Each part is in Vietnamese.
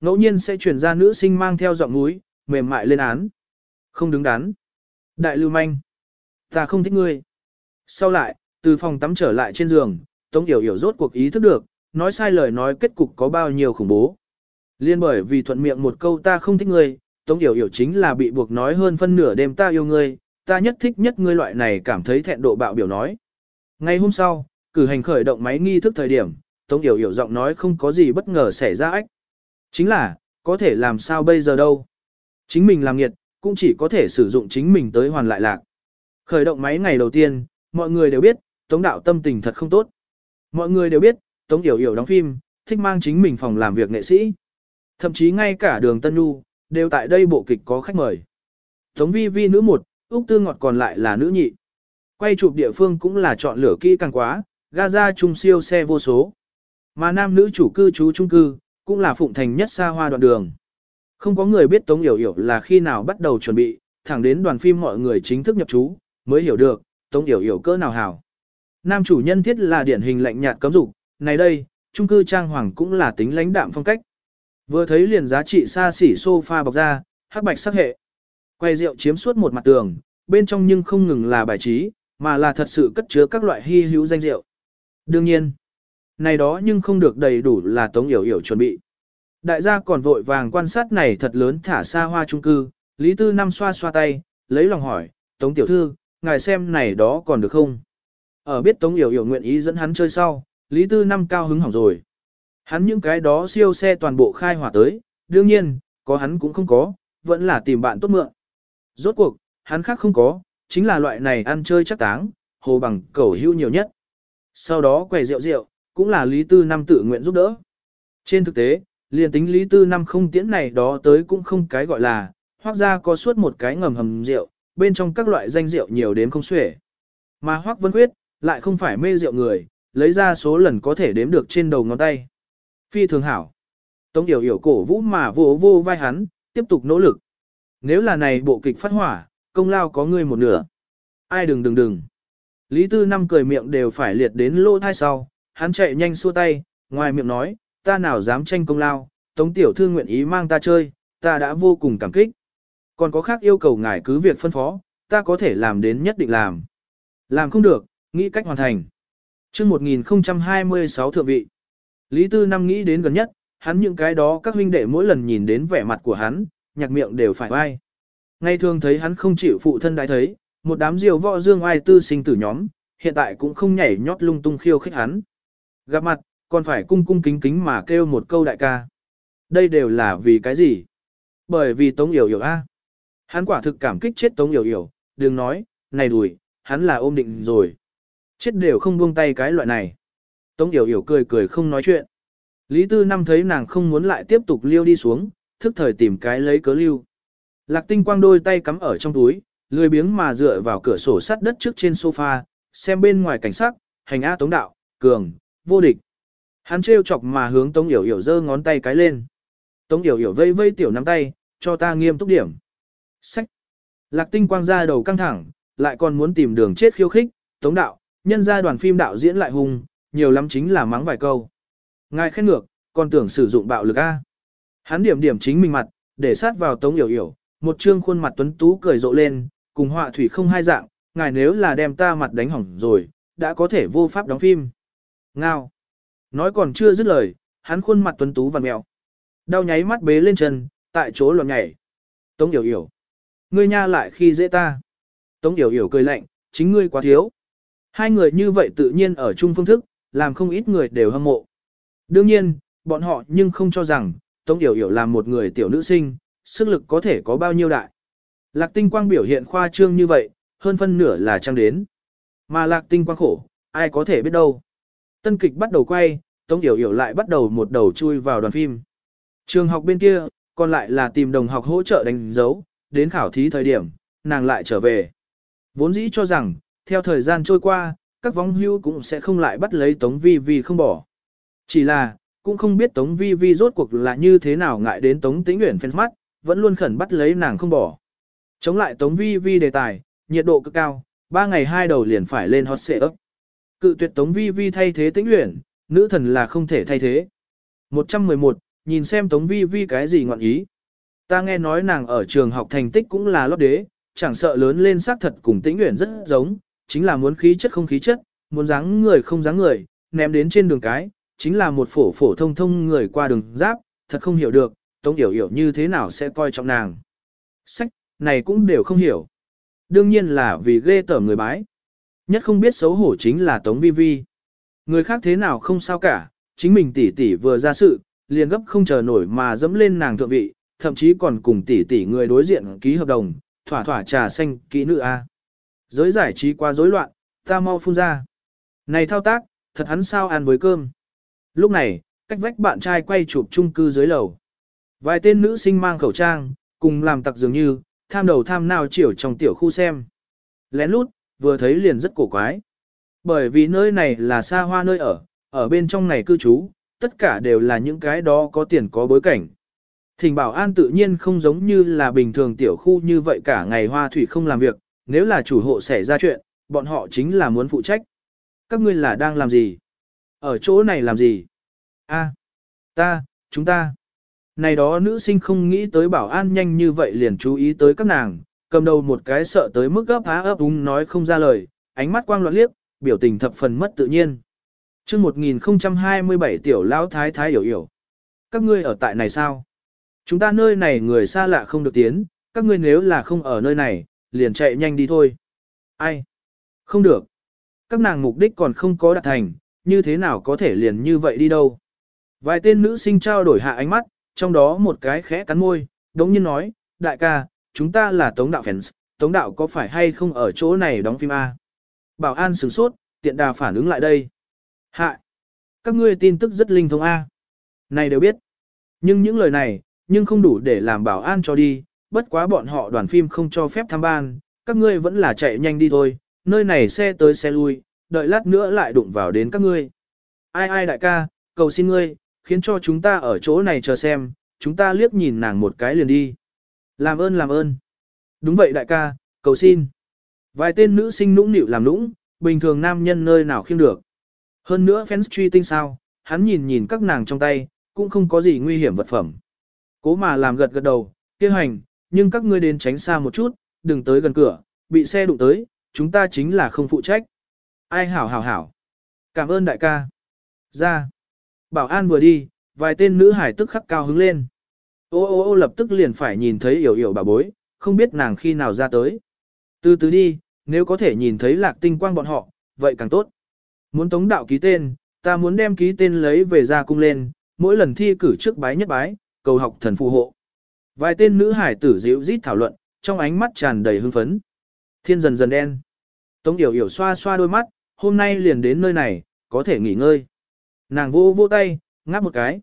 Ngẫu nhiên sẽ chuyển ra nữ sinh mang theo giọng núi, mềm mại lên án. Không đứng đắn. Đại lưu manh. Ta không thích ngươi. Sau lại, từ phòng tắm trở lại trên giường, Tống Yểu Yểu rốt cuộc ý thức được, nói sai lời nói kết cục có bao nhiêu khủng bố. Liên bởi vì thuận miệng một câu ta không thích ngươi, Tống Yểu Yểu chính là bị buộc nói hơn phân nửa đêm ta yêu ngươi, ta nhất thích nhất ngươi loại này cảm thấy thẹn độ bạo biểu nói. Ngày hôm sau, cử hành khởi động máy nghi thức thời điểm, Tống Yểu Yểu giọng nói không có gì bất ngờ xảy ra ách. Chính là, có thể làm sao bây giờ đâu. Chính mình làm nghiệt, cũng chỉ có thể sử dụng chính mình tới hoàn lại lạc. Khởi động máy ngày đầu tiên, mọi người đều biết, Tống Đạo tâm tình thật không tốt. Mọi người đều biết, Tống Yểu Yểu đóng phim, thích mang chính mình phòng làm việc nghệ sĩ. Thậm chí ngay cả đường Tân Nhu, đều tại đây bộ kịch có khách mời. Tống Vi Vi nữ một, Úc Tư Ngọt còn lại là nữ nhị. Quay chụp địa phương cũng là chọn lửa kỹ càng quá, Gaza trung siêu xe vô số. Mà nam nữ chủ cư trú trung cư, cũng là phụng thành nhất xa hoa đoạn đường. Không có người biết Tống Yểu Yểu là khi nào bắt đầu chuẩn bị, thẳng đến đoàn phim mọi người chính thức nhập trú, mới hiểu được, Tống Yểu Yểu cỡ nào hảo. Nam chủ nhân thiết là điển hình lạnh nhạt cấm dục, này đây, trung cư trang hoàng cũng là tính lãnh đạm phong cách. Vừa thấy liền giá trị xa xỉ sofa bọc ra, hắc bạch sắc hệ. Quay rượu chiếm suốt một mặt tường, bên trong nhưng không ngừng là bài trí, mà là thật sự cất chứa các loại hy hữu danh rượu. Đương nhiên, này đó nhưng không được đầy đủ là Tống Yểu Yểu chuẩn bị. Đại gia còn vội vàng quan sát này thật lớn thả xa hoa trung cư, Lý Tư Năm xoa xoa tay, lấy lòng hỏi, Tống Tiểu Thư, ngài xem này đó còn được không? Ở biết Tống Yểu Yểu nguyện ý dẫn hắn chơi sau, Lý Tư Năm cao hứng hỏng rồi. Hắn những cái đó siêu xe toàn bộ khai hỏa tới, đương nhiên, có hắn cũng không có, vẫn là tìm bạn tốt mượn. Rốt cuộc, hắn khác không có, chính là loại này ăn chơi chắc táng, hồ bằng cẩu hưu nhiều nhất. Sau đó quầy rượu rượu, cũng là Lý Tư Năm tự nguyện giúp đỡ. Trên thực tế, liền tính Lý Tư Năm không tiễn này đó tới cũng không cái gọi là, hoặc ra có suốt một cái ngầm hầm rượu, bên trong các loại danh rượu nhiều đến không xuể. Mà Hoắc Vân quyết lại không phải mê rượu người, lấy ra số lần có thể đếm được trên đầu ngón tay. Phi thường hảo. Tống Yểu Yểu cổ vũ mà vô vô vai hắn, tiếp tục nỗ lực. Nếu là này bộ kịch phát hỏa, công lao có ngươi một nửa. Ai đừng đừng đừng. Lý Tư Năm cười miệng đều phải liệt đến lỗ thai sau, hắn chạy nhanh xua tay, ngoài miệng nói, ta nào dám tranh công lao, Tống Tiểu Thư nguyện ý mang ta chơi, ta đã vô cùng cảm kích. Còn có khác yêu cầu ngài cứ việc phân phó, ta có thể làm đến nhất định làm. Làm không được, nghĩ cách hoàn thành. chương 1026 thượng vị. Lý Tư Năm nghĩ đến gần nhất, hắn những cái đó các huynh đệ mỗi lần nhìn đến vẻ mặt của hắn, nhạc miệng đều phải oai. Ngay thường thấy hắn không chịu phụ thân đại thấy, một đám diều võ dương oai tư sinh tử nhóm, hiện tại cũng không nhảy nhót lung tung khiêu khích hắn. Gặp mặt, còn phải cung cung kính kính mà kêu một câu đại ca. Đây đều là vì cái gì? Bởi vì Tống Yểu Yểu A. Hắn quả thực cảm kích chết Tống Yểu Yểu, đừng nói, này đùi, hắn là ôm định rồi. Chết đều không buông tay cái loại này. Tống Yểu Yểu cười cười không nói chuyện. Lý Tư Năm thấy nàng không muốn lại tiếp tục liêu đi xuống, thức thời tìm cái lấy cớ lưu. Lạc tinh quang đôi tay cắm ở trong túi, lười biếng mà dựa vào cửa sổ sắt đất trước trên sofa, xem bên ngoài cảnh sắc, hành A Tống Đạo, Cường, vô địch. Hắn trêu chọc mà hướng Tống Yểu Yểu giơ ngón tay cái lên. Tống Yểu Yểu vây vây tiểu nắm tay, cho ta nghiêm túc điểm. Sách. Lạc tinh quang ra đầu căng thẳng, lại còn muốn tìm đường chết khiêu khích, Tống Đạo, nhân ra đoàn phim đạo diễn lại hùng, nhiều lắm chính là mắng vài câu. Ngài khen ngược, còn tưởng sử dụng bạo lực A. Hắn điểm điểm chính mình mặt, để sát vào Tống Yểu Yểu, một trương khuôn mặt tuấn tú cười rộ lên, cùng họa thủy không hai dạng, ngài nếu là đem ta mặt đánh hỏng rồi, đã có thể vô pháp đóng phim. Ngao. Nói còn chưa dứt lời, hắn khuôn mặt tuấn tú vằn mèo, Đau nháy mắt bế lên chân, tại chỗ loạn nhảy. Tống Yểu Yểu. Ngươi nha lại khi dễ ta. Tống Yểu Yểu cười lạnh, chính ngươi quá thiếu. Hai người như vậy tự nhiên ở chung phương thức, làm không ít người đều hâm mộ. Đương nhiên, bọn họ nhưng không cho rằng, Tống Yểu Yểu là một người tiểu nữ sinh, sức lực có thể có bao nhiêu đại. Lạc tinh quang biểu hiện khoa trương như vậy, hơn phân nửa là trang đến. Mà lạc tinh quang khổ, ai có thể biết đâu. Tân kịch bắt đầu quay, Tống Yểu Yểu lại bắt đầu một đầu chui vào đoàn phim. Trường học bên kia, còn lại là tìm đồng học hỗ trợ đánh dấu, đến khảo thí thời điểm, nàng lại trở về. Vốn dĩ cho rằng, theo thời gian trôi qua, các vong hưu cũng sẽ không lại bắt lấy Tống Vi Vi không bỏ. Chỉ là, cũng không biết Tống Vi Vi rốt cuộc là như thế nào ngại đến Tống Tĩnh Uyển phèn mắt, vẫn luôn khẩn bắt lấy nàng không bỏ. Chống lại Tống Vi Vi đề tài, nhiệt độ cực cao, ba ngày hai đầu liền phải lên hot xệ ấp. Cự tuyệt Tống Vi Vi thay thế Tĩnh Uyển, nữ thần là không thể thay thế. 111, nhìn xem Tống Vi Vi cái gì ngọn ý. Ta nghe nói nàng ở trường học thành tích cũng là lót đế, chẳng sợ lớn lên xác thật cùng tĩnh luyện rất giống, chính là muốn khí chất không khí chất, muốn dáng người không dáng người, ném đến trên đường cái, chính là một phổ phổ thông thông người qua đường giáp, thật không hiểu được, Tống Yểu Yểu như thế nào sẽ coi trọng nàng. Sách, này cũng đều không hiểu. Đương nhiên là vì ghê tởm người bái. Nhất không biết xấu hổ chính là Tống Vi Vi. Người khác thế nào không sao cả, chính mình tỷ tỷ vừa ra sự, liền gấp không chờ nổi mà dẫm lên nàng thượng vị, thậm chí còn cùng tỷ tỷ người đối diện ký hợp đồng, thỏa thỏa trà xanh kỹ nữ A. Giới giải trí quá rối loạn, ta mau phun ra. Này thao tác, thật hắn sao ăn với cơm. Lúc này, cách vách bạn trai quay chụp chung cư dưới lầu. Vài tên nữ sinh mang khẩu trang, cùng làm tặc dường như, tham đầu tham nào chiều trong tiểu khu xem. Lén lút, vừa thấy liền rất cổ quái. Bởi vì nơi này là xa hoa nơi ở, ở bên trong này cư trú, tất cả đều là những cái đó có tiền có bối cảnh. Thỉnh bảo an tự nhiên không giống như là bình thường tiểu khu như vậy cả ngày hoa thủy không làm việc, nếu là chủ hộ xảy ra chuyện, bọn họ chính là muốn phụ trách. Các ngươi là đang làm gì? Ở chỗ này làm gì? A, ta, chúng ta. Này đó nữ sinh không nghĩ tới bảo an nhanh như vậy liền chú ý tới các nàng, cầm đầu một cái sợ tới mức gấp há ấp úng nói không ra lời, ánh mắt quang loạn liếc, biểu tình thập phần mất tự nhiên. chương 1027 tiểu lão thái thái hiểu hiểu. Các ngươi ở tại này sao? Chúng ta nơi này người xa lạ không được tiến, các ngươi nếu là không ở nơi này, liền chạy nhanh đi thôi. Ai? Không được. Các nàng mục đích còn không có đạt thành, như thế nào có thể liền như vậy đi đâu? Vài tên nữ sinh trao đổi hạ ánh mắt, trong đó một cái khẽ cắn môi, đống nhiên nói, đại ca, chúng ta là Tống Đạo Fans, Tống Đạo có phải hay không ở chỗ này đóng phim A? Bảo an sửng sốt, tiện đà phản ứng lại đây. Hạ! Các ngươi tin tức rất linh thông A. Này đều biết. Nhưng những lời này, nhưng không đủ để làm bảo an cho đi, bất quá bọn họ đoàn phim không cho phép tham ban, các ngươi vẫn là chạy nhanh đi thôi, nơi này xe tới xe lui, đợi lát nữa lại đụng vào đến các ngươi. Ai ai đại ca, cầu xin ngươi, khiến cho chúng ta ở chỗ này chờ xem, chúng ta liếc nhìn nàng một cái liền đi. Làm ơn làm ơn. Đúng vậy đại ca, cầu xin. Vài tên nữ sinh nũng nịu làm nũng, bình thường nam nhân nơi nào khiêm được. Hơn nữa fans truy tinh sao, hắn nhìn nhìn các nàng trong tay, cũng không có gì nguy hiểm vật phẩm. Cố mà làm gật gật đầu, kêu hành, nhưng các ngươi đến tránh xa một chút, đừng tới gần cửa, bị xe đụng tới, chúng ta chính là không phụ trách. Ai hảo hảo hảo. Cảm ơn đại ca. Ra. Bảo an vừa đi, vài tên nữ hải tức khắc cao hứng lên. Ô ô ô lập tức liền phải nhìn thấy yểu yểu bà bối, không biết nàng khi nào ra tới. Từ từ đi, nếu có thể nhìn thấy lạc tinh quang bọn họ, vậy càng tốt. Muốn tống đạo ký tên, ta muốn đem ký tên lấy về ra cung lên, mỗi lần thi cử trước bái nhất bái, cầu học thần phù hộ. Vài tên nữ hải tử dịu rít thảo luận, trong ánh mắt tràn đầy hưng phấn. Thiên dần dần đen. Tống yểu yểu xoa xoa đôi mắt, hôm nay liền đến nơi này, có thể nghỉ ngơi. Nàng vô vô tay, ngáp một cái.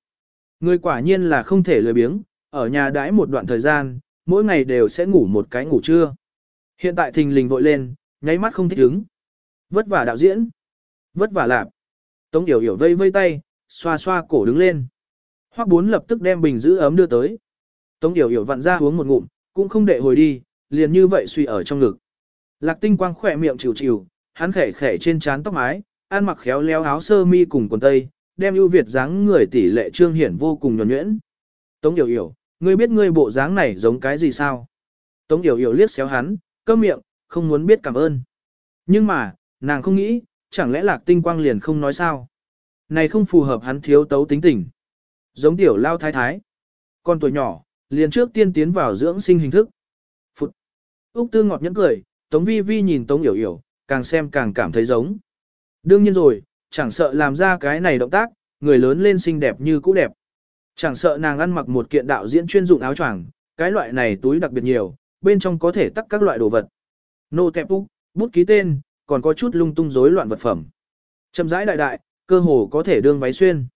Người quả nhiên là không thể lười biếng, ở nhà đãi một đoạn thời gian, mỗi ngày đều sẽ ngủ một cái ngủ trưa. Hiện tại thình lình vội lên, nháy mắt không thích ứng. Vất vả đạo diễn. Vất vả lạp. Tống yểu yểu vây vây tay, xoa xoa cổ đứng lên. Hoắc bốn lập tức đem bình giữ ấm đưa tới. Tống yểu yểu vặn ra uống một ngụm, cũng không để hồi đi, liền như vậy suy ở trong ngực. Lạc tinh quang khỏe miệng chịu chịu, hắn khẻ khẻ trên trán tóc mái, ăn mặc khéo léo áo sơ mi cùng quần tây, đem ưu việt dáng người tỷ lệ trương hiển vô cùng nhuần nhuyễn. Tống Yểu Yểu, ngươi biết ngươi bộ dáng này giống cái gì sao? Tống Yểu Yểu liếc xéo hắn, cơm miệng, không muốn biết cảm ơn. Nhưng mà, nàng không nghĩ, chẳng lẽ lạc tinh quang liền không nói sao? Này không phù hợp hắn thiếu tấu tính tình. Giống tiểu lao thái thái. Con tuổi nhỏ, liền trước tiên tiến vào dưỡng sinh hình thức. Phụt. Úc tư ngọt nhẫn cười, Tống Vi Vi nhìn Tống Yểu Yểu, càng xem càng cảm thấy giống. Đương nhiên rồi, chẳng sợ làm ra cái này động tác, người lớn lên xinh đẹp như cũ đẹp. Chẳng sợ nàng ăn mặc một kiện đạo diễn chuyên dụng áo choàng, cái loại này túi đặc biệt nhiều, bên trong có thể tắc các loại đồ vật. Nô tẹp úc, bút ký tên, còn có chút lung tung rối loạn vật phẩm. Châm rãi đại đại, cơ hồ có thể đương váy xuyên.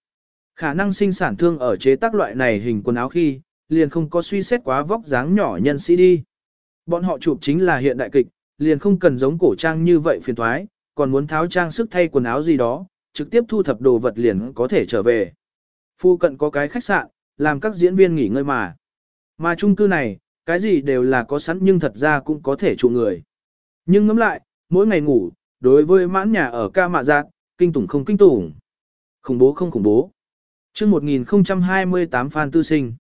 Khả năng sinh sản thương ở chế tác loại này hình quần áo khi, liền không có suy xét quá vóc dáng nhỏ nhân sĩ đi. Bọn họ chụp chính là hiện đại kịch, liền không cần giống cổ trang như vậy phiền thoái, còn muốn tháo trang sức thay quần áo gì đó, trực tiếp thu thập đồ vật liền có thể trở về. Phu cận có cái khách sạn, làm các diễn viên nghỉ ngơi mà. Mà chung cư này, cái gì đều là có sẵn nhưng thật ra cũng có thể trụ người. Nhưng ngẫm lại, mỗi ngày ngủ, đối với mãn nhà ở ca mạ giác, kinh tủng không kinh tủng. Khủng bố không khủng bố. chương 1028 Phan Tư Sinh.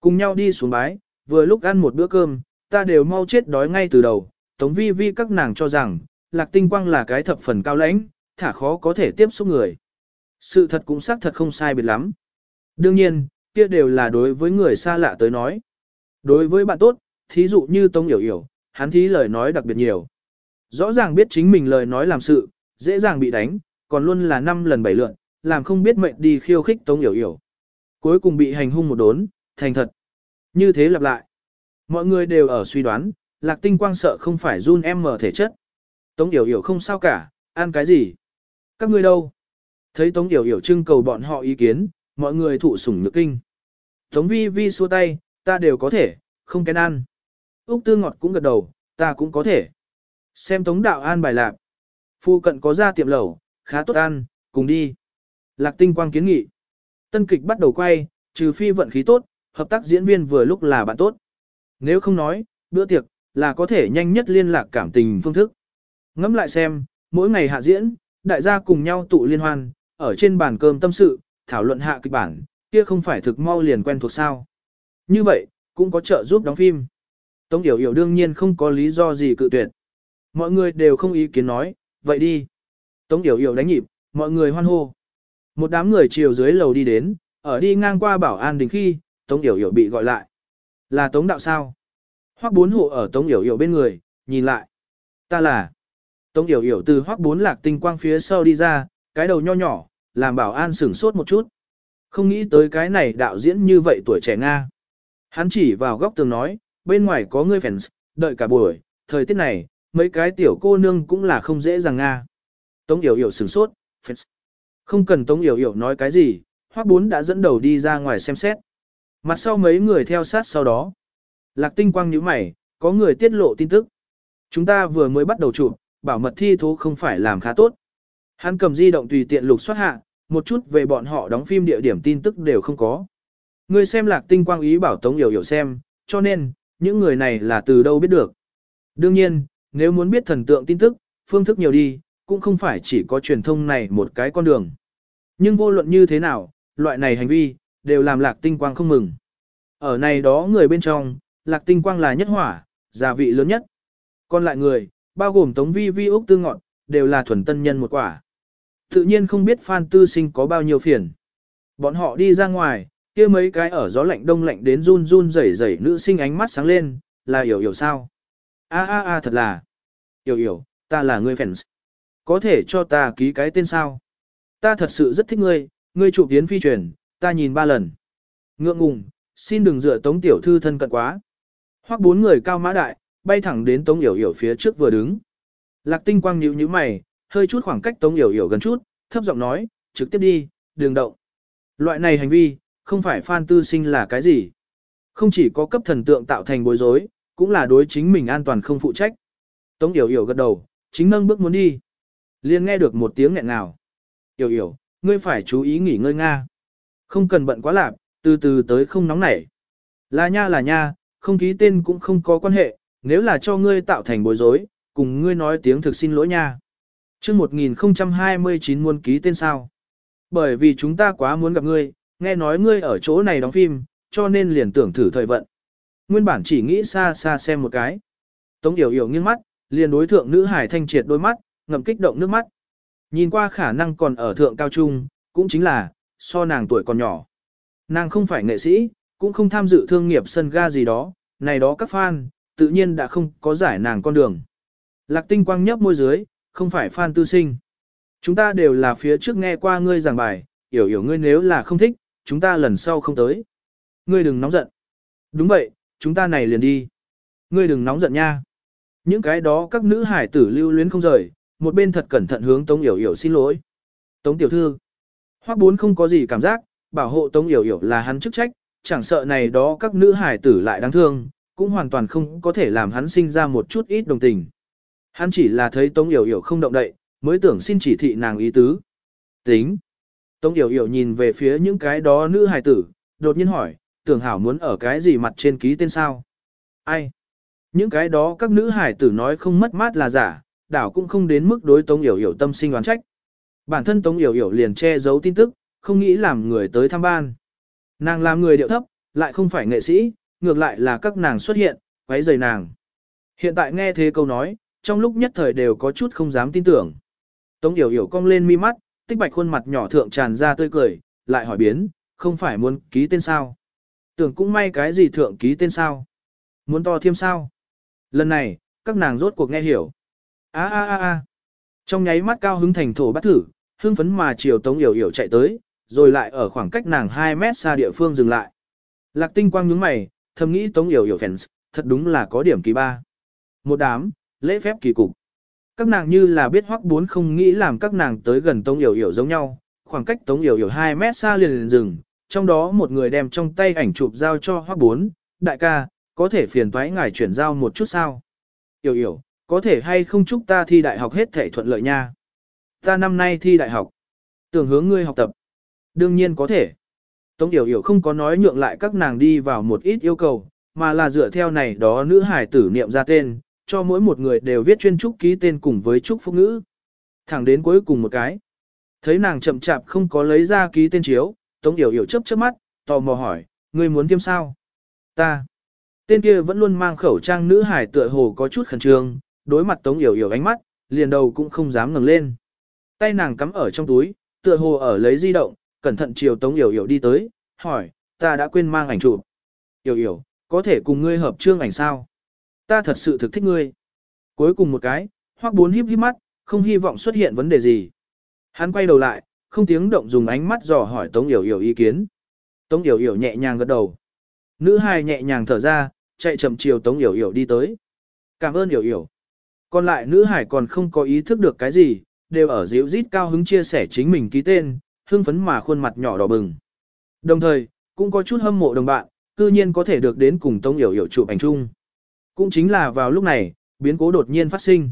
Cùng nhau đi xuống bái, vừa lúc ăn một bữa cơm, ta đều mau chết đói ngay từ đầu. Tống vi vi các nàng cho rằng, lạc tinh quang là cái thập phần cao lãnh, thả khó có thể tiếp xúc người. Sự thật cũng xác thật không sai biệt lắm. Đương nhiên, kia đều là đối với người xa lạ tới nói. Đối với bạn tốt, thí dụ như Tống Yểu Yểu, hắn thí lời nói đặc biệt nhiều. Rõ ràng biết chính mình lời nói làm sự, dễ dàng bị đánh, còn luôn là năm lần bảy lượn, làm không biết mệnh đi khiêu khích Tống Yểu Yểu. Cuối cùng bị hành hung một đốn, thành thật. Như thế lặp lại. Mọi người đều ở suy đoán, lạc tinh quang sợ không phải run em mở thể chất. Tống Yểu Yểu không sao cả, ăn cái gì? Các ngươi đâu? Thấy Tống Yểu Yểu trưng cầu bọn họ ý kiến, mọi người thụ sủng nhược kinh. Tống Vi Vi xua tay, ta đều có thể, không kén ăn. Úc Tư Ngọt cũng gật đầu, ta cũng có thể. Xem Tống Đạo An bài lạc. Phu cận có ra tiệm lẩu, khá tốt ăn, cùng đi. Lạc Tinh Quang kiến nghị. Tân kịch bắt đầu quay, trừ phi vận khí tốt, hợp tác diễn viên vừa lúc là bạn tốt. Nếu không nói, bữa tiệc, là có thể nhanh nhất liên lạc cảm tình phương thức. Ngẫm lại xem, mỗi ngày hạ diễn, đại gia cùng nhau tụ liên hoan, ở trên bàn cơm tâm sự, thảo luận hạ kịch bản, kia không phải thực mau liền quen thuộc sao. Như vậy, cũng có trợ giúp đóng phim. Tống Yểu Yểu đương nhiên không có lý do gì cự tuyệt. Mọi người đều không ý kiến nói, vậy đi. Tống Yểu Yểu đánh nhịp, mọi người hoan hô. Một đám người chiều dưới lầu đi đến, ở đi ngang qua bảo an đình khi, Tống Yểu Yểu bị gọi lại. Là Tống Đạo sao? Hoắc bốn hộ ở Tống Yểu Yểu bên người, nhìn lại. Ta là. Tống Yểu Yểu từ Hoắc bốn lạc tinh quang phía sau đi ra, cái đầu nho nhỏ, làm bảo an sửng sốt một chút. Không nghĩ tới cái này đạo diễn như vậy tuổi trẻ Nga. Hắn chỉ vào góc tường nói, bên ngoài có người fans, đợi cả buổi, thời tiết này, mấy cái tiểu cô nương cũng là không dễ dàng Nga. Tống Yểu Yểu sửng sốt, fans. Không cần Tống Yểu Yểu nói cái gì, Hoắc Bốn đã dẫn đầu đi ra ngoài xem xét. Mặt sau mấy người theo sát sau đó. Lạc tinh quang nhíu mày, có người tiết lộ tin tức. Chúng ta vừa mới bắt đầu chụp, bảo mật thi thố không phải làm khá tốt. Hắn cầm di động tùy tiện lục soát hạ, một chút về bọn họ đóng phim địa điểm tin tức đều không có. Người xem lạc tinh quang ý bảo Tống Yểu Yểu xem, cho nên, những người này là từ đâu biết được. Đương nhiên, nếu muốn biết thần tượng tin tức, phương thức nhiều đi, cũng không phải chỉ có truyền thông này một cái con đường. Nhưng vô luận như thế nào, loại này hành vi, đều làm lạc tinh quang không mừng. Ở này đó người bên trong, lạc tinh quang là nhất hỏa, gia vị lớn nhất. Còn lại người, bao gồm Tống Vi Vi Úc Tư Ngọn, đều là thuần tân nhân một quả. Tự nhiên không biết Phan Tư Sinh có bao nhiêu phiền. Bọn họ đi ra ngoài, kia mấy cái ở gió lạnh đông lạnh đến run run rẩy rẩy nữ sinh ánh mắt sáng lên, là hiểu hiểu sao. A a a thật là. Hiểu hiểu, ta là người fans. Có thể cho ta ký cái tên sao? Ta thật sự rất thích ngươi, ngươi chụp tiến phi truyền, ta nhìn ba lần. Ngượng ngùng, xin đừng dựa tống tiểu thư thân cận quá. Hoặc bốn người cao mã đại, bay thẳng đến tống hiểu hiểu phía trước vừa đứng. Lạc tinh quang nhíu nhíu mày, hơi chút khoảng cách tống yểu yểu gần chút, thấp giọng nói, trực tiếp đi, đường động. Loại này hành vi, không phải phan tư sinh là cái gì. Không chỉ có cấp thần tượng tạo thành bối rối, cũng là đối chính mình an toàn không phụ trách. Tống yểu yểu gật đầu, chính nâng bước muốn đi. liền nghe được một tiếng nghẹn nào. Yểu yểu, ngươi phải chú ý nghỉ ngơi Nga. Không cần bận quá lạp, từ từ tới không nóng nảy. Là nha là nha, không ký tên cũng không có quan hệ, nếu là cho ngươi tạo thành bối rối, cùng ngươi nói tiếng thực xin lỗi nha. Trước 1029 muốn ký tên sao? Bởi vì chúng ta quá muốn gặp ngươi, nghe nói ngươi ở chỗ này đóng phim, cho nên liền tưởng thử thời vận. Nguyên bản chỉ nghĩ xa xa xem một cái. Tống Yểu Yểu nghiêng mắt, liền đối thượng nữ hải thanh triệt đôi mắt, ngậm kích động nước mắt. Nhìn qua khả năng còn ở thượng cao trung, cũng chính là, so nàng tuổi còn nhỏ. Nàng không phải nghệ sĩ, cũng không tham dự thương nghiệp sân ga gì đó, này đó các fan, tự nhiên đã không có giải nàng con đường. Lạc tinh quang nhấp môi dưới, không phải fan tư sinh. Chúng ta đều là phía trước nghe qua ngươi giảng bài, hiểu hiểu ngươi nếu là không thích, chúng ta lần sau không tới. Ngươi đừng nóng giận. Đúng vậy, chúng ta này liền đi. Ngươi đừng nóng giận nha. Những cái đó các nữ hải tử lưu luyến không rời, một bên thật cẩn thận hướng Tống Yểu Yểu xin lỗi. Tống tiểu thư. Hoắc bốn không có gì cảm giác, bảo hộ Tống Yểu Yểu là hắn chức trách, chẳng sợ này đó các nữ hải tử lại đáng thương, cũng hoàn toàn không có thể làm hắn sinh ra một chút ít đồng tình. Hắn chỉ là thấy Tống Yểu Yểu không động đậy, mới tưởng xin chỉ thị nàng ý tứ. Tính. Tống Yểu Yểu nhìn về phía những cái đó nữ hải tử, đột nhiên hỏi, tưởng hảo muốn ở cái gì mặt trên ký tên sao? Ai? Những cái đó các nữ hải tử nói không mất mát là giả, đảo cũng không đến mức đối Tống Yểu Yểu tâm sinh oán trách. Bản thân Tống Yểu Yểu liền che giấu tin tức, không nghĩ làm người tới thăm ban. Nàng làm người điệu thấp, lại không phải nghệ sĩ, ngược lại là các nàng xuất hiện, quấy rầy nàng. Hiện tại nghe thế câu nói, trong lúc nhất thời đều có chút không dám tin tưởng. Tống Yểu Yểu cong lên mi mắt, tích bạch khuôn mặt nhỏ thượng tràn ra tươi cười, lại hỏi biến, không phải muốn ký tên sao? Tưởng cũng may cái gì thượng ký tên sao? Muốn to thêm sao? Lần này, các nàng rốt cuộc nghe hiểu. a a a a Trong nháy mắt cao hứng thành thổ bắt thử, hưng phấn mà chiều Tống Yểu Yểu chạy tới, rồi lại ở khoảng cách nàng 2 mét xa địa phương dừng lại. Lạc tinh quang nhướng mày, thầm nghĩ Tống Yểu Yểu fans, thật đúng là có điểm kỳ ba. Một đám, lễ phép kỳ cục. Các nàng như là biết hoắc bốn không nghĩ làm các nàng tới gần Tống Yểu Yểu giống nhau, khoảng cách Tống Yểu Yểu 2 mét xa liền liền dừng, trong đó một người đem trong tay ảnh chụp giao cho hoắc bốn, đại ca, có thể phiền toái ngài chuyển giao một chút sao? Yểu Yểu, có thể hay không chúc ta thi đại học hết thể thuận lợi nha? Ta năm nay thi đại học. Tưởng hướng ngươi học tập. Đương nhiên có thể. Tống Yểu Yểu không có nói nhượng lại các nàng đi vào một ít yêu cầu, mà là dựa theo này đó nữ hải tử niệm ra tên, cho mỗi một người đều viết chuyên trúc ký tên cùng với trúc phúc ngữ. Thẳng đến cuối cùng một cái. Thấy nàng chậm chạp không có lấy ra ký tên chiếu, Tống Yểu Yểu chớp chớp mắt, tò mò hỏi, ngươi muốn tiêm sao? Ta. Tên kia vẫn luôn mang khẩu trang nữ hải tựa hồ có chút khẩn trương, đối mặt Tống Yểu Yểu ánh mắt, liền đầu cũng không dám ngẩng lên. Tay nàng cắm ở trong túi, tựa hồ ở lấy di động, cẩn thận chiều Tống Yểu Yểu đi tới, hỏi, ta đã quên mang ảnh chụp. Yểu Yểu, có thể cùng ngươi hợp trương ảnh sao? Ta thật sự thực thích ngươi. Cuối cùng một cái, hoắc bốn híp híp mắt, không hy vọng xuất hiện vấn đề gì. Hắn quay đầu lại, không tiếng động dùng ánh mắt dò hỏi Tống Yểu Yểu ý kiến. Tống Yểu Yểu nhẹ nhàng gật đầu. Nữ hài nhẹ nhàng thở ra, chạy chậm chiều Tống Yểu Yểu đi tới. Cảm ơn Yểu Yểu. Còn lại nữ hải còn không có ý thức được cái gì, đều ở dịu rít cao hứng chia sẻ chính mình ký tên, hưng phấn mà khuôn mặt nhỏ đỏ bừng. Đồng thời, cũng có chút hâm mộ đồng bạn, cư nhiên có thể được đến cùng Tống Yểu Yểu chụp ảnh chung. Cũng chính là vào lúc này, biến cố đột nhiên phát sinh.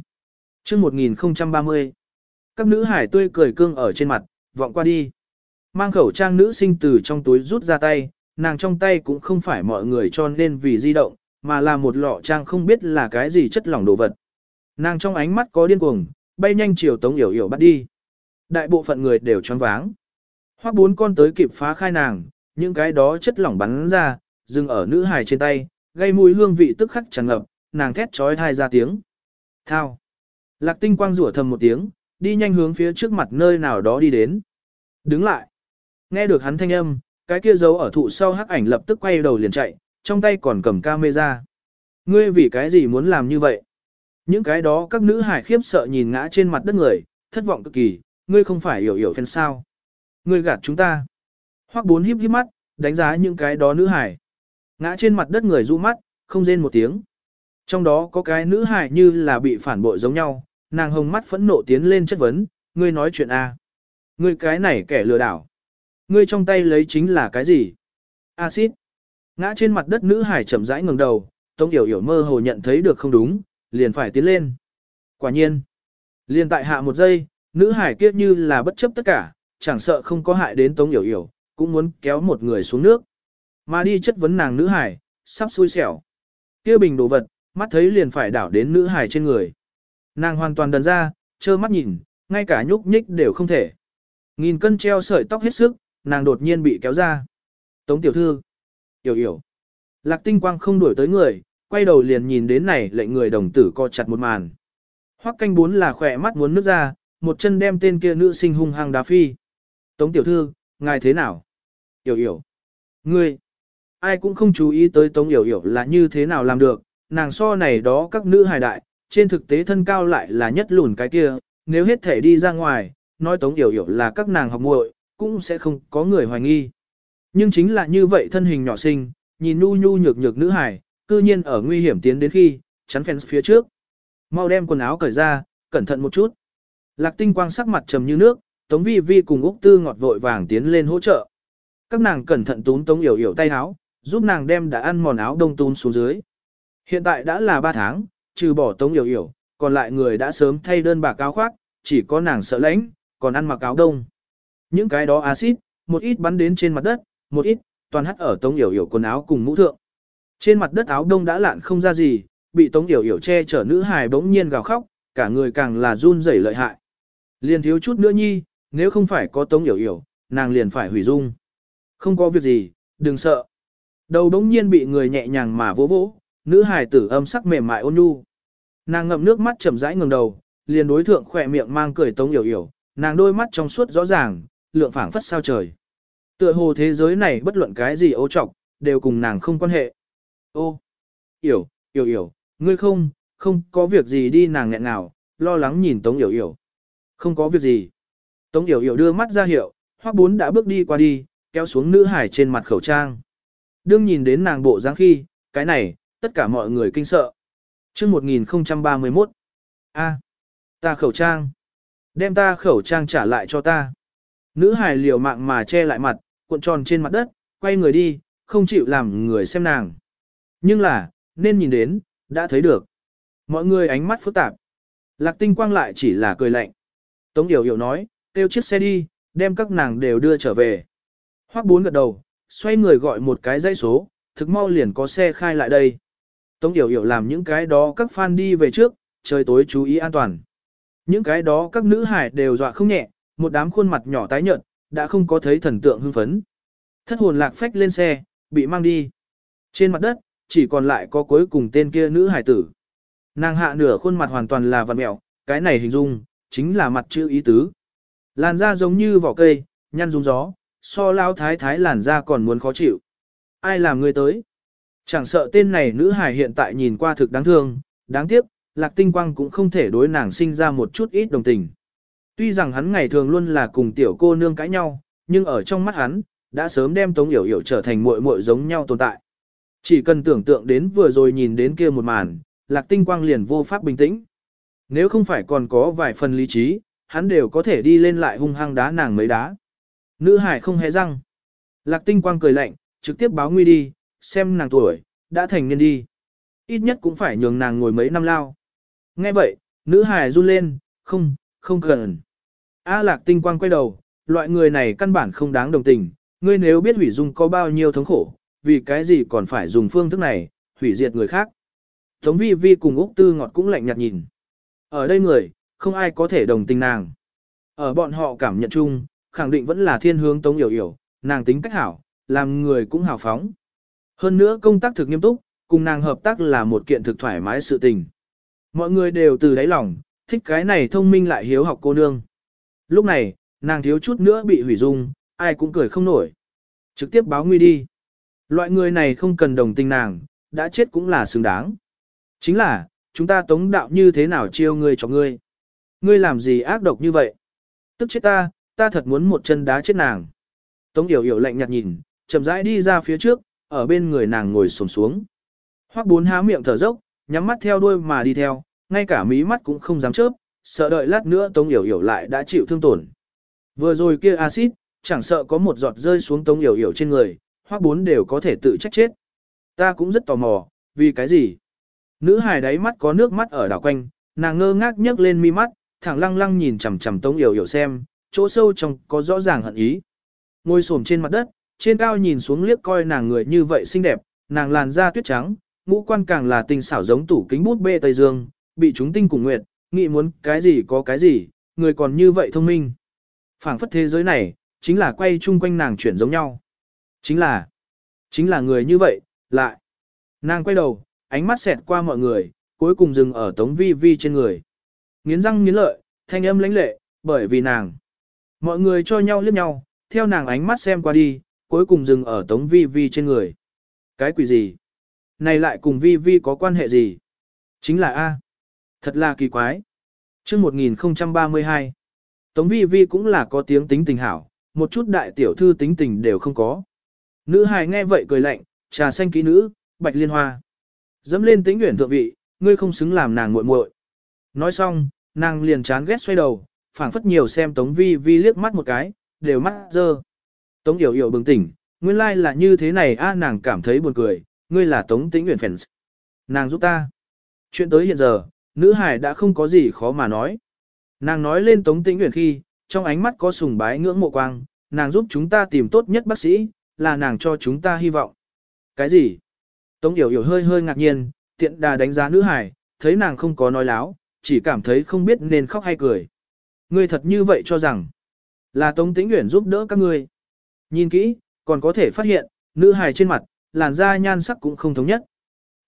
chương 1030, các nữ hải tươi cười cương ở trên mặt, vọng qua đi. Mang khẩu trang nữ sinh từ trong túi rút ra tay, nàng trong tay cũng không phải mọi người cho nên vì di động, mà là một lọ trang không biết là cái gì chất lỏng đồ vật. Nàng trong ánh mắt có điên cuồng, bay nhanh chiều Tống Yểu Yểu bắt đi. Đại bộ phận người đều choáng váng. Hoắc bốn con tới kịp phá khai nàng, những cái đó chất lỏng bắn ra, dừng ở nữ hài trên tay, gây mùi hương vị tức khắc tràn ngập, nàng thét trói thai ra tiếng. Thao. Lạc tinh quang rủa thầm một tiếng, đi nhanh hướng phía trước mặt nơi nào đó đi đến. Đứng lại. Nghe được hắn thanh âm, cái kia giấu ở thụ sau hắc ảnh lập tức quay đầu liền chạy, trong tay còn cầm camera. Ngươi vì cái gì muốn làm như vậy? Những cái đó các nữ hải khiếp sợ nhìn ngã trên mặt đất người, thất vọng cực kỳ, ngươi không phải hiểu hiểu phen sao. Ngươi gạt chúng ta. Hoắc bốn híp híp mắt, đánh giá những cái đó nữ hải. Ngã trên mặt đất người rũ mắt, không rên một tiếng. Trong đó có cái nữ hải như là bị phản bội giống nhau, nàng hồng mắt phẫn nộ tiến lên chất vấn, ngươi nói chuyện A. Ngươi cái này kẻ lừa đảo. Ngươi trong tay lấy chính là cái gì? Acid. Ngã trên mặt đất nữ hải chậm rãi ngẩng đầu, Tống Yểu Yểu mơ hồ nhận thấy được không đúng, liền phải tiến lên. Quả nhiên. Liền tại hạ một giây, nữ hải kiết như là bất chấp tất cả, chẳng sợ không có hại đến Tống Yểu Yểu, cũng muốn kéo một người xuống nước. Mà đi chất vấn nàng nữ hải, sắp xui xẻo. Kia bình đồ vật, mắt thấy liền phải đảo đến nữ hải trên người. Nàng hoàn toàn đần ra, trơ mắt nhìn, ngay cả nhúc nhích đều không thể. Nghìn cân treo sợi tóc hết sức, nàng đột nhiên bị kéo ra. Tống tiểu thư. Yểu yểu. Lạc tinh quang không đuổi tới người, quay đầu liền nhìn đến này lệnh người đồng tử co chặt một màn. Hoắc canh bốn là khỏe mắt muốn nước ra, một chân đem tên kia nữ sinh hung hăng đá phi. Tống tiểu thư, ngài thế nào? Yểu yểu. Ngươi. Ai cũng không chú ý tới Tống yểu yểu là như thế nào làm được, nàng so này đó các nữ hài đại, trên thực tế thân cao lại là nhất lùn cái kia, nếu hết thể đi ra ngoài, nói Tống yểu yểu là các nàng học muội, cũng sẽ không có người hoài nghi. Nhưng chính là như vậy thân hình nhỏ xinh, nhìn nu nhu nhược nhược nữ hài, cư nhiên ở nguy hiểm tiến đến khi, chắn phèn phía trước. Mau đem quần áo cởi ra, cẩn thận một chút. Lạc tinh quang sắc mặt trầm như nước, Tống Vi Vi cùng Úc Tư ngọt vội vàng tiến lên hỗ trợ. Các nàng cẩn thận tún Tống Yểu Yểu tay áo, giúp nàng đem đã ăn mòn áo đông tún xuống dưới. Hiện tại đã là 3 tháng, trừ bỏ Tống Yểu Yểu, còn lại người đã sớm thay đơn bạc áo khoác, chỉ có nàng sợ lãnh, còn ăn mặc áo đông. Những cái đó axit, một ít bắn đến trên mặt đất, một ít, toàn hắt ở Tống Yểu Yểu quần áo cùng mũ thượng. Trên mặt đất áo đông đã lạn không ra gì, bị Tống Yểu Yểu che chở nữ hài bỗng nhiên gào khóc, cả người càng là run rẩy lợi hại. Liền thiếu chút nữa nhi, nếu không phải có Tống Yểu Yểu, nàng liền phải hủy dung. Không có việc gì, đừng sợ. Đầu đống nhiên bị người nhẹ nhàng mà vỗ vỗ, nữ hài tử âm sắc mềm mại ôn nhu. Nàng ngậm nước mắt chậm rãi ngẩng đầu, liền đối thượng khỏe miệng mang cười tống yểu yểu, nàng đôi mắt trong suốt rõ ràng, lượng phảng phất sao trời. Tựa hồ thế giới này bất luận cái gì ô trọc, đều cùng nàng không quan hệ. Ô, yểu, yểu yểu, ngươi không, không có việc gì đi nàng nghẹn nào, lo lắng nhìn tống yểu yểu. Không có việc gì. Tống yểu yểu đưa mắt ra hiệu, hoắc bốn đã bước đi qua đi, kéo xuống nữ hải trên mặt khẩu trang. Đương nhìn đến nàng bộ dáng khi, cái này, tất cả mọi người kinh sợ. chương 1031. a ta khẩu trang. Đem ta khẩu trang trả lại cho ta. Nữ hài liều mạng mà che lại mặt, cuộn tròn trên mặt đất, quay người đi, không chịu làm người xem nàng. Nhưng là, nên nhìn đến, đã thấy được. Mọi người ánh mắt phức tạp. Lạc tinh quang lại chỉ là cười lạnh. Tống Yểu Yểu nói, kêu chiếc xe đi, đem các nàng đều đưa trở về. Hoắc bốn gật đầu, xoay người gọi một cái dãy số, thực mau liền có xe khai lại đây. Tống Yểu Yểu làm những cái đó các fan đi về trước, trời tối chú ý an toàn. Những cái đó các nữ hải đều dọa không nhẹ, một đám khuôn mặt nhỏ tái nhợt, đã không có thấy thần tượng hưng phấn. Thất hồn lạc phách lên xe, bị mang đi. Trên mặt đất, chỉ còn lại có cuối cùng tên kia nữ hải tử. Nàng hạ nửa khuôn mặt hoàn toàn là vằn mẹo, cái này hình dung, chính là mặt chữ ý tứ. Làn da giống như vỏ cây, nhăn rung gió, so lao thái thái làn da còn muốn khó chịu. Ai làm người tới? Chẳng sợ tên này nữ hài hiện tại nhìn qua thực đáng thương, đáng tiếc, lạc tinh quang cũng không thể đối nàng sinh ra một chút ít đồng tình. Tuy rằng hắn ngày thường luôn là cùng tiểu cô nương cãi nhau, nhưng ở trong mắt hắn, đã sớm đem Tống Yểu Yểu trở thành muội muội giống nhau tồn tại. Chỉ cần tưởng tượng đến vừa rồi nhìn đến kia một màn, lạc tinh quang liền vô pháp bình tĩnh. Nếu không phải còn có vài phần lý trí, hắn đều có thể đi lên lại hung hăng đá nàng mấy đá. Nữ hải không hề răng. Lạc tinh quang cười lạnh, trực tiếp báo nguy đi, xem nàng tuổi, đã thành niên đi. Ít nhất cũng phải nhường nàng ngồi mấy năm lao. Nghe vậy, nữ hải run lên, không, không cần. A lạc tinh quang quay đầu, loại người này căn bản không đáng đồng tình, ngươi nếu biết hủy dung có bao nhiêu thống khổ, vì cái gì còn phải dùng phương thức này, hủy diệt người khác. Tống vi vi cùng Úc Tư Ngọt cũng lạnh nhạt nhìn. Ở đây người, không ai có thể đồng tình nàng. Ở bọn họ cảm nhận chung, khẳng định vẫn là thiên hướng Tống Yểu Yểu, nàng tính cách hảo, làm người cũng hào phóng. Hơn nữa công tác thực nghiêm túc, cùng nàng hợp tác là một kiện thực thoải mái sự tình. Mọi người đều từ đáy lòng, thích cái này thông minh lại hiếu học cô nương. Lúc này, nàng thiếu chút nữa bị hủy dung, ai cũng cười không nổi. Trực tiếp báo nguy đi. Loại người này không cần đồng tình nàng, đã chết cũng là xứng đáng. Chính là, chúng ta tống đạo như thế nào chiêu ngươi cho ngươi. Ngươi làm gì ác độc như vậy? Tức chết ta, ta thật muốn một chân đá chết nàng. Tống yểu yểu lạnh nhạt nhìn, chậm rãi đi ra phía trước, ở bên người nàng ngồi xổm xuống. Hoắc bốn há miệng thở dốc, nhắm mắt theo đuôi mà đi theo, ngay cả mí mắt cũng không dám chớp, sợ đợi lát nữa Tống Yểu Yểu lại đã chịu thương tổn. Vừa rồi kia axit, chẳng sợ có một giọt rơi xuống Tống Yểu Yểu trên người, Hoắc bốn đều có thể tự trách chết. Ta cũng rất tò mò, vì cái gì? Nữ hài đáy mắt có nước mắt ở đảo quanh, nàng ngơ ngác nhấc lên mi mắt, thẳng lăng lăng nhìn chằm chằm Tống Yểu Yểu xem, chỗ sâu trong có rõ ràng hận ý. Ngồi xổm trên mặt đất, trên cao nhìn xuống liếc coi nàng người như vậy xinh đẹp, nàng làn da tuyết trắng, ngũ quan càng là tình xảo giống tủ kính bút bê Tây Dương, bị chúng tinh cùng nguyệt, nghĩ muốn cái gì có cái gì, người còn như vậy thông minh. phảng phất thế giới này, chính là quay chung quanh nàng chuyển giống nhau. Chính là, chính là người như vậy, lại. Nàng quay đầu, ánh mắt xẹt qua mọi người, cuối cùng dừng ở tống vi vi trên người. Nghiến răng nghiến lợi, thanh âm lãnh lệ, bởi vì nàng. Mọi người cho nhau liếc nhau, theo nàng ánh mắt xem qua đi, cuối cùng dừng ở tống vi vi trên người. Cái quỷ gì? Này lại cùng vi vi có quan hệ gì? Chính là A. Thật là kỳ quái. chương 1032. Tống vi vi cũng là có tiếng tính tình hảo, một chút đại tiểu thư tính tình đều không có. Nữ hài nghe vậy cười lạnh, trà xanh ký nữ, bạch liên hoa. Dẫm lên tính nguyện thượng vị, ngươi không xứng làm nàng muội muội. Nói xong, nàng liền chán ghét xoay đầu, phảng phất nhiều xem Tống Vi Vi liếc mắt một cái, đều mắt dơ. Tống Yểu Yểu bừng tỉnh, nguyên lai like là như thế này a nàng cảm thấy buồn cười, ngươi là Tống Tĩnh Uyển Fans. Nàng giúp ta. Chuyện tới hiện giờ, nữ hải đã không có gì khó mà nói. Nàng nói lên Tống Tĩnh Uyển khi, trong ánh mắt có sùng bái ngưỡng mộ quang, nàng giúp chúng ta tìm tốt nhất bác sĩ, là nàng cho chúng ta hy vọng. Cái gì? Tống Yểu Yểu hơi hơi ngạc nhiên, tiện đà đánh giá nữ hải, thấy nàng không có nói láo, chỉ cảm thấy không biết nên khóc hay cười. Ngươi thật như vậy cho rằng, Là Tống Tĩnh Uyển giúp đỡ các ngươi. Nhìn kỹ, còn có thể phát hiện, nữ hài trên mặt, làn da nhan sắc cũng không thống nhất.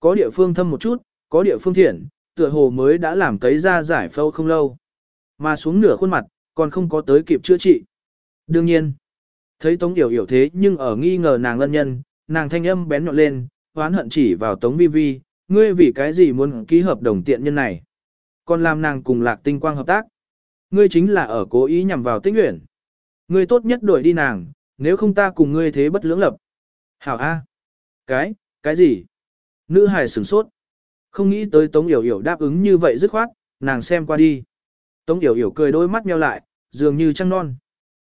Có địa phương thâm một chút, có địa phương thiện, tựa hồ mới đã làm tấy da giải phâu không lâu. Mà xuống nửa khuôn mặt, còn không có tới kịp chữa trị. Đương nhiên, thấy Tống Yểu Yểu thế nhưng ở nghi ngờ nàng lân nhân, nàng thanh âm bén nhọn lên, oán hận chỉ vào Tống Vi Vi, ngươi vì cái gì muốn ký hợp đồng tiện nhân này. Còn làm nàng cùng lạc tinh quang hợp tác. Ngươi chính là ở cố ý nhằm vào tích nguyện. Ngươi tốt nhất đổi đi nàng, nếu không ta cùng ngươi thế bất lưỡng lập. Hảo A. Cái, cái gì? Nữ hài sửng sốt. Không nghĩ tới Tống Yểu Yểu đáp ứng như vậy dứt khoát, nàng xem qua đi. Tống Yểu Yểu cười đôi mắt nheo lại, dường như trăng non.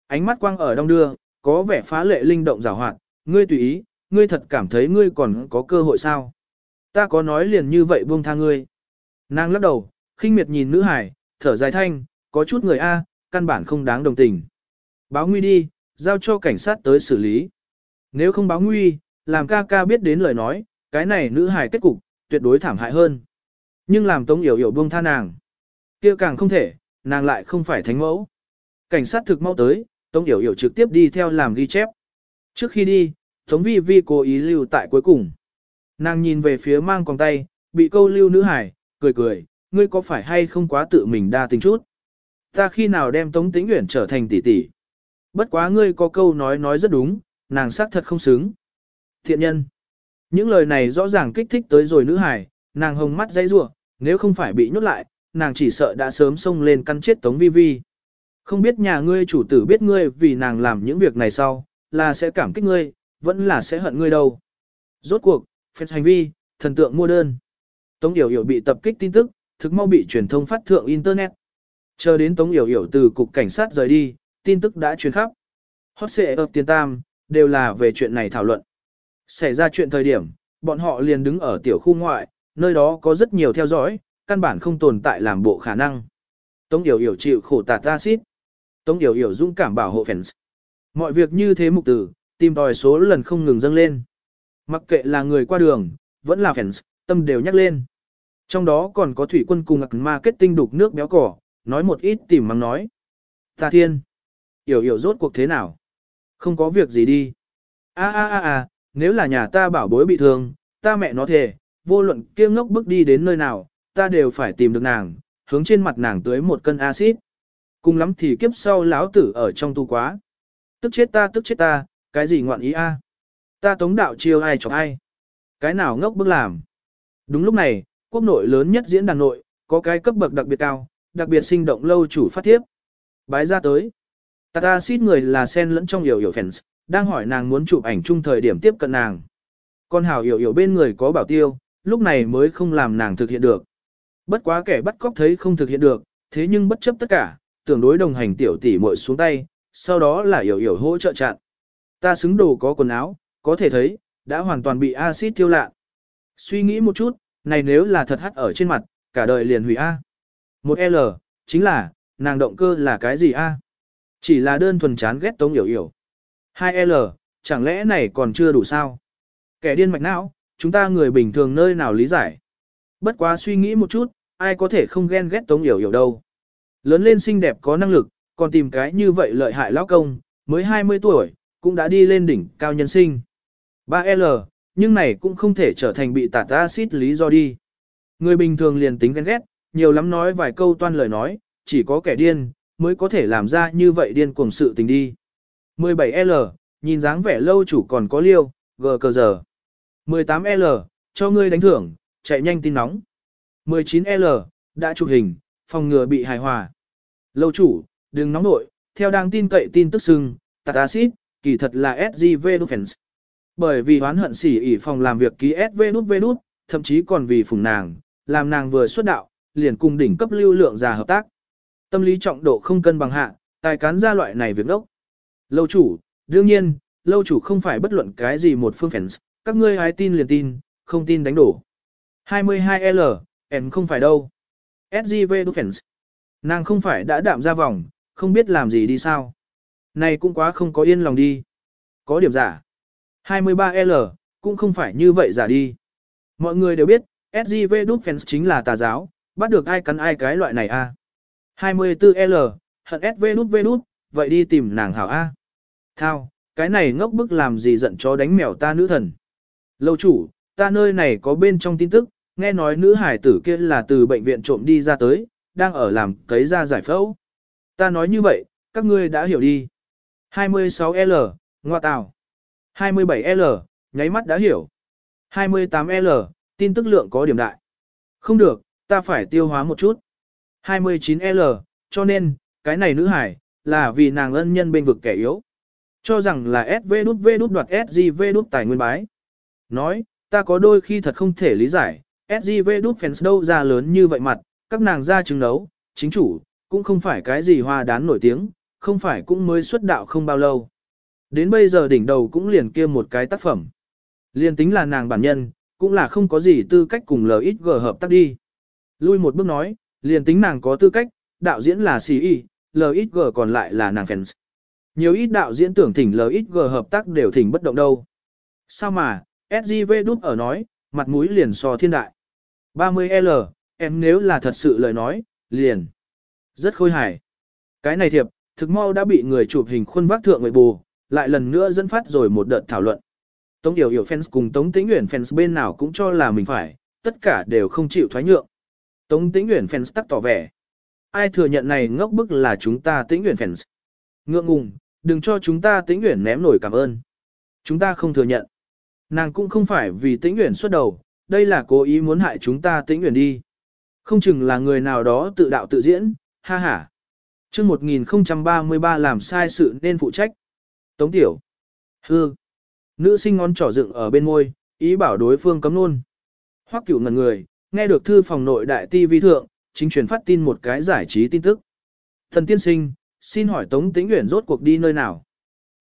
Ánh mắt quang ở đông đưa, có vẻ phá lệ linh động rào hoạt, ngươi tùy ý, ngươi thật cảm thấy ngươi còn có cơ hội sao? Ta có nói liền như vậy buông tha ngươi. Nàng lắc đầu, khinh miệt nhìn nữ hải, thở dài thanh, có chút người A, căn bản không đáng đồng tình. Báo nguy đi, giao cho cảnh sát tới xử lý. Nếu không báo nguy, làm ca ca biết đến lời nói, cái này nữ hải kết cục, tuyệt đối thảm hại hơn. Nhưng làm Tống Yểu Yểu buông tha nàng. kia càng không thể, nàng lại không phải thánh mẫu. Cảnh sát thực mau tới, Tống Yểu Yểu trực tiếp đi theo làm ghi chép. Trước khi đi, Tống Vi Vi cố ý lưu tại cuối cùng. Nàng nhìn về phía mang con tay, bị câu lưu nữ hải, cười cười, ngươi có phải hay không quá tự mình đa tình chút. Ta khi nào đem Tống Tĩnh Uyển trở thành tỷ tỷ. Bất quá ngươi có câu nói nói rất đúng, nàng xác thật không xứng. Thiện nhân. Những lời này rõ ràng kích thích tới rồi nữ hải, nàng hồng mắt dây rủa, nếu không phải bị nhốt lại, nàng chỉ sợ đã sớm xông lên căn chết Tống Vi Vi. Không biết nhà ngươi chủ tử biết ngươi vì nàng làm những việc này sau, là sẽ cảm kích ngươi, vẫn là sẽ hận ngươi đâu. Rốt cuộc, phép hành vi, thần tượng mua đơn. Tống Yểu Yểu bị tập kích tin tức, thực mau bị truyền thông phát thượng Internet. Chờ đến Tống Yểu Yểu từ cục cảnh sát rời đi, tin tức đã truyền khắp. Hot xệ ập tiền tam, đều là về chuyện này thảo luận. Xảy ra chuyện thời điểm, bọn họ liền đứng ở tiểu khu ngoại, nơi đó có rất nhiều theo dõi, căn bản không tồn tại làm bộ khả năng. Tống Yểu Yểu chịu khổ tạt acid. Tống Yểu Yểu dũng cảm bảo hộ fans. Mọi việc như thế mục tử, tìm tòi số lần không ngừng dâng lên. Mặc kệ là người qua đường, vẫn là fans, tâm đều nhắc lên. Trong đó còn có thủy quân cùng marketing đục nước béo cỏ, nói một ít tìm mắng nói. Ta thiên! hiểu hiểu rốt cuộc thế nào? Không có việc gì đi. a a a a nếu là nhà ta bảo bối bị thương, ta mẹ nó thề, vô luận kia ngốc bước đi đến nơi nào, ta đều phải tìm được nàng, hướng trên mặt nàng tưới một cân axit. Cùng lắm thì kiếp sau lão tử ở trong tu quá. Tức chết ta tức chết ta, cái gì ngoạn ý a? Ta tống đạo chiêu ai chọc ai? Cái nào ngốc bước làm? Đúng lúc này, quốc nội lớn nhất diễn đàn nội, có cái cấp bậc đặc biệt cao, đặc biệt sinh động lâu chủ phát tiếp. Bái ra tới. Tata xít người là sen lẫn trong hiểu hiểu fans, đang hỏi nàng muốn chụp ảnh chung thời điểm tiếp cận nàng. Con hào hiểu hiểu bên người có bảo tiêu, lúc này mới không làm nàng thực hiện được. Bất quá kẻ bắt cóc thấy không thực hiện được, thế nhưng bất chấp tất cả, tưởng đối đồng hành tiểu tỷ muội xuống tay, sau đó là hiểu hiểu hỗ trợ chặn. Ta xứng đồ có quần áo, có thể thấy, đã hoàn toàn bị axit tiêu lạ. Suy nghĩ một chút, này nếu là thật hắt ở trên mặt, cả đời liền hủy A. Một L, chính là, nàng động cơ là cái gì A? Chỉ là đơn thuần chán ghét tống hiểu hiểu. 2L, chẳng lẽ này còn chưa đủ sao? Kẻ điên mạch não, chúng ta người bình thường nơi nào lý giải. Bất quá suy nghĩ một chút, ai có thể không ghen ghét tống hiểu hiểu đâu. Lớn lên xinh đẹp có năng lực, còn tìm cái như vậy lợi hại lão công, mới 20 tuổi, cũng đã đi lên đỉnh cao nhân sinh. 3L, nhưng này cũng không thể trở thành bị tạt acid lý do đi. Người bình thường liền tính ghen ghét, nhiều lắm nói vài câu toan lời nói, chỉ có kẻ điên, mới có thể làm ra như vậy điên cuồng sự tình đi. 17L, nhìn dáng vẻ lâu chủ còn có liêu, gờ cờ giờ. 18L, cho ngươi đánh thưởng, chạy nhanh tin nóng. 19L, đã chụp hình, phòng ngừa bị hài hòa. Lâu chủ, đừng nóng nội, theo đang tin cậy tin tức sưng, tạt acid, kỳ thật là SGV Defense. Bởi vì hoán hận xỉ ỉ phòng làm việc ký SV nút V nút, thậm chí còn vì phùng nàng, làm nàng vừa xuất đạo, liền cùng đỉnh cấp lưu lượng già hợp tác. Tâm lý trọng độ không cân bằng hạ, tài cán ra loại này việc đốc. Lâu chủ, đương nhiên, lâu chủ không phải bất luận cái gì một phương fans, các ngươi ai tin liền tin, không tin đánh đổ. 22L, em không phải đâu. SGV Defense. Nàng không phải đã đạm ra vòng, không biết làm gì đi sao. Này cũng quá không có yên lòng đi. Có điểm giả. 23L, cũng không phải như vậy giả đi. Mọi người đều biết, SGV Defense chính là tà giáo, bắt được ai cắn ai cái loại này a. À. 24L, hận SV nút V nút, vậy đi tìm nàng hảo A. Thao, cái này ngốc bức làm gì giận chó đánh mèo ta nữ thần. Lâu chủ, ta nơi này có bên trong tin tức, nghe nói nữ hải tử kia là từ bệnh viện trộm đi ra tới, đang ở làm cấy ra giải phẫu. Ta nói như vậy, các ngươi đã hiểu đi. 26L, ngoa tào. 27L, nháy mắt đã hiểu. 28L, tin tức lượng có điểm đại. Không được, ta phải tiêu hóa một chút. 29L, cho nên, cái này nữ hải, là vì nàng ân nhân bên vực kẻ yếu. Cho rằng là SV đút V đút đoạt SGV đút tài nguyên bái. Nói, ta có đôi khi thật không thể lý giải, SGV đút fans đâu ra lớn như vậy mặt, các nàng ra chứng đấu, chính chủ, cũng không phải cái gì hoa đán nổi tiếng, không phải cũng mới xuất đạo không bao lâu. Đến bây giờ đỉnh đầu cũng liền kia một cái tác phẩm. liền tính là nàng bản nhân, cũng là không có gì tư cách cùng LXG hợp tác đi. Lui một bước nói, liền tính nàng có tư cách, đạo diễn là CI, LXG còn lại là nàng fans. Nhiều ít đạo diễn tưởng thỉnh LXG hợp tác đều thỉnh bất động đâu. Sao mà, SGV đút ở nói, mặt mũi liền so thiên đại. 30L, em nếu là thật sự lời nói, liền. Rất khôi hài. Cái này thiệp, thực mau đã bị người chụp hình khuôn vác thượng người bù, lại lần nữa dẫn phát rồi một đợt thảo luận. Tống Điều Hiểu fans cùng Tống Tĩnh Uyển fans bên nào cũng cho là mình phải, tất cả đều không chịu thoái nhượng. Tống Tĩnh Uyển fans tắc tỏ vẻ. Ai thừa nhận này ngốc bức là chúng ta Tĩnh Uyển fans. Ngượng ngùng, đừng cho chúng ta Tĩnh Uyển ném nổi cảm ơn. Chúng ta không thừa nhận. Nàng cũng không phải vì Tĩnh Uyển xuất đầu, đây là cố ý muốn hại chúng ta Tĩnh Uyển đi. Không chừng là người nào đó tự đạo tự diễn, ha ha. Trước 1033 làm sai sự nên phụ trách. Tống Tiểu. Hư. Nữ sinh ngón trỏ dựng ở bên môi, ý bảo đối phương cấm luôn. Hoắc cửu ngần người, nghe được thư phòng nội đại ti vi thượng, chính truyền phát tin một cái giải trí tin tức. Thần tiên sinh, xin hỏi Tống Tĩnh Uyển rốt cuộc đi nơi nào?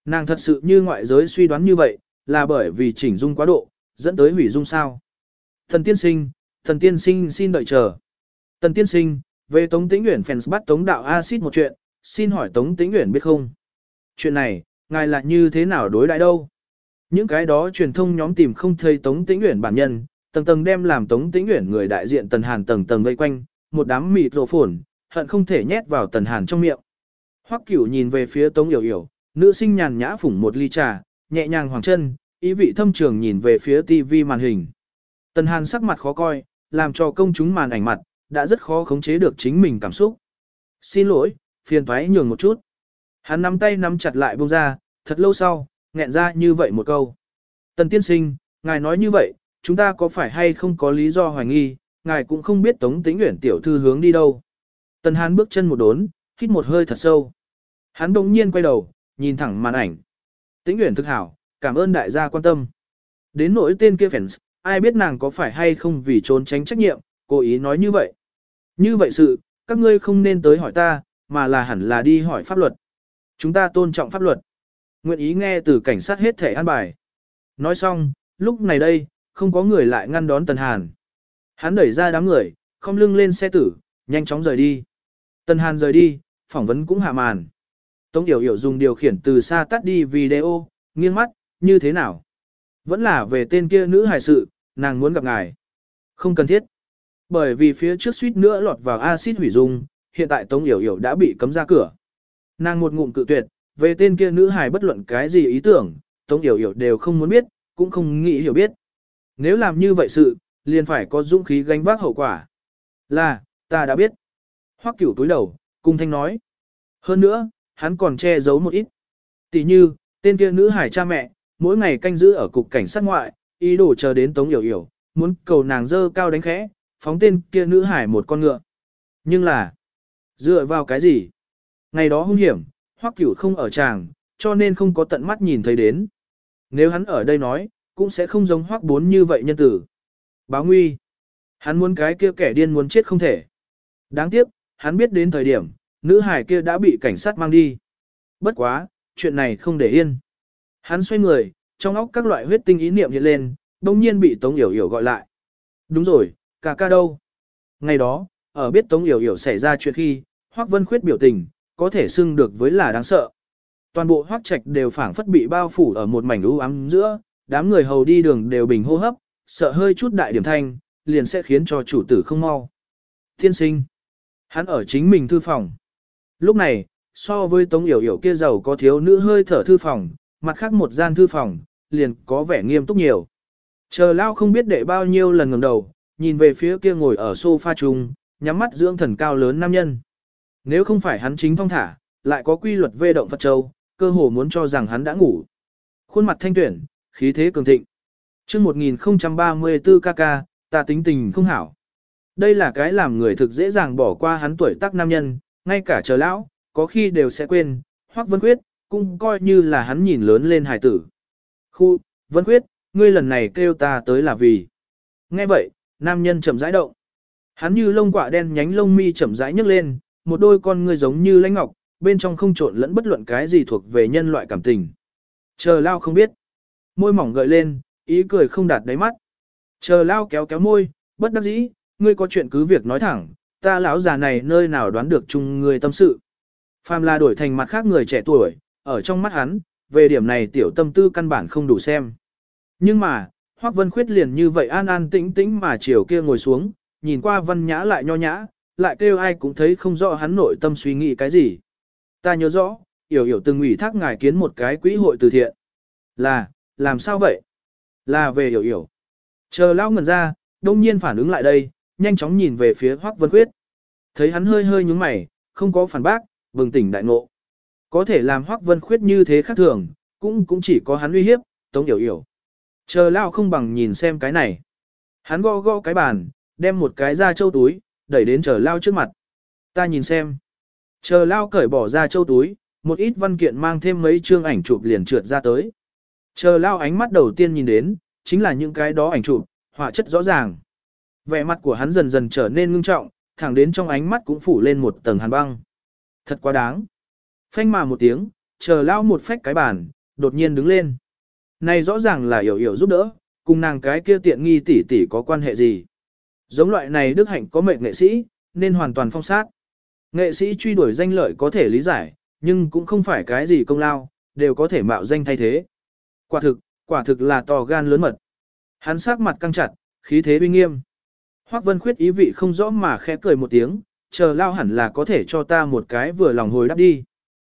Nàng thật sự như ngoại giới suy đoán như vậy, là bởi vì chỉnh dung quá độ, dẫn tới hủy dung sao? Thần tiên sinh, thần tiên sinh xin đợi chờ. Thần tiên sinh, về Tống Tĩnh Uyển fans bắt Tống đạo acid một chuyện, xin hỏi Tống Tĩnh Uyển biết không? Chuyện này, ngài là như thế nào đối đãi đâu? Những cái đó truyền thông nhóm tìm không thấy Tống Tĩnh Uyển bản nhân, tầng tầng đem làm Tống Tĩnh Uyển người đại diện Tần Hàn tầng tầng vây quanh, một đám mịt rồ phồn, hận không thể nhét vào Tần Hàn trong miệng. Hoắc Cửu nhìn về phía Tống Yểu Yểu, nữ sinh nhàn nhã phủng một ly trà, nhẹ nhàng hoàng chân, ý vị thâm trường nhìn về phía tivi màn hình. Tần Hàn sắc mặt khó coi, làm cho công chúng màn ảnh mặt, đã rất khó khống chế được chính mình cảm xúc. Xin lỗi, phiền thoái nhường một chút. Hắn nắm tay nắm chặt lại buông ra, thật lâu sau, nghẹn ra như vậy một câu. Tần tiên sinh, ngài nói như vậy, chúng ta có phải hay không có lý do hoài nghi, ngài cũng không biết Tống Tĩnh Uyển tiểu thư hướng đi đâu. Tần Hán bước chân một đốn, hít một hơi thật sâu. Hắn bỗng nhiên quay đầu, nhìn thẳng màn ảnh. Tĩnh Uyển thực hảo, cảm ơn đại gia quan tâm. Đến nỗi tên kia fans, ai biết nàng có phải hay không vì trốn tránh trách nhiệm, cố ý nói như vậy. Như vậy sự, các ngươi không nên tới hỏi ta, mà là hẳn là đi hỏi pháp luật. Chúng ta tôn trọng pháp luật. Nguyện ý nghe từ cảnh sát hết thể an bài. Nói xong, lúc này đây, không có người lại ngăn đón Tần Hàn. Hắn đẩy ra đám người, không lưng lên xe tử, nhanh chóng rời đi. Tần Hàn rời đi, phỏng vấn cũng hạ màn. Tống Yểu Yểu dùng điều khiển từ xa tắt đi video, nghiêng mắt, như thế nào? Vẫn là về tên kia nữ hài sự, nàng muốn gặp ngài. Không cần thiết. Bởi vì phía trước suýt nữa lọt vào axit hủy dung, hiện tại Tống Yểu Yểu đã bị cấm ra cửa. Nàng một ngụm cự tuyệt, về tên kia nữ hài bất luận cái gì ý tưởng, Tống Yểu Yểu đều không muốn biết, cũng không nghĩ hiểu biết. Nếu làm như vậy sự, liền phải có dũng khí gánh vác hậu quả. Là, ta đã biết. Hoắc cửu túi đầu, cung thanh nói. Hơn nữa, hắn còn che giấu một ít. Tỷ như, tên kia nữ hải cha mẹ, mỗi ngày canh giữ ở cục cảnh sát ngoại, ý đồ chờ đến Tống Yểu Yểu, muốn cầu nàng dơ cao đánh khẽ, phóng tên kia nữ hải một con ngựa. Nhưng là, dựa vào cái gì? Ngày đó hung hiểm, Hoắc Cửu không ở tràng, cho nên không có tận mắt nhìn thấy đến. Nếu hắn ở đây nói, cũng sẽ không giống Hoắc Bốn như vậy nhân tử. Báo nguy. Hắn muốn cái kia kẻ điên muốn chết không thể. Đáng tiếc, hắn biết đến thời điểm, nữ hải kia đã bị cảnh sát mang đi. Bất quá, chuyện này không để yên. Hắn xoay người, trong óc các loại huyết tinh ý niệm hiện lên, đồng nhiên bị Tống Yểu Yểu gọi lại. Đúng rồi, cả ca đâu? Ngày đó, ở biết Tống Yểu Yểu xảy ra chuyện khi, Hoắc Vân Khuyết biểu tình, có thể xưng được với là đáng sợ. Toàn bộ hoác trạch đều phảng phất bị bao phủ ở một mảnh u ám giữa, đám người hầu đi đường đều bình hô hấp, sợ hơi chút đại điểm thanh, liền sẽ khiến cho chủ tử không mau. Thiên sinh. Hắn ở chính mình thư phòng. Lúc này, so với Tống Yểu Yểu kia giàu có thiếu nữ hơi thở thư phòng, mặt khác một gian thư phòng, liền có vẻ nghiêm túc nhiều. Chờ lao không biết đệ bao nhiêu lần ngẩng đầu, nhìn về phía kia ngồi ở sofa chung, nhắm mắt dưỡng thần cao lớn nam nhân. Nếu không phải hắn chính phong thả, lại có quy luật vê động Phật Châu, cơ hồ muốn cho rằng hắn đã ngủ. Khuôn mặt thanh tuyển, khí thế cường thịnh. trước 1034 kk, ta tính tình không hảo. Đây là cái làm người thực dễ dàng bỏ qua hắn tuổi tác nam nhân, ngay cả chờ lão, có khi đều sẽ quên, hoặc vân quyết, cũng coi như là hắn nhìn lớn lên hài tử. Khu, vân quyết, ngươi lần này kêu ta tới là vì. Nghe vậy, nam nhân chậm rãi động. Hắn như lông quạ đen nhánh lông mi chậm rãi nhấc lên, một đôi con ngươi giống như lãnh ngọc, bên trong không trộn lẫn bất luận cái gì thuộc về nhân loại cảm tình. Chờ lao không biết. Môi mỏng gợi lên, ý cười không đạt đáy mắt. Chờ lao kéo kéo môi, bất đắc dĩ, ngươi có chuyện cứ việc nói thẳng, ta lão già này nơi nào đoán được chung ngươi tâm sự. Phàm là đổi thành mặt khác người trẻ tuổi, ở trong mắt hắn, về điểm này tiểu tâm tư căn bản không đủ xem. Nhưng mà, Hoắc Vân Khuyết liền như vậy an an tĩnh tĩnh mà chiều kia ngồi xuống, nhìn qua văn nhã lại nho nhã, lại kêu ai cũng thấy không rõ hắn nội tâm suy nghĩ cái gì. Ta nhớ rõ, hiểu hiểu từng ủy thác ngài kiến một cái quỹ hội từ thiện. Là, làm sao vậy? Là về hiểu hiểu. Chờ lao ngần ra, đông nhiên phản ứng lại đây, nhanh chóng nhìn về phía Hoắc Vân Khuyết. Thấy hắn hơi hơi nhúng mày, không có phản bác, bừng tỉnh đại ngộ. Có thể làm Hoắc Vân Khuyết như thế khác thường, cũng cũng chỉ có hắn uy hiếp, Tống hiểu hiểu. Chờ lao không bằng nhìn xem cái này. Hắn gõ gõ cái bàn, đem một cái ra châu túi, đẩy đến chờ lao trước mặt. Ta nhìn xem. Chờ lao cởi bỏ ra châu túi, một ít văn kiện mang thêm mấy chương ảnh chụp liền trượt ra tới. Chờ lao ánh mắt đầu tiên nhìn đến, chính là những cái đó ảnh chụp, họa chất rõ ràng. Vẻ mặt của hắn dần dần trở nên ngưng trọng, thẳng đến trong ánh mắt cũng phủ lên một tầng hàn băng. Thật quá đáng. Phanh mà một tiếng, chờ lao một phách cái bàn, đột nhiên đứng lên. Này rõ ràng là hiểu hiểu giúp đỡ, cùng nàng cái kia tiện nghi tỷ tỷ có quan hệ gì. Giống loại này đức hạnh có mệnh nghệ sĩ, nên hoàn toàn phong sát. Nghệ sĩ truy đuổi danh lợi có thể lý giải, nhưng cũng không phải cái gì công lao, đều có thể mạo danh thay thế. Quả thực, quả thực là to gan lớn mật. Hắn sắc mặt căng chặt, khí thế uy nghiêm. Hoắc Vân Khuyết ý vị không rõ mà khẽ cười một tiếng, chờ lao hẳn là có thể cho ta một cái vừa lòng hồi đáp đi.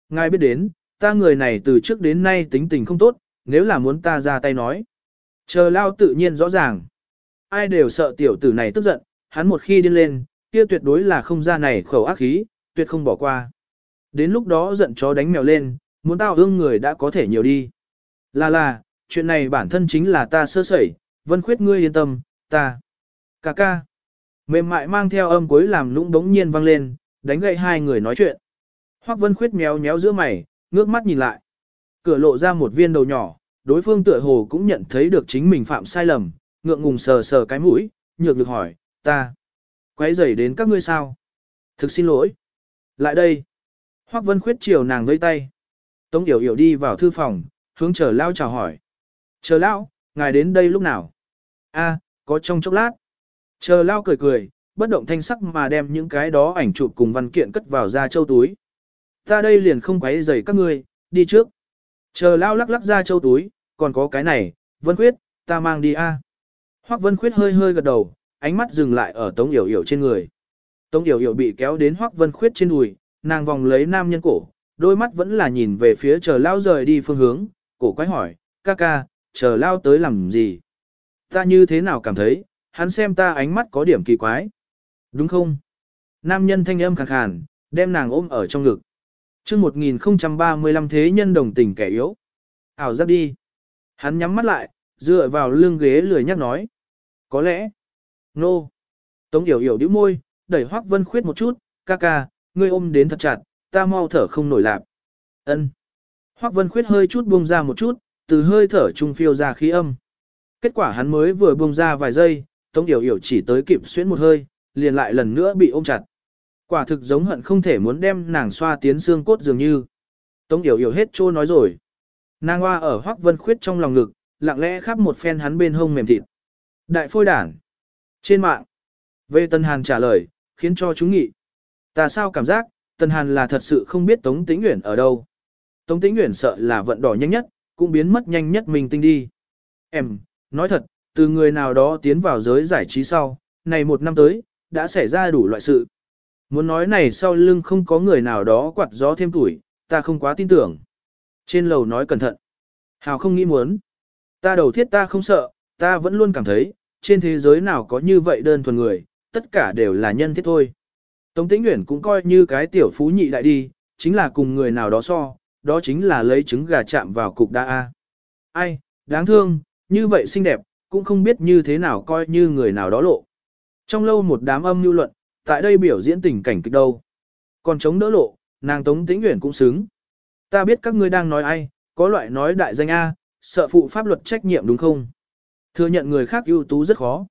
Ngài biết đến, ta người này từ trước đến nay tính tình không tốt, nếu là muốn ta ra tay nói. Chờ lao tự nhiên rõ ràng. Ai đều sợ tiểu tử này tức giận, hắn một khi điên lên, kia tuyệt đối là không ra này khẩu ác khí, tuyệt không bỏ qua. Đến lúc đó giận chó đánh mèo lên, muốn tao ương người đã có thể nhiều đi. Là là, chuyện này bản thân chính là ta sơ sẩy, vân khuyết ngươi yên tâm, ta. Cà ca. Mềm mại mang theo âm cuối làm lũng đống nhiên vang lên, đánh gậy hai người nói chuyện. Hoắc vân khuyết méo méo giữa mày, ngước mắt nhìn lại. Cửa lộ ra một viên đầu nhỏ, đối phương tựa hồ cũng nhận thấy được chính mình phạm sai lầm, ngượng ngùng sờ sờ cái mũi, nhược được hỏi, ta. Quấy rầy đến các ngươi sao? Thực xin lỗi. Lại đây. Hoắc Vân Khuyết chiều nàng vây tay. Tống Yểu Yểu đi vào thư phòng, hướng chờ lao chào hỏi. Chờ lão, ngài đến đây lúc nào? A, có trong chốc lát. Chờ lao cười cười, bất động thanh sắc mà đem những cái đó ảnh chụp cùng văn kiện cất vào ra châu túi. Ta đây liền không quấy rầy các ngươi, đi trước. Chờ lao lắc lắc ra châu túi, còn có cái này, Vân Khuyết, ta mang đi a. Hoắc Vân Khuyết hơi hơi gật đầu, ánh mắt dừng lại ở Tống Yểu Yểu trên người. Tống Yểu Yểu bị kéo đến Hoắc Vân Khuyết trên đùi, nàng vòng lấy nam nhân cổ, đôi mắt vẫn là nhìn về phía chờ lao rời đi phương hướng, cổ quái hỏi, ca ca, chờ lao tới làm gì? Ta như thế nào cảm thấy, hắn xem ta ánh mắt có điểm kỳ quái. Đúng không? Nam nhân thanh âm khàn khàn, đem nàng ôm ở trong ngực. chương 1035 thế nhân đồng tình kẻ yếu. Ảo giáp đi. Hắn nhắm mắt lại, dựa vào lưng ghế lười nhắc nói. Có lẽ. Nô. No. Tống yểu yểu đĩu môi, đẩy Hoắc Vân Khuyết một chút, ca ca, ngươi ôm đến thật chặt, ta mau thở không nổi lạp. Ân. Hoắc Vân Khuyết hơi chút buông ra một chút, từ hơi thở trung phiêu ra khí âm. Kết quả hắn mới vừa buông ra vài giây, Tống Yểu Yểu chỉ tới kịp xuyến một hơi, liền lại lần nữa bị ôm chặt. Quả thực giống hận không thể muốn đem nàng xoa tiến xương cốt dường như. Tống Yểu Yểu hết trô nói rồi. Nàng hoa ở Hoắc Vân Khuyết trong lòng ngực, lặng lẽ khắp một phen hắn bên hông mềm thịt. Đại phôi đản. Trên mạng. Về Tân Hàn trả lời, khiến cho chúng nghị. Ta sao cảm giác, Tân Hàn là thật sự không biết Tống Tĩnh Uyển ở đâu. Tống Tĩnh Uyển sợ là vận đỏ nhanh nhất, cũng biến mất nhanh nhất mình tinh đi. Em, nói thật, từ người nào đó tiến vào giới giải trí sau, này một năm tới, đã xảy ra đủ loại sự. Muốn nói này sau lưng không có người nào đó quạt gió thêm tuổi, ta không quá tin tưởng. Trên lầu nói cẩn thận. Hào không nghĩ muốn. Ta đầu thiết ta không sợ, ta vẫn luôn cảm thấy, trên thế giới nào có như vậy đơn thuần người, tất cả đều là nhân thiết thôi. Tống Tĩnh Uyển cũng coi như cái tiểu phú nhị đại đi, chính là cùng người nào đó so, đó chính là lấy trứng gà chạm vào cục đa A. Ai, đáng thương, như vậy xinh đẹp, cũng không biết như thế nào coi như người nào đó lộ. Trong lâu một đám âm lưu luận, tại đây biểu diễn tình cảnh kịch đâu. Còn chống đỡ lộ, nàng Tống Tĩnh Uyển cũng xứng. Ta biết các ngươi đang nói ai, có loại nói đại danh A, sợ phụ pháp luật trách nhiệm đúng không? Thừa nhận người khác ưu tú rất khó.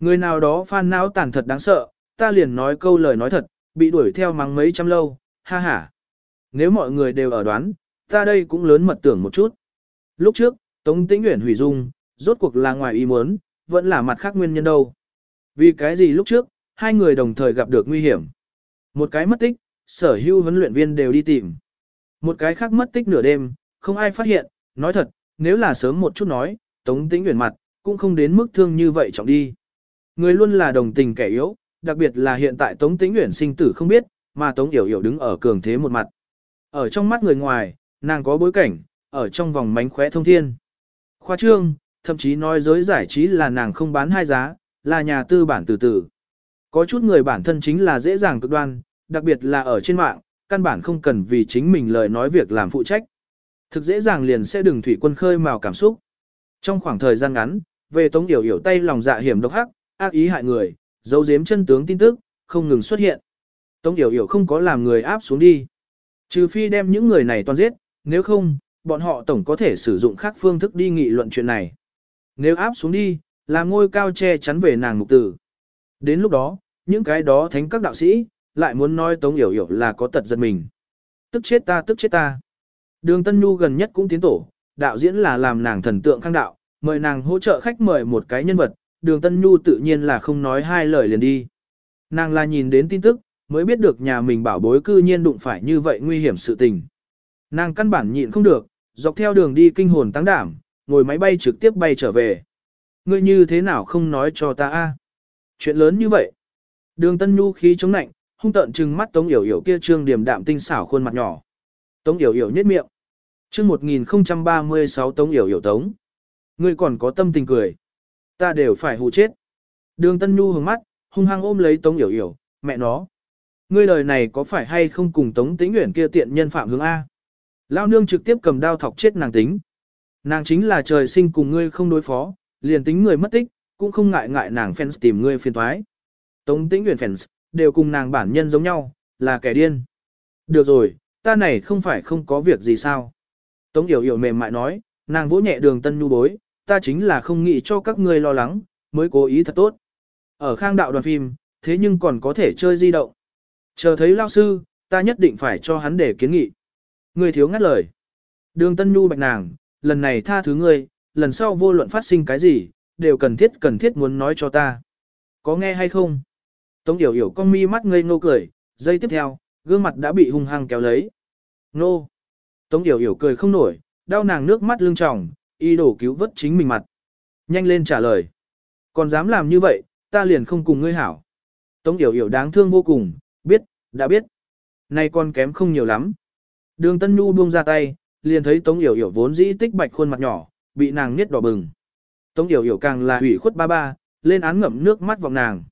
Người nào đó phan não tàn thật đáng sợ, ta liền nói câu lời nói thật, bị đuổi theo mắng mấy trăm lâu, ha ha. Nếu mọi người đều ở đoán, ta đây cũng lớn mật tưởng một chút. Lúc trước, Tống Tĩnh Uyển hủy dung, rốt cuộc là ngoài ý muốn, vẫn là mặt khác nguyên nhân đâu. Vì cái gì lúc trước, hai người đồng thời gặp được nguy hiểm. Một cái mất tích, sở hữu huấn luyện viên đều đi tìm. Một cái khác mất tích nửa đêm, không ai phát hiện, nói thật, nếu là sớm một chút nói, Tống Tĩnh Uyển mặt, cũng không đến mức thương như vậy trọng đi. Người luôn là đồng tình kẻ yếu, đặc biệt là hiện tại Tống Tĩnh Uyển sinh tử không biết, mà Tống Yểu Yểu đứng ở cường thế một mặt. Ở trong mắt người ngoài, nàng có bối cảnh, ở trong vòng mánh khóe thông thiên. Khoa trương, thậm chí nói giới giải trí là nàng không bán hai giá, là nhà tư bản từ từ. Có chút người bản thân chính là dễ dàng cực đoan, đặc biệt là ở trên mạng, căn bản không cần vì chính mình lời nói việc làm phụ trách. Thực dễ dàng liền sẽ đừng thủy quân khơi mào cảm xúc. Trong khoảng thời gian ngắn, về Tống Yểu Yểu tay lòng dạ hiểm độc hắc, ác ý hại người, giấu giếm chân tướng tin tức, không ngừng xuất hiện. Tống Yểu Yểu không có làm người áp xuống đi. Trừ phi đem những người này toàn giết, nếu không, bọn họ tổng có thể sử dụng khác phương thức đi nghị luận chuyện này. Nếu áp xuống đi, là ngôi cao che chắn về nàng mục tử. Đến lúc đó, những cái đó thánh các đạo sĩ, lại muốn nói Tống Yểu Yểu là có tật giật mình. Tức chết ta tức chết ta. Đường Tân Nhu gần nhất cũng tiến tổ, đạo diễn là làm nàng thần tượng khang đạo, mời nàng hỗ trợ khách mời một cái nhân vật, đường Tân Nhu tự nhiên là không nói hai lời liền đi. Nàng là nhìn đến tin tức, mới biết được nhà mình bảo bối cư nhiên đụng phải như vậy nguy hiểm sự tình. Nàng căn bản nhịn không được, dọc theo đường đi kinh hồn tăng đảm, ngồi máy bay trực tiếp bay trở về. Ngươi như thế nào không nói cho ta a? Chuyện lớn như vậy. Đường Tân Nhu khí chống nạnh, hung tợn trừng mắt Tống Yểu Yểu kia trương điểm đạm tinh xảo khuôn mặt nhỏ. Tống Yểu Yểu nhếch miệng. Chương 1036 Tống Yểu Yểu Tống. Ngươi còn có tâm tình cười. Ta đều phải hù chết. Đường Tân Nhu hướng mắt, hung hăng ôm lấy Tống Yểu Yểu, mẹ nó. Ngươi lời này có phải hay không cùng Tống Tĩnh Uyển kia tiện nhân phạm hướng A? Lao nương trực tiếp cầm đao thọc chết nàng tính. Nàng chính là trời sinh cùng ngươi không đối phó, liền tính người mất tích, cũng không ngại ngại nàng fans tìm ngươi phiền thoái. Tống Tĩnh Uyển fans, đều cùng nàng bản nhân giống nhau, là kẻ điên. Được rồi, ta này không phải không có việc gì sao. Tống Yểu Yểu mềm mại nói, nàng vỗ nhẹ đường tân nhu bối, ta chính là không nghĩ cho các ngươi lo lắng, mới cố ý thật tốt. Ở khang đạo đoàn phim, thế nhưng còn có thể chơi di động. Chờ thấy lao sư, ta nhất định phải cho hắn để kiến nghị. Ngươi thiếu ngắt lời. Đường Tân Nhu bạch nàng, lần này tha thứ ngươi, lần sau vô luận phát sinh cái gì, đều cần thiết cần thiết muốn nói cho ta. Có nghe hay không? Tống Yểu Yểu con mi mắt ngây ngô cười, giây tiếp theo, gương mặt đã bị hung hăng kéo lấy. Nô! Tống Yểu Yểu cười không nổi, đau nàng nước mắt lưng tròng, y đổ cứu vớt chính mình mặt. Nhanh lên trả lời. Còn dám làm như vậy, ta liền không cùng ngươi hảo. Tống Yểu Yểu đáng thương vô cùng, biết, đã biết. Nay con kém không nhiều lắm. Đường Tân Nhu buông ra tay, liền thấy Tống Yểu Yểu vốn dĩ tích bạch khuôn mặt nhỏ, bị nàng niết đỏ bừng. Tống Yểu Yểu càng là ủy khuất ba ba, lên án ngậm nước mắt vọng nàng.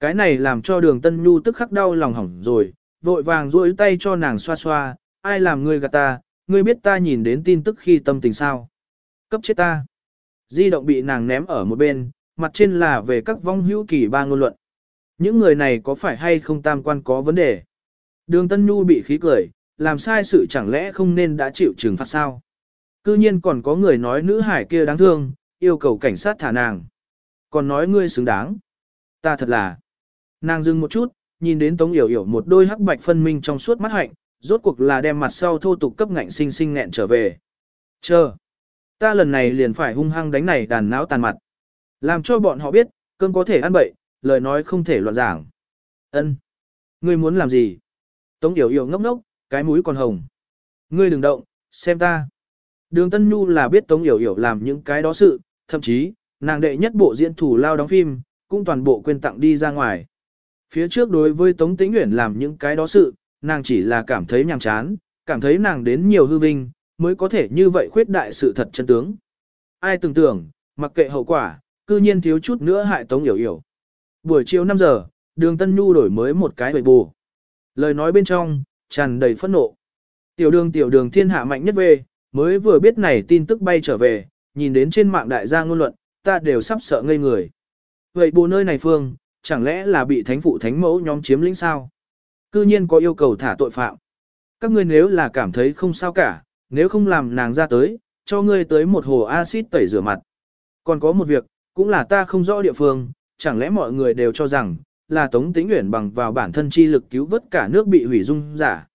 Cái này làm cho đường Tân Nhu tức khắc đau lòng hỏng rồi, vội vàng duỗi tay cho nàng xoa xoa, ai làm ngươi gạt ta, ngươi biết ta nhìn đến tin tức khi tâm tình sao. Cấp chết ta. Di động bị nàng ném ở một bên, mặt trên là về các vong hữu kỳ ba ngôn luận. Những người này có phải hay không tam quan có vấn đề? Đường Tân Nhu bị khí cười, làm sai sự chẳng lẽ không nên đã chịu trừng phạt sao? Cư nhiên còn có người nói nữ hải kia đáng thương, yêu cầu cảnh sát thả nàng. Còn nói ngươi xứng đáng. Ta thật là. Nàng dừng một chút, nhìn đến Tống Yểu Yểu một đôi hắc bạch phân minh trong suốt mắt hạnh, rốt cuộc là đem mặt sau thô tục cấp ngạnh sinh sinh nghẹn trở về. Chờ. Ta lần này liền phải hung hăng đánh này đàn não tàn mặt. Làm cho bọn họ biết, cơm có thể ăn bậy, lời nói không thể loạn giảng. Ân, Ngươi muốn làm gì? Tống Yểu Yểu ngốc ngốc, cái mũi còn hồng. Ngươi đừng động, xem ta. Đường Tân Nhu là biết Tống Yểu Yểu làm những cái đó sự, thậm chí, nàng đệ nhất bộ diễn thủ lao đóng phim, cũng toàn bộ quên tặng đi ra ngoài. Phía trước đối với Tống Tĩnh Uyển làm những cái đó sự, nàng chỉ là cảm thấy nhàm chán, cảm thấy nàng đến nhiều hư vinh, mới có thể như vậy khuyết đại sự thật chân tướng. Ai tưởng tưởng, mặc kệ hậu quả, cư nhiên thiếu chút nữa hại Tống Yểu Yểu. Buổi chiều 5 giờ, đường Tân Nhu đổi mới một cái bầy bù. Lời nói bên trong, tràn đầy phẫn nộ. Tiểu đường tiểu đường thiên hạ mạnh nhất về, mới vừa biết này tin tức bay trở về, nhìn đến trên mạng đại gia ngôn luận, ta đều sắp sợ ngây người. Vậy bù nơi này phương, chẳng lẽ là bị thánh phụ thánh mẫu nhóm chiếm lĩnh sao? Cư nhiên có yêu cầu thả tội phạm. Các ngươi nếu là cảm thấy không sao cả, nếu không làm nàng ra tới, cho ngươi tới một hồ axit tẩy rửa mặt. Còn có một việc, cũng là ta không rõ địa phương, chẳng lẽ mọi người đều cho rằng, là Tống Tĩnh Uyển bằng vào bản thân chi lực cứu vớt cả nước bị hủy dung giả.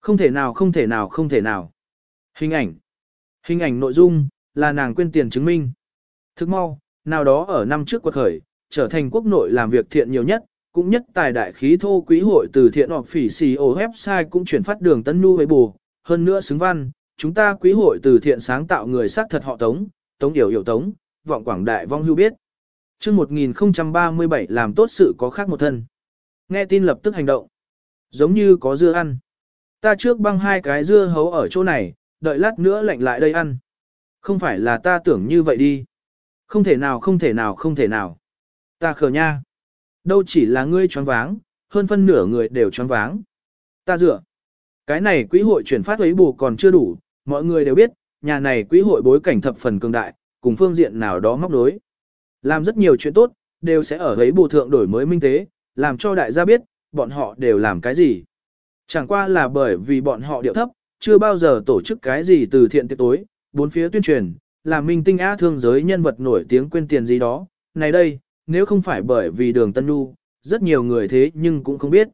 Không thể nào không thể nào không thể nào. Hình ảnh. Hình ảnh nội dung, là nàng quên tiền chứng minh. Thức mau, nào đó ở năm trước quật khởi, trở thành quốc nội làm việc thiện nhiều nhất, cũng nhất tài đại khí thô quý hội từ thiện họp phỉ xì ổ website cũng chuyển phát đường tân nu với bù. Hơn nữa xứng văn, chúng ta quý hội từ thiện sáng tạo người xác thật họ tống, tống hiểu hiểu tống, vọng quảng đại vong hưu biết chương 1037 làm tốt sự có khác một thân. Nghe tin lập tức hành động. Giống như có dưa ăn. Ta trước băng hai cái dưa hấu ở chỗ này, đợi lát nữa lạnh lại đây ăn. Không phải là ta tưởng như vậy đi. Không thể nào không thể nào không thể nào. Ta khờ nha. Đâu chỉ là ngươi choáng váng, hơn phân nửa người đều choáng váng. Ta dựa. Cái này quỹ hội chuyển phát ấy bù còn chưa đủ, mọi người đều biết, nhà này quỹ hội bối cảnh thập phần cường đại, cùng phương diện nào đó móc đối. Làm rất nhiều chuyện tốt, đều sẽ ở ấy bù thượng đổi mới minh tế, làm cho đại gia biết, bọn họ đều làm cái gì. Chẳng qua là bởi vì bọn họ điệu thấp, chưa bao giờ tổ chức cái gì từ thiện tiệc tối, bốn phía tuyên truyền, làm minh tinh á thương giới nhân vật nổi tiếng quên tiền gì đó. Này đây, nếu không phải bởi vì đường Tân Nhu, rất nhiều người thế nhưng cũng không biết.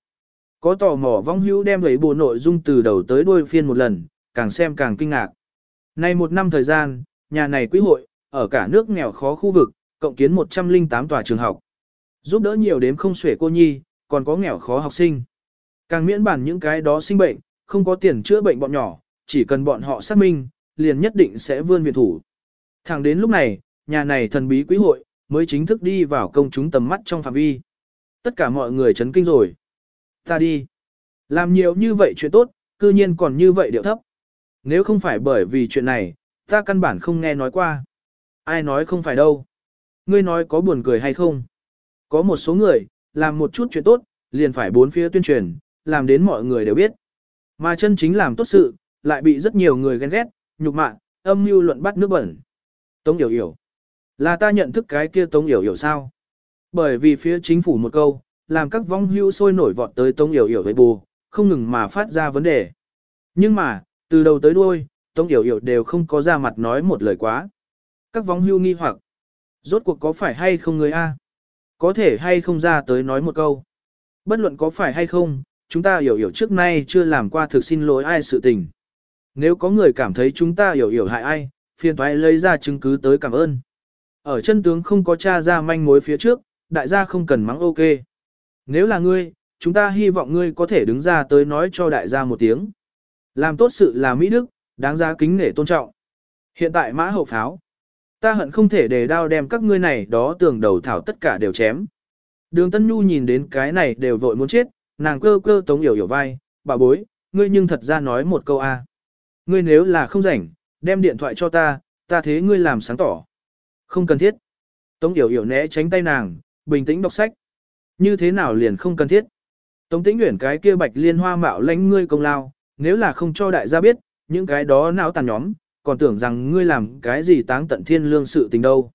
Có tò mò vong hữu đem lấy bộ nội dung từ đầu tới đuôi phiên một lần, càng xem càng kinh ngạc. Nay một năm thời gian, nhà này quý hội, ở cả nước nghèo khó khu vực, cộng kiến 108 tòa trường học. Giúp đỡ nhiều đếm không xuể cô nhi, còn có nghèo khó học sinh. Càng miễn bản những cái đó sinh bệnh, không có tiền chữa bệnh bọn nhỏ, chỉ cần bọn họ xác minh, liền nhất định sẽ vươn viện thủ. Thẳng đến lúc này, nhà này thần bí quý hội, mới chính thức đi vào công chúng tầm mắt trong phạm vi. Tất cả mọi người chấn kinh rồi. Ta đi. Làm nhiều như vậy chuyện tốt, cư nhiên còn như vậy điệu thấp. Nếu không phải bởi vì chuyện này, ta căn bản không nghe nói qua. Ai nói không phải đâu. Ngươi nói có buồn cười hay không? Có một số người, làm một chút chuyện tốt, liền phải bốn phía tuyên truyền, làm đến mọi người đều biết. Mà chân chính làm tốt sự, lại bị rất nhiều người ghen ghét, nhục mạ, âm mưu luận bắt nước bẩn. Tống Yểu Yểu. Là ta nhận thức cái kia Tống Yểu Yểu sao? Bởi vì phía chính phủ một câu, làm các vong hưu sôi nổi vọt tới Tống Yểu Yểu với bù, không ngừng mà phát ra vấn đề. Nhưng mà, từ đầu tới đuôi, Tống Yểu Yểu đều không có ra mặt nói một lời quá. Các vong hưu nghi hoặc, rốt cuộc có phải hay không người A? Có thể hay không ra tới nói một câu. Bất luận có phải hay không, chúng ta hiểu hiểu trước nay chưa làm qua thực xin lỗi ai sự tình. Nếu có người cảm thấy chúng ta hiểu hiểu hại ai, phiền thoái lấy ra chứng cứ tới cảm ơn. Ở chân tướng không có tra ra manh mối phía trước, đại gia không cần mắng ok. Nếu là ngươi, chúng ta hy vọng ngươi có thể đứng ra tới nói cho đại gia một tiếng. Làm tốt sự là Mỹ Đức, đáng giá kính nể tôn trọng. Hiện tại mã hậu pháo. Ta hận không thể để đao đem các ngươi này đó tường đầu thảo tất cả đều chém. Đường Tân Nhu nhìn đến cái này đều vội muốn chết, nàng cơ cơ tống hiểu hiểu vai, bà bối, ngươi nhưng thật ra nói một câu a. Ngươi nếu là không rảnh, đem điện thoại cho ta, ta thế ngươi làm sáng tỏ. Không cần thiết. Tống hiểu hiểu né tránh tay nàng, bình tĩnh đọc sách. Như thế nào liền không cần thiết. Tống tĩnh nguyện cái kia bạch liên hoa mạo lãnh ngươi công lao, nếu là không cho đại gia biết, những cái đó não tàn nhóm, còn tưởng rằng ngươi làm cái gì táng tận thiên lương sự tình đâu.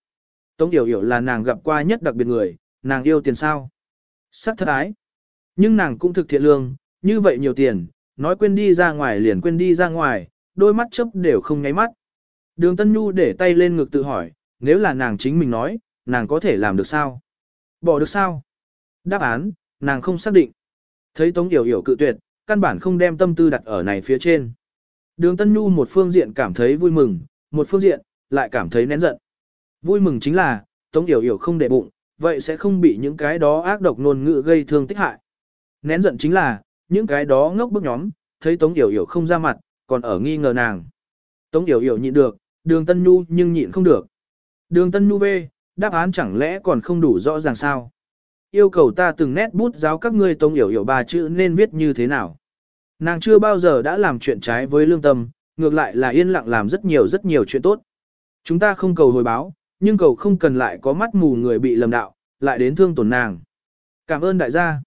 Tống Yểu Yểu là nàng gặp qua nhất đặc biệt người, nàng yêu tiền sao. Sắc thật ái. Nhưng nàng cũng thực thiện lương, như vậy nhiều tiền, nói quên đi ra ngoài liền quên đi ra ngoài, đôi mắt chấp đều không nháy mắt. Đường Tân Nhu để tay lên ngực tự hỏi, nếu là nàng chính mình nói, nàng có thể làm được sao? Bỏ được sao? Đáp án, nàng không xác định. Thấy Tống Yểu Yểu cự tuyệt, căn bản không đem tâm tư đặt ở này phía trên. Đường Tân Nhu một phương diện cảm thấy vui mừng, một phương diện, lại cảm thấy nén giận. Vui mừng chính là, Tống Yểu Yểu không để bụng, vậy sẽ không bị những cái đó ác độc nôn ngữ gây thương tích hại. Nén giận chính là, những cái đó ngốc bức nhóm, thấy Tống Yểu Yểu không ra mặt, còn ở nghi ngờ nàng. Tống Yểu Yểu nhịn được, đường Tân Nhu nhưng nhịn không được. Đường Tân Nhu về, đáp án chẳng lẽ còn không đủ rõ ràng sao? yêu cầu ta từng nét bút giáo các ngươi Tống Yểu Yểu ba chữ nên viết như thế nào. Nàng chưa bao giờ đã làm chuyện trái với lương tâm, ngược lại là yên lặng làm rất nhiều rất nhiều chuyện tốt. Chúng ta không cầu hồi báo, nhưng cầu không cần lại có mắt mù người bị lầm đạo, lại đến thương tổn nàng. Cảm ơn đại gia.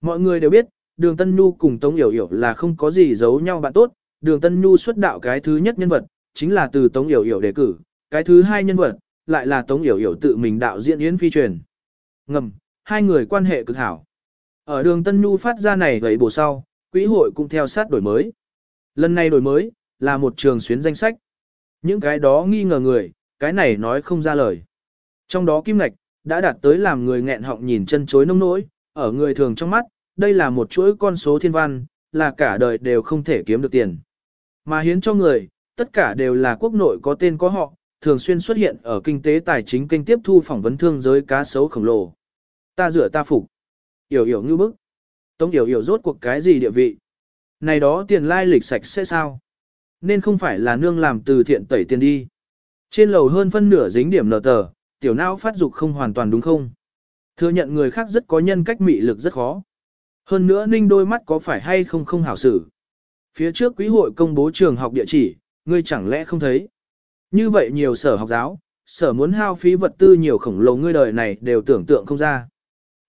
Mọi người đều biết, đường Tân Nhu cùng Tống Yểu Yểu là không có gì giấu nhau bạn tốt, đường Tân Nhu xuất đạo cái thứ nhất nhân vật, chính là từ Tống Yểu Yểu đề cử, cái thứ hai nhân vật, lại là Tống Yểu Yểu tự mình đạo diễn yến phi truyền. Ngầm, hai người quan hệ cực hảo. Ở đường Tân Nhu phát ra này vậy bổ sau, quỹ hội cũng theo sát đổi mới. Lần này đổi mới, là một trường xuyến danh sách. Những cái đó nghi ngờ người, cái này nói không ra lời. Trong đó kim ngạch, đã đạt tới làm người nghẹn họng nhìn chân chối nông nỗi, ở người thường trong mắt, đây là một chuỗi con số thiên văn, là cả đời đều không thể kiếm được tiền. Mà hiến cho người, tất cả đều là quốc nội có tên có họ, thường xuyên xuất hiện ở kinh tế tài chính kênh tiếp thu phỏng vấn thương giới cá sấu khổng lồ. Ta rửa ta phục. Yểu yểu như bức. Tống yểu yểu rốt cuộc cái gì địa vị. Này đó tiền lai lịch sạch sẽ sao? Nên không phải là nương làm từ thiện tẩy tiền đi. Trên lầu hơn phân nửa dính điểm nở tờ, tiểu não phát dục không hoàn toàn đúng không? Thừa nhận người khác rất có nhân cách mị lực rất khó. Hơn nữa ninh đôi mắt có phải hay không không hảo xử. Phía trước quý hội công bố trường học địa chỉ, ngươi chẳng lẽ không thấy. Như vậy nhiều sở học giáo, sở muốn hao phí vật tư nhiều khổng lồ ngươi đời này đều tưởng tượng không ra.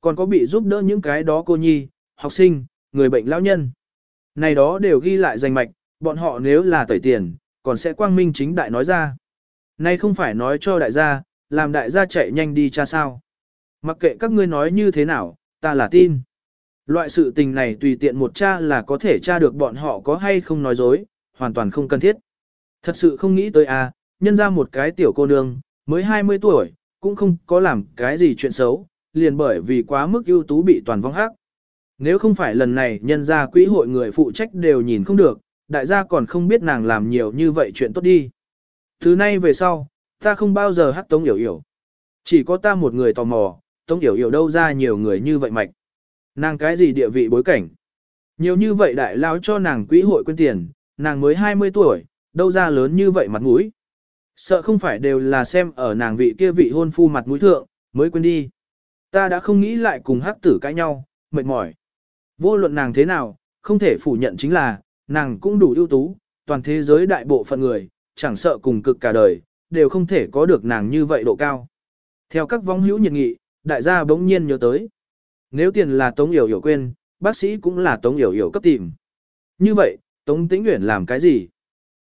Còn có bị giúp đỡ những cái đó cô nhi, học sinh, người bệnh lão nhân. Này đó đều ghi lại danh mạch, bọn họ nếu là tẩy tiền, còn sẽ quang minh chính đại nói ra. Nay không phải nói cho đại gia, làm đại gia chạy nhanh đi cha sao. Mặc kệ các ngươi nói như thế nào, ta là tin. Loại sự tình này tùy tiện một cha là có thể tra được bọn họ có hay không nói dối, hoàn toàn không cần thiết. Thật sự không nghĩ tới à, nhân ra một cái tiểu cô nương, mới 20 tuổi, cũng không có làm cái gì chuyện xấu, liền bởi vì quá mức ưu tú bị toàn vong hắc. Nếu không phải lần này nhân ra quỹ hội người phụ trách đều nhìn không được, đại gia còn không biết nàng làm nhiều như vậy chuyện tốt đi. Thứ nay về sau, ta không bao giờ hát Tống Yểu Yểu. Chỉ có ta một người tò mò, Tống Yểu Yểu đâu ra nhiều người như vậy mạch. Nàng cái gì địa vị bối cảnh. Nhiều như vậy đại lao cho nàng quỹ hội quên tiền, nàng mới 20 tuổi, đâu ra lớn như vậy mặt mũi. Sợ không phải đều là xem ở nàng vị kia vị hôn phu mặt mũi thượng, mới quên đi. Ta đã không nghĩ lại cùng hắc tử cãi nhau, mệt mỏi. Vô luận nàng thế nào, không thể phủ nhận chính là, nàng cũng đủ ưu tú, toàn thế giới đại bộ phận người, chẳng sợ cùng cực cả đời, đều không thể có được nàng như vậy độ cao. Theo các vong hữu nhiệt nghị, đại gia bỗng nhiên nhớ tới. Nếu tiền là Tống Yểu Yểu quên, bác sĩ cũng là Tống Yểu Yểu cấp tìm. Như vậy, Tống Tĩnh Uyển làm cái gì?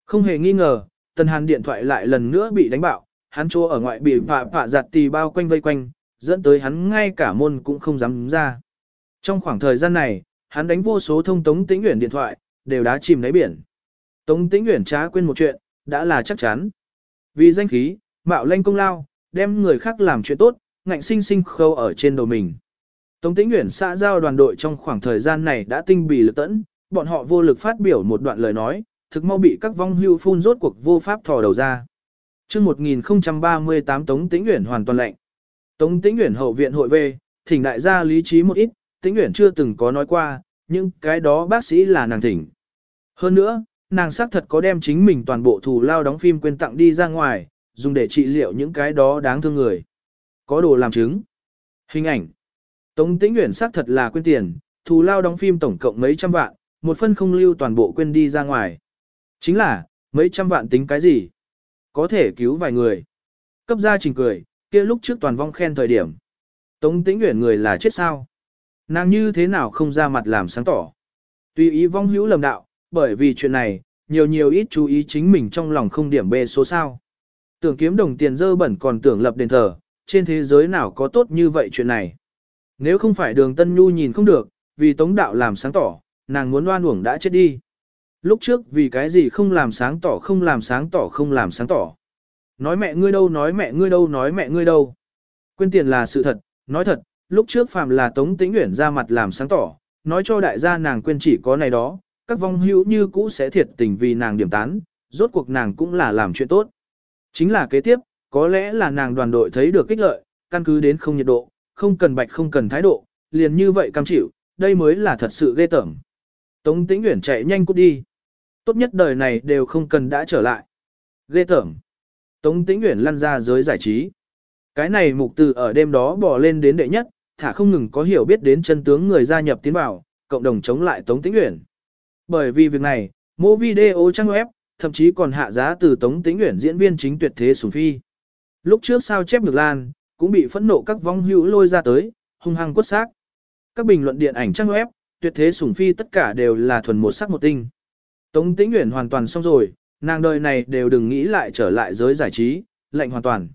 Không hề nghi ngờ, Tần Hàn điện thoại lại lần nữa bị đánh bạo, hắn chỗ ở ngoại bị phạ phạ giặt tì bao quanh vây quanh, dẫn tới hắn ngay cả môn cũng không dám ra. Trong khoảng thời gian này, hắn đánh vô số thông Tống Tĩnh Uyển điện thoại, đều đã chìm đáy biển. Tống Tĩnh Uyển trá quên một chuyện, đã là chắc chắn. Vì danh khí, mạo lanh công lao, đem người khác làm chuyện tốt, ngạnh sinh sinh khâu ở trên đầu mình. Tống Tĩnh Uyển xã giao đoàn đội trong khoảng thời gian này đã tinh bì lực tẫn, bọn họ vô lực phát biểu một đoạn lời nói, thực mau bị các vong hưu phun rốt cuộc vô pháp thò đầu ra. Trước 1038 Tống Tĩnh Uyển hoàn toàn lệnh. Tống Tĩnh Uyển hậu viện hội về, thỉnh đại gia lý trí một ít, Tĩnh Uyển chưa từng có nói qua, nhưng cái đó bác sĩ là nàng thỉnh. Hơn nữa, nàng xác thật có đem chính mình toàn bộ thù lao đóng phim quên tặng đi ra ngoài, dùng để trị liệu những cái đó đáng thương người. Có đồ làm chứng. Hình ảnh. Tống Tĩnh Uyển xác thật là quên tiền, thù lao đóng phim tổng cộng mấy trăm vạn, một phân không lưu toàn bộ quên đi ra ngoài. Chính là, mấy trăm vạn tính cái gì? Có thể cứu vài người. Cấp gia trình cười, kia lúc trước toàn vong khen thời điểm. Tống Tĩnh Uyển người là chết sao? Nàng như thế nào không ra mặt làm sáng tỏ? Tùy ý vong hữu lầm đạo, bởi vì chuyện này, nhiều nhiều ít chú ý chính mình trong lòng không điểm bê số sao. Tưởng kiếm đồng tiền dơ bẩn còn tưởng lập đền thờ, trên thế giới nào có tốt như vậy chuyện này. Nếu không phải đường Tân Nhu nhìn không được, vì tống đạo làm sáng tỏ, nàng muốn oan uổng đã chết đi. Lúc trước vì cái gì không làm sáng tỏ không làm sáng tỏ không làm sáng tỏ. Nói mẹ ngươi đâu nói mẹ ngươi đâu nói mẹ ngươi đâu. Quên tiền là sự thật, nói thật, lúc trước phàm là Tống Tĩnh Uyển ra mặt làm sáng tỏ, nói cho đại gia nàng quên chỉ có này đó, các vong hữu như cũ sẽ thiệt tình vì nàng điểm tán, rốt cuộc nàng cũng là làm chuyện tốt. Chính là kế tiếp, có lẽ là nàng đoàn đội thấy được kích lợi, căn cứ đến không nhiệt độ, không cần bạch không cần thái độ, liền như vậy cam chịu, đây mới là thật sự ghê tởm. Tống Tĩnh Uyển chạy nhanh cút đi. Tốt nhất đời này đều không cần đã trở lại. Ghê tởm. Tống Tĩnh Uyển lăn ra giới giải trí. Cái này mục từ ở đêm đó bỏ lên đến đệ nhất, thả không ngừng có hiểu biết đến chân tướng người gia nhập tiến vào, cộng đồng chống lại Tống Tĩnh Uyển. Bởi vì việc này, mô video trang web, thậm chí còn hạ giá từ Tống Tĩnh Uyển diễn viên chính tuyệt thế sủng phi. Lúc trước sao chép ngược lan, cũng bị phẫn nộ các vong hữu lôi ra tới, hung hăng quất xác. Các bình luận điện ảnh trang web, tuyệt thế sủng phi tất cả đều là thuần một sắc một tinh. Tống Tĩnh Uyển hoàn toàn xong rồi, nàng đời này đều đừng nghĩ lại trở lại giới giải trí, lệnh hoàn toàn.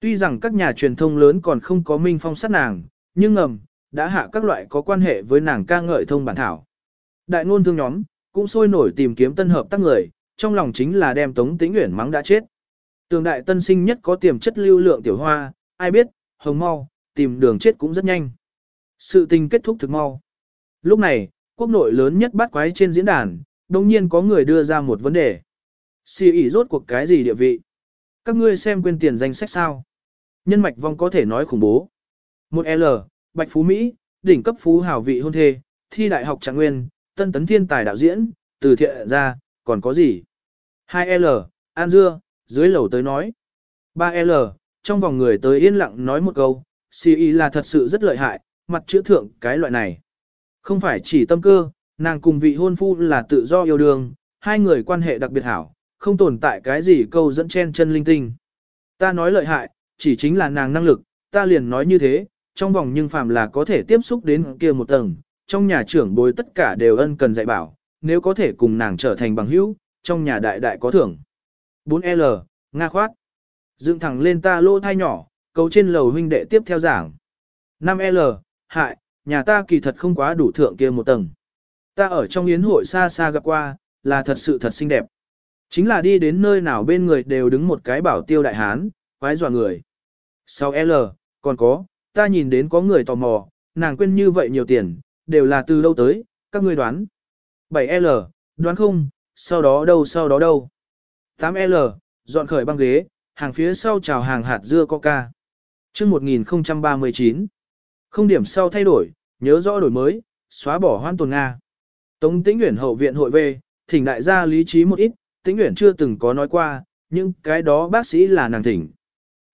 Tuy rằng các nhà truyền thông lớn còn không có minh phong sát nàng, nhưng ngầm, đã hạ các loại có quan hệ với nàng ca ngợi thông bản thảo. Đại ngôn thương nhóm, cũng sôi nổi tìm kiếm tân hợp tác người, trong lòng chính là đem Tống Tĩnh Uyển mắng đã chết. Tường đại tân sinh nhất có tiềm chất lưu lượng tiểu hoa, ai biết, hồng mau, tìm đường chết cũng rất nhanh. Sự tình kết thúc thực mau. Lúc này, quốc nội lớn nhất bắt quái trên diễn đàn, đồng nhiên có người đưa ra một vấn đề. Xì ỉ rốt cuộc cái gì địa vị? Các ngươi xem quên tiền danh sách sao? Nhân mạch vong có thể nói khủng bố. Một L, Bạch Phú Mỹ, đỉnh cấp phú hào vị hôn thê, thi đại học trạng nguyên, tân tấn thiên tài đạo diễn, từ thiện ra, còn có gì? 2L, An Dưa, dưới lầu tới nói. 3L, trong vòng người tới yên lặng nói một câu, CI là thật sự rất lợi hại, mặt chữa thượng cái loại này. Không phải chỉ tâm cơ, nàng cùng vị hôn phu là tự do yêu đương, hai người quan hệ đặc biệt hảo, không tồn tại cái gì câu dẫn chen chân linh tinh. Ta nói lợi hại, chỉ chính là nàng năng lực, ta liền nói như thế, trong vòng nhưng phàm là có thể tiếp xúc đến kia một tầng, trong nhà trưởng bối tất cả đều ân cần dạy bảo, nếu có thể cùng nàng trở thành bằng hữu, trong nhà đại đại có thưởng. 4L, Nga khoát. Dựng thẳng lên ta lỗ thai nhỏ, cầu trên lầu huynh đệ tiếp theo giảng. 5L, hại, nhà ta kỳ thật không quá đủ thượng kia một tầng. Ta ở trong yến hội xa xa gặp qua, là thật sự thật xinh đẹp. Chính là đi đến nơi nào bên người đều đứng một cái bảo tiêu đại hán, quái dọa người. 6L, còn có, ta nhìn đến có người tò mò, nàng quên như vậy nhiều tiền, đều là từ đâu tới, các ngươi đoán. 7L, đoán không, sau đó đâu sau đó đâu. 8L, dọn khởi băng ghế, hàng phía sau chào hàng hạt dưa coca. Trước 1039, không điểm sau thay đổi, nhớ rõ đổi mới, xóa bỏ hoan tồn Nga. Tống tĩnh nguyện hậu viện hội về, thỉnh đại gia lý trí một ít, tĩnh nguyện chưa từng có nói qua, nhưng cái đó bác sĩ là nàng thỉnh.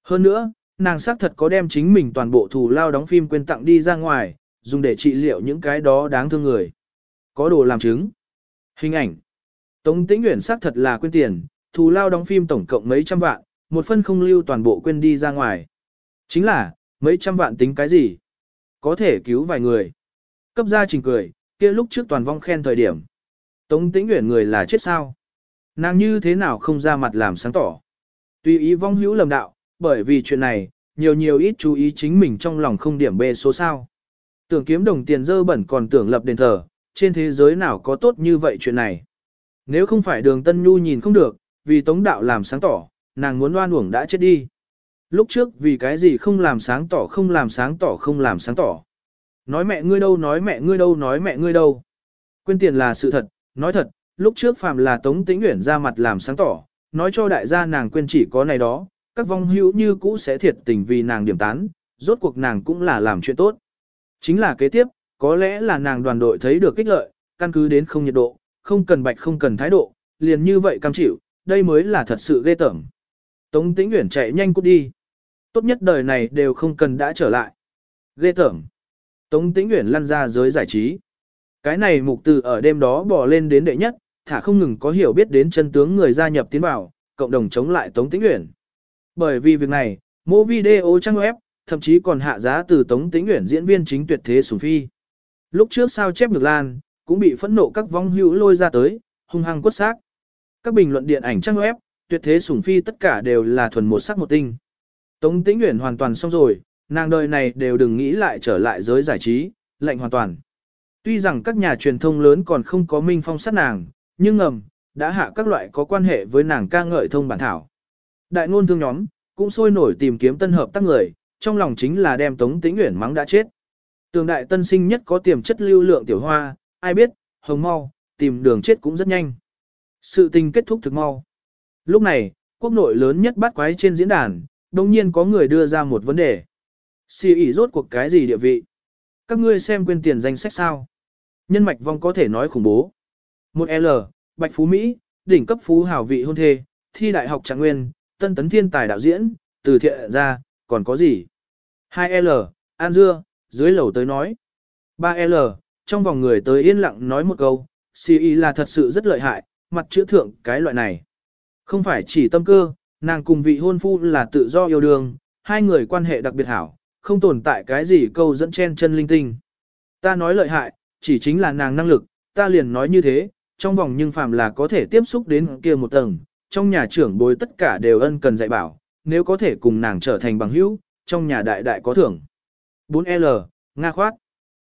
Hơn nữa, nàng xác thật có đem chính mình toàn bộ thù lao đóng phim quên tặng đi ra ngoài, dùng để trị liệu những cái đó đáng thương người. Có đồ làm chứng. Hình ảnh. Tống tĩnh nguyện xác thật là quên tiền, thù lao đóng phim tổng cộng mấy trăm vạn, một phân không lưu toàn bộ quên đi ra ngoài. Chính là, mấy trăm vạn tính cái gì? Có thể cứu vài người. Cấp gia trình cười, kia lúc trước toàn vong khen thời điểm. Tống tĩnh nguyện người là chết sao? Nàng như thế nào không ra mặt làm sáng tỏ? Tùy ý vong hữu lầm đạo, bởi vì chuyện này, nhiều nhiều ít chú ý chính mình trong lòng không điểm bê số sao. Tưởng kiếm đồng tiền dơ bẩn còn tưởng lập đền thờ, trên thế giới nào có tốt như vậy chuyện này. Nếu không phải đường Tân Nhu nhìn không được, vì tống đạo làm sáng tỏ, nàng muốn đoan uổng đã chết đi. Lúc trước vì cái gì không làm sáng tỏ không làm sáng tỏ không làm sáng tỏ. Nói mẹ ngươi đâu nói mẹ ngươi đâu nói mẹ ngươi đâu. Quên tiền là sự thật, nói thật, lúc trước phàm là Tống Tĩnh Uyển ra mặt làm sáng tỏ, nói cho đại gia nàng quên chỉ có này đó, các vong hữu như cũ sẽ thiệt tình vì nàng điểm tán, rốt cuộc nàng cũng là làm chuyện tốt. Chính là kế tiếp, có lẽ là nàng đoàn đội thấy được kích lợi, căn cứ đến không nhiệt độ, không cần bạch không cần thái độ, liền như vậy cam chịu, đây mới là thật sự ghê tởm. Tống Tĩnh Uyển chạy nhanh cút đi. Tốt nhất đời này đều không cần đã trở lại. Ghê tởm. Tống Tĩnh Uyển lăn ra giới giải trí. Cái này mục từ ở đêm đó bò lên đến đệ nhất, thả không ngừng có hiểu biết đến chân tướng người gia nhập tiến vào, cộng đồng chống lại Tống Tĩnh Uyển. Bởi vì việc này, mô video trang web, thậm chí còn hạ giá từ Tống Tĩnh Uyển diễn viên chính tuyệt thế sủng phi. Lúc trước sao chép ngược lan, cũng bị phẫn nộ các vong hữu lôi ra tới, hung hăng quất xác. Các bình luận điện ảnh trang web, tuyệt thế sủng phi tất cả đều là thuần một sắc một tinh. Tống Tĩnh Uyển hoàn toàn xong rồi, nàng đời này đều đừng nghĩ lại trở lại giới giải trí, lệnh hoàn toàn. Tuy rằng các nhà truyền thông lớn còn không có minh phong sát nàng, nhưng ngầm, đã hạ các loại có quan hệ với nàng ca ngợi thông bản thảo. Đại ngôn thương nhóm, cũng sôi nổi tìm kiếm tân hợp tác người, trong lòng chính là đem Tống Tĩnh Uyển mắng đã chết. Tường đại tân sinh nhất có tiềm chất lưu lượng tiểu hoa, ai biết, hồng mau, tìm đường chết cũng rất nhanh. Sự tình kết thúc thực mau. Lúc này, quốc nội lớn nhất bắt quái trên diễn đàn, đồng nhiên có người đưa ra một vấn đề. Xì ỉ rốt cuộc cái gì địa vị? Các ngươi xem quên tiền danh sách sao? Nhân mạch vong có thể nói khủng bố. Một L, Bạch Phú Mỹ, đỉnh cấp phú hào vị hôn thê, thi đại học trạng nguyên, tân tấn thiên tài đạo diễn, từ thiện ra, còn có gì? 2L, An Dưa, dưới lầu tới nói. 3L, trong vòng người tới yên lặng nói một câu, CI là thật sự rất lợi hại, mặt chữa thượng cái loại này. Không phải chỉ tâm cơ, nàng cùng vị hôn phu là tự do yêu đương, hai người quan hệ đặc biệt hảo, không tồn tại cái gì câu dẫn chen chân linh tinh. Ta nói lợi hại, chỉ chính là nàng năng lực, ta liền nói như thế, trong vòng nhưng phàm là có thể tiếp xúc đến kia một tầng, trong nhà trưởng bối tất cả đều ân cần dạy bảo, nếu có thể cùng nàng trở thành bằng hữu, trong nhà đại đại có thưởng. 4L, Nga khoát.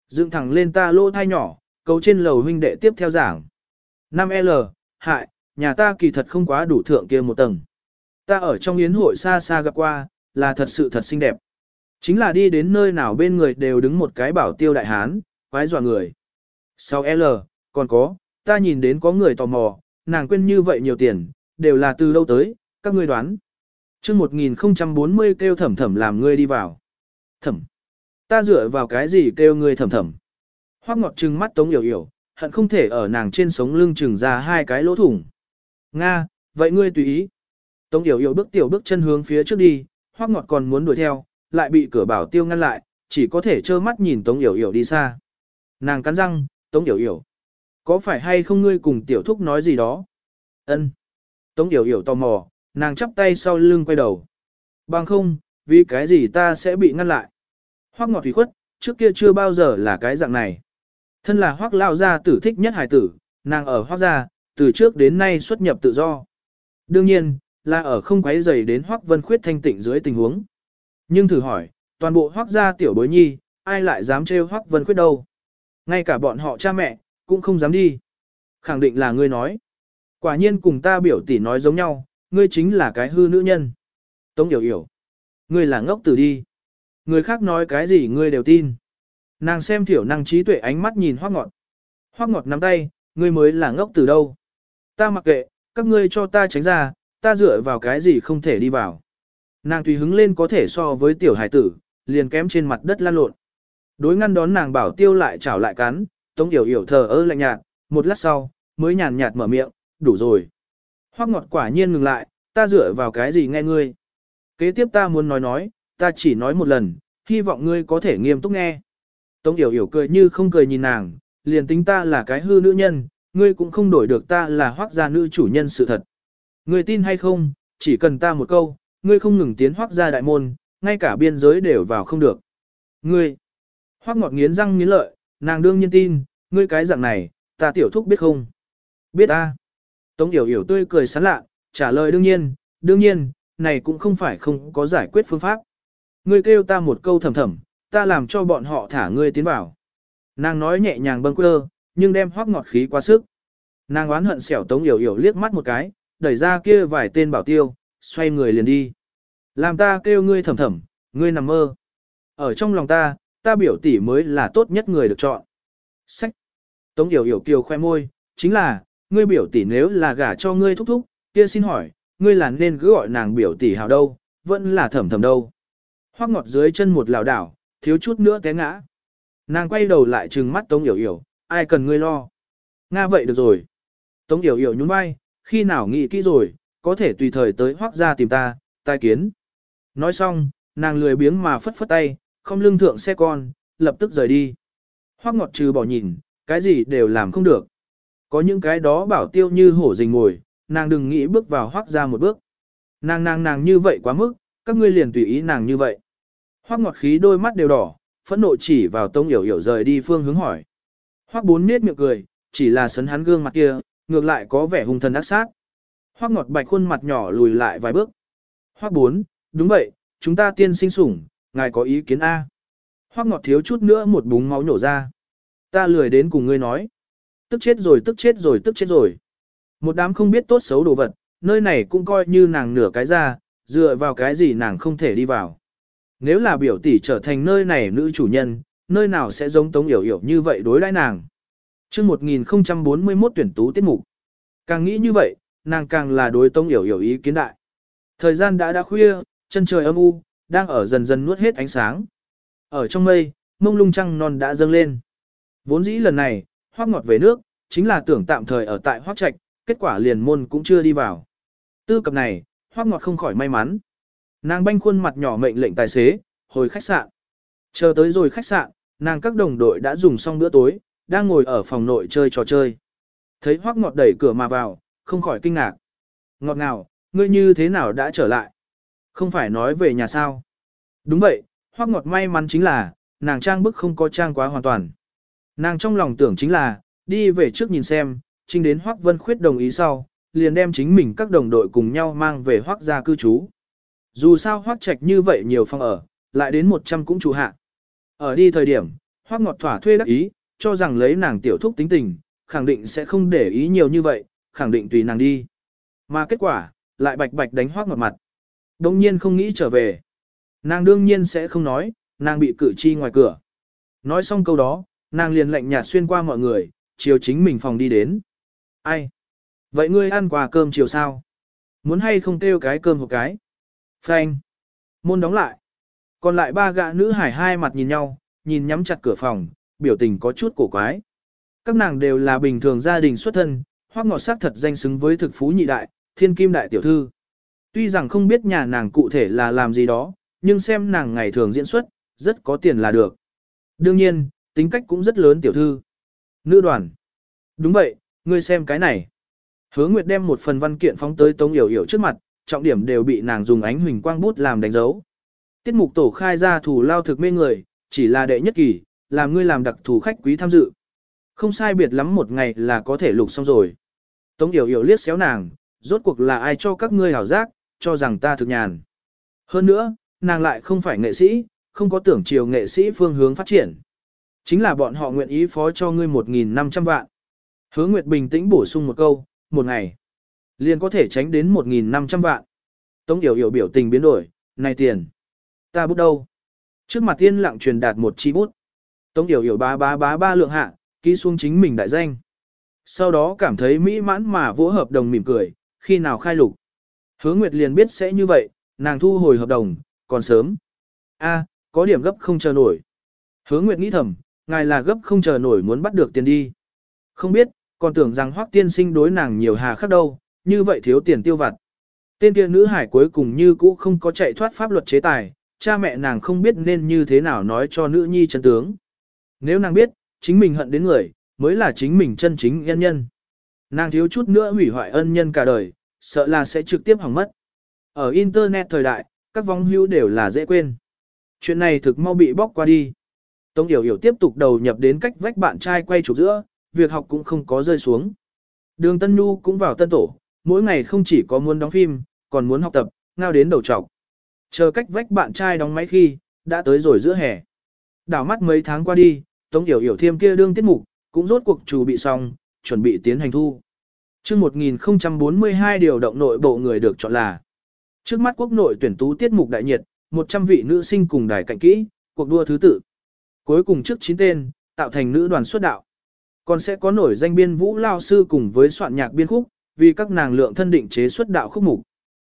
Dựng thẳng lên ta lô thai nhỏ, cầu trên lầu huynh đệ tiếp theo giảng. 5L, hại, nhà ta kỳ thật không quá đủ thượng kia một tầng. Ta ở trong yến hội xa xa gặp qua, là thật sự thật xinh đẹp. Chính là đi đến nơi nào bên người đều đứng một cái bảo tiêu đại hán, quái dọa người. 6l còn có, ta nhìn đến có người tò mò, nàng quên như vậy nhiều tiền, đều là từ đâu tới, các ngươi đoán. chương 1040 kêu thẩm thẩm làm ngươi đi vào. Thẩm. Ta dựa vào cái gì kêu ngươi thẩm thẩm. Hoác ngọt trừng mắt tống hiểu hiểu, hận không thể ở nàng trên sống lưng trừng ra hai cái lỗ thủng. Nga, vậy ngươi tùy ý. Tống hiểu hiểu bước tiểu bước chân hướng phía trước đi, hoác ngọt còn muốn đuổi theo, lại bị cửa bảo tiêu ngăn lại, chỉ có thể trơ mắt nhìn Tống Yểu Yểu đi xa. Nàng cắn răng, Tống Yểu Yểu. Có phải hay không ngươi cùng tiểu thúc nói gì đó? Ân. Tống Yểu Yểu tò mò, nàng chắp tay sau lưng quay đầu. Bằng không, vì cái gì ta sẽ bị ngăn lại? Hoác ngọt thủy khuất, trước kia chưa bao giờ là cái dạng này. Thân là hoác lao gia tử thích nhất hải tử, nàng ở hoác gia, từ trước đến nay xuất nhập tự do. Đương nhiên, là ở không quấy dày đến hoác vân khuyết thanh tịnh dưới tình huống. Nhưng thử hỏi, toàn bộ hoác gia tiểu bối nhi, ai lại dám trêu hoác vân khuyết đâu? Ngay cả bọn họ cha mẹ, cũng không dám đi. Khẳng định là ngươi nói. Quả nhiên cùng ta biểu tỷ nói giống nhau, ngươi chính là cái hư nữ nhân. Tống hiểu hiểu. Ngươi là ngốc tử đi. Người khác nói cái gì ngươi đều tin. Nàng xem thiểu năng trí tuệ ánh mắt nhìn hoác ngọt. Hoác ngọt nắm tay, ngươi mới là ngốc từ đâu. Ta mặc kệ, các ngươi cho ta tránh ra, ta dựa vào cái gì không thể đi vào. Nàng tùy hứng lên có thể so với tiểu hải tử, liền kém trên mặt đất lan lộn. Đối ngăn đón nàng bảo tiêu lại chảo lại cắn, tống yểu yểu thờ ơ lạnh nhạt, một lát sau, mới nhàn nhạt mở miệng, đủ rồi. Hoác ngọt quả nhiên ngừng lại, ta dựa vào cái gì nghe ngươi. Kế tiếp ta muốn nói nói, ta chỉ nói một lần, hy vọng ngươi có thể nghiêm túc nghe. Tống yểu yểu cười như không cười nhìn nàng, liền tính ta là cái hư nữ nhân, ngươi cũng không đổi được ta là hoác gia nữ chủ nhân sự thật. Ngươi tin hay không, chỉ cần ta một câu, ngươi không ngừng tiến hoác gia đại môn, ngay cả biên giới đều vào không được. Ngươi, hoác ngọt nghiến răng nghiến lợi, nàng đương nhiên tin, ngươi cái dạng này, ta tiểu thúc biết không? Biết a. Tống yểu yểu tươi cười sán lạ, trả lời đương nhiên, đương nhiên, này cũng không phải không có giải quyết phương pháp. Ngươi kêu ta một câu thầm thầm, ta làm cho bọn họ thả ngươi tiến vào. Nàng nói nhẹ nhàng bâng quơ, nhưng đem hoác ngọt khí quá sức. Nàng oán hận xẻo tống yểu yểu liếc mắt một cái, đẩy ra kia vài tên bảo tiêu, xoay người liền đi. Làm ta kêu ngươi thầm thầm, ngươi nằm mơ. Ở trong lòng ta, ta biểu tỷ mới là tốt nhất người được chọn. Sách. Tống Yểu Yểu kiều khoe môi, chính là, ngươi biểu tỷ nếu là gả cho ngươi thúc thúc, kia xin hỏi, ngươi là nên cứ gọi nàng biểu tỷ hào đâu, vẫn là thầm thầm đâu. Hoắc ngọt dưới chân một lảo đảo, thiếu chút nữa té ngã. Nàng quay đầu lại trừng mắt Tống Yểu Yểu, ai cần ngươi lo. Nga vậy được rồi. Tống Yểu Yểu nhún vai, khi nào nghĩ kỹ rồi, có thể tùy thời tới hoác ra tìm ta, tai kiến. Nói xong, nàng lười biếng mà phất phất tay, không lưng thượng xe con, lập tức rời đi. Hoác ngọt trừ bỏ nhìn, cái gì đều làm không được. Có những cái đó bảo tiêu như hổ rình ngồi, nàng đừng nghĩ bước vào hoác ra một bước. Nàng nàng nàng như vậy quá mức, các ngươi liền tùy ý nàng như vậy. Hoắc ngọt khí đôi mắt đều đỏ, phẫn nộ chỉ vào tông hiểu hiểu rời đi phương hướng hỏi. Hoắc bốn nết miệng cười, chỉ là sấn hắn gương mặt kia, ngược lại có vẻ hung thần ác sát. Hoắc ngọt bạch khuôn mặt nhỏ lùi lại vài bước. Hoắc bốn, đúng vậy, chúng ta tiên sinh sủng, ngài có ý kiến A. Hoắc ngọt thiếu chút nữa một búng máu nổ ra. Ta lười đến cùng ngươi nói. Tức chết rồi tức chết rồi tức chết rồi. Một đám không biết tốt xấu đồ vật, nơi này cũng coi như nàng nửa cái ra, dựa vào cái gì nàng không thể đi vào. Nếu là biểu tỷ trở thành nơi này nữ chủ nhân, nơi nào sẽ giống tống hiểu hiểu như vậy đối đãi nàng. chương 1041 tuyển tú tiết mục. Càng nghĩ như vậy, nàng càng là đối tống hiểu hiểu ý kiến đại. Thời gian đã đã khuya, chân trời âm u, đang ở dần dần nuốt hết ánh sáng. Ở trong mây, mông lung trăng non đã dâng lên. Vốn dĩ lần này, hoác ngọt về nước, chính là tưởng tạm thời ở tại hoác trạch, kết quả liền môn cũng chưa đi vào. Tư cập này, hoác ngọt không khỏi may mắn. Nàng banh khuôn mặt nhỏ mệnh lệnh tài xế, hồi khách sạn. Chờ tới rồi khách sạn, nàng các đồng đội đã dùng xong bữa tối, đang ngồi ở phòng nội chơi trò chơi. Thấy Hoắc Ngọt đẩy cửa mà vào, không khỏi kinh ngạc. Ngọt ngào, ngươi như thế nào đã trở lại? Không phải nói về nhà sao? Đúng vậy, Hoắc Ngọt may mắn chính là, nàng trang bức không có trang quá hoàn toàn. Nàng trong lòng tưởng chính là, đi về trước nhìn xem, trinh đến Hoắc Vân Khuyết đồng ý sau, liền đem chính mình các đồng đội cùng nhau mang về Hoắc gia cư trú. Dù sao Hoắc Trạch như vậy nhiều phòng ở, lại đến 100 cũng chủ hạ. Ở đi thời điểm, Hoắc Ngọt thỏa thuê đắc ý, cho rằng lấy nàng tiểu thúc tính tình, khẳng định sẽ không để ý nhiều như vậy, khẳng định tùy nàng đi. Mà kết quả, lại bạch bạch đánh Hoắc Ngọt mặt. Đông nhiên không nghĩ trở về. Nàng đương nhiên sẽ không nói, nàng bị cử chi ngoài cửa. Nói xong câu đó, nàng liền lạnh nhạt xuyên qua mọi người, chiều chính mình phòng đi đến. Ai? Vậy ngươi ăn quà cơm chiều sao? Muốn hay không kêu cái cơm một cái? Phanh. Môn đóng lại. Còn lại ba gã nữ hải hai mặt nhìn nhau, nhìn nhắm chặt cửa phòng, biểu tình có chút cổ quái. Các nàng đều là bình thường gia đình xuất thân, hoặc ngọt sắc thật danh xứng với thực phú nhị đại, thiên kim đại tiểu thư. Tuy rằng không biết nhà nàng cụ thể là làm gì đó, nhưng xem nàng ngày thường diễn xuất, rất có tiền là được. Đương nhiên, tính cách cũng rất lớn tiểu thư. Nữ đoàn. Đúng vậy, ngươi xem cái này. Hứa Nguyệt đem một phần văn kiện phóng tới Tống Yểu Yểu trước mặt, trọng điểm đều bị nàng dùng ánh huỳnh quang bút làm đánh dấu. Tiết mục tổ khai ra thủ lao thực mê người, chỉ là đệ nhất kỳ, làm ngươi làm đặc thù khách quý tham dự. Không sai biệt lắm một ngày là có thể lục xong rồi. Tống Yểu Yểu liếc xéo nàng, rốt cuộc là ai cho các ngươi hảo giác, cho rằng ta thực nhàn. Hơn nữa, nàng lại không phải nghệ sĩ, không có tưởng chiều nghệ sĩ phương hướng phát triển. Chính là bọn họ nguyện ý phó cho ngươi 1.500 vạn. Hứa Nguyệt bình tĩnh bổ sung một câu, một ngày, liền có thể tránh đến 1.500 vạn. Tống Yểu Yểu biểu tình biến đổi, này tiền. Ta bút đâu? Trước mặt tiên lặng truyền đạt một chi bút. Tống Yểu Yểu bá bá bá ba lượng hạ, ký xuống chính mình đại danh. Sau đó cảm thấy mỹ mãn mà vỗ hợp đồng mỉm cười, khi nào khai lục. Hứa Nguyệt liền biết sẽ như vậy, nàng thu hồi hợp đồng, còn sớm. A, có điểm gấp không chờ nổi. Hứa Nguyệt nghĩ thầm, ngài là gấp không chờ nổi muốn bắt được tiền đi. Không biết, còn tưởng rằng Hoắc tiên sinh đối nàng nhiều hà khắc đâu, như vậy thiếu tiền tiêu vặt. Tên kia nữ hải cuối cùng như cũ không có chạy thoát pháp luật chế tài, cha mẹ nàng không biết nên như thế nào nói cho nữ nhi chân tướng. Nếu nàng biết, chính mình hận đến người, mới là chính mình chân chính nhân nhân. Nàng thiếu chút nữa hủy hoại ân nhân cả đời, sợ là sẽ trực tiếp hỏng mất. Ở Internet thời đại, các vong hữu đều là dễ quên. Chuyện này thực mau bị bóc qua đi. Tống Yểu Yểu tiếp tục đầu nhập đến cách vách bạn trai quay chụp giữa, việc học cũng không có rơi xuống. Đường Tân Nhu cũng vào tân tổ, mỗi ngày không chỉ có muốn đóng phim, còn muốn học tập, ngao đến đầu trọc. Chờ cách vách bạn trai đóng máy khi, đã tới rồi giữa hè. Đảo mắt mấy tháng qua đi, Tống Yểu Yểu thêm kia đương tiết mục, cũng rốt cuộc chủ bị xong, chuẩn bị tiến hành thu. Trước 1042 điều động nội bộ người được chọn là Trước mắt quốc nội tuyển tú tiết mục đại nhiệt, 100 vị nữ sinh cùng đài cạnh kỹ, cuộc đua thứ tự. Cuối cùng trước 9 tên, tạo thành nữ đoàn xuất đạo. Còn sẽ có nổi danh biên vũ lao sư cùng với soạn nhạc biên khúc, vì các nàng lượng thân định chế xuất đạo khúc mục.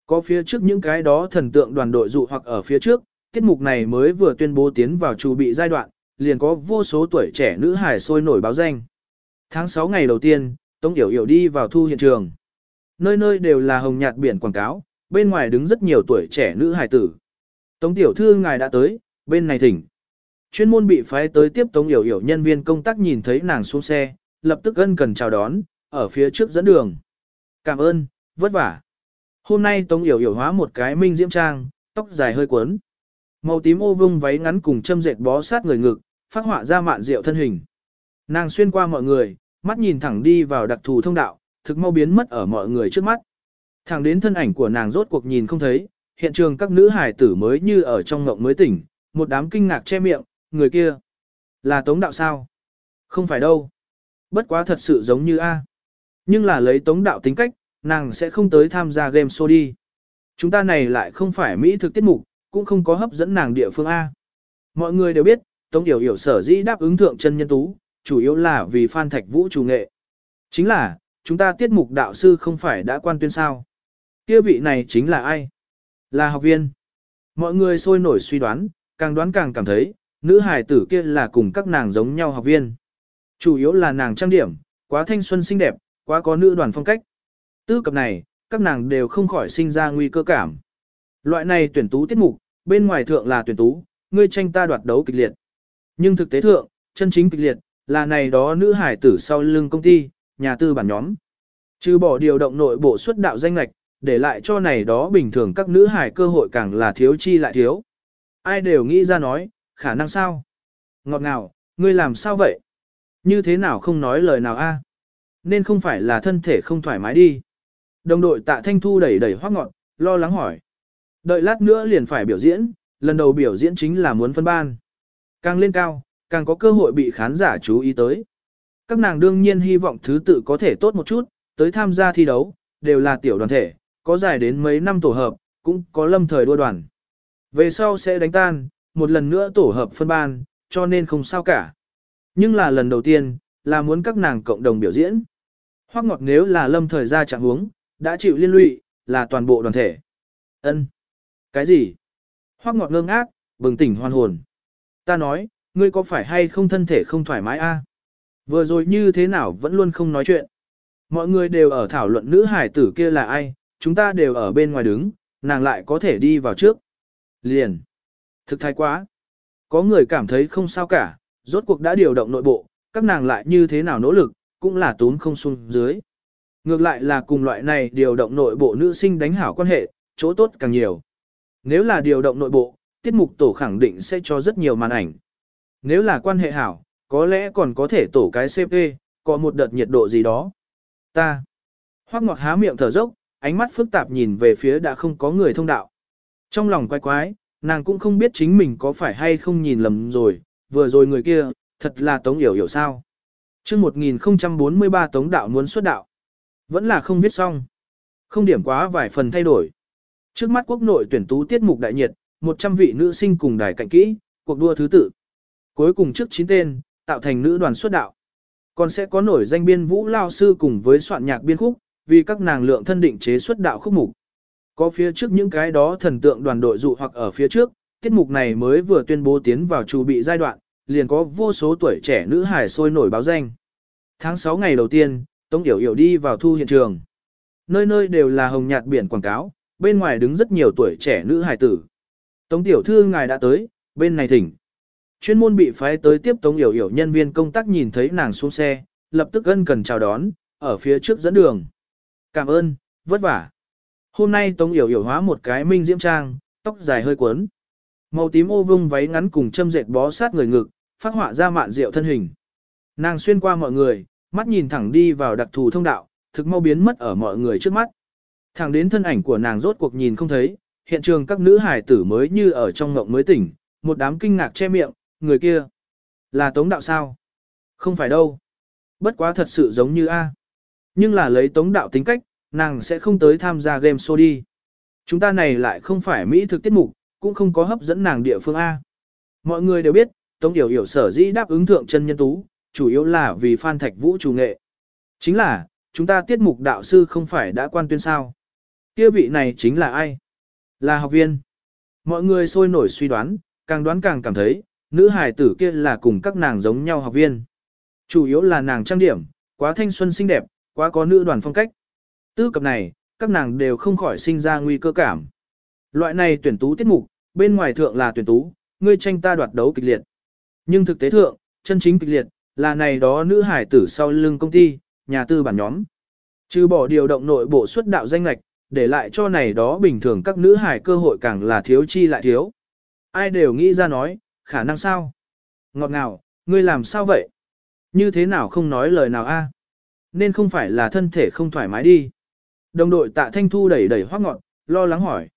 Có phía trước những cái đó thần tượng đoàn đội dụ hoặc ở phía trước, tiết mục này mới vừa tuyên bố tiến vào chủ bị giai đoạn, liền có vô số tuổi trẻ nữ hải sôi nổi báo danh. Tháng 6 ngày đầu tiên, Tống Yểu Yểu đi vào thu hiện trường. Nơi nơi đều là hồng nhạt biển quảng cáo, bên ngoài đứng rất nhiều tuổi trẻ nữ hải tử. Tống Tiểu Thư ngài đã tới, bên này thỉnh. Chuyên môn bị phái tới tiếp Tống hiểu hiểu nhân viên công tác nhìn thấy nàng xuống xe, lập tức ân cần chào đón, ở phía trước dẫn đường. Cảm ơn, vất vả. Hôm nay Tống hiểu hiểu hóa một cái minh diễm trang, tóc dài hơi cuốn, Màu tím ô vung váy ngắn cùng châm dệt bó sát người ngực, phát họa ra mạn rượu thân hình. Nàng xuyên qua mọi người, mắt nhìn thẳng đi vào đặc thù thông đạo, thực mau biến mất ở mọi người trước mắt. Thẳng đến thân ảnh của nàng rốt cuộc nhìn không thấy, hiện trường các nữ hải tử mới như ở trong ngộng mới tỉnh, một đám kinh ngạc che miệng, người kia. Là tống đạo sao? Không phải đâu. Bất quá thật sự giống như A. Nhưng là lấy tống đạo tính cách, nàng sẽ không tới tham gia game show đi. Chúng ta này lại không phải Mỹ thực tiết mục, cũng không có hấp dẫn nàng địa phương A. Mọi người đều biết, Tống Yểu Yểu sở dĩ đáp ứng thượng chân nhân tú, chủ yếu là vì Phan Thạch Vũ chủ nghệ. Chính là, chúng ta tiết mục đạo sư không phải đã quan tuyên sao. Kia vị này chính là ai? Là học viên. Mọi người sôi nổi suy đoán, càng đoán càng cảm thấy, nữ hài tử kia là cùng các nàng giống nhau học viên. Chủ yếu là nàng trang điểm, quá thanh xuân xinh đẹp, quá có nữ đoàn phong cách. Tư cập này, các nàng đều không khỏi sinh ra nguy cơ cảm. Loại này tuyển tú tiết mục, bên ngoài thượng là tuyển tú, ngươi tranh ta đoạt đấu kịch liệt. Nhưng thực tế thượng, chân chính kịch liệt, là này đó nữ hải tử sau lưng công ty, nhà tư bản nhóm. Trừ bỏ điều động nội bộ xuất đạo danh lạch, để lại cho này đó bình thường các nữ hải cơ hội càng là thiếu chi lại thiếu. Ai đều nghĩ ra nói, khả năng sao? Ngọt ngào, ngươi làm sao vậy? Như thế nào không nói lời nào a? À? Nên không phải là thân thể không thoải mái đi. Đồng đội tạ thanh thu đẩy đẩy hoác ngọt, lo lắng hỏi. Đợi lát nữa liền phải biểu diễn, lần đầu biểu diễn chính là muốn phân ban. Càng lên cao, càng có cơ hội bị khán giả chú ý tới. Các nàng đương nhiên hy vọng thứ tự có thể tốt một chút, tới tham gia thi đấu, đều là tiểu đoàn thể, có dài đến mấy năm tổ hợp, cũng có lâm thời đua đoàn. Về sau sẽ đánh tan, một lần nữa tổ hợp phân ban, cho nên không sao cả. Nhưng là lần đầu tiên, là muốn các nàng cộng đồng biểu diễn. Hoắc ngọt nếu là lâm thời ra trạng huống, đã chịu liên lụy, là toàn bộ đoàn thể. Ân, Cái gì? Hoắc ngọt ngơ ngác, bừng tỉnh hoàn hồn. Ta nói, ngươi có phải hay không thân thể không thoải mái a? Vừa rồi như thế nào vẫn luôn không nói chuyện. Mọi người đều ở thảo luận nữ hải tử kia là ai, chúng ta đều ở bên ngoài đứng, nàng lại có thể đi vào trước. Liền. Thực thái quá. Có người cảm thấy không sao cả, rốt cuộc đã điều động nội bộ, các nàng lại như thế nào nỗ lực, cũng là tốn không xuống dưới. Ngược lại là cùng loại này điều động nội bộ nữ sinh đánh hảo quan hệ, chỗ tốt càng nhiều. Nếu là điều động nội bộ, tiết mục tổ khẳng định sẽ cho rất nhiều màn ảnh. Nếu là quan hệ hảo, có lẽ còn có thể tổ cái CP, có một đợt nhiệt độ gì đó. Ta. Hoắc ngọt há miệng thở dốc, ánh mắt phức tạp nhìn về phía đã không có người thông đạo. Trong lòng quái quái, nàng cũng không biết chính mình có phải hay không nhìn lầm rồi, vừa rồi người kia, thật là Tống Yểu Yểu sao. chương 1043 Tống Đạo muốn xuất đạo. Vẫn là không viết xong. Không điểm quá vài phần thay đổi. Trước mắt quốc nội tuyển tú tiết mục đại nhiệt, 100 vị nữ sinh cùng đài cạnh kỹ, cuộc đua thứ tự. Cuối cùng trước 9 tên, tạo thành nữ đoàn xuất đạo. Còn sẽ có nổi danh biên vũ lao sư cùng với soạn nhạc biên khúc, vì các nàng lượng thân định chế xuất đạo khúc mục. Có phía trước những cái đó thần tượng đoàn đội dụ hoặc ở phía trước, tiết mục này mới vừa tuyên bố tiến vào chủ bị giai đoạn, liền có vô số tuổi trẻ nữ hải sôi nổi báo danh. Tháng 6 ngày đầu tiên, Tống Yểu Yểu đi vào thu hiện trường. Nơi nơi đều là hồng nhạt biển quảng cáo, bên ngoài đứng rất nhiều tuổi trẻ nữ hải tử. Tống Tiểu Thư ngài đã tới, bên này thỉnh. Chuyên môn bị phái tới tiếp Tống Yểu Yểu nhân viên công tác nhìn thấy nàng xuống xe, lập tức ân cần chào đón, ở phía trước dẫn đường. Cảm ơn, vất vả. Hôm nay Tống Yểu Yểu hóa một cái minh diễm trang, tóc dài hơi cuốn. Màu tím ô vung váy ngắn cùng châm dệt bó sát người ngực, phát họa ra mạn rượu thân hình. Nàng xuyên qua mọi người, mắt nhìn thẳng đi vào đặc thù thông đạo, thực mau biến mất ở mọi người trước mắt. Thẳng đến thân ảnh của nàng rốt cuộc nhìn không thấy, hiện trường các nữ hải tử mới như ở trong ngộng mới tỉnh, một đám kinh ngạc che miệng, người kia. Là tống đạo sao? Không phải đâu. Bất quá thật sự giống như A. Nhưng là lấy tống đạo tính cách, nàng sẽ không tới tham gia game show đi. Chúng ta này lại không phải Mỹ thực tiết mục, cũng không có hấp dẫn nàng địa phương A. Mọi người đều biết, Tống Yểu Yểu sở dĩ đáp ứng thượng chân nhân tú, chủ yếu là vì Phan Thạch Vũ chủ nghệ. Chính là, chúng ta tiết mục đạo sư không phải đã quan tuyên sao. Kia vị này chính là ai? Là học viên. Mọi người sôi nổi suy đoán, càng đoán càng cảm thấy, nữ hài tử kia là cùng các nàng giống nhau học viên. Chủ yếu là nàng trang điểm, quá thanh xuân xinh đẹp, quá có nữ đoàn phong cách. Tư cập này, các nàng đều không khỏi sinh ra nguy cơ cảm. Loại này tuyển tú tiết mục, bên ngoài thượng là tuyển tú, ngươi tranh ta đoạt đấu kịch liệt. Nhưng thực tế thượng, chân chính kịch liệt, là này đó nữ hải tử sau lưng công ty, nhà tư bản nhóm. Trừ bỏ điều động nội bộ xuất đạo danh lạch, để lại cho này đó bình thường các nữ hải cơ hội càng là thiếu chi lại thiếu. Ai đều nghĩ ra nói, khả năng sao? Ngọt ngào, ngươi làm sao vậy? Như thế nào không nói lời nào a? Nên không phải là thân thể không thoải mái đi. Đồng đội tạ thanh thu đẩy đẩy hoác ngọn, lo lắng hỏi.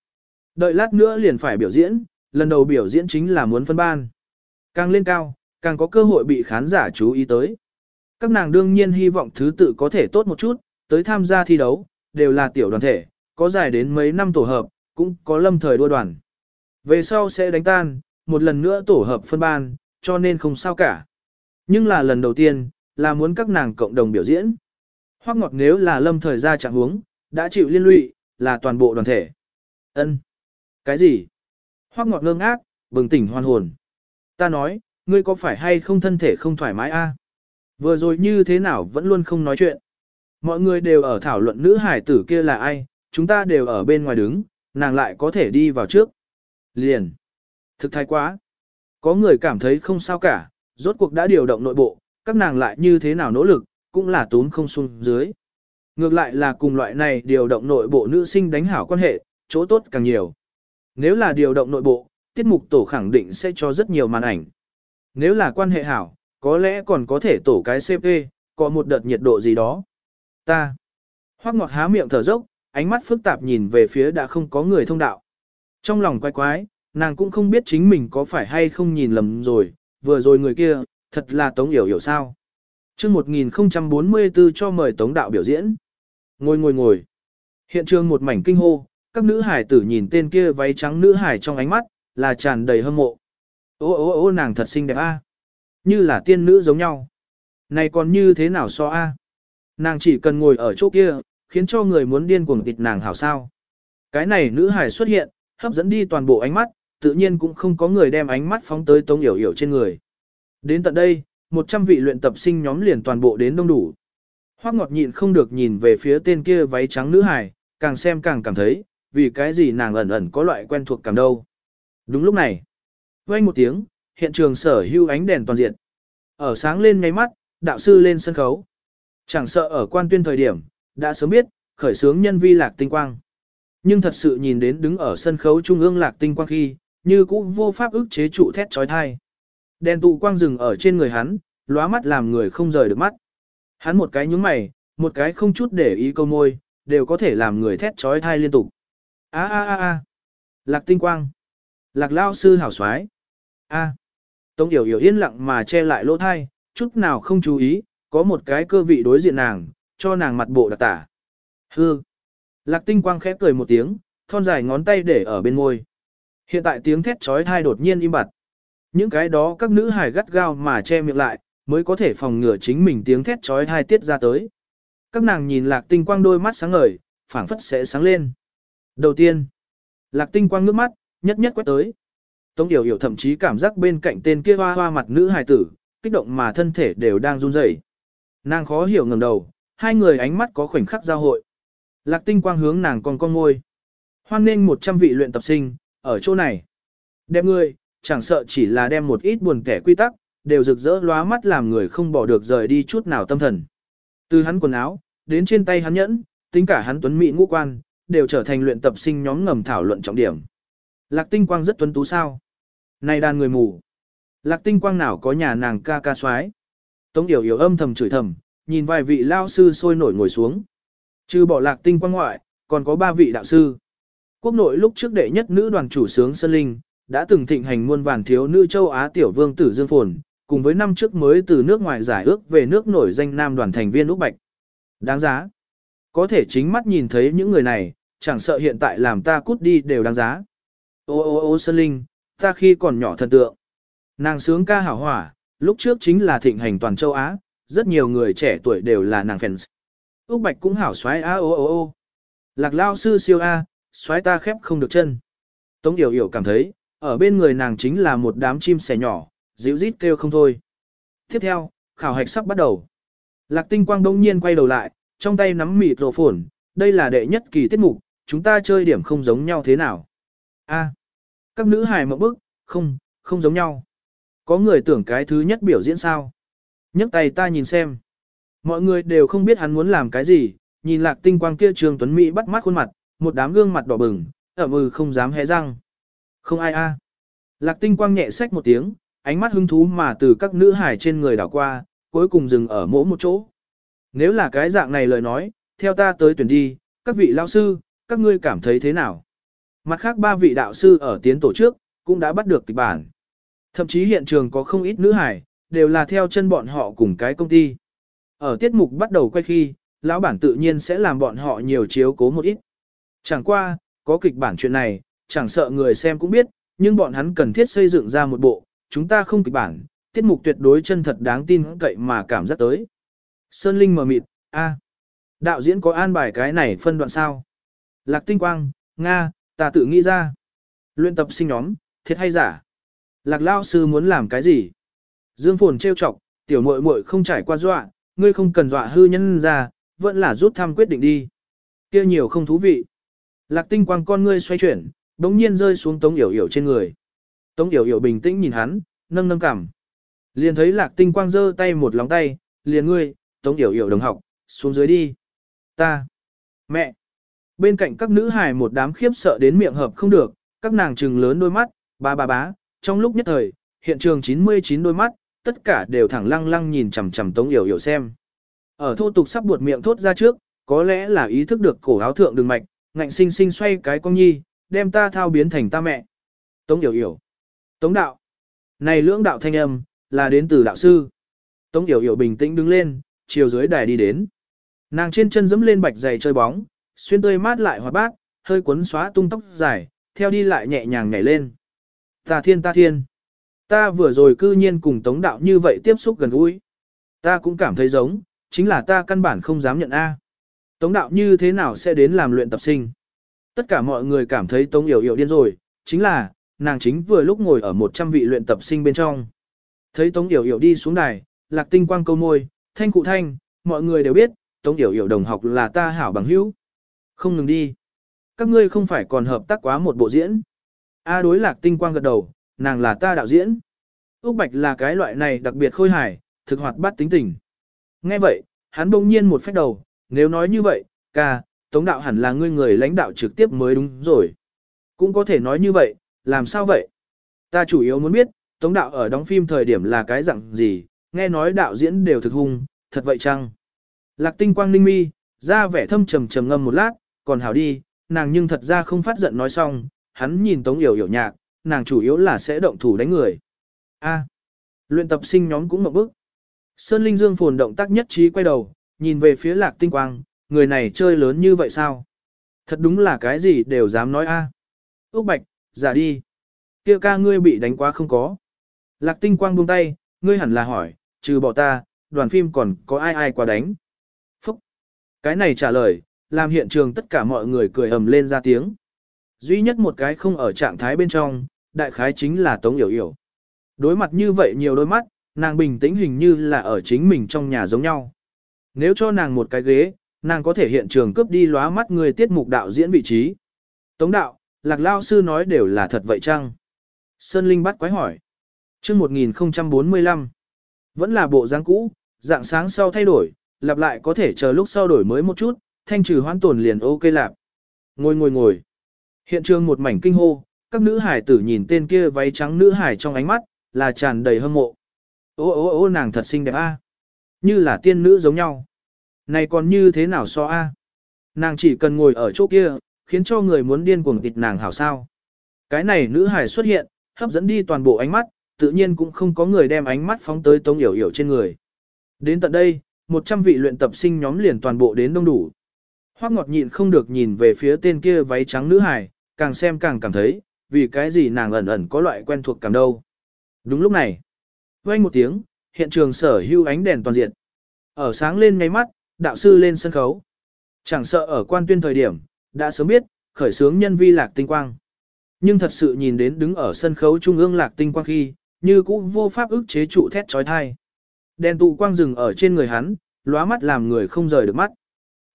Đợi lát nữa liền phải biểu diễn, lần đầu biểu diễn chính là muốn phân ban. Càng lên cao, càng có cơ hội bị khán giả chú ý tới. Các nàng đương nhiên hy vọng thứ tự có thể tốt một chút, tới tham gia thi đấu, đều là tiểu đoàn thể, có dài đến mấy năm tổ hợp, cũng có lâm thời đua đoàn. Về sau sẽ đánh tan, một lần nữa tổ hợp phân ban, cho nên không sao cả. Nhưng là lần đầu tiên, là muốn các nàng cộng đồng biểu diễn. Hoắc ngọt nếu là lâm thời ra trạng huống, đã chịu liên lụy, là toàn bộ đoàn thể. Ân, Cái gì? Hoắc ngọt ngơ ngác, bừng tỉnh hoàn hồn. Ta nói, ngươi có phải hay không thân thể không thoải mái a? Vừa rồi như thế nào vẫn luôn không nói chuyện. Mọi người đều ở thảo luận nữ hải tử kia là ai, chúng ta đều ở bên ngoài đứng, nàng lại có thể đi vào trước. Liền. Thực thái quá. Có người cảm thấy không sao cả, rốt cuộc đã điều động nội bộ, các nàng lại như thế nào nỗ lực, cũng là tốn không xuống dưới. Ngược lại là cùng loại này điều động nội bộ nữ sinh đánh hảo quan hệ, chỗ tốt càng nhiều. Nếu là điều động nội bộ, tiết mục tổ khẳng định sẽ cho rất nhiều màn ảnh. Nếu là quan hệ hảo, có lẽ còn có thể tổ cái CP, có một đợt nhiệt độ gì đó. Ta. Hoắc ngọt há miệng thở dốc, ánh mắt phức tạp nhìn về phía đã không có người thông đạo. Trong lòng quái quái, nàng cũng không biết chính mình có phải hay không nhìn lầm rồi, vừa rồi người kia, thật là Tống Yểu Yểu sao. chương 1044 cho mời Tống Đạo biểu diễn. Ngồi ngồi ngồi. Hiện trường một mảnh kinh hô, các nữ hải tử nhìn tên kia váy trắng nữ hải trong ánh mắt, là tràn đầy hâm mộ. Ô ô ô nàng thật xinh đẹp a, Như là tiên nữ giống nhau. Này còn như thế nào so a? Nàng chỉ cần ngồi ở chỗ kia, khiến cho người muốn điên cuồng tịt nàng hảo sao. Cái này nữ hải xuất hiện, hấp dẫn đi toàn bộ ánh mắt, tự nhiên cũng không có người đem ánh mắt phóng tới Tống Yểu Yểu trên người. Đến tận đây, 100 vị luyện tập sinh nhóm liền toàn bộ đến đông đủ. Hoắc Ngọt nhịn không được nhìn về phía tên kia váy trắng nữ hài, càng xem càng cảm thấy, vì cái gì nàng ẩn ẩn có loại quen thuộc cảm đâu. Đúng lúc này, vang một tiếng, hiện trường sở hưu ánh đèn toàn diện. Ở sáng lên ngay mắt, đạo sư lên sân khấu. Chẳng sợ ở quan tuyên thời điểm, đã sớm biết, khởi sướng nhân vi lạc tinh quang. Nhưng thật sự nhìn đến đứng ở sân khấu trung ương lạc tinh quang khi, như cũ vô pháp ức chế trụ thét trói thai. Đèn tụ quang rừng ở trên người hắn, lóa mắt làm người không rời được mắt. Hắn một cái nhúng mày, một cái không chút để ý câu môi, đều có thể làm người thét trói thai liên tục. A a a a. Lạc tinh quang. Lạc lao sư hảo soái. A. Tống Yểu Yểu yên lặng mà che lại lỗ thai, chút nào không chú ý, có một cái cơ vị đối diện nàng, cho nàng mặt bộ đặc tả. Hư. Lạc tinh quang khẽ cười một tiếng, thon dài ngón tay để ở bên môi. Hiện tại tiếng thét trói thai đột nhiên im bặt. Những cái đó các nữ hài gắt gao mà che miệng lại, mới có thể phòng ngừa chính mình tiếng thét trói hai tiết ra tới. Các nàng nhìn lạc tinh quang đôi mắt sáng ngời, phảng phất sẽ sáng lên. Đầu tiên, lạc tinh quang ngước mắt, nhất nhất quét tới. Tống Yểu Yểu thậm chí cảm giác bên cạnh tên kia hoa hoa mặt nữ hài tử, kích động mà thân thể đều đang run rẩy. Nàng khó hiểu ngẩng đầu, hai người ánh mắt có khoảnh khắc giao hội. Lạc tinh quang hướng nàng còn con ngôi. Hoan nên 100 vị luyện tập sinh, ở chỗ này. Đẹp người, chẳng sợ chỉ là đem một ít buồn kẻ quy tắc, đều rực rỡ lóa mắt làm người không bỏ được rời đi chút nào tâm thần. Từ hắn quần áo, đến trên tay hắn nhẫn, tính cả hắn tuấn mỹ ngũ quan, đều trở thành luyện tập sinh nhóm ngầm thảo luận trọng điểm. Lạc tinh quang rất tuấn tú sao? Này đàn người mù. Lạc tinh quang nào có nhà nàng ca ca soái Tống yểu yếu âm thầm chửi thầm, nhìn vài vị lao sư sôi nổi ngồi xuống. Trừ bỏ lạc tinh quang ngoại, còn có ba vị đạo sư. Quốc nội lúc trước đệ nhất nữ đoàn chủ sướng Sơn Linh, đã từng thịnh hành muôn vàn thiếu nữ châu Á tiểu vương tử Dương Phồn, cùng với năm trước mới từ nước ngoài giải ước về nước nổi danh nam đoàn thành viên Úc Bạch. Đáng giá. Có thể chính mắt nhìn thấy những người này, chẳng sợ hiện tại làm ta cút đi đều đáng giá. Ô ô ô Sơn Linh, ta khi còn nhỏ thần tượng. Nàng sướng ca hảo hỏa, lúc trước chính là thịnh hành toàn châu Á, rất nhiều người trẻ tuổi đều là nàng fans. Úc Bạch cũng hảo xoái a ô ô ô. Lạc lao sư siêu a, xoái ta khép không được chân. Tống Yểu Yểu cảm thấy, ở bên người nàng chính là một đám chim sẻ nhỏ, dịu rít kêu không thôi. Tiếp theo, khảo hạch sắp bắt đầu. Lạc tinh quang đông nhiên quay đầu lại, trong tay nắm mịt rổ phổn, đây là đệ nhất kỳ tiết mục, chúng ta chơi điểm không giống nhau thế nào. A, các nữ hài mộng bức, không, không giống nhau. Có người tưởng cái thứ nhất biểu diễn sao? nhấc tay ta nhìn xem. Mọi người đều không biết hắn muốn làm cái gì, nhìn lạc tinh quang kia trường tuấn Mỹ bắt mắt khuôn mặt, một đám gương mặt đỏ bừng, ẩm ừ không dám hé răng. Không ai a. Lạc tinh quang nhẹ sách một tiếng, ánh mắt hứng thú mà từ các nữ hải trên người đảo qua, cuối cùng dừng ở mỗi một chỗ. Nếu là cái dạng này lời nói, theo ta tới tuyển đi, các vị lao sư, các ngươi cảm thấy thế nào? Mặt khác ba vị đạo sư ở tiến tổ trước, cũng đã bắt được kịch bản. Thậm chí hiện trường có không ít nữ hải, đều là theo chân bọn họ cùng cái công ty. Ở tiết mục bắt đầu quay khi, lão bản tự nhiên sẽ làm bọn họ nhiều chiếu cố một ít. Chẳng qua, có kịch bản chuyện này, chẳng sợ người xem cũng biết, nhưng bọn hắn cần thiết xây dựng ra một bộ, chúng ta không kịch bản, tiết mục tuyệt đối chân thật đáng tin cậy mà cảm giác tới. Sơn Linh mở mịt, a, đạo diễn có an bài cái này phân đoạn sao? Lạc Tinh Quang, Nga, ta tự nghĩ ra. Luyện tập sinh nhóm, thiệt hay giả? Lạc Lao sư muốn làm cái gì? Dương Phồn trêu chọc, tiểu muội muội không trải qua dọa, ngươi không cần dọa hư nhân ra, vẫn là rút thăm quyết định đi. Kia nhiều không thú vị. Lạc Tinh Quang con ngươi xoay chuyển, đống nhiên rơi xuống Tống Yểu Yểu trên người. Tống Yểu Yểu bình tĩnh nhìn hắn, nâng nâng cảm. Liền thấy lạc tinh quang giơ tay một lòng tay, liền ngươi, tống yểu yểu đồng học, xuống dưới đi. Ta, mẹ. Bên cạnh các nữ hài một đám khiếp sợ đến miệng hợp không được, các nàng trừng lớn đôi mắt, ba ba bá, trong lúc nhất thời, hiện trường 99 đôi mắt, tất cả đều thẳng lăng lăng nhìn chằm chằm tống yểu yểu xem. Ở thô tục sắp buột miệng thốt ra trước, có lẽ là ý thức được cổ áo thượng đường mạch, ngạnh sinh sinh xoay cái con nhi, đem ta thao biến thành ta mẹ. Tống yểu yểu. Tống đạo. Này lưỡng đạo thanh âm, là đến từ đạo sư. Tống yểu yểu bình tĩnh đứng lên, chiều dưới đài đi đến. Nàng trên chân dẫm lên bạch giày chơi bóng, xuyên tươi mát lại hoạt bát, hơi cuốn xóa tung tóc dài, theo đi lại nhẹ nhàng nhảy lên. Ta thiên ta thiên. Ta vừa rồi cư nhiên cùng tống đạo như vậy tiếp xúc gần gũi. Ta cũng cảm thấy giống, chính là ta căn bản không dám nhận A. Tống đạo như thế nào sẽ đến làm luyện tập sinh? Tất cả mọi người cảm thấy Tống Yểu Yểu điên rồi, chính là, nàng chính vừa lúc ngồi ở 100 vị luyện tập sinh bên trong. Thấy Tống Yểu Yểu đi xuống đài, lạc tinh quang câu môi, thanh cụ thanh, mọi người đều biết, Tống Yểu Yểu đồng học là ta hảo bằng hữu. Không ngừng đi. Các ngươi không phải còn hợp tác quá một bộ diễn. A đối lạc tinh quang gật đầu, nàng là ta đạo diễn. Úc Bạch là cái loại này đặc biệt khôi hài, thực hoạt bát tính tình. Nghe vậy, hắn bỗng nhiên một phép đầu, nếu nói như vậy, ca, Tống đạo hẳn là ngươi người lãnh đạo trực tiếp mới đúng rồi. Cũng có thể nói như vậy, làm sao vậy? Ta chủ yếu muốn biết, Tống đạo ở đóng phim thời điểm là cái dạng gì, nghe nói đạo diễn đều thực hung, thật vậy chăng? Lạc tinh quang ninh mi, ra vẻ thâm trầm trầm ngâm một lát, còn hảo đi, nàng nhưng thật ra không phát giận nói xong, hắn nhìn Tống Yểu Yểu nhạc, nàng chủ yếu là sẽ động thủ đánh người. A. luyện tập sinh nhóm cũng một bước. Sơn Linh Dương phồn động tác nhất trí quay đầu, nhìn về phía lạc tinh quang, người này chơi lớn như vậy sao? Thật đúng là cái gì đều dám nói a. À. Úc Bạch, giả đi. kia ca ngươi bị đánh quá không có. Lạc tinh quang buông tay, ngươi hẳn là hỏi, trừ bỏ ta, đoàn phim còn có ai ai qua đánh. Phúc. Cái này trả lời, làm hiện trường tất cả mọi người cười ầm lên ra tiếng. Duy nhất một cái không ở trạng thái bên trong, đại khái chính là Tống Yểu Yểu. Đối mặt như vậy nhiều đôi mắt, nàng bình tĩnh hình như là ở chính mình trong nhà giống nhau. Nếu cho nàng một cái ghế, nàng có thể hiện trường cướp đi lóa mắt người tiết mục đạo diễn vị trí. Tống đạo, lạc lao sư nói đều là thật vậy chăng? Sơn Linh bắt quái hỏi. chương 1045, vẫn là bộ dáng cũ, dạng sáng sau thay đổi, lặp lại có thể chờ lúc sau đổi mới một chút, thanh trừ hoãn tồn liền ok lạp. Ngồi ngồi ngồi. Hiện trường một mảnh kinh hô, các nữ hải tử nhìn tên kia váy trắng nữ hải trong ánh mắt, là tràn đầy hâm mộ. Ô ô ô nàng thật xinh đẹp a, Như là tiên nữ giống nhau. Này còn như thế nào so a? Nàng chỉ cần ngồi ở chỗ kia, khiến cho người muốn điên cuồng tịt nàng hảo sao. Cái này nữ hải xuất hiện, hấp dẫn đi toàn bộ ánh mắt, tự nhiên cũng không có người đem ánh mắt phóng tới Tống Yểu Yểu trên người. Đến tận đây, 100 vị luyện tập sinh nhóm liền toàn bộ đến đông đủ. Hoắc Ngọt nhịn không được nhìn về phía tên kia váy trắng nữ hải, càng xem càng cảm thấy, vì cái gì nàng ẩn ẩn có loại quen thuộc cảm đâu. Đúng lúc này, vang một tiếng, hiện trường sở hưu ánh đèn toàn diện. Ở sáng lên ngay mắt, đạo sư lên sân khấu. Chẳng sợ ở quan tuyên thời điểm, đã sớm biết, khởi sướng nhân vi lạc tinh quang. Nhưng thật sự nhìn đến đứng ở sân khấu trung ương lạc tinh quang khi, như cũ vô pháp ức chế trụ thét trói thai. Đèn tụ quang rừng ở trên người hắn, lóa mắt làm người không rời được mắt.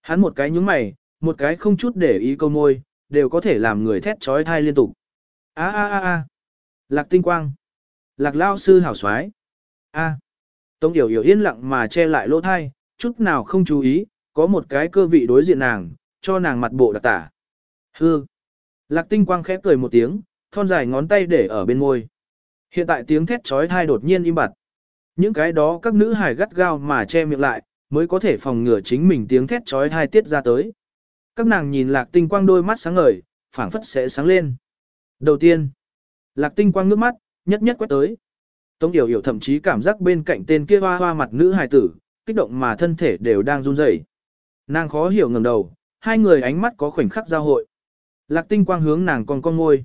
Hắn một cái nhướng mày, một cái không chút để ý câu môi, đều có thể làm người thét trói thai liên tục. A a a a. Lạc tinh quang. Lạc lao sư hảo soái. A. Tống Yểu Yểu yên lặng mà che lại lỗ thai, chút nào không chú ý, có một cái cơ vị đối diện nàng, cho nàng mặt bộ đặc tả. Hư. Lạc tinh quang khẽ cười một tiếng, thon dài ngón tay để ở bên môi. Hiện tại tiếng thét trói thai đột nhiên im bặt. Những cái đó các nữ hài gắt gao mà che miệng lại, mới có thể phòng ngừa chính mình tiếng thét trói thai tiết ra tới. Các nàng nhìn lạc tinh quang đôi mắt sáng ngời, phảng phất sẽ sáng lên. Đầu tiên, lạc tinh quang nước mắt, nhất nhất quét tới. Tống Yểu Yểu thậm chí cảm giác bên cạnh tên kia hoa hoa mặt nữ hài tử, kích động mà thân thể đều đang run rẩy. Nàng khó hiểu ngẩng đầu, hai người ánh mắt có khoảnh khắc giao hội. Lạc tinh quang hướng nàng con con ngôi.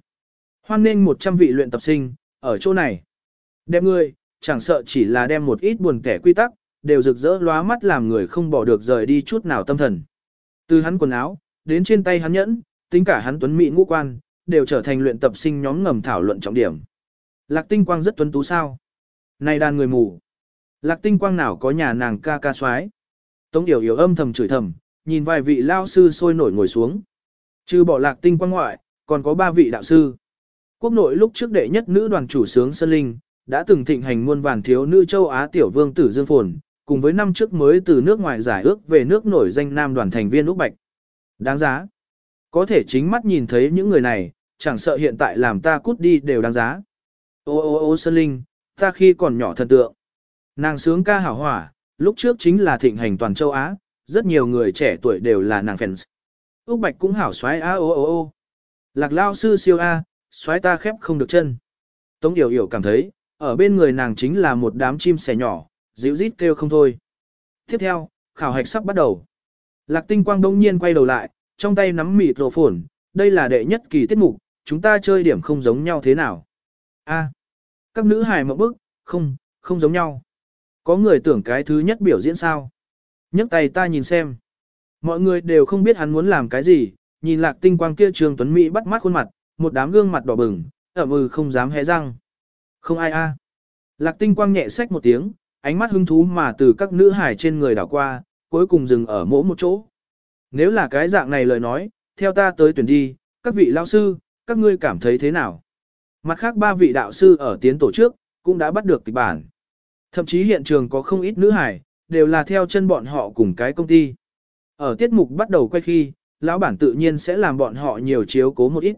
Hoan nên 100 vị luyện tập sinh, ở chỗ này. đẹp người, chẳng sợ chỉ là đem một ít buồn kẻ quy tắc, đều rực rỡ lóa mắt làm người không bỏ được rời đi chút nào tâm thần. Từ hắn quần áo, đến trên tay hắn nhẫn, tính cả hắn tuấn mỹ ngũ quan, đều trở thành luyện tập sinh nhóm ngầm thảo luận trọng điểm. Lạc tinh quang rất tuấn tú sao. Này đàn người mù. Lạc tinh quang nào có nhà nàng ca ca soái Tống yểu yểu âm thầm chửi thầm, nhìn vài vị lao sư sôi nổi ngồi xuống. Trừ bỏ lạc tinh quang ngoại, còn có ba vị đạo sư. Quốc nội lúc trước đệ nhất nữ đoàn chủ sướng Sơn Linh, đã từng thịnh hành muôn vàn thiếu nữ châu Á tiểu vương tử Dương Phồn, cùng với năm trước mới từ nước ngoài giải ước về nước nổi danh nam đoàn thành viên Úc Bạch. Đáng giá. Có thể chính mắt nhìn thấy những người này, chẳng sợ hiện tại làm ta cút đi đều đáng giá. Ô ô ô Sơn Linh, ta khi còn nhỏ thần tượng. Nàng sướng ca hảo hỏa, lúc trước chính là thịnh hành toàn châu Á, rất nhiều người trẻ tuổi đều là nàng fans. Úc Bạch cũng hảo xoái a ô ô ô. Lạc lao sư siêu a, xoái ta khép không được chân. Tống Điều Yểu cảm thấy, ở bên người nàng chính là một đám chim sẻ nhỏ, dịu rít kêu không thôi. Tiếp theo, khảo hạch sắp bắt đầu. Lạc tinh quang đông nhiên quay đầu lại, trong tay nắm mịt rổ phồn, đây là đệ nhất kỳ tiết mục, chúng ta chơi điểm không giống nhau thế nào. A, các nữ hài mộng bức, không, không giống nhau. Có người tưởng cái thứ nhất biểu diễn sao? Nhấc tay ta nhìn xem. Mọi người đều không biết hắn muốn làm cái gì, nhìn lạc tinh quang kia trường tuấn Mỹ bắt mắt khuôn mặt, một đám gương mặt đỏ bừng, ẩm ừ không dám hé răng. Không ai a. À. Lạc tinh quang nhẹ sách một tiếng, ánh mắt hứng thú mà từ các nữ hải trên người đảo qua, cuối cùng dừng ở mỗi một chỗ. Nếu là cái dạng này lời nói, theo ta tới tuyển đi, các vị lao sư, các ngươi cảm thấy thế nào? Mặt khác ba vị đạo sư ở tiến tổ trước, cũng đã bắt được kịch bản. Thậm chí hiện trường có không ít nữ hải, đều là theo chân bọn họ cùng cái công ty. Ở tiết mục bắt đầu quay khi, lão bản tự nhiên sẽ làm bọn họ nhiều chiếu cố một ít.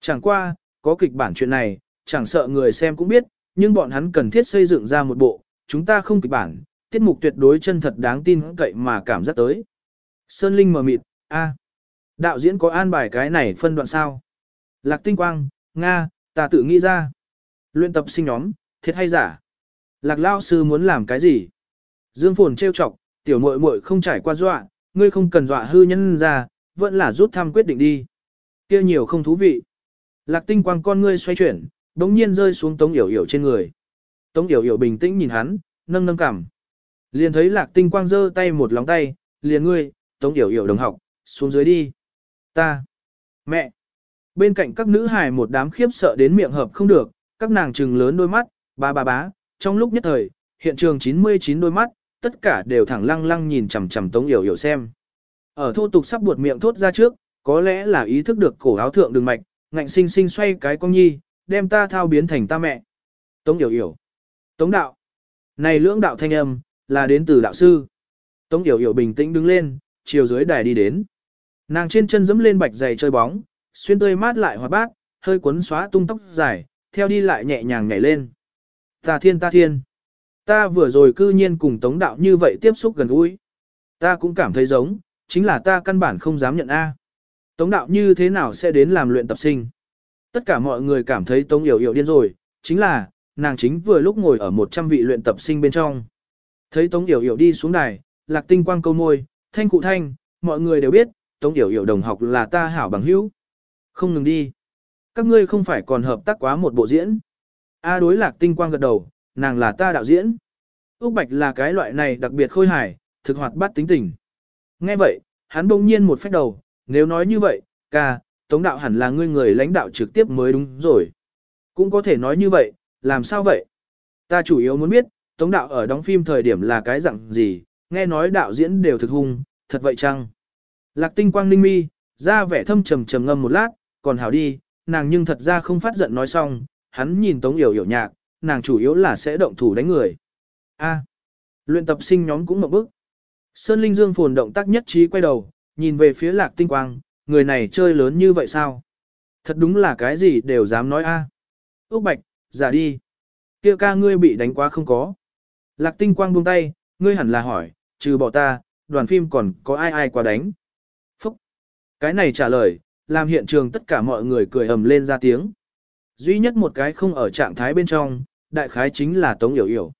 Chẳng qua, có kịch bản chuyện này, chẳng sợ người xem cũng biết, nhưng bọn hắn cần thiết xây dựng ra một bộ, chúng ta không kịch bản, tiết mục tuyệt đối chân thật đáng tin cậy mà cảm giác tới. Sơn Linh mở mịt, a, đạo diễn có an bài cái này phân đoạn sao? Lạc Tinh Quang, Nga, ta tự nghĩ ra. Luyện tập sinh nhóm, thiệt hay giả? Lạc Lao sư muốn làm cái gì? Dương Phồn trêu chọc, tiểu muội muội không trải qua dọa, ngươi không cần dọa hư nhân ra, vẫn là rút thăm quyết định đi. Kia nhiều không thú vị. Lạc Tinh Quang con ngươi xoay chuyển, đống nhiên rơi xuống Tống Yểu Yểu trên người. Tống Yểu Yểu bình tĩnh nhìn hắn, nâng nâng cằm. Liền thấy Lạc Tinh Quang giơ tay một lòng tay, liền ngươi, Tống Yểu Yểu đồng học, xuống dưới đi. Ta. Mẹ. Bên cạnh các nữ hài một đám khiếp sợ đến miệng hợp không được, các nàng trừng lớn đôi mắt, ba ba bá, trong lúc nhất thời, hiện trường 99 đôi mắt, tất cả đều thẳng lăng lăng nhìn chằm chằm Tống Yểu Yểu xem. Ở thô tục sắp buột miệng thốt ra trước, có lẽ là ý thức được cổ áo thượng đường mạch, ngạnh sinh sinh xoay cái con nhi, đem ta thao biến thành ta mẹ. Tống Yểu Yểu. Tống đạo. Này lưỡng đạo thanh âm, là đến từ đạo sư. Tống Yểu Yểu bình tĩnh đứng lên, chiều dưới đài đi đến. Nàng trên chân dẫm lên bạch giày chơi bóng, xuyên tươi mát lại hoạt bát, hơi cuốn xóa tung tóc dài, theo đi lại nhẹ nhàng nhảy lên. Ta thiên ta thiên. Ta vừa rồi cư nhiên cùng tống đạo như vậy tiếp xúc gần gũi. Ta cũng cảm thấy giống, chính là ta căn bản không dám nhận A. Tống đạo như thế nào sẽ đến làm luyện tập sinh? Tất cả mọi người cảm thấy tống yểu yểu điên rồi, chính là, nàng chính vừa lúc ngồi ở 100 vị luyện tập sinh bên trong. Thấy tống yểu yểu đi xuống đài, lạc tinh quang câu môi, thanh cụ thanh, mọi người đều biết, tống yểu yểu đồng học là ta hảo bằng hữu. Không ngừng đi. Các ngươi không phải còn hợp tác quá một bộ diễn. A đối lạc tinh quang gật đầu, nàng là ta đạo diễn. Úc Bạch là cái loại này đặc biệt khôi hài, thực hoạt bát tính tình. Nghe vậy, hắn bỗng nhiên một phách đầu, nếu nói như vậy, ca, Tống đạo hẳn là ngươi người lãnh đạo trực tiếp mới đúng rồi. Cũng có thể nói như vậy, làm sao vậy? Ta chủ yếu muốn biết, Tống đạo ở đóng phim thời điểm là cái dạng gì, nghe nói đạo diễn đều thực hung, thật vậy chăng? Lạc tinh quang ninh mi, ra vẻ thâm trầm trầm ngâm một lát, còn hảo đi, nàng nhưng thật ra không phát giận nói xong, hắn nhìn Tống Yểu Yểu nhạc, nàng chủ yếu là sẽ động thủ đánh người. A. luyện tập sinh nhóm cũng một bức. Sơn Linh Dương phồn động tác nhất trí quay đầu, nhìn về phía lạc tinh quang, người này chơi lớn như vậy sao? Thật đúng là cái gì đều dám nói a. Úc Bạch, giả đi. Kia ca ngươi bị đánh quá không có. Lạc tinh quang buông tay, ngươi hẳn là hỏi, trừ bỏ ta, đoàn phim còn có ai ai qua đánh. Phúc. Cái này trả lời, làm hiện trường tất cả mọi người cười ầm lên ra tiếng. Duy nhất một cái không ở trạng thái bên trong, đại khái chính là Tống Yểu Yểu.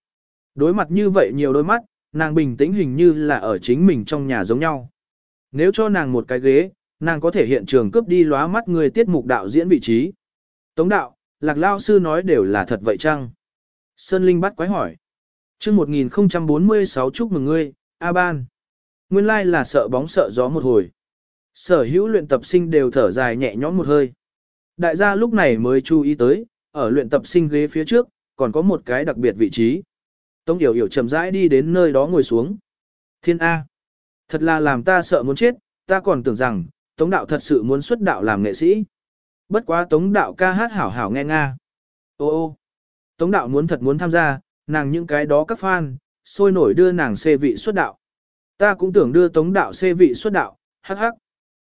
Đối mặt như vậy nhiều đôi mắt, nàng bình tĩnh hình như là ở chính mình trong nhà giống nhau. Nếu cho nàng một cái ghế, nàng có thể hiện trường cướp đi lóa mắt người tiết mục đạo diễn vị trí. Tống đạo, lạc lao sư nói đều là thật vậy chăng? Sơn Linh bắt quái hỏi. chương 1046 chúc mừng ngươi, A Ban. Nguyên lai là sợ bóng sợ gió một hồi. Sở hữu luyện tập sinh đều thở dài nhẹ nhõm một hơi. Đại gia lúc này mới chú ý tới, ở luyện tập sinh ghế phía trước, còn có một cái đặc biệt vị trí. Tống Yểu Yểu chậm rãi đi đến nơi đó ngồi xuống. Thiên A. Thật là làm ta sợ muốn chết, ta còn tưởng rằng, Tống Đạo thật sự muốn xuất đạo làm nghệ sĩ. Bất quá Tống Đạo ca hát hảo hảo nghe nga. Ô ô. Tống đạo muốn thật muốn tham gia, nàng những cái đó các fan, sôi nổi đưa nàng xê vị xuất đạo. Ta cũng tưởng đưa tống đạo xê vị xuất đạo, hắc hắc.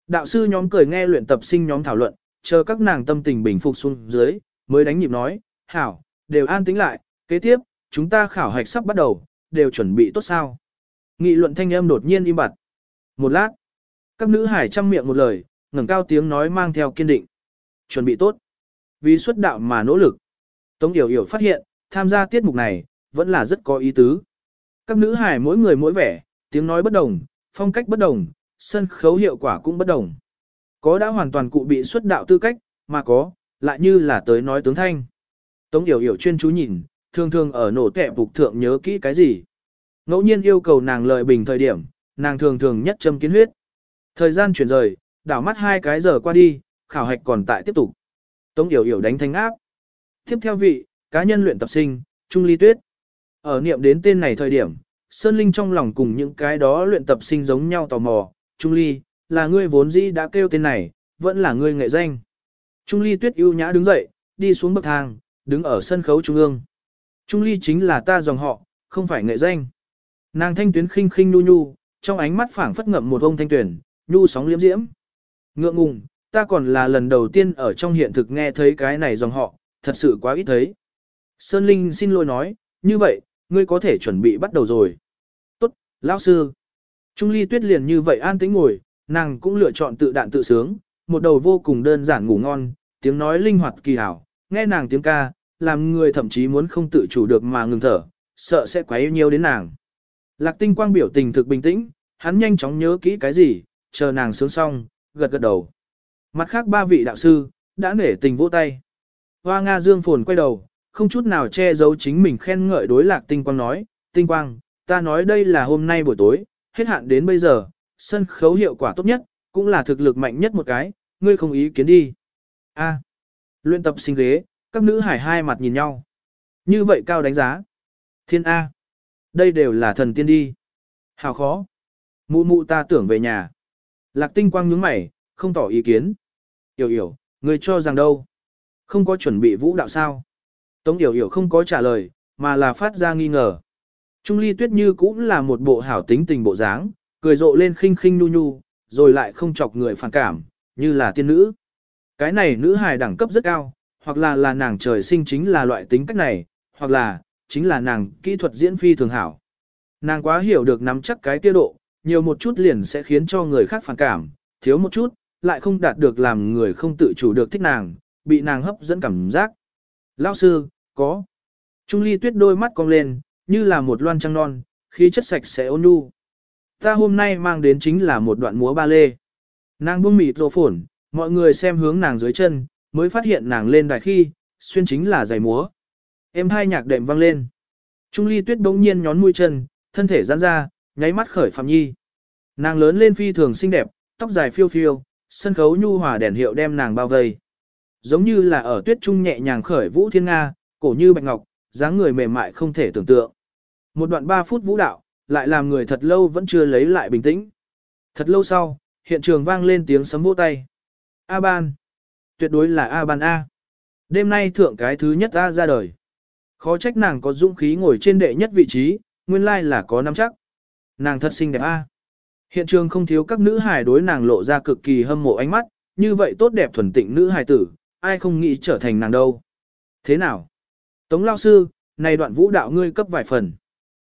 Đạo sư nhóm cười nghe luyện tập sinh nhóm thảo luận, chờ các nàng tâm tình bình phục xuống dưới, mới đánh nhịp nói, hảo, đều an tĩnh lại, kế tiếp, chúng ta khảo hạch sắp bắt đầu, đều chuẩn bị tốt sao. Nghị luận thanh âm đột nhiên im bặt. Một lát, các nữ hải chăm miệng một lời, ngẩng cao tiếng nói mang theo kiên định. Chuẩn bị tốt. Vì xuất đạo mà nỗ lực. Tống Yểu Yểu phát hiện, tham gia tiết mục này, vẫn là rất có ý tứ. Các nữ hải mỗi người mỗi vẻ, tiếng nói bất đồng, phong cách bất đồng, sân khấu hiệu quả cũng bất đồng. Có đã hoàn toàn cụ bị xuất đạo tư cách, mà có, lại như là tới nói tướng thanh. Tống Yểu Yểu chuyên chú nhìn, thường thường ở nổ tẹp phục thượng nhớ kỹ cái gì. Ngẫu nhiên yêu cầu nàng lợi bình thời điểm, nàng thường thường nhất châm kiến huyết. Thời gian chuyển rời, đảo mắt hai cái giờ qua đi, khảo hạch còn tại tiếp tục. Tống Yểu Yểu đánh thanh áp. Tiếp theo vị, cá nhân luyện tập sinh, Trung Ly Tuyết. Ở niệm đến tên này thời điểm, Sơn Linh trong lòng cùng những cái đó luyện tập sinh giống nhau tò mò. Trung Ly, là ngươi vốn dĩ đã kêu tên này, vẫn là ngươi nghệ danh. Trung Ly Tuyết ưu nhã đứng dậy, đi xuống bậc thang, đứng ở sân khấu trung ương. Trung Ly chính là ta dòng họ, không phải nghệ danh. Nàng thanh tuyến khinh khinh nu nhu, trong ánh mắt phảng phất ngậm một ông thanh tuyển, nhu sóng liếm diễm. Ngượng ngùng, ta còn là lần đầu tiên ở trong hiện thực nghe thấy cái này dòng họ, thật sự quá ít thấy. Sơn Linh xin lỗi nói, như vậy, ngươi có thể chuẩn bị bắt đầu rồi. Tốt, lão sư. Trung Ly Tuyết liền như vậy an tĩnh ngồi, nàng cũng lựa chọn tự đạn tự sướng, một đầu vô cùng đơn giản ngủ ngon, tiếng nói linh hoạt kỳ hảo, nghe nàng tiếng ca, làm người thậm chí muốn không tự chủ được mà ngừng thở, sợ sẽ quấy nhiều đến nàng. Lạc tinh quang biểu tình thực bình tĩnh, hắn nhanh chóng nhớ kỹ cái gì, chờ nàng sướng xong, gật gật đầu. Mặt khác ba vị đạo sư, đã nể tình vỗ tay. Hoa Nga Dương phồn quay đầu, không chút nào che giấu chính mình khen ngợi đối lạc tinh quang nói, tinh quang, ta nói đây là hôm nay buổi tối, hết hạn đến bây giờ, sân khấu hiệu quả tốt nhất, cũng là thực lực mạnh nhất một cái, ngươi không ý kiến đi. A luyện tập sinh ghế, các nữ hải hai mặt nhìn nhau. Như vậy cao đánh giá. Thiên A. Đây đều là thần tiên đi. Hào khó. Mụ mụ ta tưởng về nhà. Lạc tinh quang nhướng mày, không tỏ ý kiến. Yểu yểu, người cho rằng đâu? Không có chuẩn bị vũ đạo sao? Tống yểu yểu không có trả lời, mà là phát ra nghi ngờ. Trung ly tuyết như cũng là một bộ hảo tính tình bộ dáng, cười rộ lên khinh khinh nu nhu, rồi lại không chọc người phản cảm, như là tiên nữ. Cái này nữ hài đẳng cấp rất cao, hoặc là là nàng trời sinh chính là loại tính cách này, hoặc là, chính là nàng kỹ thuật diễn phi thường hảo. Nàng quá hiểu được nắm chắc cái tiêu độ, nhiều một chút liền sẽ khiến cho người khác phản cảm, thiếu một chút, lại không đạt được làm người không tự chủ được thích nàng, bị nàng hấp dẫn cảm giác. Lão sư, có. Trung ly tuyết đôi mắt cong lên, như là một loan trăng non, khí chất sạch sẽ ôn nhu. Ta hôm nay mang đến chính là một đoạn múa ba lê. Nàng buông mịt rồ phổn, mọi người xem hướng nàng dưới chân, mới phát hiện nàng lên đài khi, xuyên chính là giày múa. Em hai nhạc đệm vang lên. Trung ly tuyết bỗng nhiên nhón mũi chân, thân thể giãn ra, nháy mắt khởi phạm nhi. Nàng lớn lên phi thường xinh đẹp, tóc dài phiêu phiêu, sân khấu nhu hòa đèn hiệu đem nàng bao vây. Giống như là ở tuyết trung nhẹ nhàng khởi vũ thiên nga, cổ như bạch ngọc, dáng người mềm mại không thể tưởng tượng. Một đoạn 3 phút vũ đạo, lại làm người thật lâu vẫn chưa lấy lại bình tĩnh. Thật lâu sau, hiện trường vang lên tiếng sấm vỗ tay. A ban. Tuyệt đối là A ban A. Đêm nay thượng cái thứ nhất A ra đời. Khó trách nàng có dũng khí ngồi trên đệ nhất vị trí, nguyên lai là có nắm chắc. Nàng thật xinh đẹp A. Hiện trường không thiếu các nữ hài đối nàng lộ ra cực kỳ hâm mộ ánh mắt, như vậy tốt đẹp thuần tịnh nữ hài tử, ai không nghĩ trở thành nàng đâu. Thế nào? Tống lao sư, này đoạn vũ đạo ngươi cấp vài phần.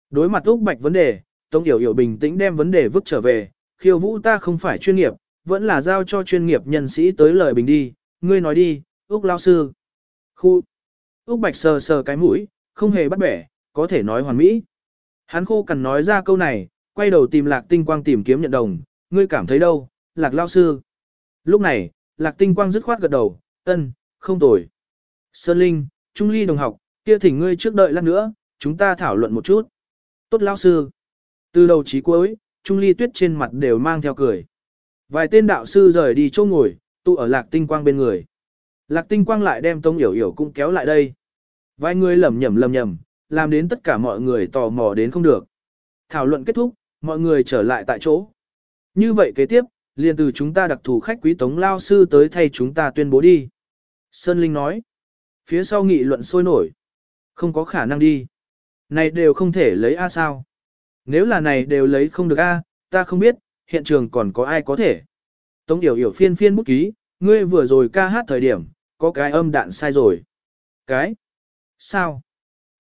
Đối mặt Úc Bạch vấn đề, Tống Yểu Yểu bình tĩnh đem vấn đề vứt trở về, khiêu vũ ta không phải chuyên nghiệp, vẫn là giao cho chuyên nghiệp nhân sĩ tới lời bình đi, ngươi nói đi, Úc lao sư. Khu. Úc Bạch sờ sờ cái mũi, không hề bắt bẻ, có thể nói hoàn mỹ. Hắn khô cần nói ra câu này, quay đầu tìm lạc tinh quang tìm kiếm nhận đồng, ngươi cảm thấy đâu, lạc lao sư. Lúc này, lạc tinh quang dứt khoát gật đầu, ân, không tồi. Sơn Linh, Trung Ly đồng học, kia thỉnh ngươi trước đợi lát nữa, chúng ta thảo luận một chút. Tốt lao sư. Từ đầu chí cuối, Trung Ly tuyết trên mặt đều mang theo cười. Vài tên đạo sư rời đi chỗ ngồi, tụ ở lạc tinh quang bên người. Lạc tinh quang lại đem tông hiểu hiểu cũng kéo lại đây. Vài người lầm nhầm lầm nhầm, làm đến tất cả mọi người tò mò đến không được. Thảo luận kết thúc, mọi người trở lại tại chỗ. Như vậy kế tiếp, liền từ chúng ta đặc thù khách quý tống lao sư tới thay chúng ta tuyên bố đi. Sơn Linh nói. Phía sau nghị luận sôi nổi. Không có khả năng đi. Này đều không thể lấy A sao. Nếu là này đều lấy không được A, ta không biết, hiện trường còn có ai có thể. Tống điều Yểu phiên phiên bút ký, ngươi vừa rồi ca hát thời điểm, có cái âm đạn sai rồi. Cái? Sao?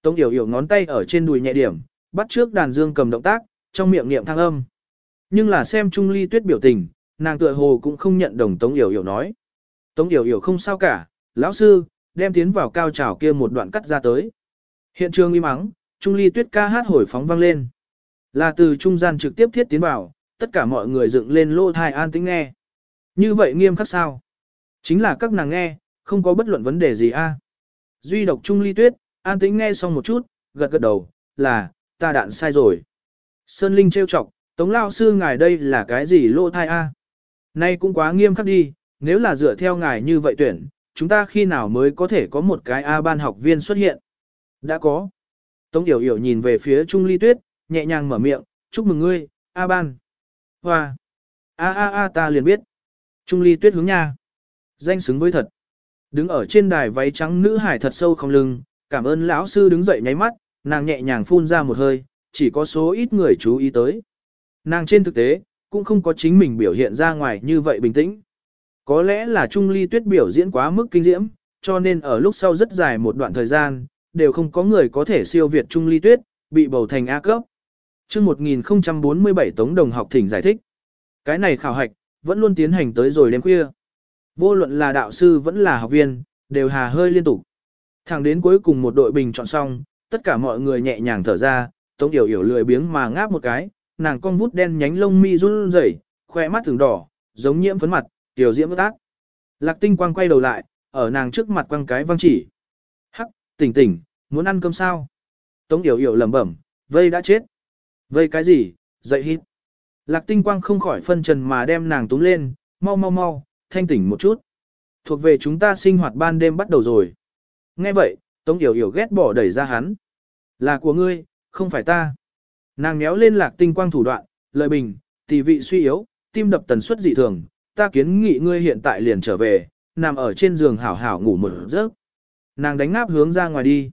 Tống điều Yểu ngón tay ở trên đùi nhẹ điểm, bắt trước đàn dương cầm động tác, trong miệng niệm thăng âm. Nhưng là xem Trung Ly Tuyết biểu tình, nàng tựa hồ cũng không nhận đồng Tống Yểu Yểu nói. Tống Yểu Yểu không sao cả, lão sư, đem tiến vào cao trào kia một đoạn cắt ra tới. Hiện trường im mắng, Trung Ly Tuyết ca hát hồi phóng vang lên. Là từ trung gian trực tiếp thiết tiến vào, tất cả mọi người dựng lên lô thai an tĩnh nghe. Như vậy nghiêm khắc sao? Chính là các nàng nghe, không có bất luận vấn đề gì a. Duy độc Trung Ly Tuyết, an tĩnh nghe xong một chút, gật gật đầu, là, ta đạn sai rồi. Sơn Linh trêu chọc, Tống Lao Sư ngài đây là cái gì lô thai a? Nay cũng quá nghiêm khắc đi, nếu là dựa theo ngài như vậy tuyển, chúng ta khi nào mới có thể có một cái A ban học viên xuất hiện? Đã có. Tống Yểu Yểu nhìn về phía Trung Ly Tuyết, nhẹ nhàng mở miệng, chúc mừng ngươi, A ban. Hoa. A a a ta liền biết. Trung Ly Tuyết hướng nha. Danh xứng với thật. Đứng ở trên đài váy trắng nữ hải thật sâu không lưng, cảm ơn lão sư đứng dậy nháy mắt, nàng nhẹ nhàng phun ra một hơi, chỉ có số ít người chú ý tới. Nàng trên thực tế, cũng không có chính mình biểu hiện ra ngoài như vậy bình tĩnh. Có lẽ là Trung Ly Tuyết biểu diễn quá mức kinh diễm, cho nên ở lúc sau rất dài một đoạn thời gian, đều không có người có thể siêu việt Trung Ly Tuyết, bị bầu thành A cấp. Trước 1047 Tống Đồng học thỉnh giải thích. Cái này khảo hạch, vẫn luôn tiến hành tới rồi đêm khuya. Vô luận là đạo sư vẫn là học viên, đều hà hơi liên tục. Thẳng đến cuối cùng một đội bình chọn xong, tất cả mọi người nhẹ nhàng thở ra, Tống Yểu Yểu lười biếng mà ngáp một cái, nàng con vút đen nhánh lông mi run rẩy, khoe mắt thường đỏ, giống nhiễm phấn mặt, tiểu diễm ước ác. Lạc tinh quang quay đầu lại, ở nàng trước mặt quăng cái văng chỉ. Hắc, tỉnh tỉnh, muốn ăn cơm sao? Tống Yểu Yểu lẩm bẩm, vây đã chết. Vây cái gì, dậy hít. Lạc tinh quang không khỏi phân trần mà đem nàng túng lên, mau mau mau, thanh tỉnh một chút. Thuộc về chúng ta sinh hoạt ban đêm bắt đầu rồi. Nghe vậy, Tống Yểu Yểu ghét bỏ đẩy ra hắn. Là của ngươi, không phải ta. Nàng méo lên lạc tinh quang thủ đoạn, lợi bình, tỷ vị suy yếu, tim đập tần suất dị thường, ta kiến nghị ngươi hiện tại liền trở về, nằm ở trên giường hảo hảo ngủ một giấc. Nàng đánh ngáp hướng ra ngoài đi.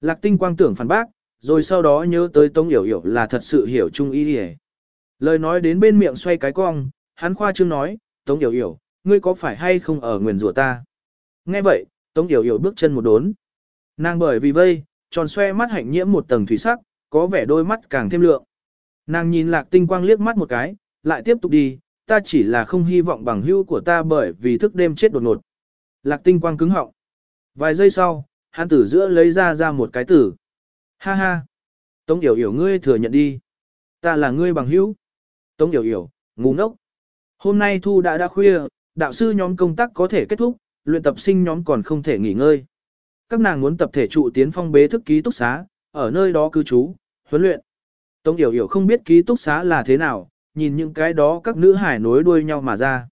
Lạc tinh quang tưởng phản bác, rồi sau đó nhớ tới Tống Yểu Yểu là thật sự hiểu chung ý đi Lời nói đến bên miệng xoay cái cong, hắn khoa trương nói, Tống Yểu Yểu, ngươi có phải hay không ở nguyền rủa ta? Nghe vậy, Tống Yểu Yểu bước chân một đốn. Nàng bởi vì vây, tròn xoe mắt hạnh nhiễm một tầng thủy sắc, có vẻ đôi mắt càng thêm lượng. Nàng nhìn lạc tinh quang liếc mắt một cái, lại tiếp tục đi, ta chỉ là không hy vọng bằng hữu của ta bởi vì thức đêm chết đột ngột. Lạc tinh quang cứng họng. Vài giây sau, hắn tử giữa lấy ra ra một cái tử. Ha ha. Tống yểu yểu ngươi thừa nhận đi. Ta là ngươi bằng hữu. Tống yểu yểu, ngu ngốc. Hôm nay thu đã đã khuya, đạo sư nhóm công tác có thể kết thúc, luyện tập sinh nhóm còn không thể nghỉ ngơi. Các nàng muốn tập thể trụ tiến phong bế thức ký túc xá, ở nơi đó cư trú, huấn luyện. Tống Yểu Yểu không biết ký túc xá là thế nào, nhìn những cái đó các nữ hải nối đuôi nhau mà ra.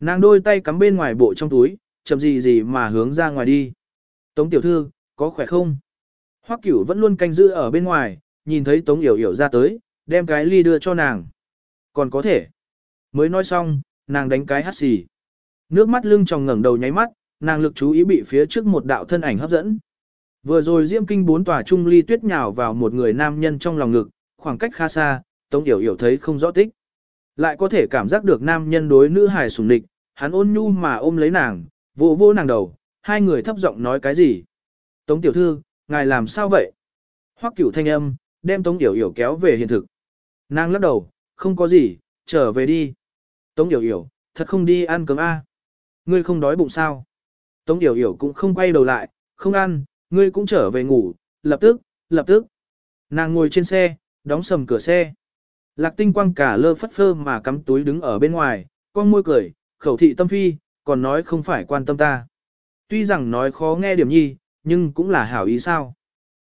Nàng đôi tay cắm bên ngoài bộ trong túi, chậm gì gì mà hướng ra ngoài đi. Tống Tiểu Thư, có khỏe không? Hoắc Cửu vẫn luôn canh giữ ở bên ngoài, nhìn thấy Tống Yểu Yểu ra tới, đem cái ly đưa cho nàng. Còn có thể. Mới nói xong, nàng đánh cái hắt xì. Nước mắt lưng tròng ngẩng đầu nháy mắt, nàng lực chú ý bị phía trước một đạo thân ảnh hấp dẫn. Vừa rồi Diễm Kinh bốn tòa trung ly tuyết nhào vào một người nam nhân trong lòng ngực, khoảng cách khá xa, Tống Yểu Yểu thấy không rõ tích. Lại có thể cảm giác được nam nhân đối nữ hài sùng địch, hắn ôn nhu mà ôm lấy nàng, vô vô nàng đầu, hai người thấp giọng nói cái gì. Tống Tiểu Thư, ngài làm sao vậy? Hoắc cửu thanh âm, đem Tống Yểu Yểu kéo về hiện thực. Nàng lắc đầu, không có gì, trở về đi. Tống Yểu Yểu, thật không đi ăn cơm a? Ngươi không đói bụng sao? Tống Yểu Yểu cũng không quay đầu lại, không ăn, ngươi cũng trở về ngủ, lập tức, lập tức. Nàng ngồi trên xe, đóng sầm cửa xe. Lạc tinh quang cả lơ phất phơ mà cắm túi đứng ở bên ngoài, con môi cười, khẩu thị tâm phi, còn nói không phải quan tâm ta. Tuy rằng nói khó nghe điểm nhi, nhưng cũng là hảo ý sao.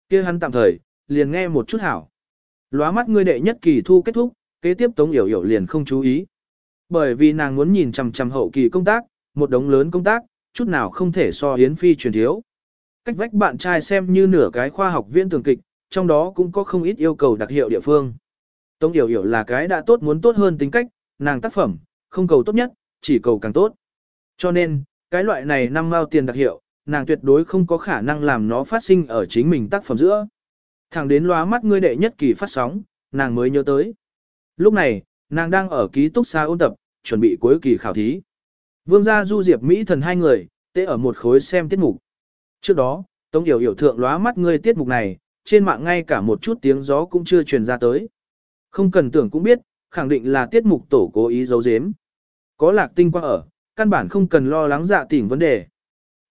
kia hắn tạm thời, liền nghe một chút hảo. Lóa mắt ngươi đệ nhất kỳ thu kết thúc, kế tiếp Tống Yểu Yểu liền không chú ý. Bởi vì nàng muốn nhìn chằm chằm hậu kỳ công tác, một đống lớn công tác, chút nào không thể so hiến phi truyền thiếu. Cách vách bạn trai xem như nửa cái khoa học viên tường kịch, trong đó cũng có không ít yêu cầu đặc hiệu địa phương. Tống Yểu Yểu là cái đã tốt muốn tốt hơn tính cách, nàng tác phẩm, không cầu tốt nhất, chỉ cầu càng tốt. Cho nên, cái loại này năm mao tiền đặc hiệu, nàng tuyệt đối không có khả năng làm nó phát sinh ở chính mình tác phẩm giữa. Thẳng đến lóa mắt ngươi đệ nhất kỳ phát sóng, nàng mới nhớ tới. Lúc này, nàng đang ở ký túc xá ôn tập, chuẩn bị cuối kỳ khảo thí. Vương gia du diệp Mỹ thần hai người, tê ở một khối xem tiết mục. Trước đó, Tống Yểu Yểu thượng lóa mắt ngươi tiết mục này, trên mạng ngay cả một chút tiếng gió cũng chưa truyền ra tới. Không cần tưởng cũng biết, khẳng định là tiết mục tổ cố ý giấu giếm. Có lạc tinh quang ở, căn bản không cần lo lắng dạ tỉnh vấn đề.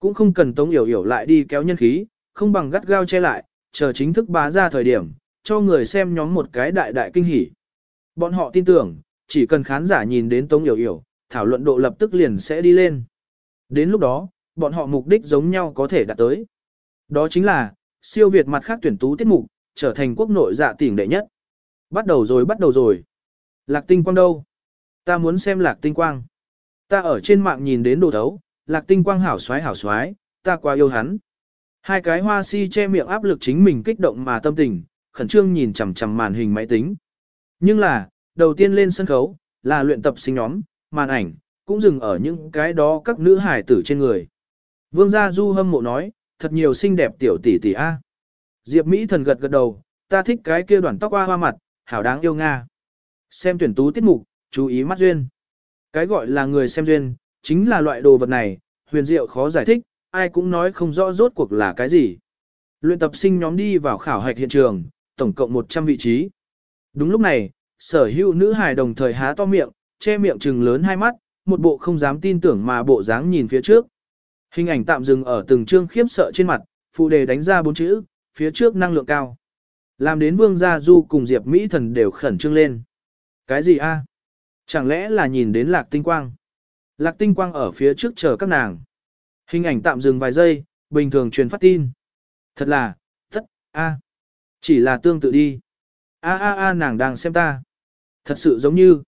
Cũng không cần Tống Yểu Yểu lại đi kéo nhân khí, không bằng gắt gao che lại, chờ chính thức bá ra thời điểm, cho người xem nhóm một cái đại đại kinh hỉ. Bọn họ tin tưởng, chỉ cần khán giả nhìn đến Tống Yểu Yểu, thảo luận độ lập tức liền sẽ đi lên. Đến lúc đó, bọn họ mục đích giống nhau có thể đạt tới. Đó chính là, siêu việt mặt khác tuyển tú tiết mục, trở thành quốc nội dạ tỉnh đệ nhất. Bắt đầu rồi bắt đầu rồi. Lạc tinh quang đâu? Ta muốn xem lạc tinh quang. Ta ở trên mạng nhìn đến đồ thấu, lạc tinh quang hảo xoái hảo xoái, ta quá yêu hắn. Hai cái hoa si che miệng áp lực chính mình kích động mà tâm tình, khẩn trương nhìn chằm chằm màn hình máy tính. Nhưng là, đầu tiên lên sân khấu, là luyện tập sinh nhóm, màn ảnh, cũng dừng ở những cái đó các nữ hải tử trên người. Vương gia du hâm mộ nói, thật nhiều xinh đẹp tiểu tỷ tỷ a. Diệp Mỹ thần gật gật đầu, ta thích cái kia đoàn tóc hoa hoa mặt, hảo đáng yêu Nga. Xem tuyển tú tiết mục, chú ý mắt duyên. Cái gọi là người xem duyên, chính là loại đồ vật này, huyền diệu khó giải thích, ai cũng nói không rõ rốt cuộc là cái gì. Luyện tập sinh nhóm đi vào khảo hạch hiện trường, tổng cộng 100 vị trí. Đúng lúc này, sở hữu nữ hài đồng thời há to miệng, che miệng trừng lớn hai mắt, một bộ không dám tin tưởng mà bộ dáng nhìn phía trước. Hình ảnh tạm dừng ở từng chương khiếp sợ trên mặt, phụ đề đánh ra bốn chữ, phía trước năng lượng cao. Làm đến Vương Gia Du cùng Diệp Mỹ Thần đều khẩn trương lên. Cái gì a? Chẳng lẽ là nhìn đến Lạc Tinh Quang? Lạc Tinh Quang ở phía trước chờ các nàng. Hình ảnh tạm dừng vài giây, bình thường truyền phát tin. Thật là, tất, a, Chỉ là tương tự đi. A a a nàng đang xem ta. Thật sự giống như.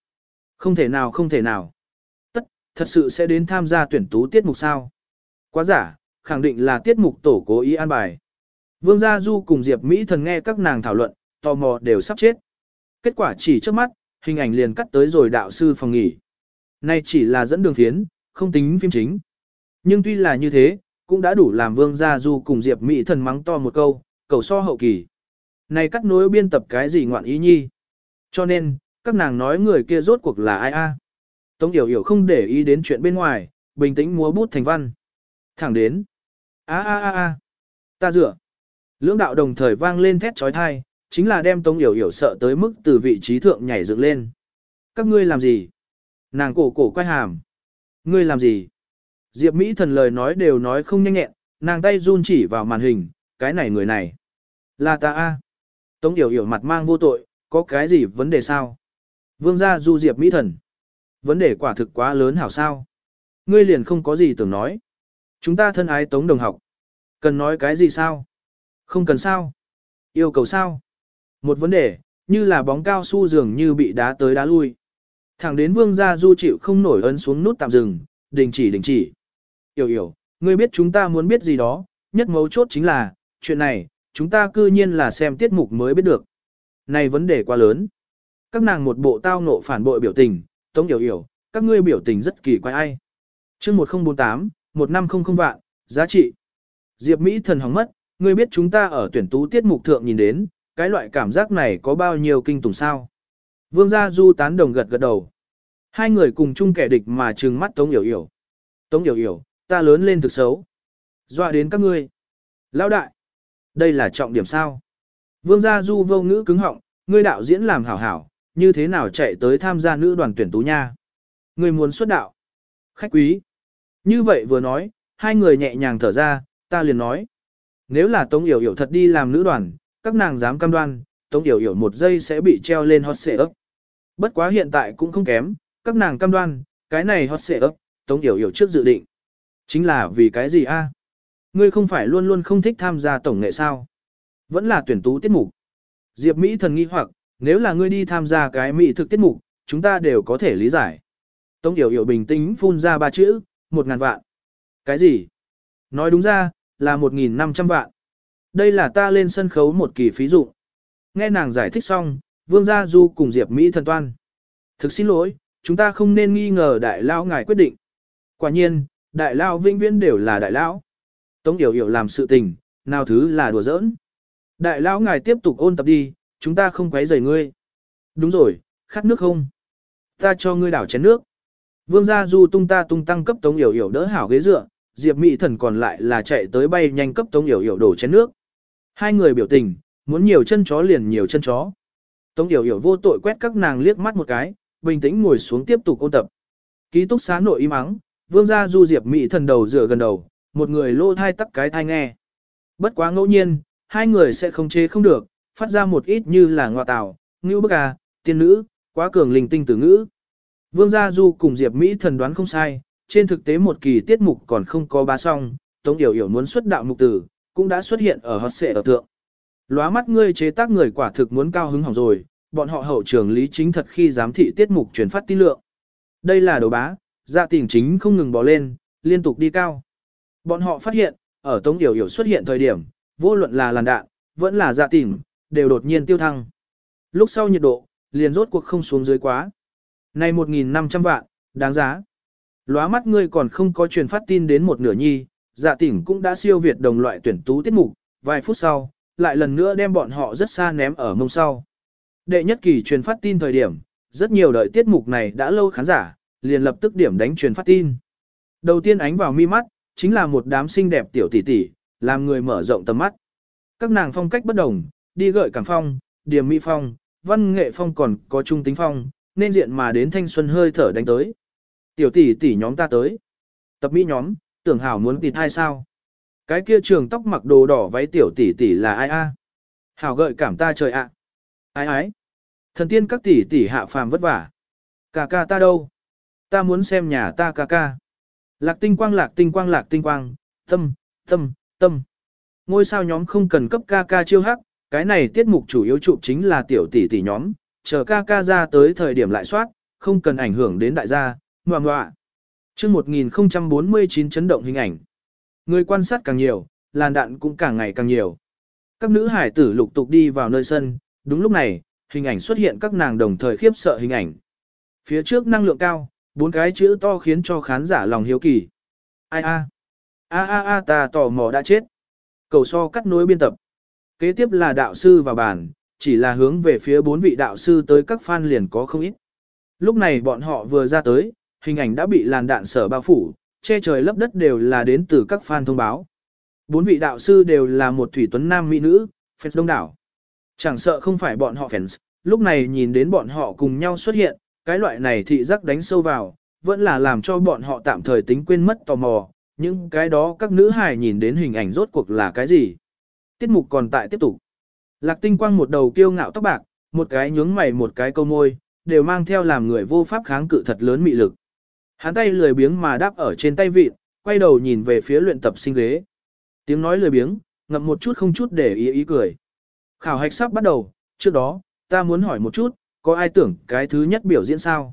Không thể nào không thể nào. Tất, thật sự sẽ đến tham gia tuyển tú tiết mục sao. Quá giả, khẳng định là tiết mục tổ cố ý an bài. Vương Gia Du cùng Diệp Mỹ thần nghe các nàng thảo luận, tò mò đều sắp chết. Kết quả chỉ trước mắt, hình ảnh liền cắt tới rồi đạo sư phòng nghỉ. Nay chỉ là dẫn đường phiến, không tính phim chính. Nhưng tuy là như thế, cũng đã đủ làm Vương Gia Du cùng Diệp Mỹ thần mắng to một câu, cầu so hậu kỳ. Này cắt nối biên tập cái gì ngoạn ý nhi. Cho nên, các nàng nói người kia rốt cuộc là ai a? Tống Yểu Yểu không để ý đến chuyện bên ngoài, bình tĩnh múa bút thành văn. Thẳng đến. a a a a ta dựa. Lưỡng đạo đồng thời vang lên thét trói thai, chính là đem Tống Yểu Yểu sợ tới mức từ vị trí thượng nhảy dựng lên. Các ngươi làm gì? Nàng cổ cổ quay hàm. Ngươi làm gì? Diệp Mỹ thần lời nói đều nói không nhanh nhẹn, nàng tay run chỉ vào màn hình, cái này người này. Là ta a. Tống Yểu Yểu mặt mang vô tội, có cái gì vấn đề sao? Vương gia du Diệp Mỹ thần. Vấn đề quả thực quá lớn hảo sao? Ngươi liền không có gì tưởng nói. Chúng ta thân ái Tống đồng học. Cần nói cái gì sao? Không cần sao? Yêu cầu sao? Một vấn đề, như là bóng cao su dường như bị đá tới đá lui. Thẳng đến vương gia du chịu không nổi ấn xuống nút tạm dừng, đình chỉ đình chỉ. Yểu yểu, ngươi biết chúng ta muốn biết gì đó, nhất mấu chốt chính là, chuyện này, chúng ta cư nhiên là xem tiết mục mới biết được. Này vấn đề quá lớn. Các nàng một bộ tao nộ phản bội biểu tình, tống yểu yểu, các ngươi biểu tình rất kỳ quái ai. chương 1048, 1500 vạn, giá trị. Diệp Mỹ thần hóng mất, ngươi biết chúng ta ở tuyển tú tiết mục thượng nhìn đến, cái loại cảm giác này có bao nhiêu kinh tủng sao? Vương gia du tán đồng gật gật đầu. Hai người cùng chung kẻ địch mà trừng mắt Tống Yểu Yểu. Tống Yểu Yểu, ta lớn lên thực xấu. Dọa đến các ngươi. Lão đại, đây là trọng điểm sao? Vương gia du vô ngữ cứng họng, ngươi đạo diễn làm hảo hảo, như thế nào chạy tới tham gia nữ đoàn tuyển tú nha? Ngươi muốn xuất đạo. Khách quý. Như vậy vừa nói, hai người nhẹ nhàng thở ra, ta liền nói. Nếu là Tống Yểu Yểu thật đi làm nữ đoàn, các nàng dám cam đoan, Tống Yểu Yểu một giây sẽ bị treo lên hot xệ ấp. Bất quá hiện tại cũng không kém, các nàng cam đoan, cái này hot xệ ấp, Tống Yểu Yểu trước dự định. Chính là vì cái gì a? Ngươi không phải luôn luôn không thích tham gia tổng nghệ sao? Vẫn là tuyển tú tiết mục. Diệp Mỹ thần nghi hoặc, nếu là ngươi đi tham gia cái mỹ thực tiết mục, chúng ta đều có thể lý giải. Tống Yểu Yểu bình tĩnh phun ra ba chữ, một ngàn vạn. Cái gì? Nói đúng ra, là 1.500 vạn. Đây là ta lên sân khấu một kỳ phí dụ. Nghe nàng giải thích xong, Vương Gia Du cùng Diệp Mỹ thần toan. Thực xin lỗi, chúng ta không nên nghi ngờ đại lao ngài quyết định. Quả nhiên, đại lao vĩnh viễn đều là đại lão. Tống Yểu Yểu làm sự tình, nào thứ là đùa giỡn. Đại lão ngài tiếp tục ôn tập đi, chúng ta không quấy rầy ngươi. Đúng rồi, khát nước không? Ta cho ngươi đảo chén nước. Vương gia du tung ta tung tăng cấp Tống Yểu Yểu đỡ hảo ghế dựa, Diệp Mỹ Thần còn lại là chạy tới bay nhanh cấp Tống Yểu Yểu đổ chén nước. Hai người biểu tình, muốn nhiều chân chó liền nhiều chân chó. Tống Yểu Yểu vô tội quét các nàng liếc mắt một cái, bình tĩnh ngồi xuống tiếp tục ôn tập. Ký túc xá nội im mắng Vương gia du Diệp Mỹ Thần đầu dựa gần đầu, một người lô thai tắc cái thai nghe. Bất quá ngẫu nhiên, hai người sẽ không chế không được, phát ra một ít như là ngọa tảo, ngữ bức à, tiên nữ, quá cường linh tinh tử ngữ. Vương Gia Du cùng Diệp Mỹ thần đoán không sai, trên thực tế một kỳ tiết mục còn không có ba song Tống Yểu Yểu muốn xuất đạo mục tử, cũng đã xuất hiện ở hot xệ ở tượng. Lóa mắt ngươi chế tác người quả thực muốn cao hứng hỏng rồi, bọn họ hậu trưởng lý chính thật khi giám thị tiết mục truyền phát tin lượng. Đây là đầu bá, dạ tình chính không ngừng bỏ lên, liên tục đi cao. Bọn họ phát hiện, ở Tống Yểu Yểu xuất hiện thời điểm, vô luận là làn đạn, vẫn là dạ tình, đều đột nhiên tiêu thăng. Lúc sau nhiệt độ, liền rốt cuộc không xuống dưới quá. Này 1.500 vạn, đáng giá. Lóa mắt ngươi còn không có truyền phát tin đến một nửa nhi, dạ tỉnh cũng đã siêu việt đồng loại tuyển tú tiết mục, vài phút sau, lại lần nữa đem bọn họ rất xa ném ở mông sau. Đệ nhất kỳ truyền phát tin thời điểm, rất nhiều đợi tiết mục này đã lâu khán giả, liền lập tức điểm đánh truyền phát tin. Đầu tiên ánh vào mi mắt, chính là một đám xinh đẹp tiểu tỷ tỷ, làm người mở rộng tầm mắt. Các nàng phong cách bất đồng, đi gợi cảm phong, điểm mỹ phong, văn nghệ phong còn có trung tính phong, nên diện mà đến thanh xuân hơi thở đánh tới. Tiểu tỷ tỷ nhóm ta tới. Tập mỹ nhóm, tưởng hảo muốn tịt hai sao. Cái kia trường tóc mặc đồ đỏ váy tiểu tỷ tỷ là ai a? Hảo gợi cảm ta trời ạ. Ai ái. Thần tiên các tỷ tỷ hạ phàm vất vả. Cà ca ta đâu? Ta muốn xem nhà ta ca ca. Lạc tinh quang lạc tinh quang lạc tinh quang, tâm, tâm, tâm. Ngôi sao nhóm không cần cấp ca ca chiêu hắc, cái này tiết mục chủ yếu chụp chính là tiểu tỷ tỷ nhóm, chờ ca ca ra tới thời điểm lại soát, không cần ảnh hưởng đến đại gia, ngoà ngoạ. chương 1049 chấn động hình ảnh. Người quan sát càng nhiều, làn đạn cũng càng ngày càng nhiều. Các nữ hải tử lục tục đi vào nơi sân, đúng lúc này, hình ảnh xuất hiện các nàng đồng thời khiếp sợ hình ảnh. Phía trước năng lượng cao, bốn cái chữ to khiến cho khán giả lòng hiếu kỳ. Ai a? A a a ta tò mò đã chết. Cầu so cắt nối biên tập. Kế tiếp là đạo sư và bản, chỉ là hướng về phía bốn vị đạo sư tới các fan liền có không ít. Lúc này bọn họ vừa ra tới, hình ảnh đã bị làn đạn sở bao phủ, che trời lấp đất đều là đến từ các fan thông báo. Bốn vị đạo sư đều là một thủy tuấn nam mỹ nữ, fans đông đảo. Chẳng sợ không phải bọn họ fans, lúc này nhìn đến bọn họ cùng nhau xuất hiện, cái loại này thị giác đánh sâu vào, vẫn là làm cho bọn họ tạm thời tính quên mất tò mò, nhưng cái đó các nữ hài nhìn đến hình ảnh rốt cuộc là cái gì. Tiết mục còn tại tiếp tục. Lạc tinh quang một đầu kiêu ngạo tóc bạc, một cái nhướng mày một cái câu môi, đều mang theo làm người vô pháp kháng cự thật lớn mị lực. Hắn tay lười biếng mà đáp ở trên tay vịt, quay đầu nhìn về phía luyện tập sinh ghế. Tiếng nói lười biếng, ngậm một chút không chút để ý ý cười. Khảo hạch sắp bắt đầu, trước đó, ta muốn hỏi một chút, có ai tưởng cái thứ nhất biểu diễn sao?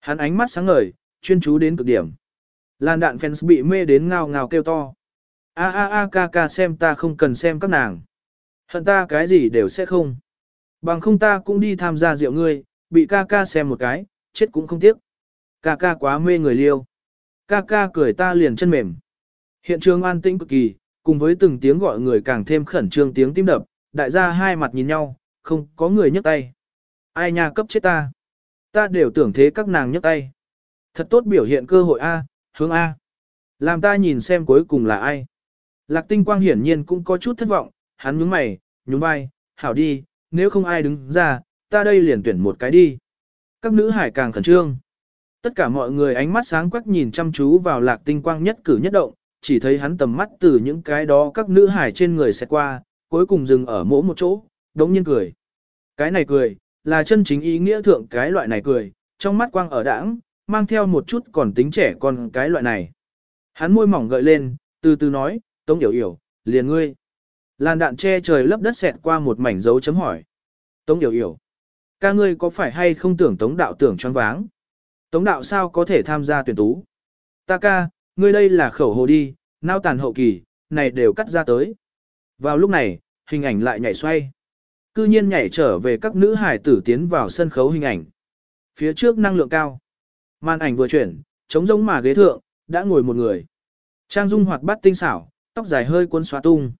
Hắn ánh mắt sáng ngời, chuyên chú đến cực điểm. Lan đạn fans bị mê đến ngao ngao kêu to. A a a ca ca xem ta không cần xem các nàng. Hận ta cái gì đều sẽ không. Bằng không ta cũng đi tham gia rượu ngươi, bị ca ca xem một cái, chết cũng không tiếc. Ca ca quá mê người liêu. Ca ca cười ta liền chân mềm. Hiện trường an tĩnh cực kỳ, cùng với từng tiếng gọi người càng thêm khẩn trương tiếng tim đập, đại gia hai mặt nhìn nhau, không có người nhấc tay. Ai nhà cấp chết ta? Ta đều tưởng thế các nàng nhấc tay. Thật tốt biểu hiện cơ hội A, hướng A. Làm ta nhìn xem cuối cùng là ai. Lạc tinh quang hiển nhiên cũng có chút thất vọng, hắn nhướng mày, nhún vai, hảo đi, nếu không ai đứng ra, ta đây liền tuyển một cái đi. Các nữ hải càng khẩn trương. Tất cả mọi người ánh mắt sáng quắc nhìn chăm chú vào lạc tinh quang nhất cử nhất động, chỉ thấy hắn tầm mắt từ những cái đó các nữ hải trên người sẽ qua, cuối cùng dừng ở mỗi một chỗ, đống nhiên cười. Cái này cười, là chân chính ý nghĩa thượng cái loại này cười, trong mắt quang ở đãng, mang theo một chút còn tính trẻ con cái loại này. Hắn môi mỏng gợi lên, từ từ nói, Tống hiểu hiểu liền ngươi. Làn đạn che trời lấp đất xẹt qua một mảnh dấu chấm hỏi. Tống hiểu hiểu ca ngươi có phải hay không tưởng Tống đạo tưởng choáng váng? Tống đạo sao có thể tham gia tuyển tú? Ta ca, ngươi đây là khẩu hồ đi, nao tàn hậu kỳ, này đều cắt ra tới. Vào lúc này, hình ảnh lại nhảy xoay. Cư nhiên nhảy trở về các nữ hải tử tiến vào sân khấu hình ảnh. Phía trước năng lượng cao. Màn ảnh vừa chuyển, trống rỗng mà ghế thượng, đã ngồi một người. Trang dung hoạt bát tinh xảo, tóc dài hơi cuốn xóa tung.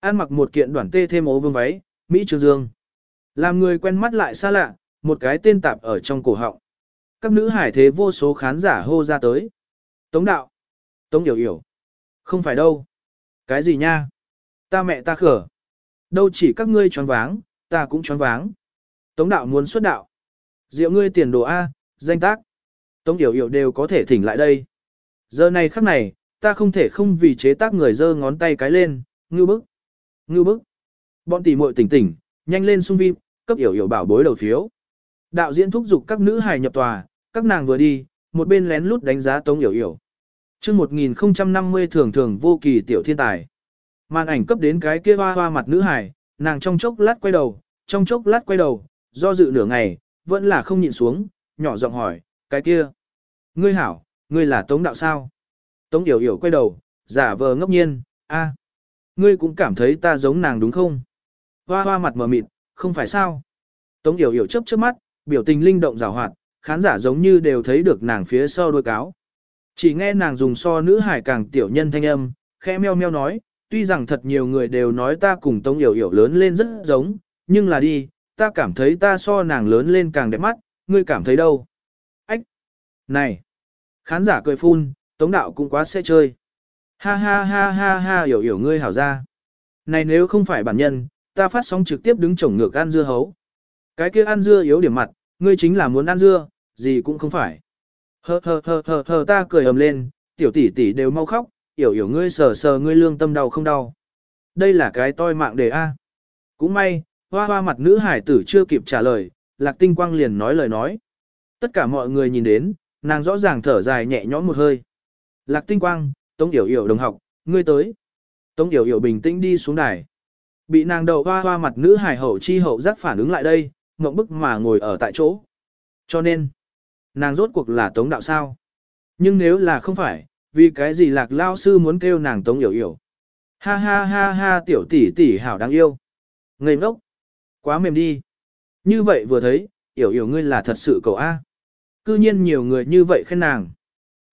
Ăn mặc một kiện đoàn tê thêm ố vương váy, Mỹ Trường Dương. Làm người quen mắt lại xa lạ, một cái tên tạp ở trong cổ họng. Các nữ hải thế vô số khán giả hô ra tới. Tống đạo. Tống hiểu hiểu. Không phải đâu. Cái gì nha? Ta mẹ ta khở. Đâu chỉ các ngươi choáng váng, ta cũng choáng váng. Tống đạo muốn xuất đạo. Diệu ngươi tiền đồ A, danh tác. Tống hiểu hiểu đều có thể thỉnh lại đây. Giờ này khắc này, ta không thể không vì chế tác người dơ ngón tay cái lên, ngư bức. Ngư bức. Bọn tỷ muội tỉnh tỉnh, nhanh lên sung vi, cấp hiểu hiểu bảo bối đầu phiếu. Đạo diễn thúc giục các nữ hài nhập tòa, các nàng vừa đi, một bên lén lút đánh giá Tống Yểu Yểu. Trước 1050 thường thường vô kỳ tiểu thiên tài. Màn ảnh cấp đến cái kia hoa hoa mặt nữ hài, nàng trong chốc lát quay đầu, trong chốc lát quay đầu, do dự nửa ngày, vẫn là không nhịn xuống, nhỏ giọng hỏi, cái kia. Ngươi hảo, ngươi là Tống Đạo sao? Tống Yểu Yểu quay đầu, giả vờ ngốc nhiên, a, ngươi cũng cảm thấy ta giống nàng đúng không? Hoa hoa mặt mờ mịt, không phải sao? Tống Yểu Yểu chớp chớp mắt, biểu tình linh động rào hoạt, khán giả giống như đều thấy được nàng phía sau đôi cáo. Chỉ nghe nàng dùng so nữ hải càng tiểu nhân thanh âm, khẽ meo meo nói, tuy rằng thật nhiều người đều nói ta cùng Tống Yểu Yểu lớn lên rất giống, nhưng là đi, ta cảm thấy ta so nàng lớn lên càng đẹp mắt, ngươi cảm thấy đâu? Ách! Này! Khán giả cười phun, Tống Đạo cũng quá sẽ chơi. Ha ha ha ha ha Yểu Yểu ngươi hảo ra. Này nếu không phải bản nhân, ta phát sóng trực tiếp đứng chổng ngược ăn dưa hấu. Cái kia ăn dưa yếu điểm mặt, ngươi chính là muốn ăn dưa, gì cũng không phải. Hờ hờ hờ hờ hờ ta cười ầm lên, tiểu tỷ tỷ đều mau khóc, hiểu hiểu ngươi sờ sờ ngươi lương tâm đau không đau. Đây là cái toi mạng đề A. Cũng may, hoa hoa mặt nữ hải tử chưa kịp trả lời, lạc tinh quang liền nói lời nói. Tất cả mọi người nhìn đến, nàng rõ ràng thở dài nhẹ nhõm một hơi. Lạc tinh quang, tống yểu yểu đồng học, ngươi tới. Tống yểu yểu bình tĩnh đi xuống đài. Bị nàng đầu hoa hoa mặt nữ hải hậu chi hậu giác phản ứng lại đây, ngậm bức mà ngồi ở tại chỗ. Cho nên, nàng rốt cuộc là tống đạo sao? Nhưng nếu là không phải, vì cái gì lạc lao sư muốn kêu nàng tống hiểu hiểu? Ha ha ha ha tiểu tỷ tỷ hảo đáng yêu. Ngây ngốc. Quá mềm đi. Như vậy vừa thấy, hiểu hiểu ngươi là thật sự cậu A. Cư nhiên nhiều người như vậy khen nàng.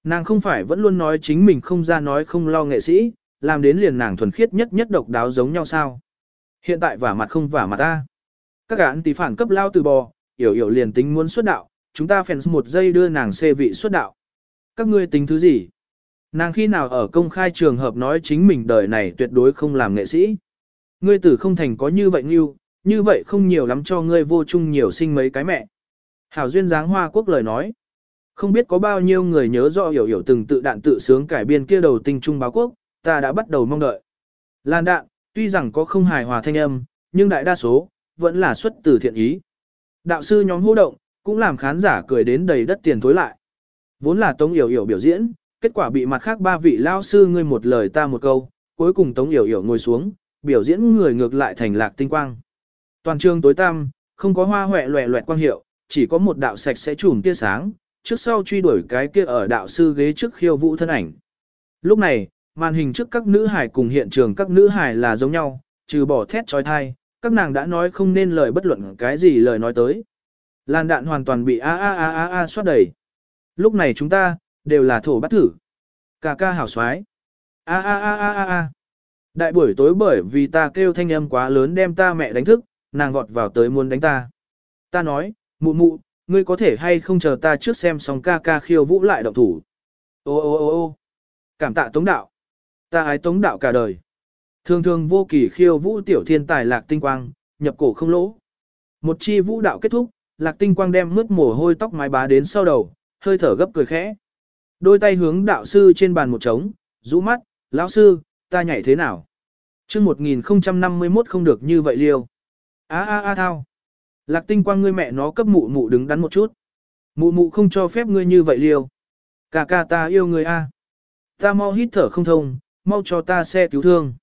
Nàng không phải vẫn luôn nói chính mình không ra nói không lo nghệ sĩ, làm đến liền nàng thuần khiết nhất nhất độc đáo giống nhau sao. Hiện tại vả mặt không vả mặt ta. Các gã tỷ phản cấp lao từ bò, hiểu hiểu liền tính muốn xuất đạo, chúng ta phèn một giây đưa nàng xê vị xuất đạo. Các ngươi tính thứ gì? Nàng khi nào ở công khai trường hợp nói chính mình đời này tuyệt đối không làm nghệ sĩ. Ngươi tử không thành có như vậy nghiêu, như vậy không nhiều lắm cho ngươi vô chung nhiều sinh mấy cái mẹ. Hảo duyên dáng hoa quốc lời nói. Không biết có bao nhiêu người nhớ rõ hiểu hiểu từng tự đạn tự sướng cải biên kia đầu tinh trung báo quốc, ta đã bắt đầu mong đợi. Lan đạn, tuy rằng có không hài hòa thanh âm, nhưng đại đa số, vẫn là xuất từ thiện ý. Đạo sư nhóm hô động, cũng làm khán giả cười đến đầy đất tiền thối lại. Vốn là Tống Yểu Yểu biểu diễn, kết quả bị mặt khác ba vị lao sư ngươi một lời ta một câu, cuối cùng Tống Yểu Yểu ngồi xuống, biểu diễn người ngược lại thành lạc tinh quang. Toàn trường tối tăm, không có hoa hoẹ loẹ loẹt quang hiệu, chỉ có một đạo sạch sẽ trùm tia sáng, trước sau truy đuổi cái kia ở đạo sư ghế trước khiêu vũ thân ảnh. Lúc này, màn hình trước các nữ hải cùng hiện trường các nữ hải là giống nhau, trừ bỏ thét trói thai, các nàng đã nói không nên lời bất luận cái gì lời nói tới. Làn đạn hoàn toàn bị a a a a a xoát đầy. Lúc này chúng ta, đều là thổ bắt thử. Cà ca hảo xoái. A a a a a a. Đại buổi tối bởi vì ta kêu thanh âm quá lớn đem ta mẹ đánh thức, nàng vọt vào tới muốn đánh ta. Ta nói, mụ mụ, ngươi có thể hay không chờ ta trước xem xong ca ca khiêu vũ lại động thủ. Ô ô ô ô cảm tạ tống đạo. Ta ái tống đạo cả đời. Thường thường vô kỳ khiêu vũ tiểu thiên tài lạc tinh quang, nhập cổ không lỗ. Một chi vũ đạo kết thúc, lạc tinh quang đem mướt mồ hôi tóc mái bá đến sau đầu, hơi thở gấp cười khẽ. Đôi tay hướng đạo sư trên bàn một trống, rũ mắt, lão sư, ta nhảy thế nào? chương 1051 không được như vậy liêu. a a a thao. Lạc tinh quang ngươi mẹ nó cấp mụ mụ đứng đắn một chút. Mụ mụ không cho phép ngươi như vậy liêu. Cà ca ta yêu người a. Ta mau hít thở không thông, mau cho ta xe cứu thương.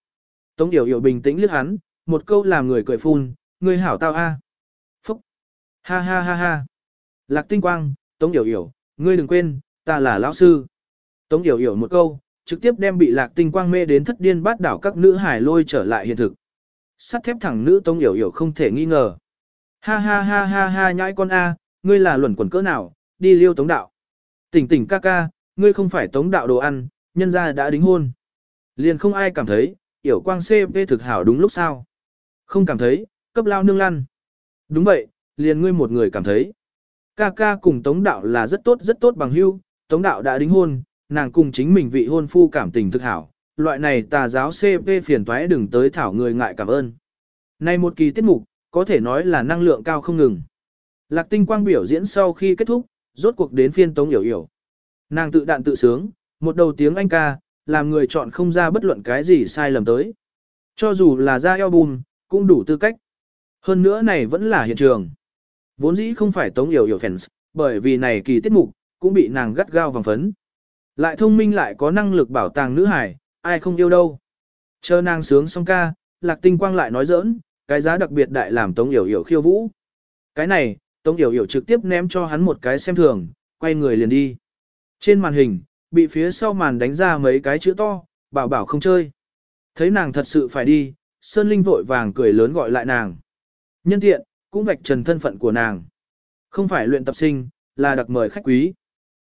Tống Yểu Yểu bình tĩnh liếc hắn, một câu làm người cười phun, ngươi hảo tao a. Phúc. Ha ha ha ha. Lạc tinh quang, Tống Yểu Yểu, ngươi đừng quên, ta là lão sư. Tống Yểu Yểu một câu, trực tiếp đem bị lạc tinh quang mê đến thất điên bát đảo các nữ hải lôi trở lại hiện thực. Sắt thép thẳng nữ Tống Yểu Yểu không thể nghi ngờ. Ha ha ha ha ha nhãi con a, ngươi là luẩn quẩn cỡ nào, đi liêu tống đạo. Tỉnh tỉnh ca ca, ngươi không phải tống đạo đồ ăn, nhân ra đã đính hôn. Liền không ai cảm thấy, yểu quang CP thực hảo đúng lúc sao. Không cảm thấy, cấp lao nương lăn. Đúng vậy, liền ngươi một người cảm thấy. Ca ca cùng Tống Đạo là rất tốt rất tốt bằng hưu, Tống Đạo đã đính hôn, nàng cùng chính mình vị hôn phu cảm tình thực hảo. Loại này tà giáo CP phiền toái đừng tới thảo người ngại cảm ơn. Này một kỳ tiết mục, có thể nói là năng lượng cao không ngừng. Lạc tinh quang biểu diễn sau khi kết thúc, rốt cuộc đến phiên Tống Yểu Yểu. Nàng tự đạn tự sướng, một đầu tiếng anh ca, làm người chọn không ra bất luận cái gì sai lầm tới. Cho dù là ra album, cũng đủ tư cách. Hơn nữa này vẫn là hiện trường. Vốn dĩ không phải Tống Yểu Yểu fans, bởi vì này kỳ tiết mục, cũng bị nàng gắt gao vàng phấn. Lại thông minh lại có năng lực bảo tàng nữ hải, ai không yêu đâu. Chờ nàng sướng xong ca, Lạc Tinh Quang lại nói giỡn, cái giá đặc biệt đại làm Tống Yểu Yểu khiêu vũ. Cái này, Tống Yểu Yểu trực tiếp ném cho hắn một cái xem thường, quay người liền đi. Trên màn hình, bị phía sau màn đánh ra mấy cái chữ to, bảo bảo không chơi. Thấy nàng thật sự phải đi, Sơn Linh vội vàng cười lớn gọi lại nàng. Nhân tiện, cũng vạch trần thân phận của nàng. Không phải luyện tập sinh, là đặc mời khách quý.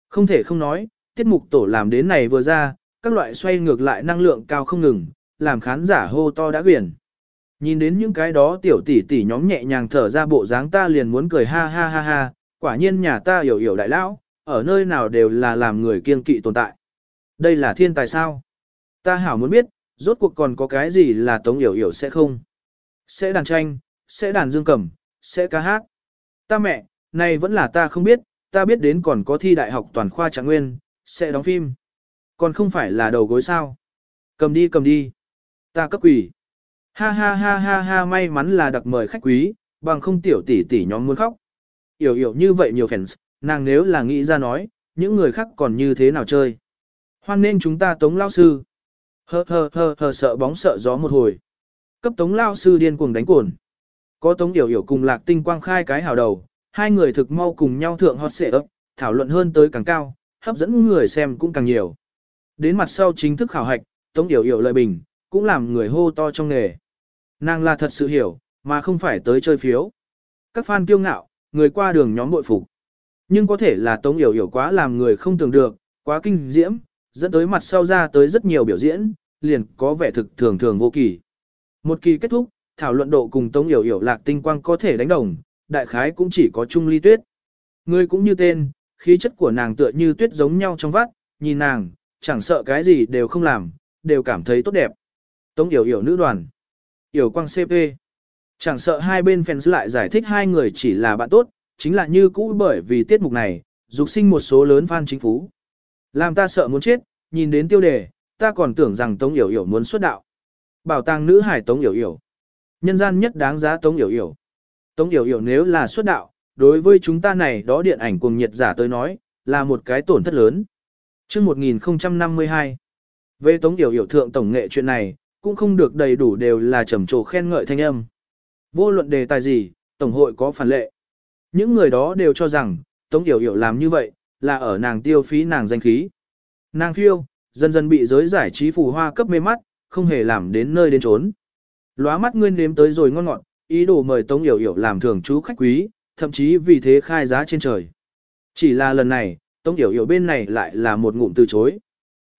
Không thể không nói, tiết mục tổ làm đến này vừa ra, các loại xoay ngược lại năng lượng cao không ngừng, làm khán giả hô to đã quyển. Nhìn đến những cái đó tiểu tỷ tỷ nhóm nhẹ nhàng thở ra bộ dáng ta liền muốn cười ha ha ha ha, quả nhiên nhà ta hiểu hiểu đại lão, ở nơi nào đều là làm người kiên kỵ tồn tại. Đây là thiên tài sao? Ta hảo muốn biết, rốt cuộc còn có cái gì là Tống Yểu Yểu sẽ không? Sẽ đàn tranh, sẽ đàn dương cầm, sẽ ca hát. Ta mẹ, này vẫn là ta không biết, ta biết đến còn có thi đại học toàn khoa trạng nguyên, sẽ đóng phim. Còn không phải là đầu gối sao? Cầm đi cầm đi. Ta cấp quỷ. Ha ha ha ha ha may mắn là đặc mời khách quý, bằng không tiểu tỷ tỷ nhóm muốn khóc. Yểu yểu như vậy nhiều fans, nàng nếu là nghĩ ra nói, những người khác còn như thế nào chơi. Hoan nên chúng ta tống lao sư. Hơ hơ hơ hơ sợ bóng sợ gió một hồi. Cấp tống lao sư điên cuồng đánh cồn. Có tống yểu yểu cùng lạc tinh quang khai cái hào đầu, hai người thực mau cùng nhau thượng hot xệ ấp, thảo luận hơn tới càng cao, hấp dẫn người xem cũng càng nhiều. Đến mặt sau chính thức khảo hạch, tống yểu yểu lời bình, cũng làm người hô to trong nghề. Nàng là thật sự hiểu, mà không phải tới chơi phiếu. Các fan kiêu ngạo, người qua đường nhóm bội phục. Nhưng có thể là Tống Yểu Yểu quá làm người không tưởng được, quá kinh diễm, dẫn tới mặt sau ra tới rất nhiều biểu diễn, liền có vẻ thực thường thường vô kỳ. Một kỳ kết thúc, thảo luận độ cùng Tống Yểu Yểu lạc tinh quang có thể đánh đồng, đại khái cũng chỉ có Trung Ly Tuyết. Người cũng như tên, khí chất của nàng tựa như tuyết giống nhau trong vắt, nhìn nàng, chẳng sợ cái gì đều không làm, đều cảm thấy tốt đẹp. Tống Yểu Yểu nữ đoàn. Yểu quang CP. Chẳng sợ hai bên fans lại giải thích hai người chỉ là bạn tốt, chính là như cũ bởi vì tiết mục này, dục sinh một số lớn fan chính phú. Làm ta sợ muốn chết, nhìn đến tiêu đề, ta còn tưởng rằng Tống Yểu Yểu muốn xuất đạo. Bảo tàng nữ hải Tống Yểu Yểu. Nhân gian nhất đáng giá Tống Yểu Yểu. Tống Yểu Yểu nếu là xuất đạo, đối với chúng ta này đó điện ảnh cùng nhiệt giả tới nói, là một cái tổn thất lớn. chương 1052, về Tống Yểu Yểu thượng tổng nghệ chuyện này, cũng không được đầy đủ đều là trầm trồ khen ngợi thanh âm. Vô luận đề tài gì, Tổng hội có phản lệ. Những người đó đều cho rằng, Tống Yểu Yểu làm như vậy, là ở nàng tiêu phí nàng danh khí. Nàng phiêu, dần dần bị giới giải trí phù hoa cấp mê mắt, không hề làm đến nơi đến trốn. Lóa mắt ngươi nếm tới rồi ngon ngọt, ý đồ mời Tống Yểu Yểu làm thường chú khách quý, thậm chí vì thế khai giá trên trời. Chỉ là lần này, Tống Yểu Yểu bên này lại là một ngụm từ chối.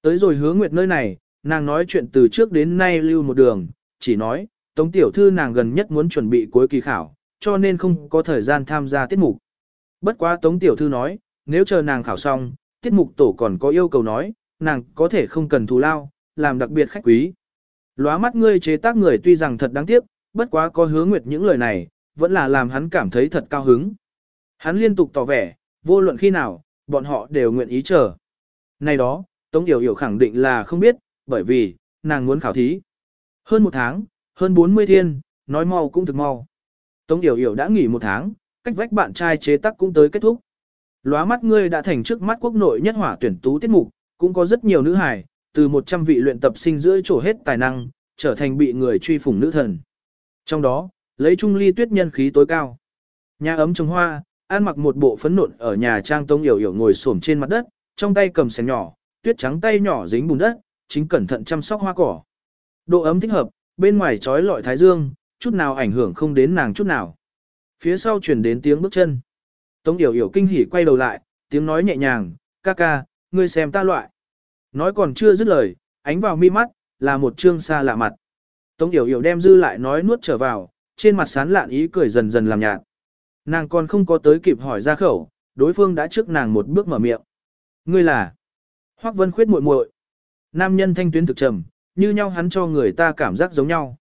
Tới rồi hứa nguyệt nơi này, nàng nói chuyện từ trước đến nay lưu một đường, chỉ nói, Tống Tiểu Thư nàng gần nhất muốn chuẩn bị cuối kỳ khảo, cho nên không có thời gian tham gia tiết mục. Bất quá Tống Tiểu Thư nói, nếu chờ nàng khảo xong, tiết mục tổ còn có yêu cầu nói, nàng có thể không cần thù lao, làm đặc biệt khách quý. Lóa mắt ngươi chế tác người tuy rằng thật đáng tiếc, bất quá có hứa nguyệt những lời này, vẫn là làm hắn cảm thấy thật cao hứng. Hắn liên tục tỏ vẻ, vô luận khi nào, bọn họ đều nguyện ý chờ. Này đó, Tống Yểu Yểu khẳng định là không biết, bởi vì, nàng muốn khảo thí. Hơn một tháng, hơn 40 thiên, nói mau cũng thực mau. Tống Yểu Yểu đã nghỉ một tháng, cách vách bạn trai chế tác cũng tới kết thúc. Lóa mắt ngươi đã thành trước mắt quốc nội nhất hỏa tuyển tú tiết mục, cũng có rất nhiều nữ hài, từ 100 vị luyện tập sinh giữa trổ hết tài năng, trở thành bị người truy phủng nữ thần. Trong đó, lấy Trung Ly tuyết nhân khí tối cao. Nhà ấm trồng hoa, ăn mặc một bộ phấn nộn ở nhà trang Tống Yểu Yểu ngồi xổm trên mặt đất, trong tay cầm xẻng nhỏ, tuyết trắng tay nhỏ dính bùn đất, chính cẩn thận chăm sóc hoa cỏ. Độ ấm thích hợp, bên ngoài trói lọi thái dương, chút nào ảnh hưởng không đến nàng chút nào. Phía sau truyền đến tiếng bước chân. Tống Yểu Yểu kinh hỉ quay đầu lại, tiếng nói nhẹ nhàng, ca ca, ngươi xem ta loại. Nói còn chưa dứt lời, ánh vào mi mắt, là một trương xa lạ mặt. Tống Yểu Yểu đem dư lại nói nuốt trở vào, trên mặt sán lạn ý cười dần dần làm nhạt. Nàng còn không có tới kịp hỏi ra khẩu, đối phương đã trước nàng một bước mở miệng. Ngươi là Hoắc Vân Khuyết muội muội. Nam nhân thanh tuyến thực trầm, như nhau hắn cho người ta cảm giác giống nhau.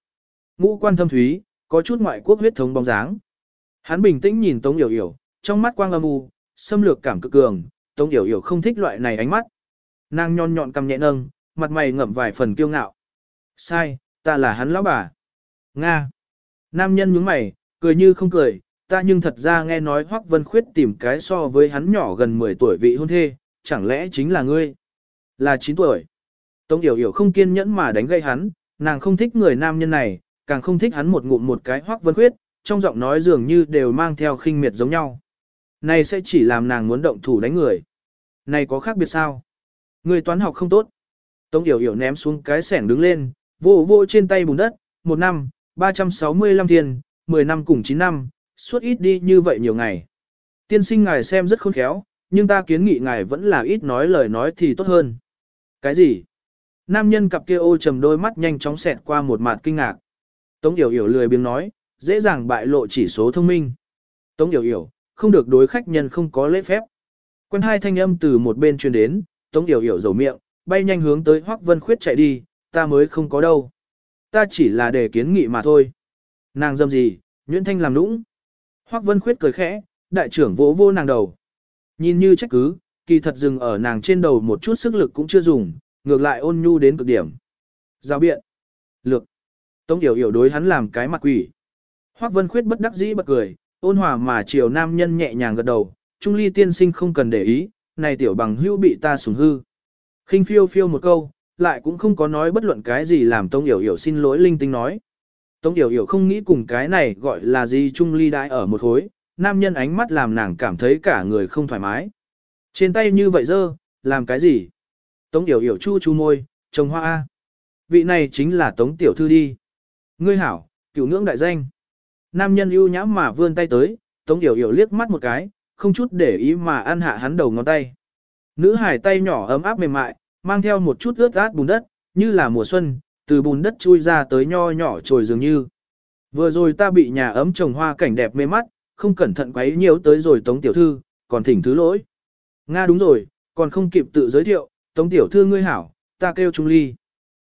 Ngũ quan thâm thúy, có chút ngoại quốc huyết thống bóng dáng. Hắn bình tĩnh nhìn Tống Yểu Yểu, trong mắt quang âm u, xâm lược cảm cực cường, Tống Yểu Yểu không thích loại này ánh mắt. Nàng nhon nhọn cầm nhẹ nâng, mặt mày ngậm vài phần kiêu ngạo. Sai, ta là hắn lão bà. Nga. Nam nhân nhướng mày, cười như không cười, ta nhưng thật ra nghe nói Hoắc Vân Khuyết tìm cái so với hắn nhỏ gần 10 tuổi vị hôn thê, chẳng lẽ chính là ngươi? Là 9 tuổi. Tống Yểu Yểu không kiên nhẫn mà đánh gây hắn, nàng không thích người nam nhân này, càng không thích hắn một ngụm một cái Hoắc Vân Khuyết, trong giọng nói dường như đều mang theo khinh miệt giống nhau. Này sẽ chỉ làm nàng muốn động thủ đánh người. Này có khác biệt sao? Người toán học không tốt. Tống Yểu Yểu ném xuống cái sẻng đứng lên, vô vô trên tay bùn đất, một năm, 365 tiền, 10 năm cùng 9 năm, suốt ít đi như vậy nhiều ngày. Tiên sinh ngài xem rất khôn khéo, nhưng ta kiến nghị ngài vẫn là ít nói lời nói thì tốt hơn. Cái gì? Nam nhân cặp kia ô trầm đôi mắt nhanh chóng xẹt qua một mạt kinh ngạc. Tống Yểu Yểu lười biếng nói, dễ dàng bại lộ chỉ số thông minh. Tống Yểu Yểu, không được đối khách nhân không có lễ phép. Quen hai thanh âm từ một bên truyền đến, Tống Yểu Yểu dầu miệng, bay nhanh hướng tới Hoắc Vân Khuyết chạy đi, ta mới không có đâu. Ta chỉ là để kiến nghị mà thôi. Nàng dâm gì, Nguyễn Thanh làm nũng. Hoắc Vân Khuyết cười khẽ, đại trưởng vỗ vô nàng đầu. Nhìn như trách cứ, kỳ thật dừng ở nàng trên đầu một chút sức lực cũng chưa dùng, ngược lại ôn nhu đến cực điểm. Giao biện. Lược. Tống Yểu Yểu đối hắn làm cái mặt quỷ. Hoắc Vân Khuyết bất đắc dĩ bật cười, ôn hòa mà chiều nam nhân nhẹ nhàng gật đầu, Trung Ly tiên sinh không cần để ý, này tiểu bằng hữu bị ta sủng hư. khinh phiêu phiêu một câu, lại cũng không có nói bất luận cái gì làm Tống Yểu Yểu xin lỗi linh tinh nói. Tống Yểu Yểu không nghĩ cùng cái này gọi là gì Trung Ly đãi ở một khối, nam nhân ánh mắt làm nàng cảm thấy cả người không thoải mái. Trên tay như vậy dơ, làm cái gì? Tống Yểu Yểu chu chu môi, trồng hoa A. Vị này chính là Tống Tiểu Thư đi. Ngươi hảo, cựu ngưỡng đại danh. Nam nhân ưu nhãm mà vươn tay tới, Tống Yểu Yểu liếc mắt một cái, không chút để ý mà ăn hạ hắn đầu ngón tay. Nữ hải tay nhỏ ấm áp mềm mại, mang theo một chút ướt át bùn đất, như là mùa xuân, từ bùn đất chui ra tới nho nhỏ trồi dường như. Vừa rồi ta bị nhà ấm trồng hoa cảnh đẹp mê mắt, không cẩn thận quấy nhiều tới rồi Tống Tiểu Thư, còn thỉnh thứ lỗi. Nga đúng rồi, còn không kịp tự giới thiệu, Tống Tiểu Thư ngươi hảo, ta kêu Trung Ly.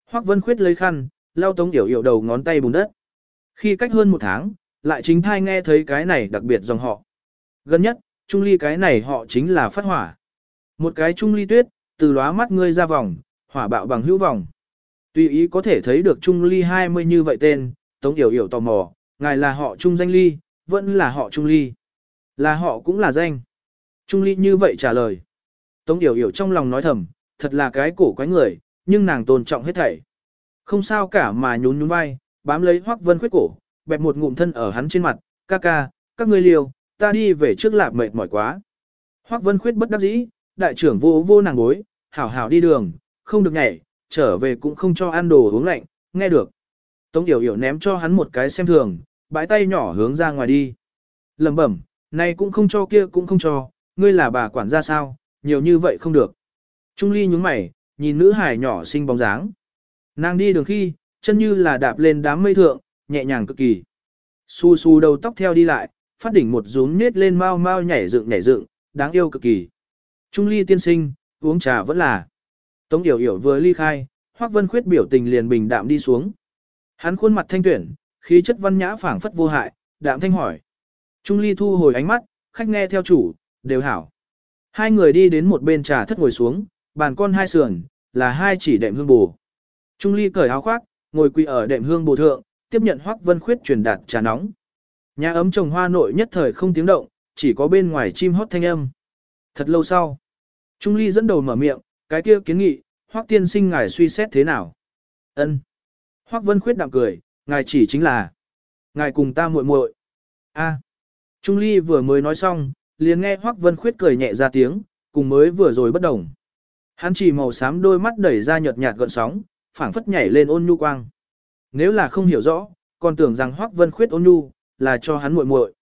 Hoắc Vân Khuyết lấy khăn, lau Tống Yểu Yểu đầu ngón tay bùn đất. Khi cách hơn một tháng, lại chính thai nghe thấy cái này đặc biệt dòng họ. Gần nhất, Trung Ly cái này họ chính là phát hỏa. Một cái Trung Ly tuyết, từ lóa mắt ngươi ra vòng, hỏa bạo bằng hữu vòng. Tùy ý có thể thấy được Trung Ly 20 như vậy tên, Tống Yểu Yểu tò mò, ngài là họ Trung danh Ly, vẫn là họ Trung Ly. Là họ cũng là danh. Trung Ly như vậy trả lời. Tống Yểu Yểu trong lòng nói thầm, thật là cái cổ quái người, nhưng nàng tôn trọng hết thảy. Không sao cả mà nhún nhún vai, bám lấy Hoắc Vân Khuyết cổ, bẹp một ngụm thân ở hắn trên mặt, ca ca, các ngươi liều, ta đi về trước lạp mệt mỏi quá. Hoắc Vân Khuyết bất đắc dĩ, đại trưởng vô vô nàng gối, hảo hảo đi đường, không được nhảy, trở về cũng không cho ăn đồ uống lạnh, nghe được. Tống Yểu Yểu ném cho hắn một cái xem thường, bãi tay nhỏ hướng ra ngoài đi. Lầm bẩm, này cũng không cho kia cũng không cho, ngươi là bà quản gia sao, nhiều như vậy không được. Trung Ly nhúng mày, nhìn nữ hải nhỏ xinh bóng dáng. Nàng đi đường khi, chân như là đạp lên đám mây thượng, nhẹ nhàng cực kỳ. Su su đầu tóc theo đi lại, phát đỉnh một rúm nết lên mau mau nhảy dựng nhảy dựng, đáng yêu cực kỳ. Trung ly tiên sinh, uống trà vẫn là. Tống Yểu Yểu vừa ly khai, Hoắc Vân Khuyết biểu tình liền bình đạm đi xuống. Hắn khuôn mặt thanh tuyển, khí chất văn nhã phảng phất vô hại, đạm thanh hỏi. Trung ly thu hồi ánh mắt, khách nghe theo chủ, đều hảo. Hai người đi đến một bên trà thất ngồi xuống, bàn con hai sườn, là hai chỉ đệm hương bù. Trung ly cởi áo khoác, ngồi quỳ ở đệm hương bồ thượng, tiếp nhận Hoắc Vân Khuyết truyền đạt trà nóng. Nhà ấm trồng hoa nội nhất thời không tiếng động, chỉ có bên ngoài chim hót thanh âm. Thật lâu sau, Trung Ly dẫn đầu mở miệng, cái kia kiến nghị, Hoắc tiên sinh ngài suy xét thế nào? Ân. Hoắc Vân Khuyết đạm cười, ngài chỉ chính là ngài cùng ta muội muội. A. Trung Ly vừa mới nói xong, liền nghe Hoắc Vân Khuyết cười nhẹ ra tiếng, cùng mới vừa rồi bất đồng. Hắn chỉ màu xám đôi mắt đẩy ra nhợt nhạt gợn sóng, phảng phất nhảy lên ôn nhu quang. Nếu là không hiểu rõ, còn tưởng rằng Hoắc Vân Khuyết ôn nhu là cho hắn muội muội.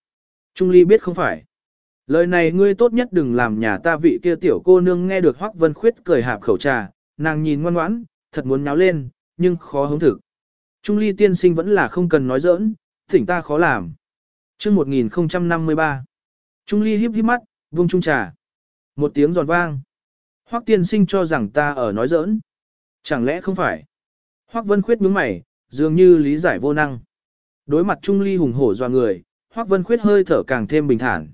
Trung Ly biết không phải. Lời này ngươi tốt nhất đừng làm nhà ta vị kia tiểu cô nương nghe được Hoắc Vân Khuyết cười hạp khẩu trà, nàng nhìn ngoan ngoãn, thật muốn nháo lên, nhưng khó hống thực. Trung ly tiên sinh vẫn là không cần nói giỡn, thỉnh ta khó làm. chương 1053, Trung ly híp híp mắt, vung trung trà. Một tiếng giòn vang. Hoắc tiên sinh cho rằng ta ở nói giỡn. Chẳng lẽ không phải? Hoắc vân khuyết nhướng mày, dường như lý giải vô năng. Đối mặt Trung ly hùng hổ doa người, Hoắc vân khuyết hơi thở càng thêm bình thản.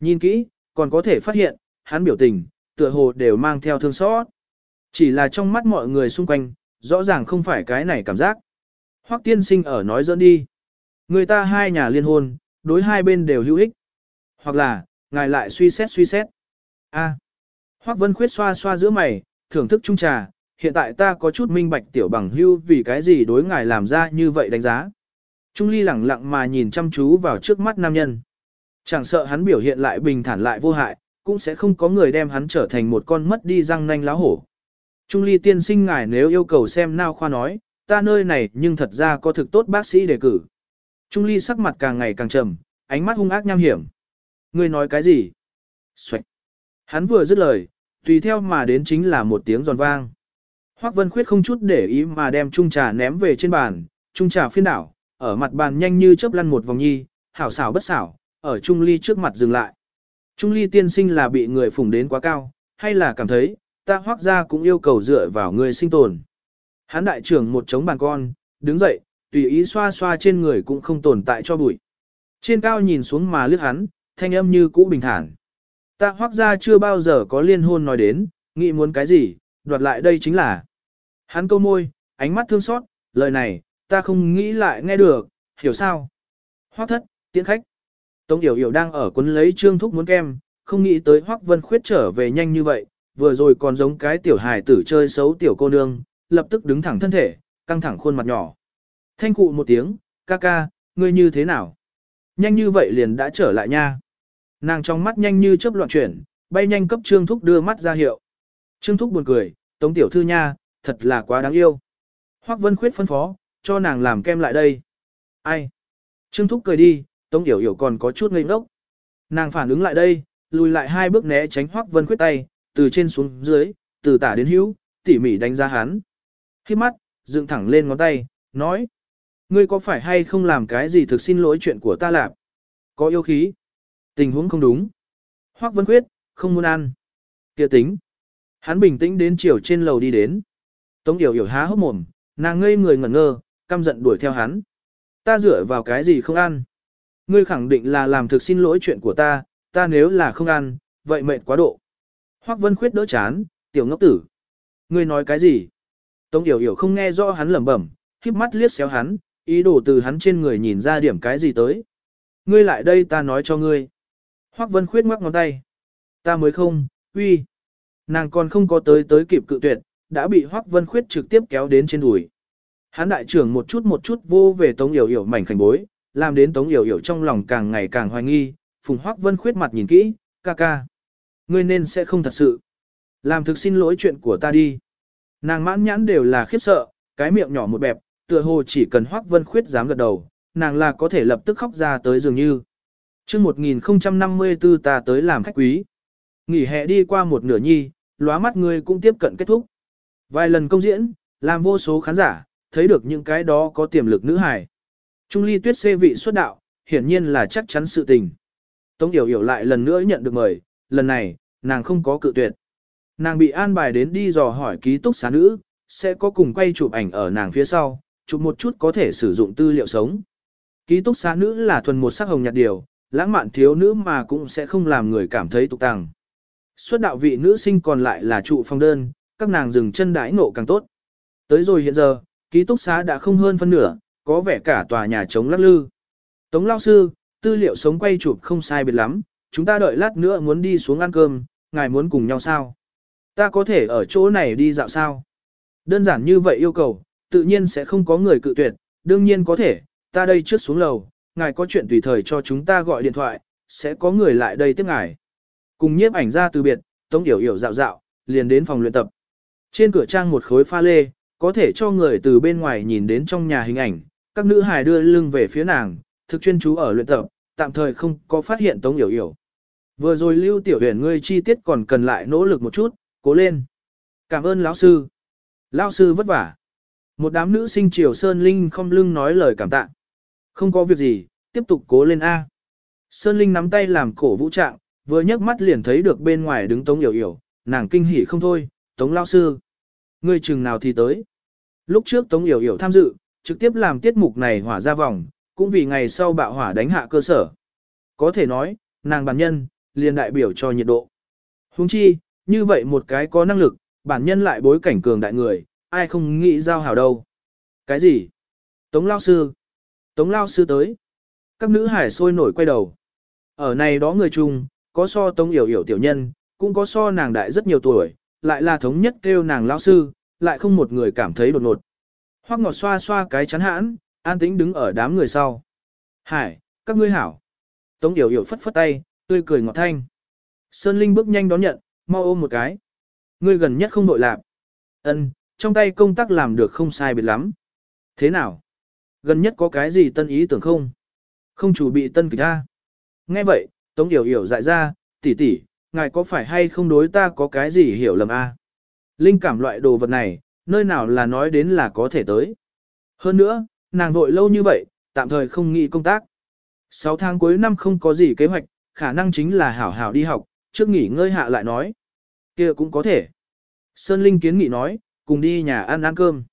Nhìn kỹ, còn có thể phát hiện, hắn biểu tình, tựa hồ đều mang theo thương xót. Chỉ là trong mắt mọi người xung quanh, rõ ràng không phải cái này cảm giác. Hoắc tiên sinh ở nói dẫn đi. Người ta hai nhà liên hôn, đối hai bên đều hữu ích. Hoặc là, ngài lại suy xét suy xét. A. Hoắc Vân Khuyết xoa xoa giữa mày, thưởng thức chung trà, hiện tại ta có chút minh bạch tiểu bằng hưu vì cái gì đối ngài làm ra như vậy đánh giá. Trung Ly lẳng lặng mà nhìn chăm chú vào trước mắt nam nhân. Chẳng sợ hắn biểu hiện lại bình thản lại vô hại, cũng sẽ không có người đem hắn trở thành một con mất đi răng nanh láo hổ. Trung ly tiên sinh ngài nếu yêu cầu xem nao khoa nói, ta nơi này nhưng thật ra có thực tốt bác sĩ đề cử. Trung ly sắc mặt càng ngày càng trầm, ánh mắt hung ác nham hiểm. Ngươi nói cái gì? Xoạch. Hắn vừa dứt lời, tùy theo mà đến chính là một tiếng giòn vang. Hoắc Vân Khuyết không chút để ý mà đem chung trà ném về trên bàn, chung trà phiên đảo, ở mặt bàn nhanh như chớp lăn một vòng nhi, hảo xảo bất xảo, ở Trung Ly trước mặt dừng lại. Trung Ly tiên sinh là bị người phủng đến quá cao, hay là cảm thấy, ta hoác ra cũng yêu cầu dựa vào người sinh tồn. Hán đại trưởng một chống bàn con, đứng dậy, tùy ý xoa xoa trên người cũng không tồn tại cho bụi. Trên cao nhìn xuống mà lướt hắn, thanh âm như cũ bình thản. Ta hoác ra chưa bao giờ có liên hôn nói đến, nghĩ muốn cái gì, đoạt lại đây chính là. Hắn câu môi, ánh mắt thương xót, lời này, ta không nghĩ lại nghe được, hiểu sao? Hoác thất, tiễn khách. Tống Yểu Yểu đang ở cuốn lấy trương thúc muốn kem, không nghĩ tới Hoắc Vân Khuyết trở về nhanh như vậy, vừa rồi còn giống cái tiểu hài tử chơi xấu tiểu cô nương, lập tức đứng thẳng thân thể, căng thẳng khuôn mặt nhỏ. Thanh cụ một tiếng, ca ca, ngươi như thế nào? Nhanh như vậy liền đã trở lại nha. Nàng trong mắt nhanh như chớp loạn chuyển, bay nhanh cấp Trương Thúc đưa mắt ra hiệu. Trương Thúc buồn cười, Tống tiểu thư nha, thật là quá đáng yêu. Hoắc Vân Khuyết phân phó, cho nàng làm kem lại đây. Ai? Trương Thúc cười đi, Tống Yểu Yểu còn có chút ngây ngốc. Nàng phản ứng lại đây, lùi lại hai bước né tránh Hoắc Vân Khuyết tay, từ trên xuống dưới, từ tả đến hữu, tỉ mỉ đánh giá hắn. Khi mắt, dựng thẳng lên ngón tay, nói. Ngươi có phải hay không làm cái gì thực xin lỗi chuyện của ta làm? Có yêu khí. Tình huống không đúng. Hoắc Vân Khuyết, không muốn ăn. kia tính. Hắn bình tĩnh đến chiều trên lầu đi đến. Tống Yểu Yểu há hốc mồm, nàng ngây người ngẩn ngơ, căm giận đuổi theo hắn. Ta dựa vào cái gì không ăn? Ngươi khẳng định là làm thực xin lỗi chuyện của ta, ta nếu là không ăn, vậy mệt quá độ. Hoắc Vân Khuyết đỡ chán, tiểu ngốc tử. Ngươi nói cái gì? Tống Yểu Yểu không nghe rõ hắn lẩm bẩm, khép mắt liếc xéo hắn, ý đồ từ hắn trên người nhìn ra điểm cái gì tới. Ngươi lại đây ta nói cho ngươi. Hoắc Vân Khuyết ngoắc ngón tay. Ta mới không, uy. Nàng còn không có tới tới kịp cự tuyệt, đã bị Hoắc Vân Khuyết trực tiếp kéo đến trên đùi. Hắn đại trưởng một chút một chút vô về Tống Yểu Yểu mảnh khảnh bối, làm đến Tống Yểu Yểu trong lòng càng ngày càng hoài nghi, Phùng Hoắc Vân khuyết mặt nhìn kỹ, ca ca. Ngươi nên sẽ không thật sự. Làm thực xin lỗi chuyện của ta đi. Nàng mãn nhãn đều là khiếp sợ, cái miệng nhỏ một bẹp, tựa hồ chỉ cần Hoắc Vân khuyết dám gật đầu, nàng là có thể lập tức khóc ra tới dường như. Trước 1054 ta tới làm khách quý. Nghỉ hè đi qua một nửa nhi, lóa mắt ngươi cũng tiếp cận kết thúc. Vài lần công diễn, làm vô số khán giả, thấy được những cái đó có tiềm lực nữ hài. Trung ly tuyết xê vị xuất đạo, hiển nhiên là chắc chắn sự tình. Tống Yểu Yểu lại lần nữa nhận được mời, lần này, nàng không có cự tuyệt. Nàng bị an bài đến đi dò hỏi ký túc xá nữ, sẽ có cùng quay chụp ảnh ở nàng phía sau, chụp một chút có thể sử dụng tư liệu sống. Ký túc xá nữ là thuần một sắc hồng nhạt điều, lãng mạn thiếu nữ mà cũng sẽ không làm người cảm thấy tục tàng. Xuất đạo vị nữ sinh còn lại là trụ phong đơn, các nàng dừng chân đãi ngộ càng tốt. Tới rồi hiện giờ, ký túc xá đã không hơn phân nửa, có vẻ cả tòa nhà chống lắc lư. Tống lao sư, tư liệu sống quay chụp không sai biệt lắm, chúng ta đợi lát nữa muốn đi xuống ăn cơm, ngài muốn cùng nhau sao? Ta có thể ở chỗ này đi dạo sao? Đơn giản như vậy yêu cầu, tự nhiên sẽ không có người cự tuyệt, đương nhiên có thể, ta đây trước xuống lầu, ngài có chuyện tùy thời cho chúng ta gọi điện thoại, sẽ có người lại đây tiếp ngài. Cùng nhiếp ảnh ra từ biệt, Tống Yểu Yểu dạo dạo, liền đến phòng luyện tập. Trên cửa trang một khối pha lê, có thể cho người từ bên ngoài nhìn đến trong nhà hình ảnh, các nữ hài đưa lưng về phía nàng, thực chuyên chú ở luyện tập, tạm thời không có phát hiện Tống Yểu Yểu. Vừa rồi Lưu Tiểu Huyền ngươi chi tiết còn cần lại nỗ lực một chút, cố lên. Cảm ơn lão sư. Lão sư vất vả. Một đám nữ sinh triều Sơn Linh không lưng nói lời cảm tạ. Không có việc gì, tiếp tục cố lên A. Sơn Linh nắm tay làm cổ vũ trạng, vừa nhấc mắt liền thấy được bên ngoài đứng Tống Yểu Yểu, nàng kinh hỉ không thôi, Tống Lao Sư. Ngươi chừng nào thì tới. Lúc trước Tống Yểu Yểu tham dự, trực tiếp làm tiết mục này hỏa ra vòng, cũng vì ngày sau bạo hỏa đánh hạ cơ sở. Có thể nói, nàng bản nhân, liền đại biểu cho nhiệt độ. Huống chi, như vậy một cái có năng lực, bản nhân lại bối cảnh cường đại người, ai không nghĩ giao hảo đâu. Cái gì? Tống Lao Sư. Tống Lao Sư tới. Các nữ hải sôi nổi quay đầu. Ở này đó người chung, có so Tống Yểu Yểu tiểu nhân, cũng có so nàng đại rất nhiều tuổi, lại là thống nhất kêu nàng Lao Sư, lại không một người cảm thấy đột ngột. Hoắc ngọt xoa xoa cái chắn hãn, an tĩnh đứng ở đám người sau. Hải, các ngươi hảo. Tống Yểu Yểu phất phất tay, tươi cười ngọt thanh. Sơn Linh bước nhanh đón nhận, mau ôm một cái. Ngươi gần nhất không nội lạc. Ân, trong tay công tác làm được không sai biệt lắm. Thế nào? Gần nhất có cái gì tân ý tưởng không? Không chủ bị tân kịch ra. Nghe vậy, Tống Yểu Yểu dại ra, tỷ tỷ, ngài có phải hay không đối ta có cái gì hiểu lầm a? Linh cảm loại đồ vật này, nơi nào là nói đến là có thể tới. Hơn nữa, nàng vội lâu như vậy, tạm thời không nghĩ công tác. 6 tháng cuối năm không có gì kế hoạch, khả năng chính là hảo hảo đi học, trước nghỉ ngơi hạ lại nói. kia cũng có thể. Sơn Linh kiến nghị nói, cùng đi nhà ăn ăn cơm.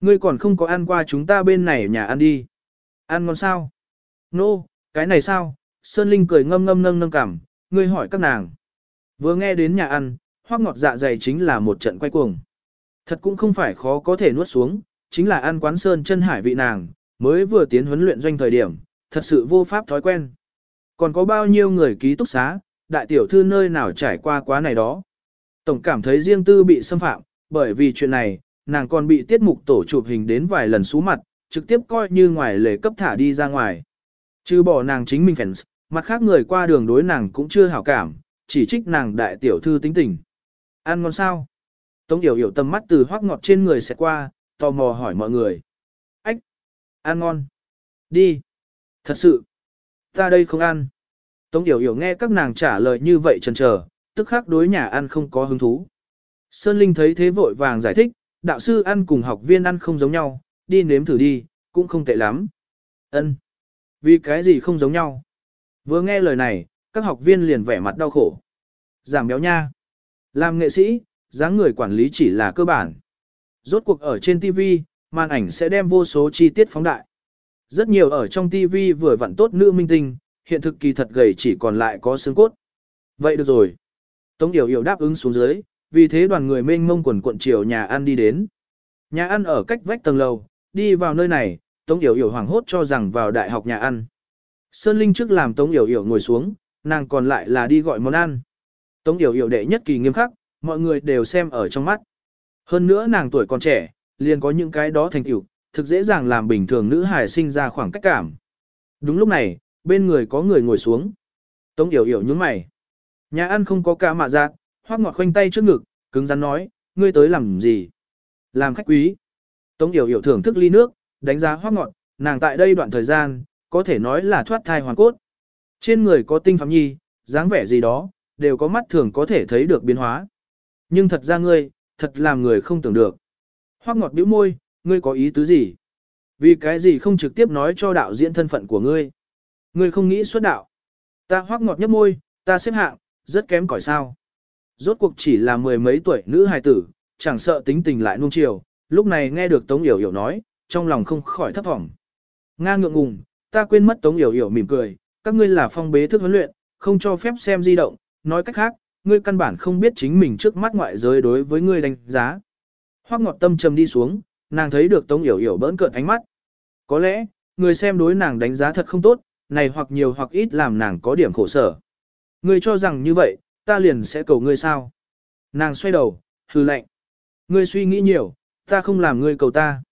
Ngươi còn không có ăn qua chúng ta bên này nhà ăn đi. Ăn ngon sao? Nô, no, cái này sao? Sơn Linh cười ngâm ngâm nâng nâng cảm, ngươi hỏi các nàng. Vừa nghe đến nhà ăn, hoác ngọt dạ dày chính là một trận quay cuồng. Thật cũng không phải khó có thể nuốt xuống, chính là ăn quán sơn chân hải vị nàng, mới vừa tiến huấn luyện doanh thời điểm, thật sự vô pháp thói quen. Còn có bao nhiêu người ký túc xá, đại tiểu thư nơi nào trải qua quá này đó. Tổng cảm thấy riêng tư bị xâm phạm, bởi vì chuyện này, nàng còn bị tiết mục tổ chụp hình đến vài lần xú mặt, trực tiếp coi như ngoài lề cấp thả đi ra ngoài. Chứ bỏ nàng chính mình fans, mặt khác người qua đường đối nàng cũng chưa hảo cảm, chỉ trích nàng đại tiểu thư tính tình. Ăn ngon sao? Tống Yểu Yểu tầm mắt từ hoác ngọt trên người sẽ qua, tò mò hỏi mọi người. Ách! Ăn ngon! Đi! Thật sự! Ta đây không ăn. Tống Yểu Yểu nghe các nàng trả lời như vậy chần chờ, tức khắc đối nhà ăn không có hứng thú. Sơn Linh thấy thế vội vàng giải thích, đạo sư ăn cùng học viên ăn không giống nhau, đi nếm thử đi, cũng không tệ lắm. Ân, vì cái gì không giống nhau? Vừa nghe lời này, các học viên liền vẻ mặt đau khổ. Giảm béo nha. Làm nghệ sĩ, dáng người quản lý chỉ là cơ bản. Rốt cuộc ở trên TV, màn ảnh sẽ đem vô số chi tiết phóng đại. Rất nhiều ở trong TV vừa vặn tốt nữ minh tinh, hiện thực kỳ thật gầy chỉ còn lại có xương cốt. Vậy được rồi. Tống Yểu Yểu đáp ứng xuống dưới, vì thế đoàn người mênh mông quần cuộn chiều nhà ăn đi đến. Nhà ăn ở cách vách tầng lầu, đi vào nơi này, Tống Yểu Yểu hoảng hốt cho rằng vào đại học nhà ăn. Sơn Linh trước làm Tống Yểu Yểu ngồi xuống, nàng còn lại là đi gọi món ăn. Tống Yểu Yểu đệ nhất kỳ nghiêm khắc, mọi người đều xem ở trong mắt. Hơn nữa nàng tuổi còn trẻ, liền có những cái đó thành tựu, thực dễ dàng làm bình thường nữ hài sinh ra khoảng cách cảm. Đúng lúc này, bên người có người ngồi xuống. Tống Yểu Yểu nhướng mày. Nhà ăn không có cả mạ giác, hoác ngọt khoanh tay trước ngực, cứng rắn nói, ngươi tới làm gì? Làm khách quý. Tống Yểu Yểu thưởng thức ly nước, đánh giá hoác ngọn nàng tại đây đoạn thời gian, có thể nói là thoát thai hoàn cốt. Trên người có tinh phạm nhi, dáng vẻ gì đó, đều có mắt thường có thể thấy được biến hóa. Nhưng thật ra ngươi, thật làm người không tưởng được. Hoác ngọt bĩu môi, ngươi có ý tứ gì? Vì cái gì không trực tiếp nói cho đạo diễn thân phận của ngươi? Ngươi không nghĩ xuất đạo. Ta hoác ngọt nhấp môi, ta xếp hạng, rất kém cỏi sao. Rốt cuộc chỉ là mười mấy tuổi nữ hài tử, chẳng sợ tính tình lại nuông chiều, lúc này nghe được Tống Yểu Yểu nói, trong lòng không khỏi thấp thỏm. Nga ngượng ngùng, ta quên mất Tống Yểu Yểu mỉm cười, các ngươi là phong bế thức huấn luyện, không cho phép xem di động, nói cách khác, ngươi căn bản không biết chính mình trước mắt ngoại giới đối với ngươi đánh giá. Hoắc ngọt tâm trầm đi xuống, nàng thấy được Tống Yểu Yểu bỡn cợt ánh mắt. Có lẽ, người xem đối nàng đánh giá thật không tốt, này hoặc nhiều hoặc ít làm nàng có điểm khổ sở. Ngươi cho rằng như vậy, ta liền sẽ cầu ngươi sao? Nàng xoay đầu, hừ lạnh. Ngươi suy nghĩ nhiều, ta không làm ngươi cầu ta.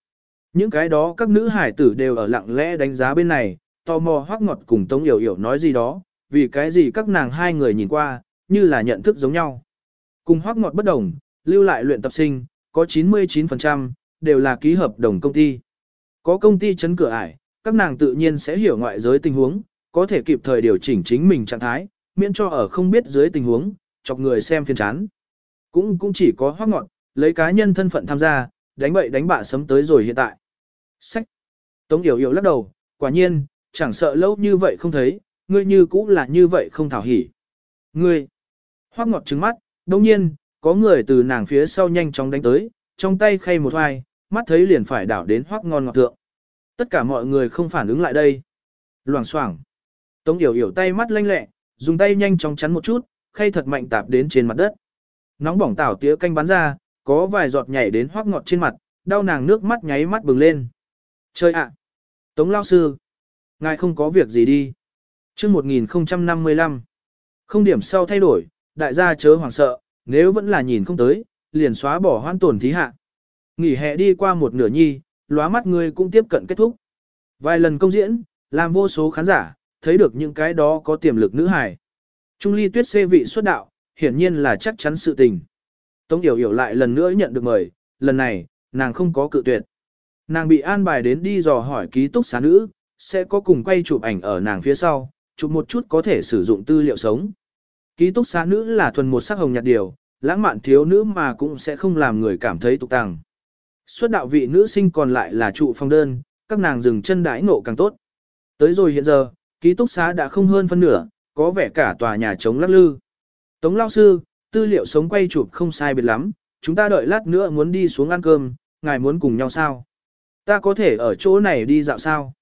Những cái đó các nữ hải tử đều ở lặng lẽ đánh giá bên này, tò mò hoác ngọt cùng Tống Yểu Yểu nói gì đó, vì cái gì các nàng hai người nhìn qua, như là nhận thức giống nhau. Cùng hoác ngọt bất đồng, lưu lại luyện tập sinh, có 99%, đều là ký hợp đồng công ty. Có công ty chấn cửa ải, các nàng tự nhiên sẽ hiểu ngoại giới tình huống, có thể kịp thời điều chỉnh chính mình trạng thái, miễn cho ở không biết dưới tình huống, chọc người xem phiền chán. Cũng cũng chỉ có hoác ngọn, lấy cá nhân thân phận tham gia, đánh bậy đánh bạ sấm tới rồi hiện tại. Sách. Tống Yểu Yểu lắc đầu, quả nhiên, chẳng sợ lâu như vậy không thấy, ngươi như cũng là như vậy không thảo hỉ. Ngươi. Hoắc ngọt trứng mắt, đồng nhiên, có người từ nàng phía sau nhanh chóng đánh tới, trong tay khay một hoài, mắt thấy liền phải đảo đến Hoắc ngon ngọt tượng. Tất cả mọi người không phản ứng lại đây. Loảng xoảng. Tống Yểu Yểu tay mắt lanh lẹ, dùng tay nhanh chóng chắn một chút, khay thật mạnh tạp đến trên mặt đất. Nóng bỏng tảo tía canh bắn ra, có vài giọt nhảy đến hoác ngọt trên mặt, đau nàng nước mắt nháy mắt bừng lên. Chơi ạ! Tống lao sư! Ngài không có việc gì đi. chương 1055. Không điểm sau thay đổi, đại gia chớ hoảng sợ, nếu vẫn là nhìn không tới, liền xóa bỏ hoan tổn thí hạ. Nghỉ hè đi qua một nửa nhi, lóa mắt người cũng tiếp cận kết thúc. Vài lần công diễn, làm vô số khán giả, thấy được những cái đó có tiềm lực nữ hài. Trung ly tuyết xê vị xuất đạo, hiển nhiên là chắc chắn sự tình. Tống Yểu Yểu lại lần nữa nhận được mời, lần này, nàng không có cự tuyệt. Nàng bị an bài đến đi dò hỏi ký túc xá nữ, sẽ có cùng quay chụp ảnh ở nàng phía sau, chụp một chút có thể sử dụng tư liệu sống. Ký túc xá nữ là thuần một sắc hồng nhạt điều, lãng mạn thiếu nữ mà cũng sẽ không làm người cảm thấy tục tàng. Xuất đạo vị nữ sinh còn lại là trụ phong đơn, các nàng dừng chân đãi nộ càng tốt. Tới rồi hiện giờ, ký túc xá đã không hơn phân nửa, có vẻ cả tòa nhà chống lắc lư. Tống lao sư, tư liệu sống quay chụp không sai biệt lắm, chúng ta đợi lát nữa muốn đi xuống ăn cơm, ngài muốn cùng nhau sao? Ta có thể ở chỗ này đi dạo sao?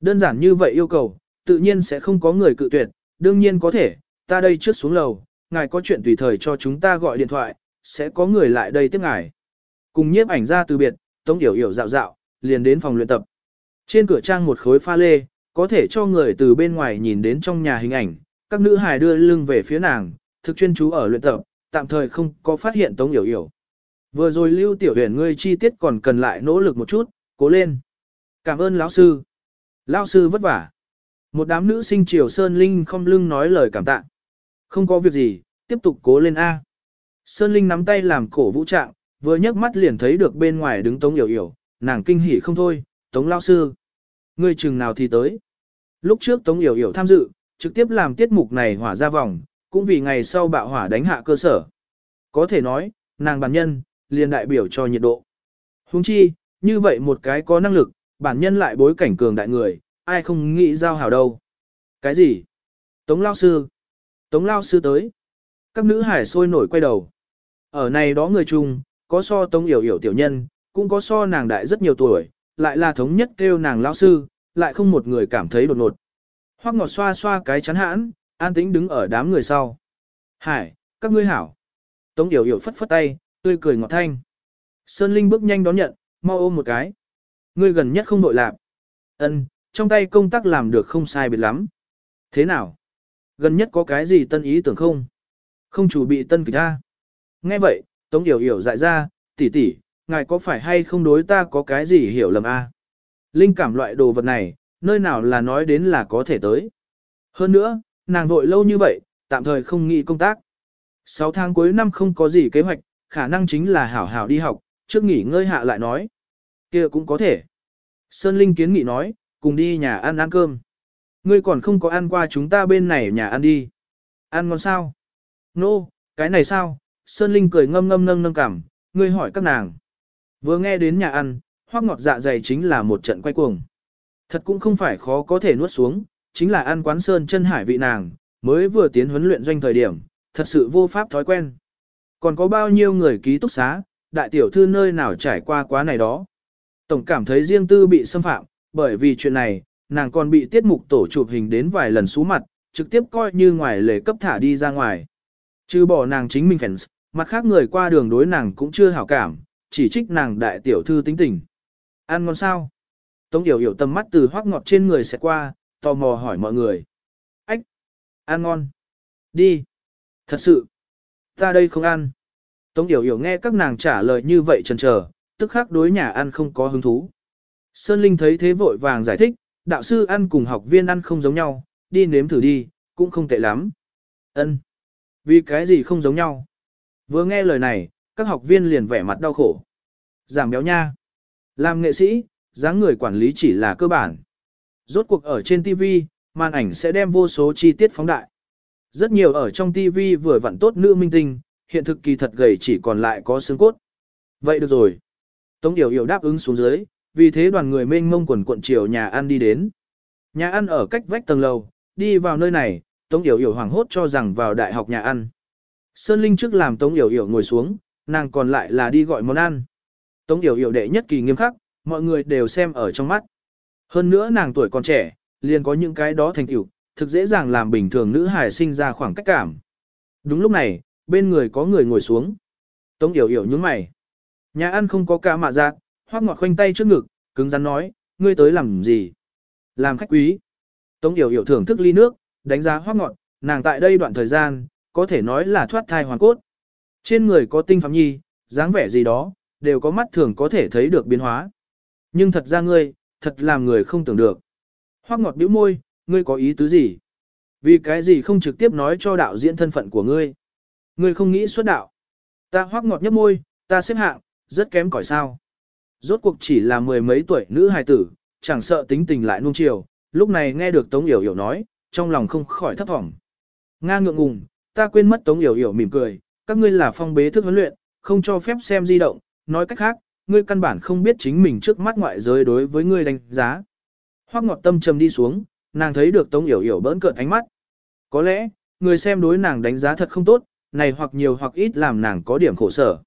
Đơn giản như vậy yêu cầu, tự nhiên sẽ không có người cự tuyệt, đương nhiên có thể, ta đây trước xuống lầu, ngài có chuyện tùy thời cho chúng ta gọi điện thoại, sẽ có người lại đây tiếp ngài. Cùng nhiếp ảnh ra từ biệt, Tống Yểu Yểu dạo dạo, liền đến phòng luyện tập. Trên cửa trang một khối pha lê, có thể cho người từ bên ngoài nhìn đến trong nhà hình ảnh, các nữ hài đưa lưng về phía nàng, thực chuyên chú ở luyện tập, tạm thời không có phát hiện Tống Yểu Yểu. Vừa rồi Lưu Tiểu Huyền ngươi chi tiết còn cần lại nỗ lực một chút, cố lên. Cảm ơn lão sư. Lão sư vất vả. Một đám nữ sinh triều Sơn Linh không lưng nói lời cảm tạ. Không có việc gì, tiếp tục cố lên A. Sơn Linh nắm tay làm cổ vũ trạng, vừa nhấc mắt liền thấy được bên ngoài đứng Tống Yểu Yểu, nàng kinh hỉ không thôi, Tống lão sư. Ngươi chừng nào thì tới. Lúc trước Tống Yểu Yểu tham dự, trực tiếp làm tiết mục này hỏa ra vòng, cũng vì ngày sau bạo hỏa đánh hạ cơ sở. Có thể nói, nàng bản nhân, liền đại biểu cho nhiệt độ. Huống chi, như vậy một cái có năng lực, bản nhân lại bối cảnh cường đại người, ai không nghĩ giao hảo đâu. Cái gì? Tống lao sư. Tống lao sư tới. Các nữ hải sôi nổi quay đầu. Ở này đó người chung, có so tống hiểu hiểu tiểu nhân, cũng có so nàng đại rất nhiều tuổi, lại là thống nhất kêu nàng lao sư, lại không một người cảm thấy đột ngột. Hoắc ngọt xoa xoa cái chắn hãn, an tĩnh đứng ở đám người sau. Hải, các ngươi hảo. Tống Yểu Yểu phất phất tay, tươi cười ngọt thanh. Sơn Linh bước nhanh đón nhận, mau ôm một cái. Ngươi gần nhất không nội lạc. Ân, trong tay công tác làm được không sai biệt lắm. Thế nào? Gần nhất có cái gì tân ý tưởng không? Không chủ bị tân kịch ra. Nghe vậy, Tống Yểu Yểu dại ra, tỷ tỷ, ngài có phải hay không đối ta có cái gì hiểu lầm a? Linh cảm loại đồ vật này, nơi nào là nói đến là có thể tới. Hơn nữa, nàng vội lâu như vậy, tạm thời không nghĩ công tác. 6 tháng cuối năm không có gì kế hoạch, khả năng chính là hảo hảo đi học, trước nghỉ ngơi hạ lại nói. kia cũng có thể. Sơn Linh kiến nghị nói, cùng đi nhà ăn ăn cơm. Ngươi còn không có ăn qua chúng ta bên này nhà ăn đi. Ăn ngon sao? Nô, no, cái này sao? Sơn Linh cười ngâm ngâm nâng nâng cảm, ngươi hỏi các nàng. Vừa nghe đến nhà ăn, hoác ngọt dạ dày chính là một trận quay cuồng. Thật cũng không phải khó có thể nuốt xuống, chính là ăn quán sơn chân hải vị nàng, mới vừa tiến huấn luyện doanh thời điểm, thật sự vô pháp thói quen. Còn có bao nhiêu người ký túc xá, đại tiểu thư nơi nào trải qua quá này đó. Tổng cảm thấy riêng tư bị xâm phạm, bởi vì chuyện này, nàng còn bị tiết mục tổ chụp hình đến vài lần xú mặt, trực tiếp coi như ngoài lề cấp thả đi ra ngoài. Chứ bỏ nàng chính mình fans, mặt khác người qua đường đối nàng cũng chưa hảo cảm, chỉ trích nàng đại tiểu thư tính tình. Ăn ngon sao? Tống Yểu Yểu tầm mắt từ hoác ngọt trên người sẽ qua, tò mò hỏi mọi người. Ách! Ăn ngon! Đi! Thật sự! Ta đây không ăn. Tống Yểu Yểu nghe các nàng trả lời như vậy chần chờ, tức khắc đối nhà ăn không có hứng thú. Sơn Linh thấy thế vội vàng giải thích, đạo sư ăn cùng học viên ăn không giống nhau, đi nếm thử đi, cũng không tệ lắm. Ân, Vì cái gì không giống nhau? Vừa nghe lời này, các học viên liền vẻ mặt đau khổ. Giảm béo nha. Làm nghệ sĩ, dáng người quản lý chỉ là cơ bản. Rốt cuộc ở trên TV, màn ảnh sẽ đem vô số chi tiết phóng đại. Rất nhiều ở trong TV vừa vặn tốt nữ minh tinh, hiện thực kỳ thật gầy chỉ còn lại có xương cốt. Vậy được rồi. Tống Điều Yểu đáp ứng xuống dưới, vì thế đoàn người mênh mông quần cuộn chiều nhà ăn đi đến. Nhà ăn ở cách vách tầng lầu, đi vào nơi này, Tống Yểu Yểu hoảng hốt cho rằng vào đại học nhà ăn. Sơn Linh trước làm Tống Yểu Yểu ngồi xuống, nàng còn lại là đi gọi món ăn. Tống Yểu Yểu đệ nhất kỳ nghiêm khắc, mọi người đều xem ở trong mắt. Hơn nữa nàng tuổi còn trẻ, liền có những cái đó thành tựu, thực dễ dàng làm bình thường nữ hài sinh ra khoảng cách cảm. Đúng lúc này, bên người có người ngồi xuống. Tống Yểu Yểu nhướng mày. Nhà ăn không có cả mạ giác, hoác ngọt khoanh tay trước ngực, cứng rắn nói, ngươi tới làm gì? Làm khách quý. Tống Yểu Yểu thưởng thức ly nước, đánh giá hoác ngọt, nàng tại đây đoạn thời gian, có thể nói là thoát thai hoàn cốt. Trên người có tinh phạm nhi, dáng vẻ gì đó, đều có mắt thường có thể thấy được biến hóa. Nhưng thật ra ngươi, thật làm người không tưởng được. Hoác ngọt bĩu môi, ngươi có ý tứ gì? Vì cái gì không trực tiếp nói cho đạo diễn thân phận của ngươi? Ngươi không nghĩ xuất đạo. Ta hoác ngọt nhấp môi, ta xếp hạng, rất kém cỏi sao. Rốt cuộc chỉ là mười mấy tuổi nữ hài tử, chẳng sợ tính tình lại nuông chiều, lúc này nghe được Tống Yểu Yểu nói, trong lòng không khỏi thấp thỏm. Nga ngượng ngùng, ta quên mất Tống Yểu Yểu mỉm cười, các ngươi là phong bế thức huấn luyện, không cho phép xem di động, nói cách khác, ngươi căn bản không biết chính mình trước mắt ngoại giới đối với ngươi đánh giá. Hoắc ngọt tâm trầm đi xuống, nàng thấy được Tống Yểu Yểu bỡn cợt ánh mắt. Có lẽ, người xem đối nàng đánh giá thật không tốt, này hoặc nhiều hoặc ít làm nàng có điểm khổ sở.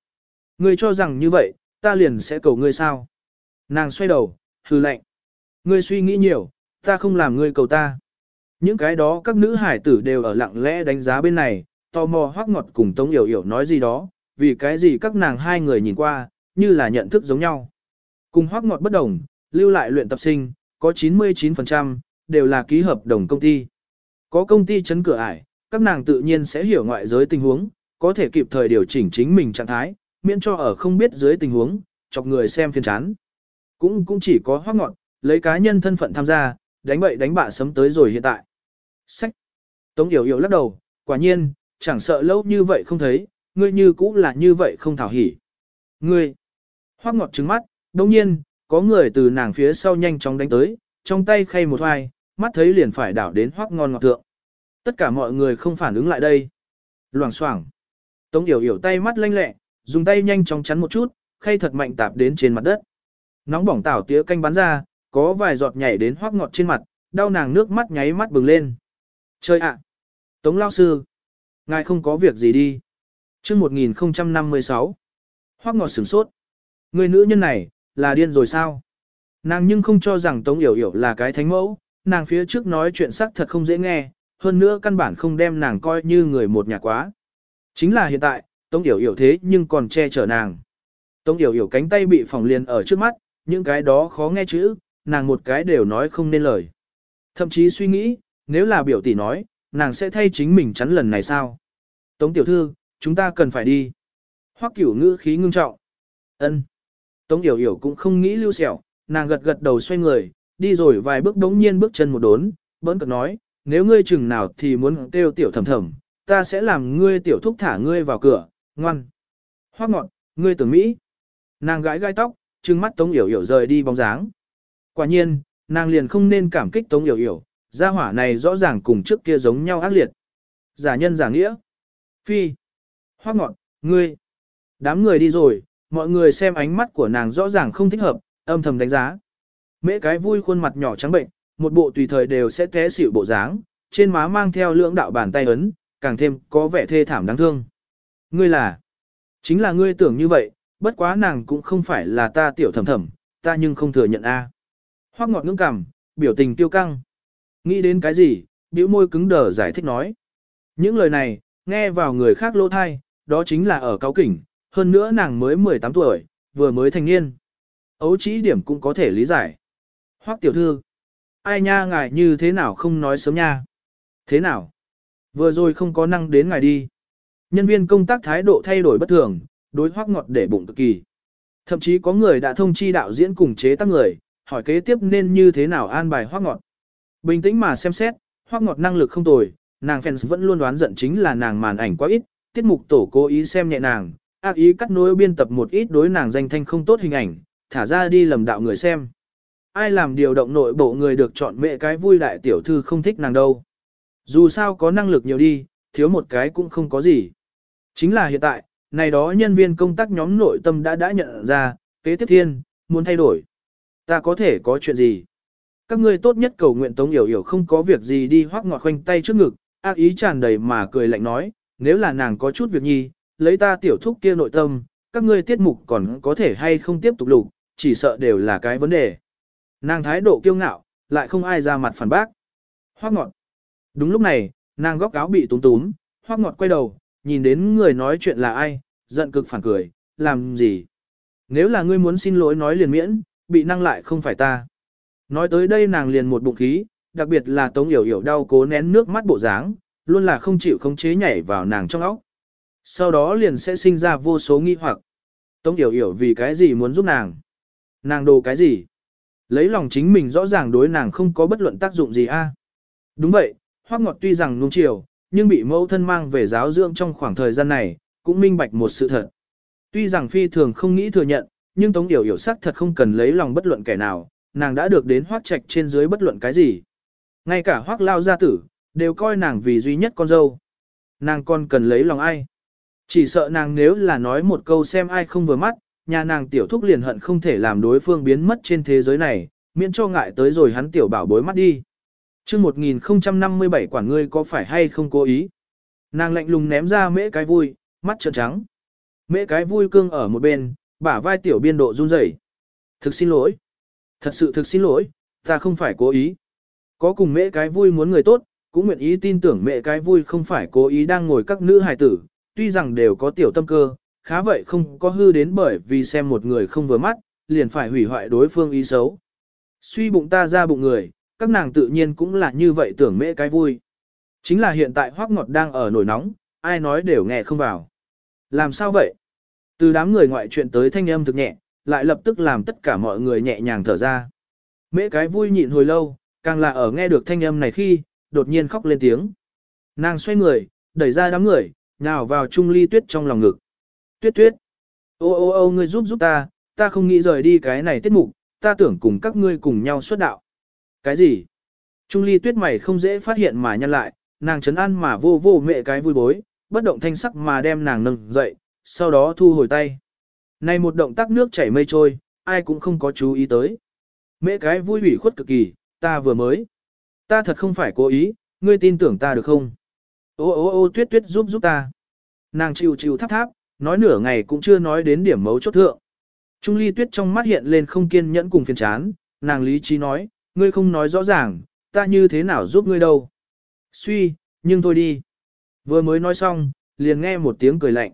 Ngươi cho rằng như vậy, ta liền sẽ cầu ngươi sao? Nàng xoay đầu, hư lạnh. Ngươi suy nghĩ nhiều, ta không làm ngươi cầu ta. Những cái đó các nữ hải tử đều ở lặng lẽ đánh giá bên này, tò mò hoác ngọt cùng Tống Yểu Yểu nói gì đó, vì cái gì các nàng hai người nhìn qua, như là nhận thức giống nhau. Cùng hoác ngọt bất đồng, lưu lại luyện tập sinh, có 99%, đều là ký hợp đồng công ty. Có công ty chấn cửa ải, các nàng tự nhiên sẽ hiểu ngoại giới tình huống, có thể kịp thời điều chỉnh chính mình trạng thái, miễn cho ở không biết dưới tình huống, chọc người xem phiền chán. Cũng cũng chỉ có hoác ngọn lấy cá nhân thân phận tham gia, đánh bậy đánh bạ sấm tới rồi hiện tại. Sách. Tống Yểu Yểu lắc đầu, quả nhiên, chẳng sợ lâu như vậy không thấy, ngươi như cũng là như vậy không thảo hỉ. Ngươi. Hoác ngọt trứng mắt, đồng nhiên, có người từ nàng phía sau nhanh chóng đánh tới, trong tay khay một hoài, mắt thấy liền phải đảo đến hoác ngon ngọt thượng. Tất cả mọi người không phản ứng lại đây. Loảng xoảng. Tống Yểu Yểu tay mắt lanh lẹ, dùng tay nhanh chóng chắn một chút, khay thật mạnh tạp đến trên mặt đất. Nóng bỏng tảo tía canh bắn ra, có vài giọt nhảy đến hoác ngọt trên mặt, đau nàng nước mắt nháy mắt bừng lên. Chơi ạ! Tống lao sư! Ngài không có việc gì đi. chương 1056. Hoác ngọt sửng sốt. Người nữ nhân này, là điên rồi sao? Nàng nhưng không cho rằng Tống Yểu Yểu là cái thánh mẫu, nàng phía trước nói chuyện sắc thật không dễ nghe, hơn nữa căn bản không đem nàng coi như người một nhà quá. Chính là hiện tại, Tống Yểu Yểu thế nhưng còn che chở nàng. Tống Yểu Yểu cánh tay bị phỏng liền ở trước mắt, những cái đó khó nghe chữ, nàng một cái đều nói không nên lời. Thậm chí suy nghĩ, nếu là biểu tỷ nói, nàng sẽ thay chính mình chắn lần này sao? Tống tiểu thư, chúng ta cần phải đi. Hoắc cửu ngữ khí ngưng trọng. ân Tống yểu yểu cũng không nghĩ lưu sẹo, nàng gật gật đầu xoay người, đi rồi vài bước đống nhiên bước chân một đốn, bỡn cợt nói, nếu ngươi chừng nào thì muốn kêu tiểu thầm thầm, ta sẽ làm ngươi tiểu thúc thả ngươi vào cửa, ngoan. Hoác ngọn, ngươi tưởng Mỹ. Nàng gãi gai tóc, trừng mắt Tống Yểu Yểu rời đi bóng dáng. Quả nhiên, nàng liền không nên cảm kích Tống Yểu Yểu, gia hỏa này rõ ràng cùng trước kia giống nhau ác liệt. Giả nhân giả nghĩa. Phi. Hoác ngọn, ngươi. Đám người đi rồi, mọi người xem ánh mắt của nàng rõ ràng không thích hợp, âm thầm đánh giá. Mễ cái vui khuôn mặt nhỏ trắng bệnh, một bộ tùy thời đều sẽ té xỉu bộ dáng, trên má mang theo lưỡng đạo bàn tay ấn, càng thêm có vẻ thê thảm đáng thương. Ngươi là, chính là ngươi tưởng như vậy, bất quá nàng cũng không phải là ta tiểu thầm thầm, ta nhưng không thừa nhận a. Hoắc ngọt ngưỡng cằm, biểu tình tiêu căng. Nghĩ đến cái gì, bĩu môi cứng đờ giải thích nói. Những lời này, nghe vào người khác lỗ thai, đó chính là ở cáo kỉnh, hơn nữa nàng mới 18 tuổi, vừa mới thành niên. Ấu chỉ điểm cũng có thể lý giải. Hoắc tiểu thư, ai nha ngài như thế nào không nói sớm nha. Thế nào? Vừa rồi không có năng đến ngài đi. Nhân viên công tác thái độ thay đổi bất thường, đối hoắc ngọt để bụng cực kỳ. Thậm chí có người đã thông chi đạo diễn cùng chế tác người, hỏi kế tiếp nên như thế nào an bài hoắc ngọt. Bình tĩnh mà xem xét, hoắc ngọt năng lực không tồi, nàng fans vẫn luôn đoán giận chính là nàng màn ảnh quá ít, tiết mục tổ cố ý xem nhẹ nàng, ác ý cắt nối biên tập một ít đối nàng danh thanh không tốt hình ảnh, thả ra đi lầm đạo người xem. Ai làm điều động nội bộ người được chọn mẹ cái vui đại tiểu thư không thích nàng đâu. Dù sao có năng lực nhiều đi, thiếu một cái cũng không có gì. Chính là hiện tại, này đó nhân viên công tác nhóm nội tâm đã đã nhận ra, Kế tiếp thiên, muốn thay đổi. Ta có thể có chuyện gì? Các ngươi tốt nhất cầu nguyện Tống Yểu Yểu không có việc gì đi hoác ngọt khoanh tay trước ngực, ác ý tràn đầy mà cười lạnh nói, nếu là nàng có chút việc nhi, lấy ta tiểu thúc kia nội tâm, các ngươi tiết mục còn có thể hay không tiếp tục lục, chỉ sợ đều là cái vấn đề. Nàng thái độ kiêu ngạo, lại không ai ra mặt phản bác. Hoác ngọt. Đúng lúc này, nàng góc áo bị túm túm, hoác ngọt quay đầu, nhìn đến người nói chuyện là ai, giận cực phản cười, làm gì? Nếu là ngươi muốn xin lỗi nói liền miễn, bị năng lại không phải ta. Nói tới đây nàng liền một bụng khí, đặc biệt là Tống Yểu Yểu đau cố nén nước mắt bộ dáng, luôn là không chịu khống chế nhảy vào nàng trong óc. Sau đó liền sẽ sinh ra vô số nghi hoặc. Tống Yểu Yểu vì cái gì muốn giúp nàng? Nàng đồ cái gì? Lấy lòng chính mình rõ ràng đối nàng không có bất luận tác dụng gì a. Đúng vậy, Hoắc Ngọt tuy rằng nung chiều, nhưng bị mẫu thân mang về giáo dưỡng trong khoảng thời gian này, cũng minh bạch một sự thật. Tuy rằng phi thường không nghĩ thừa nhận, nhưng Tống Điểu hiểu sắc thật không cần lấy lòng bất luận kẻ nào, nàng đã được đến Hoắc Trạch trên dưới bất luận cái gì. Ngay cả Hoắc Lao gia tử, đều coi nàng vì duy nhất con dâu. Nàng còn cần lấy lòng ai? Chỉ sợ nàng nếu là nói một câu xem ai không vừa mắt, nhà nàng tiểu thúc liền hận không thể làm đối phương biến mất trên thế giới này, miễn cho ngại tới rồi hắn tiểu bảo bối mắt đi. Trước 1057 quản ngươi có phải hay không cố ý? Nàng lạnh lùng ném ra mễ cái vui, mắt trợn trắng. Mễ cái vui cương ở một bên, bả vai tiểu biên độ run rẩy. Thực xin lỗi. Thật sự thực xin lỗi, ta không phải cố ý. Có cùng mễ cái vui muốn người tốt, cũng nguyện ý tin tưởng mẹ cái vui không phải cố ý đang ngồi các nữ hài tử, tuy rằng đều có tiểu tâm cơ, khá vậy không có hư đến bởi vì xem một người không vừa mắt, liền phải hủy hoại đối phương ý xấu. Suy bụng ta ra bụng người, các nàng tự nhiên cũng là như vậy tưởng mẹ cái vui. Chính là hiện tại hoác ngọt đang ở nổi nóng, ai nói đều nghe không vào. Làm sao vậy? Từ đám người ngoại chuyện tới thanh âm thực nhẹ, lại lập tức làm tất cả mọi người nhẹ nhàng thở ra. Mễ cái vui nhịn hồi lâu, càng là ở nghe được thanh âm này khi, đột nhiên khóc lên tiếng. Nàng xoay người, đẩy ra đám người, nhào vào Trung Ly Tuyết trong lòng ngực. Tuyết Tuyết, ô ô ô ngươi giúp giúp ta, ta không nghĩ rời đi cái này tiết mục, ta tưởng cùng các ngươi cùng nhau xuất đạo. Cái gì? Trung Ly Tuyết mày không dễ phát hiện mà nhăn lại, nàng chấn an mà vô vô mẹ cái vui bối, bất động thanh sắc mà đem nàng nâng dậy, sau đó thu hồi tay. Này một động tác nước chảy mây trôi, ai cũng không có chú ý tới. Mẹ cái vui ủy khuất cực kỳ, ta vừa mới. Ta thật không phải cố ý, ngươi tin tưởng ta được không? Ô ô ô tuyết tuyết giúp giúp ta. Nàng chịu chịu thắp tháp, nói nửa ngày cũng chưa nói đến điểm mấu chốt thượng. Trung ly tuyết trong mắt hiện lên không kiên nhẫn cùng phiền chán, nàng lý trí nói, ngươi không nói rõ ràng, ta như thế nào giúp ngươi đâu. Suy, nhưng thôi đi. Vừa mới nói xong, liền nghe một tiếng cười lạnh.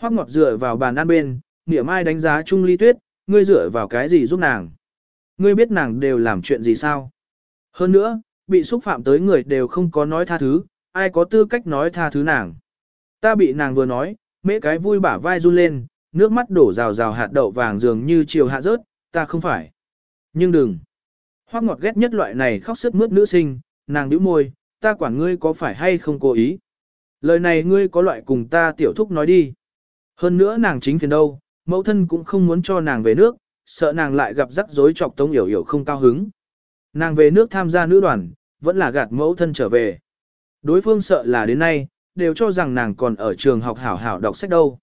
Hoắc ngọt dựa vào bàn ăn bên, niệm ai đánh giá Trung ly tuyết, ngươi dựa vào cái gì giúp nàng. Ngươi biết nàng đều làm chuyện gì sao? Hơn nữa, bị xúc phạm tới người đều không có nói tha thứ, ai có tư cách nói tha thứ nàng. Ta bị nàng vừa nói, mễ cái vui bả vai run lên, nước mắt đổ rào rào hạt đậu vàng dường như chiều hạ rớt, ta không phải. Nhưng đừng. Hoác ngọt ghét nhất loại này khóc sức mướt nữ sinh, nàng nhíu môi, ta quản ngươi có phải hay không cố ý. Lời này ngươi có loại cùng ta tiểu thúc nói đi. Hơn nữa nàng chính phiền đâu, mẫu thân cũng không muốn cho nàng về nước, sợ nàng lại gặp rắc rối chọc tống hiểu hiểu không cao hứng. Nàng về nước tham gia nữ đoàn, vẫn là gạt mẫu thân trở về. Đối phương sợ là đến nay, đều cho rằng nàng còn ở trường học hảo hảo đọc sách đâu.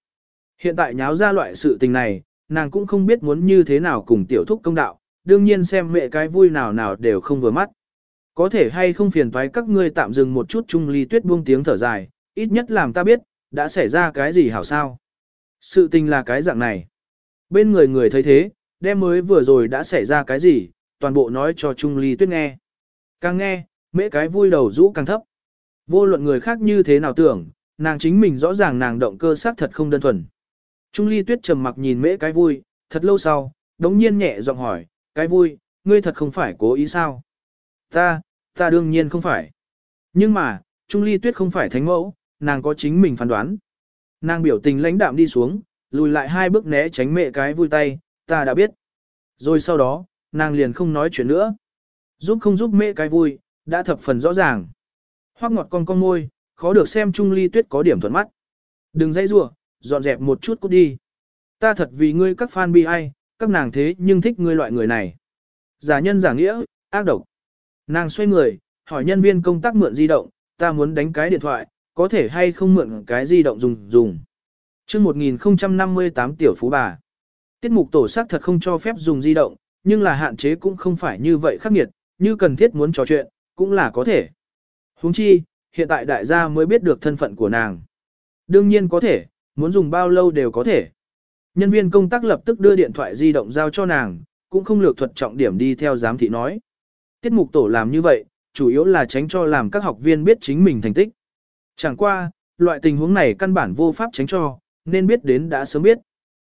Hiện tại nháo ra loại sự tình này, nàng cũng không biết muốn như thế nào cùng tiểu thúc công đạo, đương nhiên xem mẹ cái vui nào nào đều không vừa mắt. Có thể hay không phiền thoái các ngươi tạm dừng một chút chung ly tuyết buông tiếng thở dài, ít nhất làm ta biết, đã xảy ra cái gì hảo sao. Sự tình là cái dạng này. Bên người người thấy thế, đem mới vừa rồi đã xảy ra cái gì, toàn bộ nói cho Trung Ly Tuyết nghe. Càng nghe, mễ cái vui đầu rũ càng thấp. Vô luận người khác như thế nào tưởng, nàng chính mình rõ ràng nàng động cơ xác thật không đơn thuần. Trung Ly Tuyết trầm mặc nhìn mễ cái vui, thật lâu sau, đống nhiên nhẹ giọng hỏi, cái vui, ngươi thật không phải cố ý sao? Ta, ta đương nhiên không phải. Nhưng mà, Trung Ly Tuyết không phải thánh mẫu, nàng có chính mình phán đoán. Nàng biểu tình lãnh đạm đi xuống, lùi lại hai bước né tránh mẹ cái vui tay, ta đã biết. Rồi sau đó, nàng liền không nói chuyện nữa. Giúp không giúp mẹ cái vui, đã thập phần rõ ràng. Hoác ngọt con con môi, khó được xem Trung Ly Tuyết có điểm thuận mắt. Đừng dây rủa, dọn dẹp một chút cút đi. Ta thật vì ngươi các fan bi ai, các nàng thế nhưng thích ngươi loại người này. Giả nhân giả nghĩa, ác độc. Nàng xoay người, hỏi nhân viên công tác mượn di động, ta muốn đánh cái điện thoại, có thể hay không mượn cái di động dùng dùng. chương 1058 tiểu phú bà. Tiết mục tổ xác thật không cho phép dùng di động, nhưng là hạn chế cũng không phải như vậy khắc nghiệt, như cần thiết muốn trò chuyện, cũng là có thể. Huống chi, hiện tại đại gia mới biết được thân phận của nàng. Đương nhiên có thể, muốn dùng bao lâu đều có thể. Nhân viên công tác lập tức đưa điện thoại di động giao cho nàng, cũng không lược thuật trọng điểm đi theo giám thị nói. Tiết mục tổ làm như vậy, chủ yếu là tránh cho làm các học viên biết chính mình thành tích. Chẳng qua, loại tình huống này căn bản vô pháp tránh cho, nên biết đến đã sớm biết.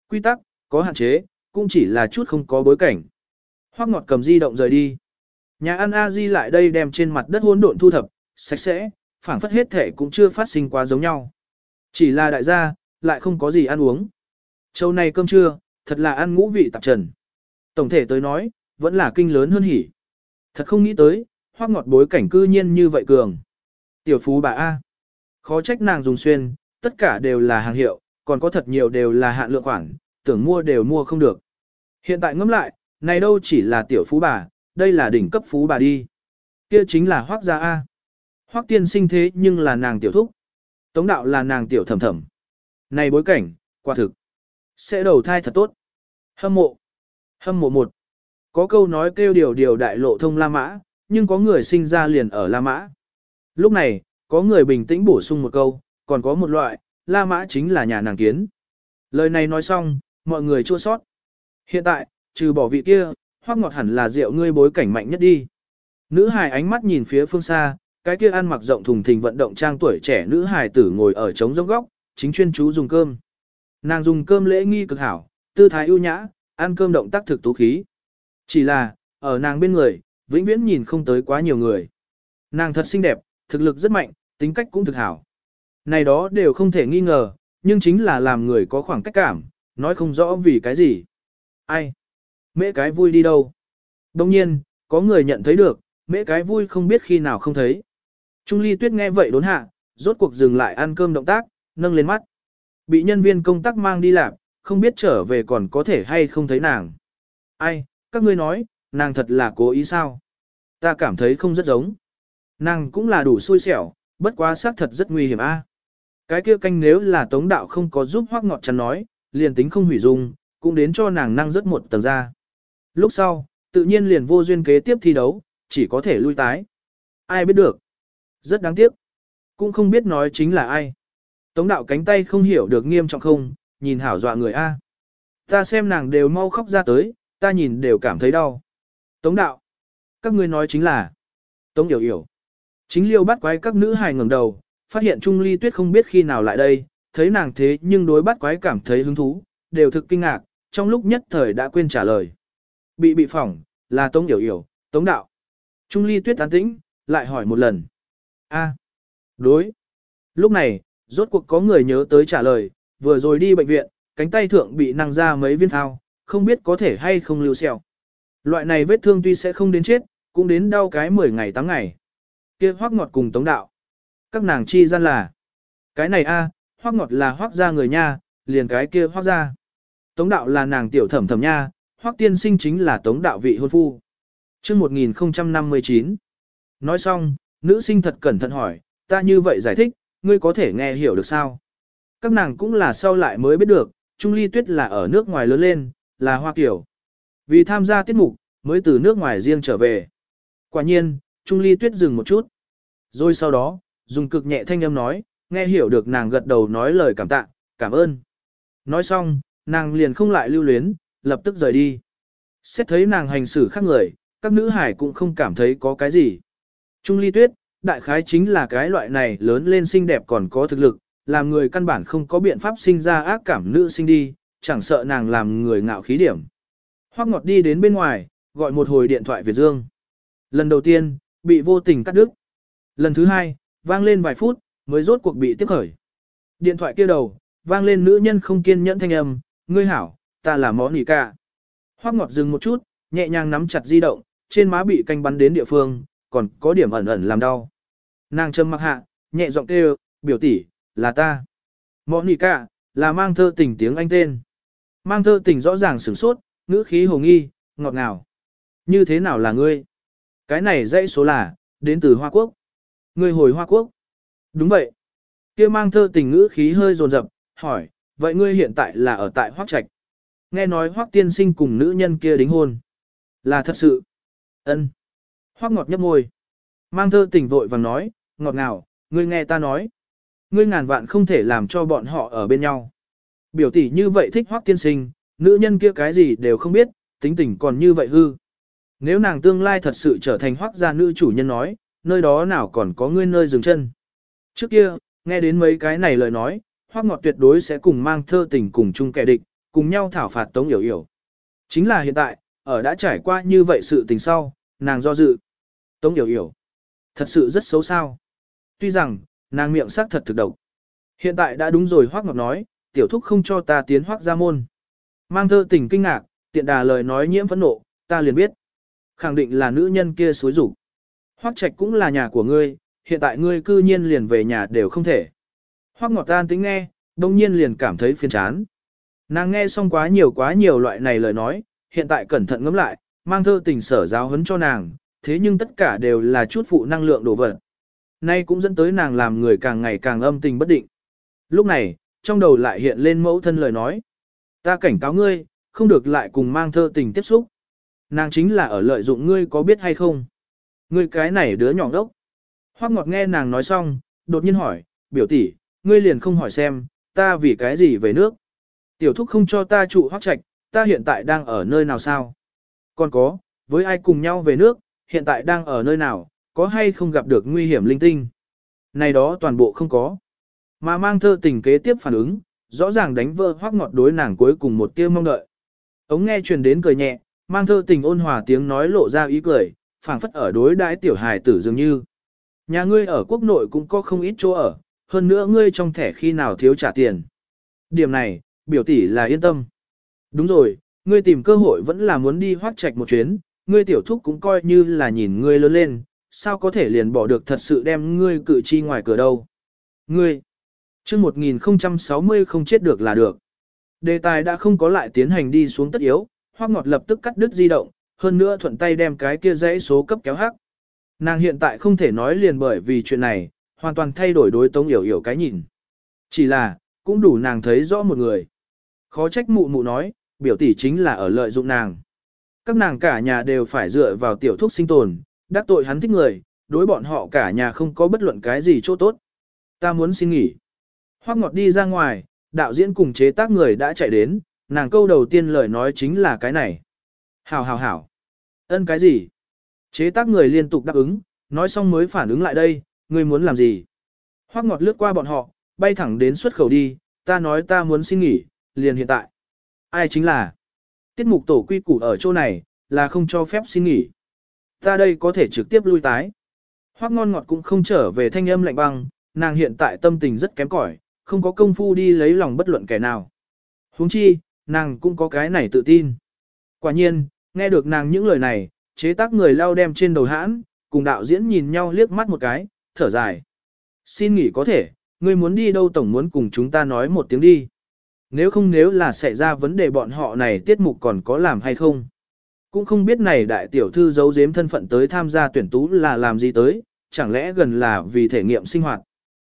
Quy tắc, có hạn chế, cũng chỉ là chút không có bối cảnh. Hoắc ngọt cầm di động rời đi. Nhà ăn A Di lại đây đem trên mặt đất hỗn độn thu thập, sạch sẽ, phảng phất hết thể cũng chưa phát sinh quá giống nhau. Chỉ là đại gia, lại không có gì ăn uống. Châu này cơm trưa, thật là ăn ngũ vị tạp trần. Tổng thể tới nói, vẫn là kinh lớn hơn hỉ. Thật không nghĩ tới, hoác ngọt bối cảnh cư nhiên như vậy cường. Tiểu phú bà A. Khó trách nàng dùng xuyên, tất cả đều là hàng hiệu, còn có thật nhiều đều là hạn lượng khoản, tưởng mua đều mua không được. Hiện tại ngẫm lại, này đâu chỉ là tiểu phú bà, đây là đỉnh cấp phú bà đi. Kia chính là hoác gia A. Hoắc tiên sinh thế nhưng là nàng tiểu thúc. Tống đạo là nàng tiểu thầm thầm. Này bối cảnh, quả thực. Sẽ đầu thai thật tốt. Hâm mộ. Hâm mộ một. Có câu nói kêu điều điều đại lộ thông La Mã, nhưng có người sinh ra liền ở La Mã. Lúc này, có người bình tĩnh bổ sung một câu, còn có một loại, La Mã chính là nhà nàng kiến. Lời này nói xong, mọi người chua sót. Hiện tại, trừ bỏ vị kia, hoác ngọt hẳn là rượu ngươi bối cảnh mạnh nhất đi. Nữ hài ánh mắt nhìn phía phương xa, cái kia ăn mặc rộng thùng thình vận động trang tuổi trẻ nữ hài tử ngồi ở trống rỗng góc, chính chuyên chú dùng cơm. Nàng dùng cơm lễ nghi cực hảo, tư thái ưu nhã, ăn cơm động tác thực tú khí. Chỉ là, ở nàng bên người, vĩnh viễn nhìn không tới quá nhiều người. Nàng thật xinh đẹp, thực lực rất mạnh, tính cách cũng thực hảo. Này đó đều không thể nghi ngờ, nhưng chính là làm người có khoảng cách cảm, nói không rõ vì cái gì. Ai? Mễ cái vui đi đâu? Đông nhiên, có người nhận thấy được, mễ cái vui không biết khi nào không thấy. Trung ly tuyết nghe vậy đốn hạ, rốt cuộc dừng lại ăn cơm động tác, nâng lên mắt. Bị nhân viên công tác mang đi làm, không biết trở về còn có thể hay không thấy nàng. Ai, các ngươi nói, nàng thật là cố ý sao? Ta cảm thấy không rất giống. Nàng cũng là đủ xui xẻo, bất quá xác thật rất nguy hiểm a. Cái kia canh nếu là tống đạo không có giúp hoác ngọt chắn nói, liền tính không hủy dung, cũng đến cho nàng năng rất một tầng ra. Lúc sau, tự nhiên liền vô duyên kế tiếp thi đấu, chỉ có thể lui tái. Ai biết được. Rất đáng tiếc. Cũng không biết nói chính là ai. Tống đạo cánh tay không hiểu được nghiêm trọng không, nhìn hảo dọa người A. Ta xem nàng đều mau khóc ra tới, ta nhìn đều cảm thấy đau. Tống đạo. Các ngươi nói chính là. Tống hiểu hiểu. Chính liêu bắt quái các nữ hài ngẩng đầu, phát hiện Trung Ly Tuyết không biết khi nào lại đây, thấy nàng thế nhưng đối bắt quái cảm thấy hứng thú, đều thực kinh ngạc, trong lúc nhất thời đã quên trả lời. Bị bị phỏng, là Tống Yểu Yểu, Tống Đạo. Trung Ly Tuyết an tĩnh, lại hỏi một lần. A. đối. Lúc này, rốt cuộc có người nhớ tới trả lời, vừa rồi đi bệnh viện, cánh tay thượng bị năng ra mấy viên thao, không biết có thể hay không lưu sẹo. Loại này vết thương tuy sẽ không đến chết, cũng đến đau cái 10 ngày 8 ngày. Kia hoác ngọt cùng tống đạo. Các nàng chi gian là. Cái này a, hoác ngọt là hoác ra người nha, liền cái kia hoác ra. Tống đạo là nàng tiểu thẩm thẩm nha, hoác tiên sinh chính là tống đạo vị hôn phu. chương 1059. Nói xong, nữ sinh thật cẩn thận hỏi, ta như vậy giải thích, ngươi có thể nghe hiểu được sao? Các nàng cũng là sau lại mới biết được, Trung Ly Tuyết là ở nước ngoài lớn lên, là Hoa Kiều. Vì tham gia tiết mục, mới từ nước ngoài riêng trở về. Quả nhiên, Trung Ly Tuyết dừng một chút. Rồi sau đó, dùng cực nhẹ thanh âm nói, nghe hiểu được nàng gật đầu nói lời cảm tạ, cảm ơn. Nói xong, nàng liền không lại lưu luyến, lập tức rời đi. Xét thấy nàng hành xử khác người, các nữ hải cũng không cảm thấy có cái gì. Trung Ly Tuyết, đại khái chính là cái loại này lớn lên xinh đẹp còn có thực lực, làm người căn bản không có biện pháp sinh ra ác cảm nữ sinh đi, chẳng sợ nàng làm người ngạo khí điểm. Hoắc Ngọt đi đến bên ngoài, gọi một hồi điện thoại Việt Dương. Lần đầu tiên, bị vô tình cắt đứt. Lần thứ hai, vang lên vài phút, mới rốt cuộc bị tiếp khởi. Điện thoại kia đầu, vang lên nữ nhân không kiên nhẫn thanh âm, ngươi hảo, ta là mõ nỉ ca. Hoắc Ngọt dừng một chút, nhẹ nhàng nắm chặt di động, trên má bị canh bắn đến địa phương, còn có điểm ẩn ẩn làm đau. Nàng trầm mặc hạ, nhẹ giọng kêu, biểu tỷ, là ta. Monica, là mang thơ tình tiếng anh tên. Mang thơ tình rõ ràng sửng sốt, ngữ khí hồ nghi, ngọt ngào. Như thế nào là ngươi? Cái này dãy số là, đến từ Hoa Quốc. Ngươi hồi Hoa Quốc. Đúng vậy. kia mang thơ tình ngữ khí hơi rồn rập hỏi, vậy ngươi hiện tại là ở tại Hoác Trạch. nghe nói Hoắc tiên sinh cùng nữ nhân kia đính hôn. Là thật sự. Ân. Hoắc ngọt nhấp môi. Mang thơ tỉnh vội vàng nói, ngọt ngào, ngươi nghe ta nói. Ngươi ngàn vạn không thể làm cho bọn họ ở bên nhau. Biểu tỷ như vậy thích Hoắc tiên sinh, nữ nhân kia cái gì đều không biết, tính tình còn như vậy hư. Nếu nàng tương lai thật sự trở thành Hoắc gia nữ chủ nhân nói, nơi đó nào còn có ngươi nơi dừng chân. Trước kia, nghe đến mấy cái này lời nói, Hoắc Ngọt tuyệt đối sẽ cùng mang thơ tình cùng chung kẻ địch, cùng nhau thảo phạt Tống Yểu Yểu. Chính là hiện tại, ở đã trải qua như vậy sự tình sau, nàng do dự. Tống Yểu Yểu, thật sự rất xấu sao. Tuy rằng, nàng miệng sắc thật thực độc. Hiện tại đã đúng rồi Hoắc Ngọt nói, tiểu thúc không cho ta tiến Hoắc gia môn. Mang thơ tình kinh ngạc, tiện đà lời nói nhiễm phẫn nộ, ta liền biết. Khẳng định là nữ nhân kia xối rủ. Hoắc trạch cũng là nhà của ngươi, hiện tại ngươi cư nhiên liền về nhà đều không thể. Hoắc ngọt tan tính nghe, đông nhiên liền cảm thấy phiền chán. Nàng nghe xong quá nhiều quá nhiều loại này lời nói, hiện tại cẩn thận ngẫm lại, mang thơ tình sở giáo huấn cho nàng, thế nhưng tất cả đều là chút phụ năng lượng đồ vật. Nay cũng dẫn tới nàng làm người càng ngày càng âm tình bất định. Lúc này, trong đầu lại hiện lên mẫu thân lời nói. Ta cảnh cáo ngươi, không được lại cùng mang thơ tình tiếp xúc. Nàng chính là ở lợi dụng ngươi có biết hay không? Ngươi cái này đứa nhỏ đốc. Hoắc ngọt nghe nàng nói xong, đột nhiên hỏi, biểu tỷ, ngươi liền không hỏi xem, ta vì cái gì về nước. Tiểu thúc không cho ta trụ hoắc trạch, ta hiện tại đang ở nơi nào sao? Còn có, với ai cùng nhau về nước, hiện tại đang ở nơi nào, có hay không gặp được nguy hiểm linh tinh? Này đó toàn bộ không có. Mà mang thơ tình kế tiếp phản ứng, rõ ràng đánh vỡ hoắc ngọt đối nàng cuối cùng một tia mong đợi. Ống nghe truyền đến cười nhẹ, mang thơ tình ôn hòa tiếng nói lộ ra ý cười, phảng phất ở đối đãi tiểu hài tử dường như. Nhà ngươi ở quốc nội cũng có không ít chỗ ở, hơn nữa ngươi trong thẻ khi nào thiếu trả tiền. Điểm này, biểu tỷ là yên tâm. Đúng rồi, ngươi tìm cơ hội vẫn là muốn đi hoác trạch một chuyến, ngươi tiểu thúc cũng coi như là nhìn ngươi lớn lên, sao có thể liền bỏ được thật sự đem ngươi cự chi ngoài cửa đâu. Ngươi, chương 1060 không chết được là được. Đề tài đã không có lại tiến hành đi xuống tất yếu, hoác ngọt lập tức cắt đứt di động, hơn nữa thuận tay đem cái kia dãy số cấp kéo hắc. Nàng hiện tại không thể nói liền bởi vì chuyện này, hoàn toàn thay đổi đối tống hiểu hiểu cái nhìn. Chỉ là, cũng đủ nàng thấy rõ một người. Khó trách mụ mụ nói, biểu tỷ chính là ở lợi dụng nàng. Các nàng cả nhà đều phải dựa vào tiểu thúc sinh tồn, đắc tội hắn thích người, đối bọn họ cả nhà không có bất luận cái gì chỗ tốt. Ta muốn xin nghỉ. Hoác ngọt đi ra ngoài, đạo diễn cùng chế tác người đã chạy đến, nàng câu đầu tiên lời nói chính là cái này. Hảo hảo hảo. Ân cái gì? Chế tác người liên tục đáp ứng, nói xong mới phản ứng lại đây, ngươi muốn làm gì? Hoắc ngọt lướt qua bọn họ, bay thẳng đến xuất khẩu đi, ta nói ta muốn xin nghỉ, liền hiện tại. Ai chính là? Tiết mục tổ quy củ ở chỗ này, là không cho phép xin nghỉ. Ta đây có thể trực tiếp lui tái. Hoắc ngon ngọt cũng không trở về thanh âm lạnh băng, nàng hiện tại tâm tình rất kém cỏi, không có công phu đi lấy lòng bất luận kẻ nào. Huống chi, nàng cũng có cái này tự tin. Quả nhiên, nghe được nàng những lời này, chế tác người lao đem trên đầu hãn, cùng đạo diễn nhìn nhau liếc mắt một cái, thở dài. Xin nghỉ có thể, ngươi muốn đi đâu tổng muốn cùng chúng ta nói một tiếng đi. Nếu không nếu là xảy ra vấn đề bọn họ này tiết mục còn có làm hay không. Cũng không biết này đại tiểu thư giấu giếm thân phận tới tham gia tuyển tú là làm gì tới, chẳng lẽ gần là vì thể nghiệm sinh hoạt.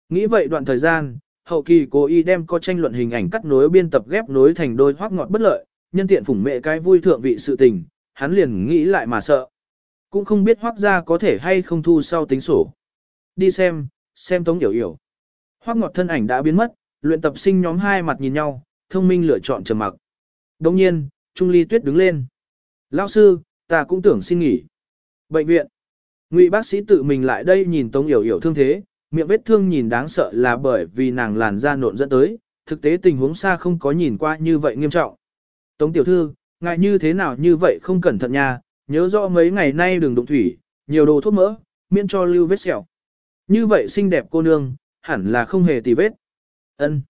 Nghĩ vậy đoạn thời gian, hậu kỳ cố ý đem có tranh luận hình ảnh cắt nối biên tập ghép nối thành đôi hoác ngọt bất lợi, nhân tiện phủng mẹ cái vui thượng vị sự tình, hắn liền nghĩ lại mà sợ. Cũng không biết hoác ra có thể hay không thu sau tính sổ. Đi xem, xem tống hiểu hiểu. Hoác ngọt thân ảnh đã biến mất, luyện tập sinh nhóm hai mặt nhìn nhau, thông minh lựa chọn trầm mặc. Đồng nhiên, Trung Ly Tuyết đứng lên. Lão sư, ta cũng tưởng xin nghỉ. Bệnh viện. Ngụy bác sĩ tự mình lại đây nhìn Tống Yểu Yểu thương thế, miệng vết thương nhìn đáng sợ là bởi vì nàng làn da nộn dẫn tới, thực tế tình huống xa không có nhìn qua như vậy nghiêm trọng. Tống tiểu thư, ngại như thế nào như vậy không cẩn thận nha, nhớ rõ mấy ngày nay đừng đụng thủy, nhiều đồ thuốc mỡ, miễn cho lưu vết sẹo. Như vậy xinh đẹp cô nương, hẳn là không hề tì vết. Ân.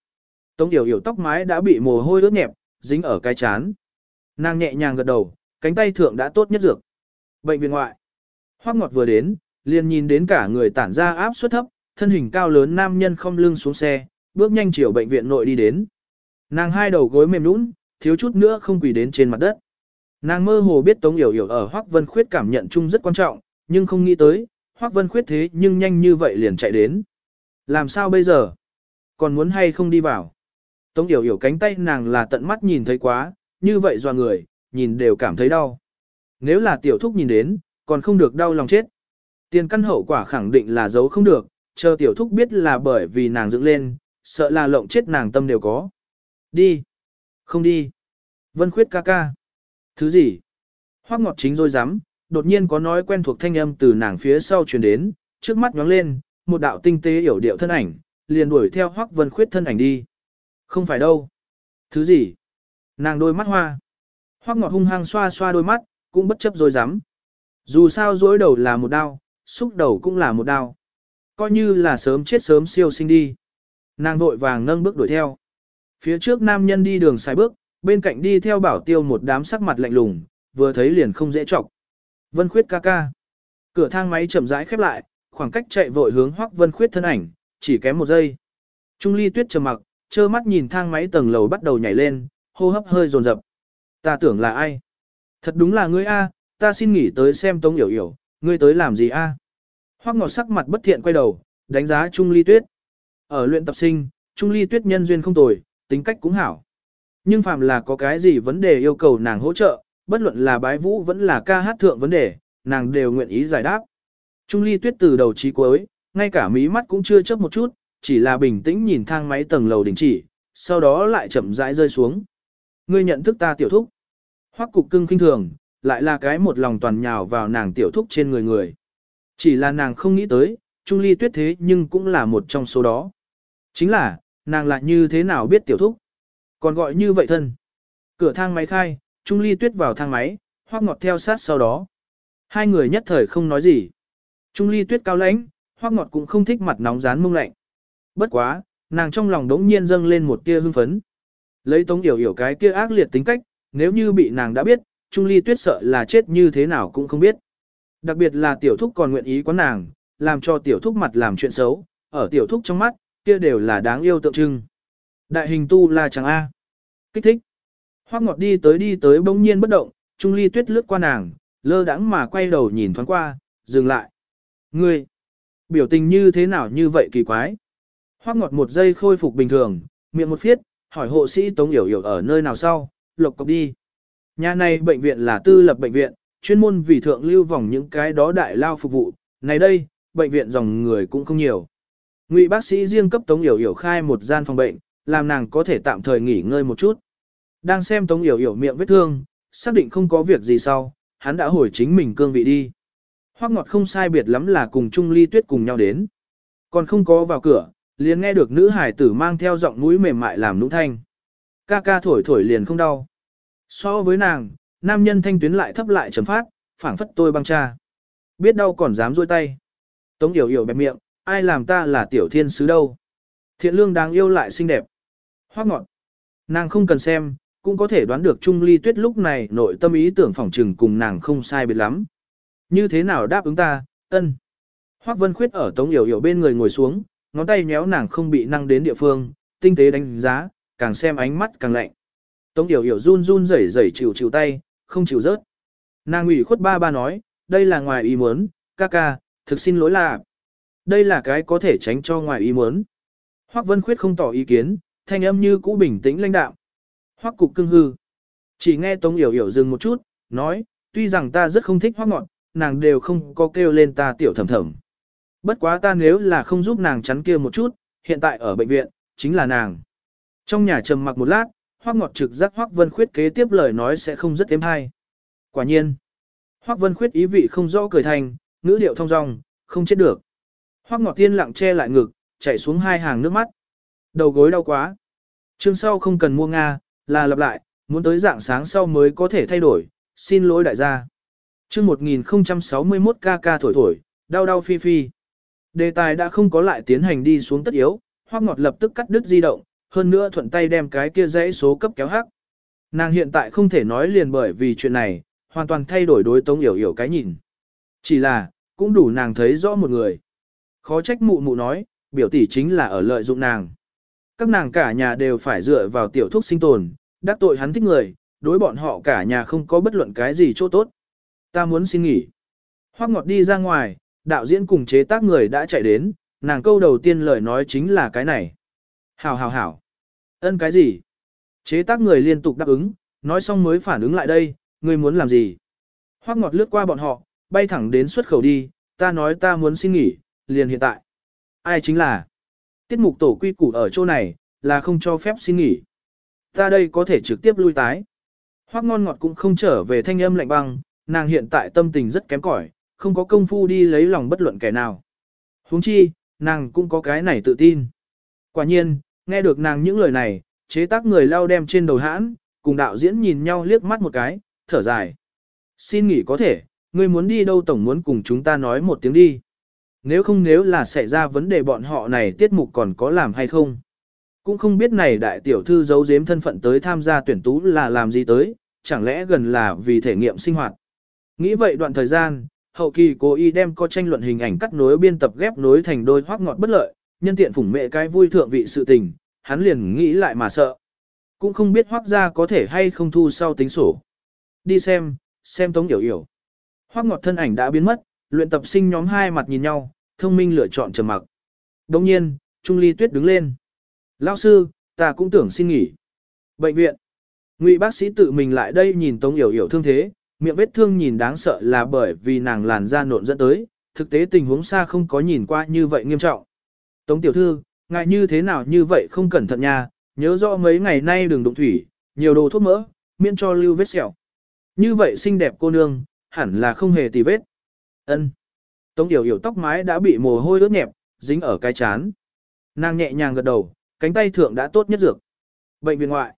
Tống Yểu Yểu tóc mái đã bị mồ hôi ướt nhẹp, dính ở cái chán. Nàng nhẹ nhàng gật đầu, cánh tay thượng đã tốt nhất dược. Bệnh viện ngoại. Hoắc Ngọt vừa đến, liền nhìn đến cả người tản ra áp suất thấp, thân hình cao lớn nam nhân không lưng xuống xe, bước nhanh chiều bệnh viện nội đi đến. Nàng hai đầu gối mềm nhũn, thiếu chút nữa không quỳ đến trên mặt đất. Nàng mơ hồ biết Tống Yểu Yểu ở Hoắc Vân Khuyết cảm nhận chung rất quan trọng, nhưng không nghĩ tới, Hoắc Vân Khuyết thế nhưng nhanh như vậy liền chạy đến. Làm sao bây giờ? Còn muốn hay không đi vào? Tống Yểu Yểu cánh tay nàng là tận mắt nhìn thấy quá, như vậy dò người, nhìn đều cảm thấy đau. Nếu là tiểu thúc nhìn đến, còn không được đau lòng chết. Tiền căn hậu quả khẳng định là giấu không được, chờ tiểu thúc biết là bởi vì nàng dựng lên, sợ là lộng chết nàng tâm đều có. Đi. Không đi. Vân khuyết ca ca. Thứ gì? Hoác ngọt chính rồi dám, đột nhiên có nói quen thuộc thanh âm từ nàng phía sau truyền đến, trước mắt nhóng lên, một đạo tinh tế hiểu điệu thân ảnh, liền đuổi theo Hoắc vân khuyết thân ảnh đi. Không phải đâu. Thứ gì? Nàng đôi mắt hoa. hoắc ngọt hung hăng xoa xoa đôi mắt, cũng bất chấp rồi dám. Dù sao dối đầu là một đau, xúc đầu cũng là một đau. Coi như là sớm chết sớm siêu sinh đi. Nàng vội vàng nâng bước đuổi theo. Phía trước nam nhân đi đường sai bước, bên cạnh đi theo bảo tiêu một đám sắc mặt lạnh lùng, vừa thấy liền không dễ chọc. Vân Khuyết ca ca. Cửa thang máy chậm rãi khép lại, khoảng cách chạy vội hướng Hoắc Vân Khuyết thân ảnh, chỉ kém một giây. Trung Ly Tuyết trầm mặc, trơ mắt nhìn thang máy tầng lầu bắt đầu nhảy lên, hô hấp hơi dồn dập. Ta tưởng là ai? Thật đúng là ngươi a, ta xin nghỉ tới xem Tống hiểu hiểu, ngươi tới làm gì a? Hoắc Ngọt sắc mặt bất thiện quay đầu, đánh giá Trung Ly Tuyết. Ở luyện tập sinh, Trung Ly Tuyết nhân duyên không tồi, tính cách cũng hảo. Nhưng phàm là có cái gì vấn đề yêu cầu nàng hỗ trợ, bất luận là bái vũ vẫn là ca hát thượng vấn đề, nàng đều nguyện ý giải đáp. Trung ly tuyết từ đầu chí cuối, ngay cả mí mắt cũng chưa chớp một chút, chỉ là bình tĩnh nhìn thang máy tầng lầu đình chỉ, sau đó lại chậm rãi rơi xuống. Ngươi nhận thức ta tiểu thúc. Hoắc cục cưng kinh thường, lại là cái một lòng toàn nhào vào nàng tiểu thúc trên người người. Chỉ là nàng không nghĩ tới, Trung ly tuyết thế nhưng cũng là một trong số đó. Chính là, nàng lại như thế nào biết tiểu thúc. Còn gọi như vậy thân. Cửa thang máy khai, Trung ly tuyết vào thang máy, hoắc ngọt theo sát sau đó. Hai người nhất thời không nói gì. Trung ly tuyết cao lãnh, hoác ngọt cũng không thích mặt nóng rán mông lạnh. Bất quá, nàng trong lòng đống nhiên dâng lên một tia hưng phấn. Lấy tống yểu yểu cái kia ác liệt tính cách, nếu như bị nàng đã biết, Trung ly tuyết sợ là chết như thế nào cũng không biết. Đặc biệt là tiểu thúc còn nguyện ý quán nàng, làm cho tiểu thúc mặt làm chuyện xấu, ở tiểu thúc trong mắt, kia đều là đáng yêu tượng trưng. Đại hình tu là chẳng A. Kích thích. Hoác ngọt đi tới đi tới bỗng nhiên bất động, Trung Ly Tuyết lướt qua nàng, lơ đãng mà quay đầu nhìn thoáng qua, dừng lại. Ngươi, biểu tình như thế nào như vậy kỳ quái? Hoác ngọt một giây khôi phục bình thường, miệng một phiết, hỏi hộ sĩ Tống Yểu Yểu ở nơi nào sau, lộc cọc đi. Nhà này bệnh viện là tư lập bệnh viện, chuyên môn vì thượng lưu vòng những cái đó đại lao phục vụ. Này đây, bệnh viện dòng người cũng không nhiều. Ngụy bác sĩ riêng cấp Tống Yểu Yểu khai một gian phòng bệnh, làm nàng có thể tạm thời nghỉ ngơi một chút. Đang xem Tống Yểu Yểu miệng vết thương, xác định không có việc gì sau, hắn đã hồi chính mình cương vị đi. Hoắc Ngọt không sai biệt lắm là cùng Trung Ly Tuyết cùng nhau đến. Còn không có vào cửa, liền nghe được nữ hải tử mang theo giọng mũi mềm mại làm nũng thanh. Ca ca thổi thổi liền không đau. So với nàng, nam nhân thanh tuyến lại thấp lại chấm phát, phảng phất tôi băng cha. Biết đau còn dám rôi tay. Tống Yểu Yểu bẹp miệng, ai làm ta là tiểu thiên sứ đâu. Thiện lương đáng yêu lại xinh đẹp. Hoắc Ngọt. Nàng không cần xem, cũng có thể đoán được Trung Ly Tuyết lúc này nội tâm ý tưởng phỏng trừng cùng nàng không sai biệt lắm. Như thế nào đáp ứng ta, ân. Hoác Vân Khuyết ở Tống Yểu Yểu bên người ngồi xuống, ngón tay nhéo nàng không bị năng đến địa phương, tinh tế đánh giá, càng xem ánh mắt càng lạnh. Tống Yểu Yểu run run rẩy rẩy chịu chịu tay, không chịu rớt. Nàng ủy khuất ba ba nói, đây là ngoài ý muốn, ca ca, thực xin lỗi là. Đây là cái có thể tránh cho ngoài ý muốn. Hoác Vân Khuyết không tỏ ý kiến, thanh âm như cũ bình tĩnh lãnh đạm. Hoắc cục cưng hư. Chỉ nghe Tống Yểu Yểu dừng một chút, nói, tuy rằng ta rất không thích hoác ngọn, nàng đều không có kêu lên ta tiểu thầm thầm. Bất quá ta nếu là không giúp nàng chắn kia một chút, hiện tại ở bệnh viện, chính là nàng. Trong nhà trầm mặc một lát, hoắc ngọt trực giác hoắc vân khuyết kế tiếp lời nói sẽ không rất êm hay. Quả nhiên, hoắc vân khuyết ý vị không rõ cười thành, ngữ điệu thông dong, không chết được. hoắc ngọt tiên lặng che lại ngực, chảy xuống hai hàng nước mắt. Đầu gối đau quá. Chương sau không cần mua Nga, là lặp lại, muốn tới dạng sáng sau mới có thể thay đổi, xin lỗi đại gia chương 1061 ca ca thổi thổi, đau đau phi phi. Đề tài đã không có lại tiến hành đi xuống tất yếu, hoác ngọt lập tức cắt đứt di động, hơn nữa thuận tay đem cái kia dãy số cấp kéo hắc. Nàng hiện tại không thể nói liền bởi vì chuyện này, hoàn toàn thay đổi đối tống hiểu hiểu cái nhìn. Chỉ là, cũng đủ nàng thấy rõ một người. Khó trách mụ mụ nói, biểu tỷ chính là ở lợi dụng nàng. Các nàng cả nhà đều phải dựa vào tiểu thuốc sinh tồn, đắc tội hắn thích người, đối bọn họ cả nhà không có bất luận cái gì chỗ tốt. Ta muốn xin nghỉ. Hoắc Ngọt đi ra ngoài, đạo diễn cùng chế tác người đã chạy đến, nàng câu đầu tiên lời nói chính là cái này. Hảo hảo hảo. Ân cái gì? Chế tác người liên tục đáp ứng, nói xong mới phản ứng lại đây, ngươi muốn làm gì? Hoắc Ngọt lướt qua bọn họ, bay thẳng đến xuất khẩu đi, ta nói ta muốn xin nghỉ, liền hiện tại. Ai chính là? Tiết mục tổ quy củ ở chỗ này, là không cho phép xin nghỉ. Ta đây có thể trực tiếp lui tái. Hoắc ngon ngọt cũng không trở về thanh âm lạnh băng, nàng hiện tại tâm tình rất kém cỏi, không có công phu đi lấy lòng bất luận kẻ nào. huống chi, nàng cũng có cái này tự tin. Quả nhiên, nghe được nàng những lời này, chế tác người lao đem trên đầu hãn, cùng đạo diễn nhìn nhau liếc mắt một cái, thở dài. Xin nghỉ có thể, ngươi muốn đi đâu tổng muốn cùng chúng ta nói một tiếng đi. Nếu không nếu là xảy ra vấn đề bọn họ này tiết mục còn có làm hay không. Cũng không biết này đại tiểu thư giấu giếm thân phận tới tham gia tuyển tú là làm gì tới, chẳng lẽ gần là vì thể nghiệm sinh hoạt. Nghĩ vậy đoạn thời gian, hậu kỳ cố ý đem có tranh luận hình ảnh cắt nối biên tập ghép nối thành đôi hoác ngọt bất lợi, nhân tiện phủng mẹ cái vui thượng vị sự tình, hắn liền nghĩ lại mà sợ. Cũng không biết hoác ra có thể hay không thu sau tính sổ. Đi xem, xem tống hiểu hiểu. Hoác ngọt thân ảnh đã biến mất, luyện tập sinh nhóm hai mặt nhìn nhau, thông minh lựa chọn trầm mặc. Đồng nhiên, Trung Ly Tuyết đứng lên. Lão sư, ta cũng tưởng xin nghỉ. Bệnh viện. Ngụy bác sĩ tự mình lại đây nhìn Tống Yểu Yểu thương thế, miệng vết thương nhìn đáng sợ là bởi vì nàng làn da nộn dẫn tới, thực tế tình huống xa không có nhìn qua như vậy nghiêm trọng. Tống tiểu thư, ngại như thế nào như vậy không cẩn thận nha, nhớ rõ mấy ngày nay đừng đụng thủy, nhiều đồ thuốc mỡ, miễn cho lưu vết sẹo. Như vậy xinh đẹp cô nương, hẳn là không hề tì vết. Ân. Tống Điểu Yểu tóc mái đã bị mồ hôi ướt nhẹp, dính ở cái chán. Nàng nhẹ nhàng gật đầu, cánh tay thượng đã tốt nhất dược. Bệnh viện ngoại.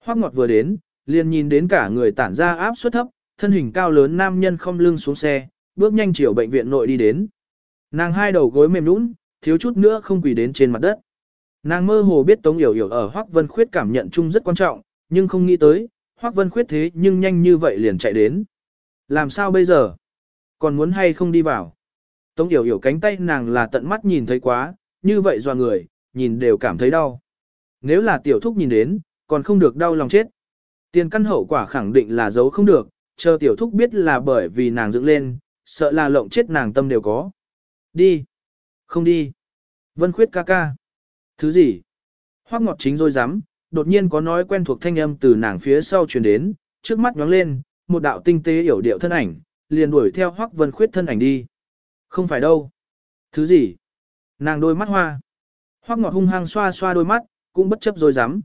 Hoắc Ngọt vừa đến, liền nhìn đến cả người tản ra áp suất thấp, thân hình cao lớn nam nhân không lưng xuống xe, bước nhanh chiều bệnh viện nội đi đến. Nàng hai đầu gối mềm nũng, thiếu chút nữa không quỳ đến trên mặt đất. Nàng mơ hồ biết Tống Yểu Yểu ở Hoắc Vân Khuyết cảm nhận chung rất quan trọng, nhưng không nghĩ tới, Hoắc Vân Khuyết thế nhưng nhanh như vậy liền chạy đến. Làm sao bây giờ? Còn muốn hay không đi vào? Tống Yểu Yểu cánh tay nàng là tận mắt nhìn thấy quá, như vậy dò người, nhìn đều cảm thấy đau. Nếu là tiểu thúc nhìn đến, còn không được đau lòng chết. Tiền căn hậu quả khẳng định là giấu không được, chờ tiểu thúc biết là bởi vì nàng dựng lên, sợ là lộng chết nàng tâm đều có. Đi. Không đi. Vân khuyết ca ca. Thứ gì? Hoác ngọt chính rồi dám, đột nhiên có nói quen thuộc thanh âm từ nàng phía sau truyền đến, trước mắt nhóng lên, một đạo tinh tế hiểu điệu thân ảnh, liền đuổi theo hoác vân khuyết thân ảnh đi. Không phải đâu. Thứ gì? Nàng đôi mắt hoa. Hoác ngọt hung hăng xoa xoa đôi mắt, cũng bất chấp rồi dám.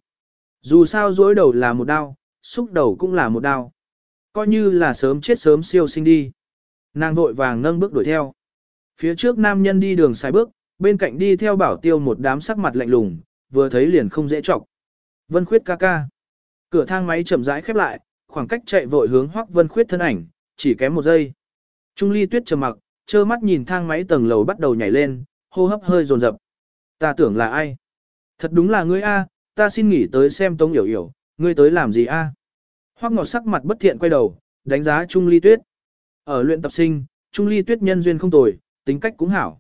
Dù sao dối đầu là một đau, xúc đầu cũng là một đau. Coi như là sớm chết sớm siêu sinh đi. Nàng vội vàng nâng bước đuổi theo. Phía trước nam nhân đi đường sai bước, bên cạnh đi theo bảo tiêu một đám sắc mặt lạnh lùng, vừa thấy liền không dễ chọc. Vân khuyết ca ca. Cửa thang máy chậm rãi khép lại, khoảng cách chạy vội hướng hoắc vân khuyết thân ảnh, chỉ kém một giây. Trung ly tuyết trầm mặc, trơ mắt nhìn thang máy tầng lầu bắt đầu nhảy lên, hô hấp hơi dồn dập. Ta tưởng là ai? Thật đúng là ngươi A, ta xin nghỉ tới xem Tống Yểu Yểu, ngươi tới làm gì A? Hoắc ngọt sắc mặt bất thiện quay đầu, đánh giá Trung Ly Tuyết. Ở luyện tập sinh, Trung Ly Tuyết nhân duyên không tồi, tính cách cũng hảo.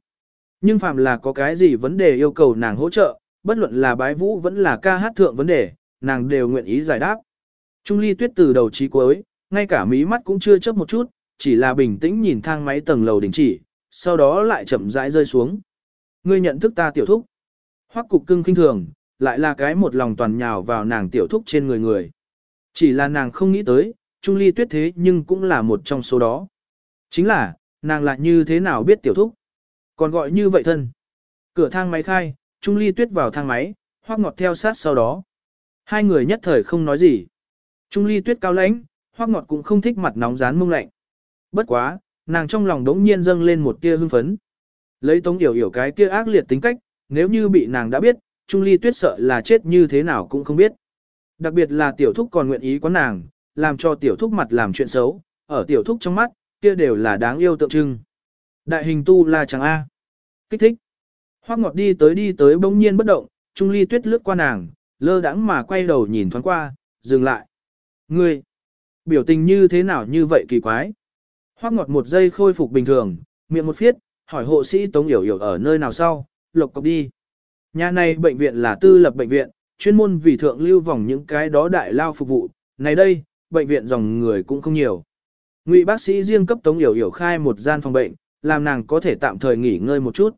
Nhưng phàm là có cái gì vấn đề yêu cầu nàng hỗ trợ, bất luận là bái vũ vẫn là ca hát thượng vấn đề, nàng đều nguyện ý giải đáp. Trung Ly Tuyết từ đầu chí cuối, ngay cả mí mắt cũng chưa chớp một chút, chỉ là bình tĩnh nhìn thang máy tầng lầu đình chỉ, sau đó lại chậm rãi rơi xuống. Ngươi nhận thức ta tiểu thúc. Hoắc cục cưng kinh thường, lại là cái một lòng toàn nhào vào nàng tiểu thúc trên người người. Chỉ là nàng không nghĩ tới, Trung Ly tuyết thế nhưng cũng là một trong số đó. Chính là, nàng lại như thế nào biết tiểu thúc. Còn gọi như vậy thân. Cửa thang máy khai, Trung Ly tuyết vào thang máy, Hoắc ngọt theo sát sau đó. Hai người nhất thời không nói gì. Trung Ly tuyết cao lãnh, Hoắc ngọt cũng không thích mặt nóng rán mông lạnh. Bất quá, nàng trong lòng đống nhiên dâng lên một tia hưng phấn. Lấy tống yểu yểu cái kia ác liệt tính cách, nếu như bị nàng đã biết, Trung Ly Tuyết sợ là chết như thế nào cũng không biết. Đặc biệt là tiểu thúc còn nguyện ý quán nàng, làm cho tiểu thúc mặt làm chuyện xấu, ở tiểu thúc trong mắt, kia đều là đáng yêu tượng trưng. Đại hình tu là chẳng A. Kích thích. Hoác ngọt đi tới đi tới bỗng nhiên bất động, Trung Ly Tuyết lướt qua nàng, lơ đãng mà quay đầu nhìn thoáng qua, dừng lại. Ngươi, biểu tình như thế nào như vậy kỳ quái. Hoác ngọt một giây khôi phục bình thường, miệng một phiết, hỏi hộ sĩ Tống Yểu Yểu ở nơi nào sau, lộc cọc đi. Nhà này bệnh viện là tư lập bệnh viện, chuyên môn vì thượng lưu vòng những cái đó đại lao phục vụ, này đây, bệnh viện dòng người cũng không nhiều. Ngụy bác sĩ riêng cấp Tống Yểu Yểu khai một gian phòng bệnh, làm nàng có thể tạm thời nghỉ ngơi một chút.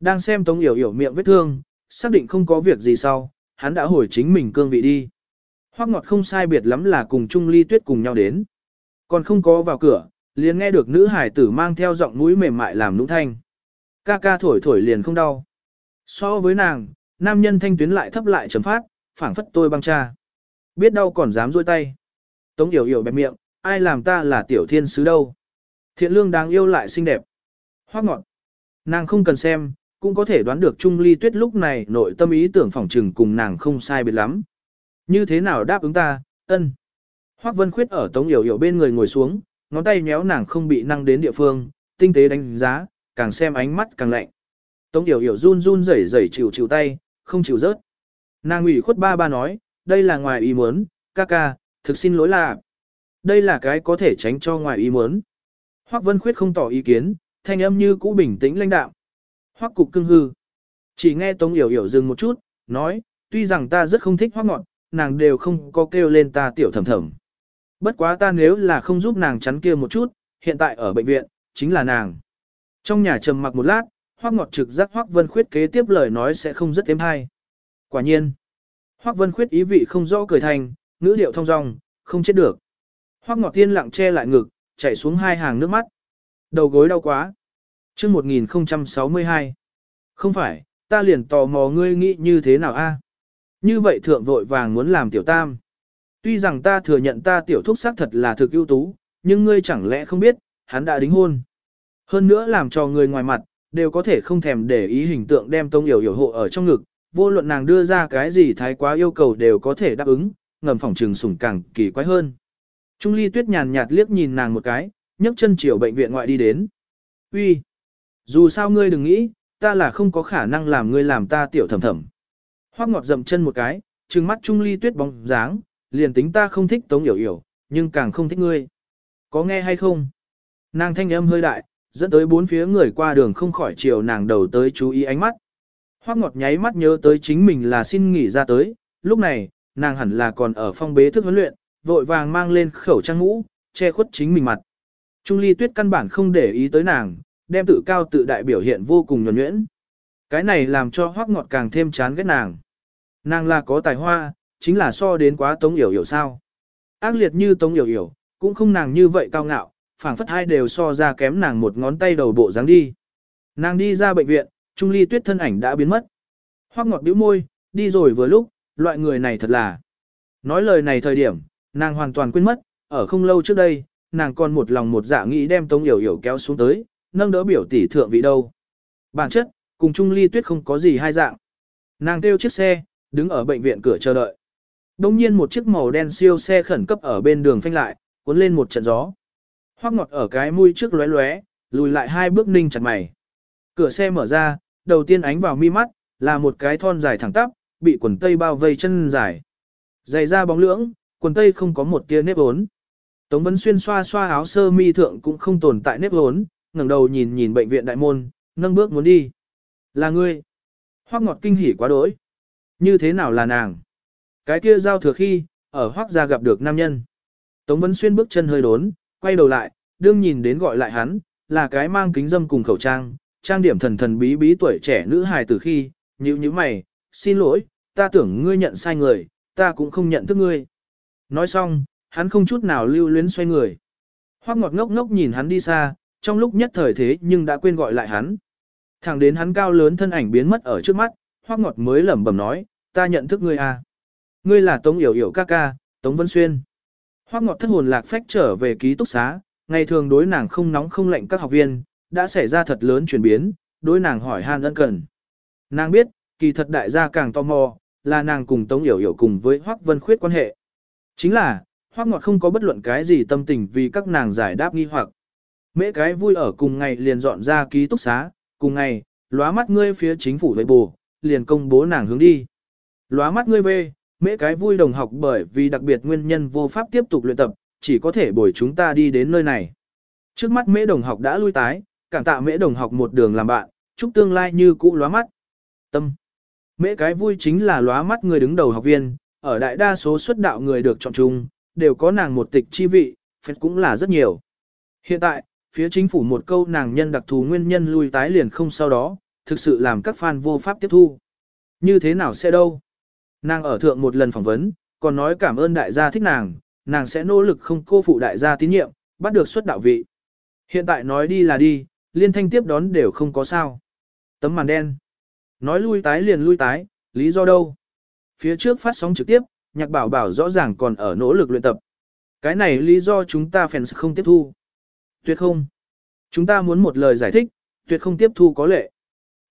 Đang xem Tống Yểu Yểu miệng vết thương, xác định không có việc gì sau, hắn đã hồi chính mình cương vị đi. Hoắc Ngọt không sai biệt lắm là cùng Trung Ly Tuyết cùng nhau đến. Còn không có vào cửa, liền nghe được nữ hải tử mang theo giọng mũi mềm mại làm nũng thanh. Ca ca thổi thổi liền không đau. So với nàng, nam nhân thanh tuyến lại thấp lại chấm phát, phảng phất tôi băng cha. Biết đau còn dám rôi tay. Tống yểu yểu bẹp miệng, ai làm ta là tiểu thiên sứ đâu. Thiện lương đáng yêu lại xinh đẹp. Hoác ngọn. Nàng không cần xem, cũng có thể đoán được Trung Ly Tuyết lúc này nội tâm ý tưởng phỏng trừng cùng nàng không sai biệt lắm. Như thế nào đáp ứng ta, ân. Hoác Vân Khuyết ở Tống Yểu Yểu bên người ngồi xuống, ngón tay nhéo nàng không bị năng đến địa phương, tinh tế đánh giá, càng xem ánh mắt càng lạnh. Tống Yểu Yểu run run rẩy rẩy chịu chịu tay, không chịu rớt. Nàng ủy khuất ba ba nói, đây là ngoài ý muốn, ca ca, thực xin lỗi là. Đây là cái có thể tránh cho ngoài ý muốn. Hoắc Vân Khuyết không tỏ ý kiến, thanh âm như cũ bình tĩnh lãnh đạm. Hoắc Cục cưng hư. Chỉ nghe Tống Yểu Yểu dừng một chút, nói, tuy rằng ta rất không thích Hoắc Ngọn, nàng đều không có kêu lên ta tiểu thầm thầm. Bất quá ta nếu là không giúp nàng chắn kia một chút, hiện tại ở bệnh viện, chính là nàng. Trong nhà trầm mặc một lát, Hoắc Ngọt trực giác Hoắc Vân Khuyết kế tiếp lời nói sẽ không rất êm hay. Quả nhiên, Hoắc Vân Khuyết ý vị không rõ cười thành, ngữ điệu thông dong, không chết được. Hoắc Ngọt Tiên lặng che lại ngực, chảy xuống hai hàng nước mắt. Đầu gối đau quá. Chương 1062. Không phải, ta liền tò mò ngươi nghĩ như thế nào a? Như vậy thượng vội vàng muốn làm tiểu tam. Tuy rằng ta thừa nhận ta tiểu thúc xác thật là thực ưu tú, nhưng ngươi chẳng lẽ không biết, hắn đã đính hôn. Hơn nữa làm cho người ngoài mặt, đều có thể không thèm để ý hình tượng đem tông yểu yểu hộ ở trong ngực, vô luận nàng đưa ra cái gì thái quá yêu cầu đều có thể đáp ứng, ngầm phỏng trường sủng càng kỳ quái hơn. Trung ly tuyết nhàn nhạt liếc nhìn nàng một cái, nhấc chân chiều bệnh viện ngoại đi đến. Uy, Dù sao ngươi đừng nghĩ, ta là không có khả năng làm ngươi làm ta tiểu thầm thầm. Hoác ngọt dậm chân một cái, trừng mắt Trung ly tuyết bóng dáng, liền tính ta không thích tống yểu yểu, nhưng càng không thích ngươi. Có nghe hay không? Nàng thanh âm hơi đại, dẫn tới bốn phía người qua đường không khỏi chiều nàng đầu tới chú ý ánh mắt. Hoác ngọt nháy mắt nhớ tới chính mình là xin nghỉ ra tới, lúc này, nàng hẳn là còn ở phong bế thức huấn luyện, vội vàng mang lên khẩu trang mũ, che khuất chính mình mặt. Trung ly tuyết căn bản không để ý tới nàng, đem tự cao tự đại biểu hiện vô cùng nhuẩn nhuyễn. Cái này làm cho hoác ngọt càng thêm chán ghét nàng. Nàng là có tài hoa, chính là so đến quá tống yểu yểu sao. Ác liệt như tống yểu yểu, cũng không nàng như vậy cao ngạo, phảng phất hai đều so ra kém nàng một ngón tay đầu bộ dáng đi. Nàng đi ra bệnh viện, Trung Ly Tuyết thân ảnh đã biến mất. Hoắc ngọt bĩu môi, đi rồi vừa lúc, loại người này thật là. Nói lời này thời điểm, nàng hoàn toàn quên mất, ở không lâu trước đây, nàng còn một lòng một dạ nghĩ đem Tống Yểu Yểu kéo xuống tới, nâng đỡ biểu tỷ thượng vị đâu. Bản chất, cùng Trung Ly Tuyết không có gì hai dạng. Nàng kêu chiếc xe, đứng ở bệnh viện cửa chờ đợi. Đông nhiên một chiếc màu đen siêu xe khẩn cấp ở bên đường phanh lại, cuốn lên một trận gió. Hoắc ngọt ở cái mũi trước lóe lóe, lùi lại hai bước ninh chặt mày. Cửa xe mở ra, đầu tiên ánh vào mi mắt, là một cái thon dài thẳng tắp, bị quần tây bao vây chân dài. Dày ra bóng lưỡng, quần tây không có một tia nếp ốn. Tống Vân Xuyên xoa xoa áo sơ mi thượng cũng không tồn tại nếp ốn, ngẩng đầu nhìn nhìn bệnh viện đại môn, nâng bước muốn đi. Là ngươi. Hoắc ngọt kinh hỉ quá đỗi. Như thế nào là nàng? Cái kia giao thừa khi, ở Hoắc gia gặp được nam nhân. Tống Vân Xuyên bước chân hơi đốn, quay đầu lại, đương nhìn đến gọi lại hắn, là cái mang kính dâm cùng khẩu trang, trang điểm thần thần bí bí tuổi trẻ nữ hài từ khi, nhíu nhíu mày, xin lỗi, ta tưởng ngươi nhận sai người, ta cũng không nhận thức ngươi. Nói xong, hắn không chút nào lưu luyến xoay người. Hoắc ngọt ngốc ngốc nhìn hắn đi xa, trong lúc nhất thời thế nhưng đã quên gọi lại hắn. Thẳng đến hắn cao lớn thân ảnh biến mất ở trước mắt, Hoắc ngọt mới lẩm bẩm nói, ta nhận thức ngươi à. Ngươi là Tống Yểu Yểu ca ca, Tống Vân Xuyên. Hoắc ngọt thất hồn lạc phách trở về ký túc xá, ngày thường đối nàng không nóng không lạnh các học viên, đã xảy ra thật lớn chuyển biến, đối nàng hỏi han ân cần. Nàng biết, kỳ thật đại gia càng tò mò, là nàng cùng Tống Yểu Yểu cùng với Hoắc Vân Khuyết quan hệ. Chính là, Hoắc Ngọt không có bất luận cái gì tâm tình vì các nàng giải đáp nghi hoặc. Mễ cái vui ở cùng ngày liền dọn ra ký túc xá, cùng ngày, lóa mắt ngươi phía chính phủ với bù, liền công bố nàng hướng đi. Lóa mắt ngươi về, mễ cái vui đồng học bởi vì đặc biệt nguyên nhân vô pháp tiếp tục luyện tập, chỉ có thể bồi chúng ta đi đến nơi này. Trước mắt mễ đồng học đã lui tái, cảm tạ mễ đồng học một đường làm bạn, chúc tương lai như cũ lóa mắt. Tâm. Mễ cái vui chính là lóa mắt người đứng đầu học viên, ở đại đa số xuất đạo người được chọn chung, đều có nàng một tịch chi vị, phép cũng là rất nhiều. Hiện tại, phía chính phủ một câu nàng nhân đặc thù nguyên nhân lui tái liền không sau đó, thực sự làm các fan vô pháp tiếp thu. Như thế nào sẽ đâu? Nàng ở thượng một lần phỏng vấn, còn nói cảm ơn đại gia thích nàng, nàng sẽ nỗ lực không cô phụ đại gia tín nhiệm, bắt được xuất đạo vị. Hiện tại nói đi là đi, liên thanh tiếp đón đều không có sao. Tấm màn đen. Nói lui tái liền lui tái, lý do đâu? Phía trước phát sóng trực tiếp, nhạc bảo bảo rõ ràng còn ở nỗ lực luyện tập. Cái này lý do chúng ta fans không tiếp thu. Tuyệt không. Chúng ta muốn một lời giải thích, tuyệt không tiếp thu có lệ.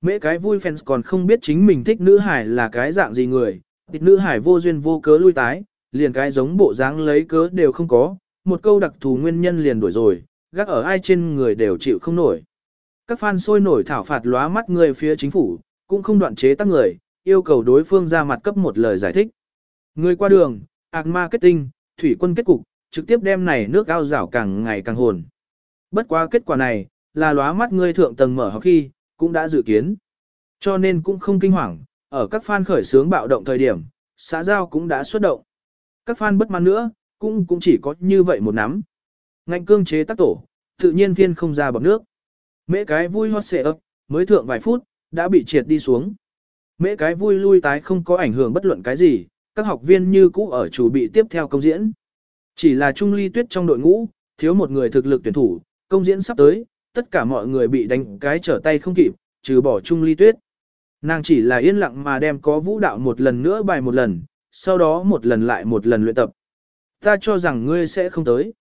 Mễ cái vui fans còn không biết chính mình thích nữ hải là cái dạng gì người, thích nữ hải vô duyên vô cớ lui tái, liền cái giống bộ dáng lấy cớ đều không có, một câu đặc thù nguyên nhân liền đuổi rồi, gác ở ai trên người đều chịu không nổi. Các fan sôi nổi thảo phạt lóa mắt người phía chính phủ, cũng không đoạn chế tác người, yêu cầu đối phương ra mặt cấp một lời giải thích. Người qua đường, ạc marketing, thủy quân kết cục, trực tiếp đem này nước ao rảo càng ngày càng hồn. Bất quá kết quả này, là lóa mắt ngươi thượng tầng mở học khi, cũng đã dự kiến. Cho nên cũng không kinh hoàng, ở các fan khởi sướng bạo động thời điểm, xã giao cũng đã xuất động. Các fan bất mãn nữa, cũng cũng chỉ có như vậy một nắm. Ngạnh cương chế tác tổ, tự nhiên viên không ra bọc nước. Mễ cái vui hoa xệ ấp, mới thượng vài phút, đã bị triệt đi xuống. Mễ cái vui lui tái không có ảnh hưởng bất luận cái gì, các học viên như cũ ở chủ bị tiếp theo công diễn. Chỉ là Trung Ly Tuyết trong đội ngũ, thiếu một người thực lực tuyển thủ, công diễn sắp tới, tất cả mọi người bị đánh cái trở tay không kịp, trừ bỏ Trung Ly Tuyết. Nàng chỉ là yên lặng mà đem có vũ đạo một lần nữa bài một lần, sau đó một lần lại một lần luyện tập. Ta cho rằng ngươi sẽ không tới.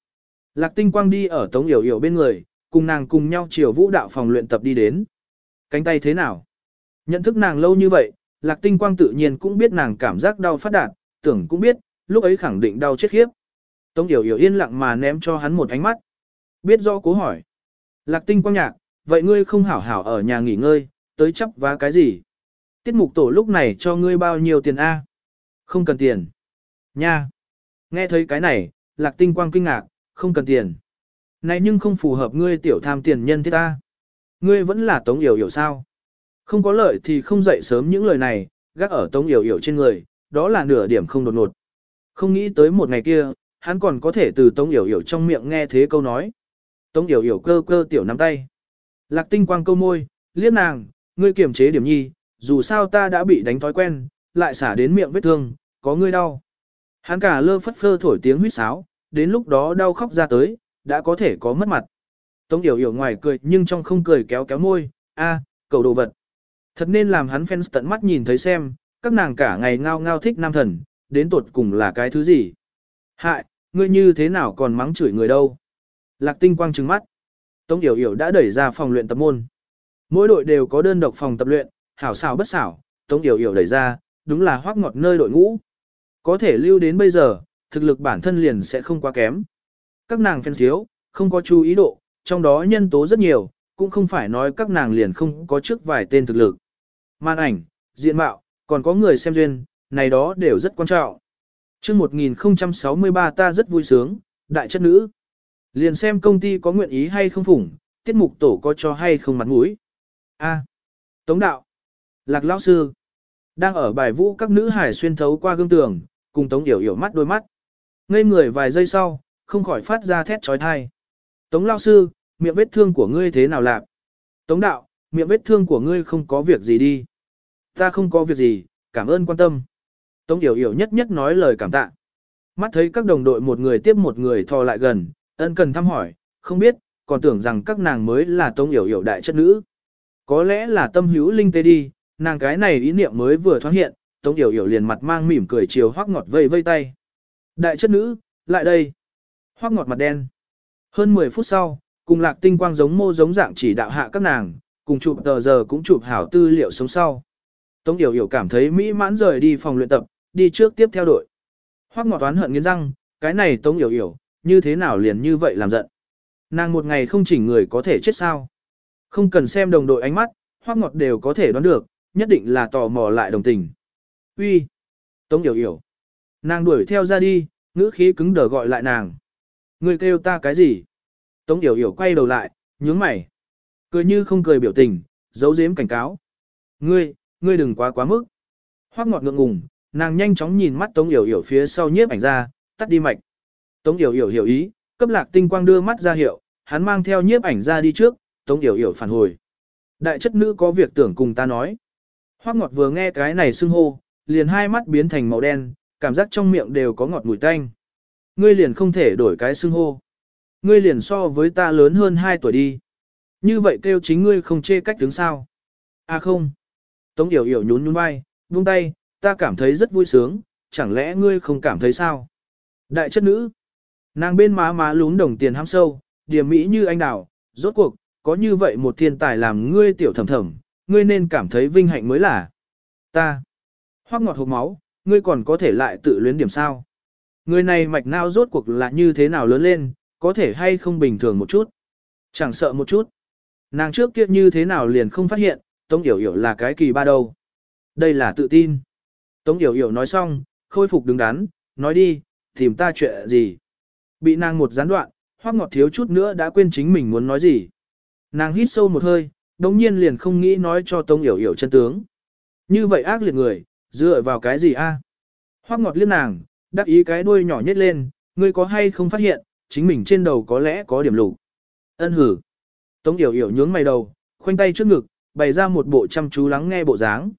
Lạc tinh quang đi ở tống yểu yểu bên người, cùng nàng cùng nhau chiều vũ đạo phòng luyện tập đi đến. Cánh tay thế nào? Nhận thức nàng lâu như vậy, lạc tinh quang tự nhiên cũng biết nàng cảm giác đau phát đạt, tưởng cũng biết, lúc ấy khẳng định đau chết khiếp. Tống yểu yểu yên lặng mà ném cho hắn một ánh mắt. Biết rõ cố hỏi. Lạc tinh quang nhạc, vậy ngươi không hảo hảo ở nhà nghỉ ngơi, tới chấp vá cái gì? Tiết mục tổ lúc này cho ngươi bao nhiêu tiền A? Không cần tiền. Nha. Nghe thấy cái này, lạc tinh quang kinh ngạc, không cần tiền. Này nhưng không phù hợp ngươi tiểu tham tiền nhân thế ta. Ngươi vẫn là tống yểu yểu sao? Không có lợi thì không dậy sớm những lời này, gác ở tống yểu yểu trên người, đó là nửa điểm không đột ngột. Không nghĩ tới một ngày kia, hắn còn có thể từ tống yểu yểu trong miệng nghe thế câu nói. Tống yểu yểu cơ cơ tiểu nắm tay. Lạc tinh quang câu môi, liếc nàng, ngươi kiềm chế điểm nhi, dù sao ta đã bị đánh thói quen, lại xả đến miệng vết thương, có ngươi đau. Hắn cả lơ phất phơ thổi tiếng huýt sáo, đến lúc đó đau khóc ra tới, đã có thể có mất mặt. Tống yểu yểu ngoài cười nhưng trong không cười kéo kéo môi, a, cầu đồ vật. Thật nên làm hắn fans tận mắt nhìn thấy xem, các nàng cả ngày ngao ngao thích nam thần, đến tột cùng là cái thứ gì. Hại, ngươi như thế nào còn mắng chửi người đâu. Lạc tinh quang trừng mắt. Tống yểu yểu đã đẩy ra phòng luyện tập môn. Mỗi đội đều có đơn độc phòng tập luyện, hảo xảo bất xảo, Tống yểu yểu đẩy ra, đúng là hoác ngọt nơi đội ngũ. Có thể lưu đến bây giờ, thực lực bản thân liền sẽ không quá kém. Các nàng phen thiếu, không có chú ý độ, trong đó nhân tố rất nhiều, cũng không phải nói các nàng liền không có trước vài tên thực lực. Màn ảnh, diện mạo, còn có người xem duyên, này đó đều rất quan trọng. chương 1063 ta rất vui sướng, đại chất nữ. Liền xem công ty có nguyện ý hay không phủng, tiết mục tổ có cho hay không mặt mũi. A. Tống đạo. Lạc lão sư. Đang ở bài vũ các nữ hải xuyên thấu qua gương tường, cùng Tống Yểu Yểu mắt đôi mắt. Ngây người vài giây sau, không khỏi phát ra thét trói thai. Tống lão sư, miệng vết thương của ngươi thế nào lạc? Tống đạo, miệng vết thương của ngươi không có việc gì đi. Ta không có việc gì, cảm ơn quan tâm. Tống Yểu Yểu nhất nhất nói lời cảm tạ. Mắt thấy các đồng đội một người tiếp một người thò lại gần, ân cần thăm hỏi, không biết, còn tưởng rằng các nàng mới là Tống Yểu Yểu đại chất nữ. Có lẽ là tâm hữu linh tê đi, nàng cái này ý niệm mới vừa thoáng hiện, Tống Yểu Yểu liền mặt mang mỉm cười chiều hoắc ngọt vây vây tay. Đại chất nữ, lại đây. Hoắc ngọt mặt đen. Hơn 10 phút sau, cùng lạc tinh quang giống mô giống dạng chỉ đạo hạ các nàng, cùng chụp tờ giờ cũng chụp hảo tư liệu sống sau. Tống Yểu Yểu cảm thấy mỹ mãn rời đi phòng luyện tập, đi trước tiếp theo đội. Hoắc ngọt toán hận nghiến răng, cái này Tống Yểu Yểu, như thế nào liền như vậy làm giận. Nàng một ngày không chỉnh người có thể chết sao. Không cần xem đồng đội ánh mắt, Hoắc ngọt đều có thể đoán được, nhất định là tò mò lại đồng tình. Uy, Tống Yểu Yểu. Nàng đuổi theo ra đi, ngữ khí cứng đờ gọi lại nàng. người kêu ta cái gì? Tống Yểu Yểu quay đầu lại, nhướng mày. Cười như không cười biểu tình, giấu giếm cảnh cáo. Ngươi, ngươi đừng quá quá mức. Hoắc ngọt ngượng ngùng, nàng nhanh chóng nhìn mắt Tống Yểu Yểu phía sau nhiếp ảnh ra, tắt đi mạch. Tống Yểu Yểu hiểu ý, cấp lạc tinh quang đưa mắt ra hiệu, hắn mang theo nhiếp ảnh ra đi trước, Tống Yểu Yểu phản hồi. Đại chất nữ có việc tưởng cùng ta nói. Hoắc ngọt vừa nghe cái này xưng hô, liền hai mắt biến thành màu đen, cảm giác trong miệng đều có ngọt mùi tanh. Ngươi liền không thể đổi cái xưng hô. Ngươi liền so với ta lớn hơn 2 tuổi đi. Như vậy kêu chính ngươi không chê cách tướng sao. À không. Tống Yểu Yểu nhún nhún vai, buông tay, ta cảm thấy rất vui sướng, chẳng lẽ ngươi không cảm thấy sao? Đại chất nữ. Nàng bên má má lún đồng tiền ham sâu, điểm mỹ như anh đào, rốt cuộc, có như vậy một thiên tài làm ngươi tiểu thầm thầm, ngươi nên cảm thấy vinh hạnh mới là. Ta. Hoác ngọt hộp máu, ngươi còn có thể lại tự luyến điểm sao? Người này mạch não rốt cuộc là như thế nào lớn lên, có thể hay không bình thường một chút? Chẳng sợ một chút. Nàng trước kia như thế nào liền không phát hiện, Tống Yểu Yểu là cái kỳ ba đâu. Đây là tự tin. Tống Yểu Yểu nói xong, khôi phục đứng đắn, nói đi, tìm ta chuyện gì. Bị nàng một gián đoạn, hoác ngọt thiếu chút nữa đã quên chính mình muốn nói gì. Nàng hít sâu một hơi, đồng nhiên liền không nghĩ nói cho Tống Yểu Yểu chân tướng. Như vậy ác liệt người, dựa vào cái gì a? Hoác ngọt liếc nàng, đắc ý cái đuôi nhỏ nhất lên, ngươi có hay không phát hiện, chính mình trên đầu có lẽ có điểm lục. Ân hử. Tống Yểu Yểu nhướng mày đầu, khoanh tay trước ngực, bày ra một bộ chăm chú lắng nghe bộ dáng.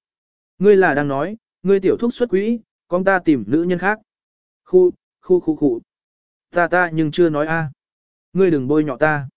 Ngươi là đang nói, ngươi tiểu thúc xuất quỹ, con ta tìm nữ nhân khác. Khu, khu khu khu. Ta ta nhưng chưa nói a. Ngươi đừng bôi nhọ ta.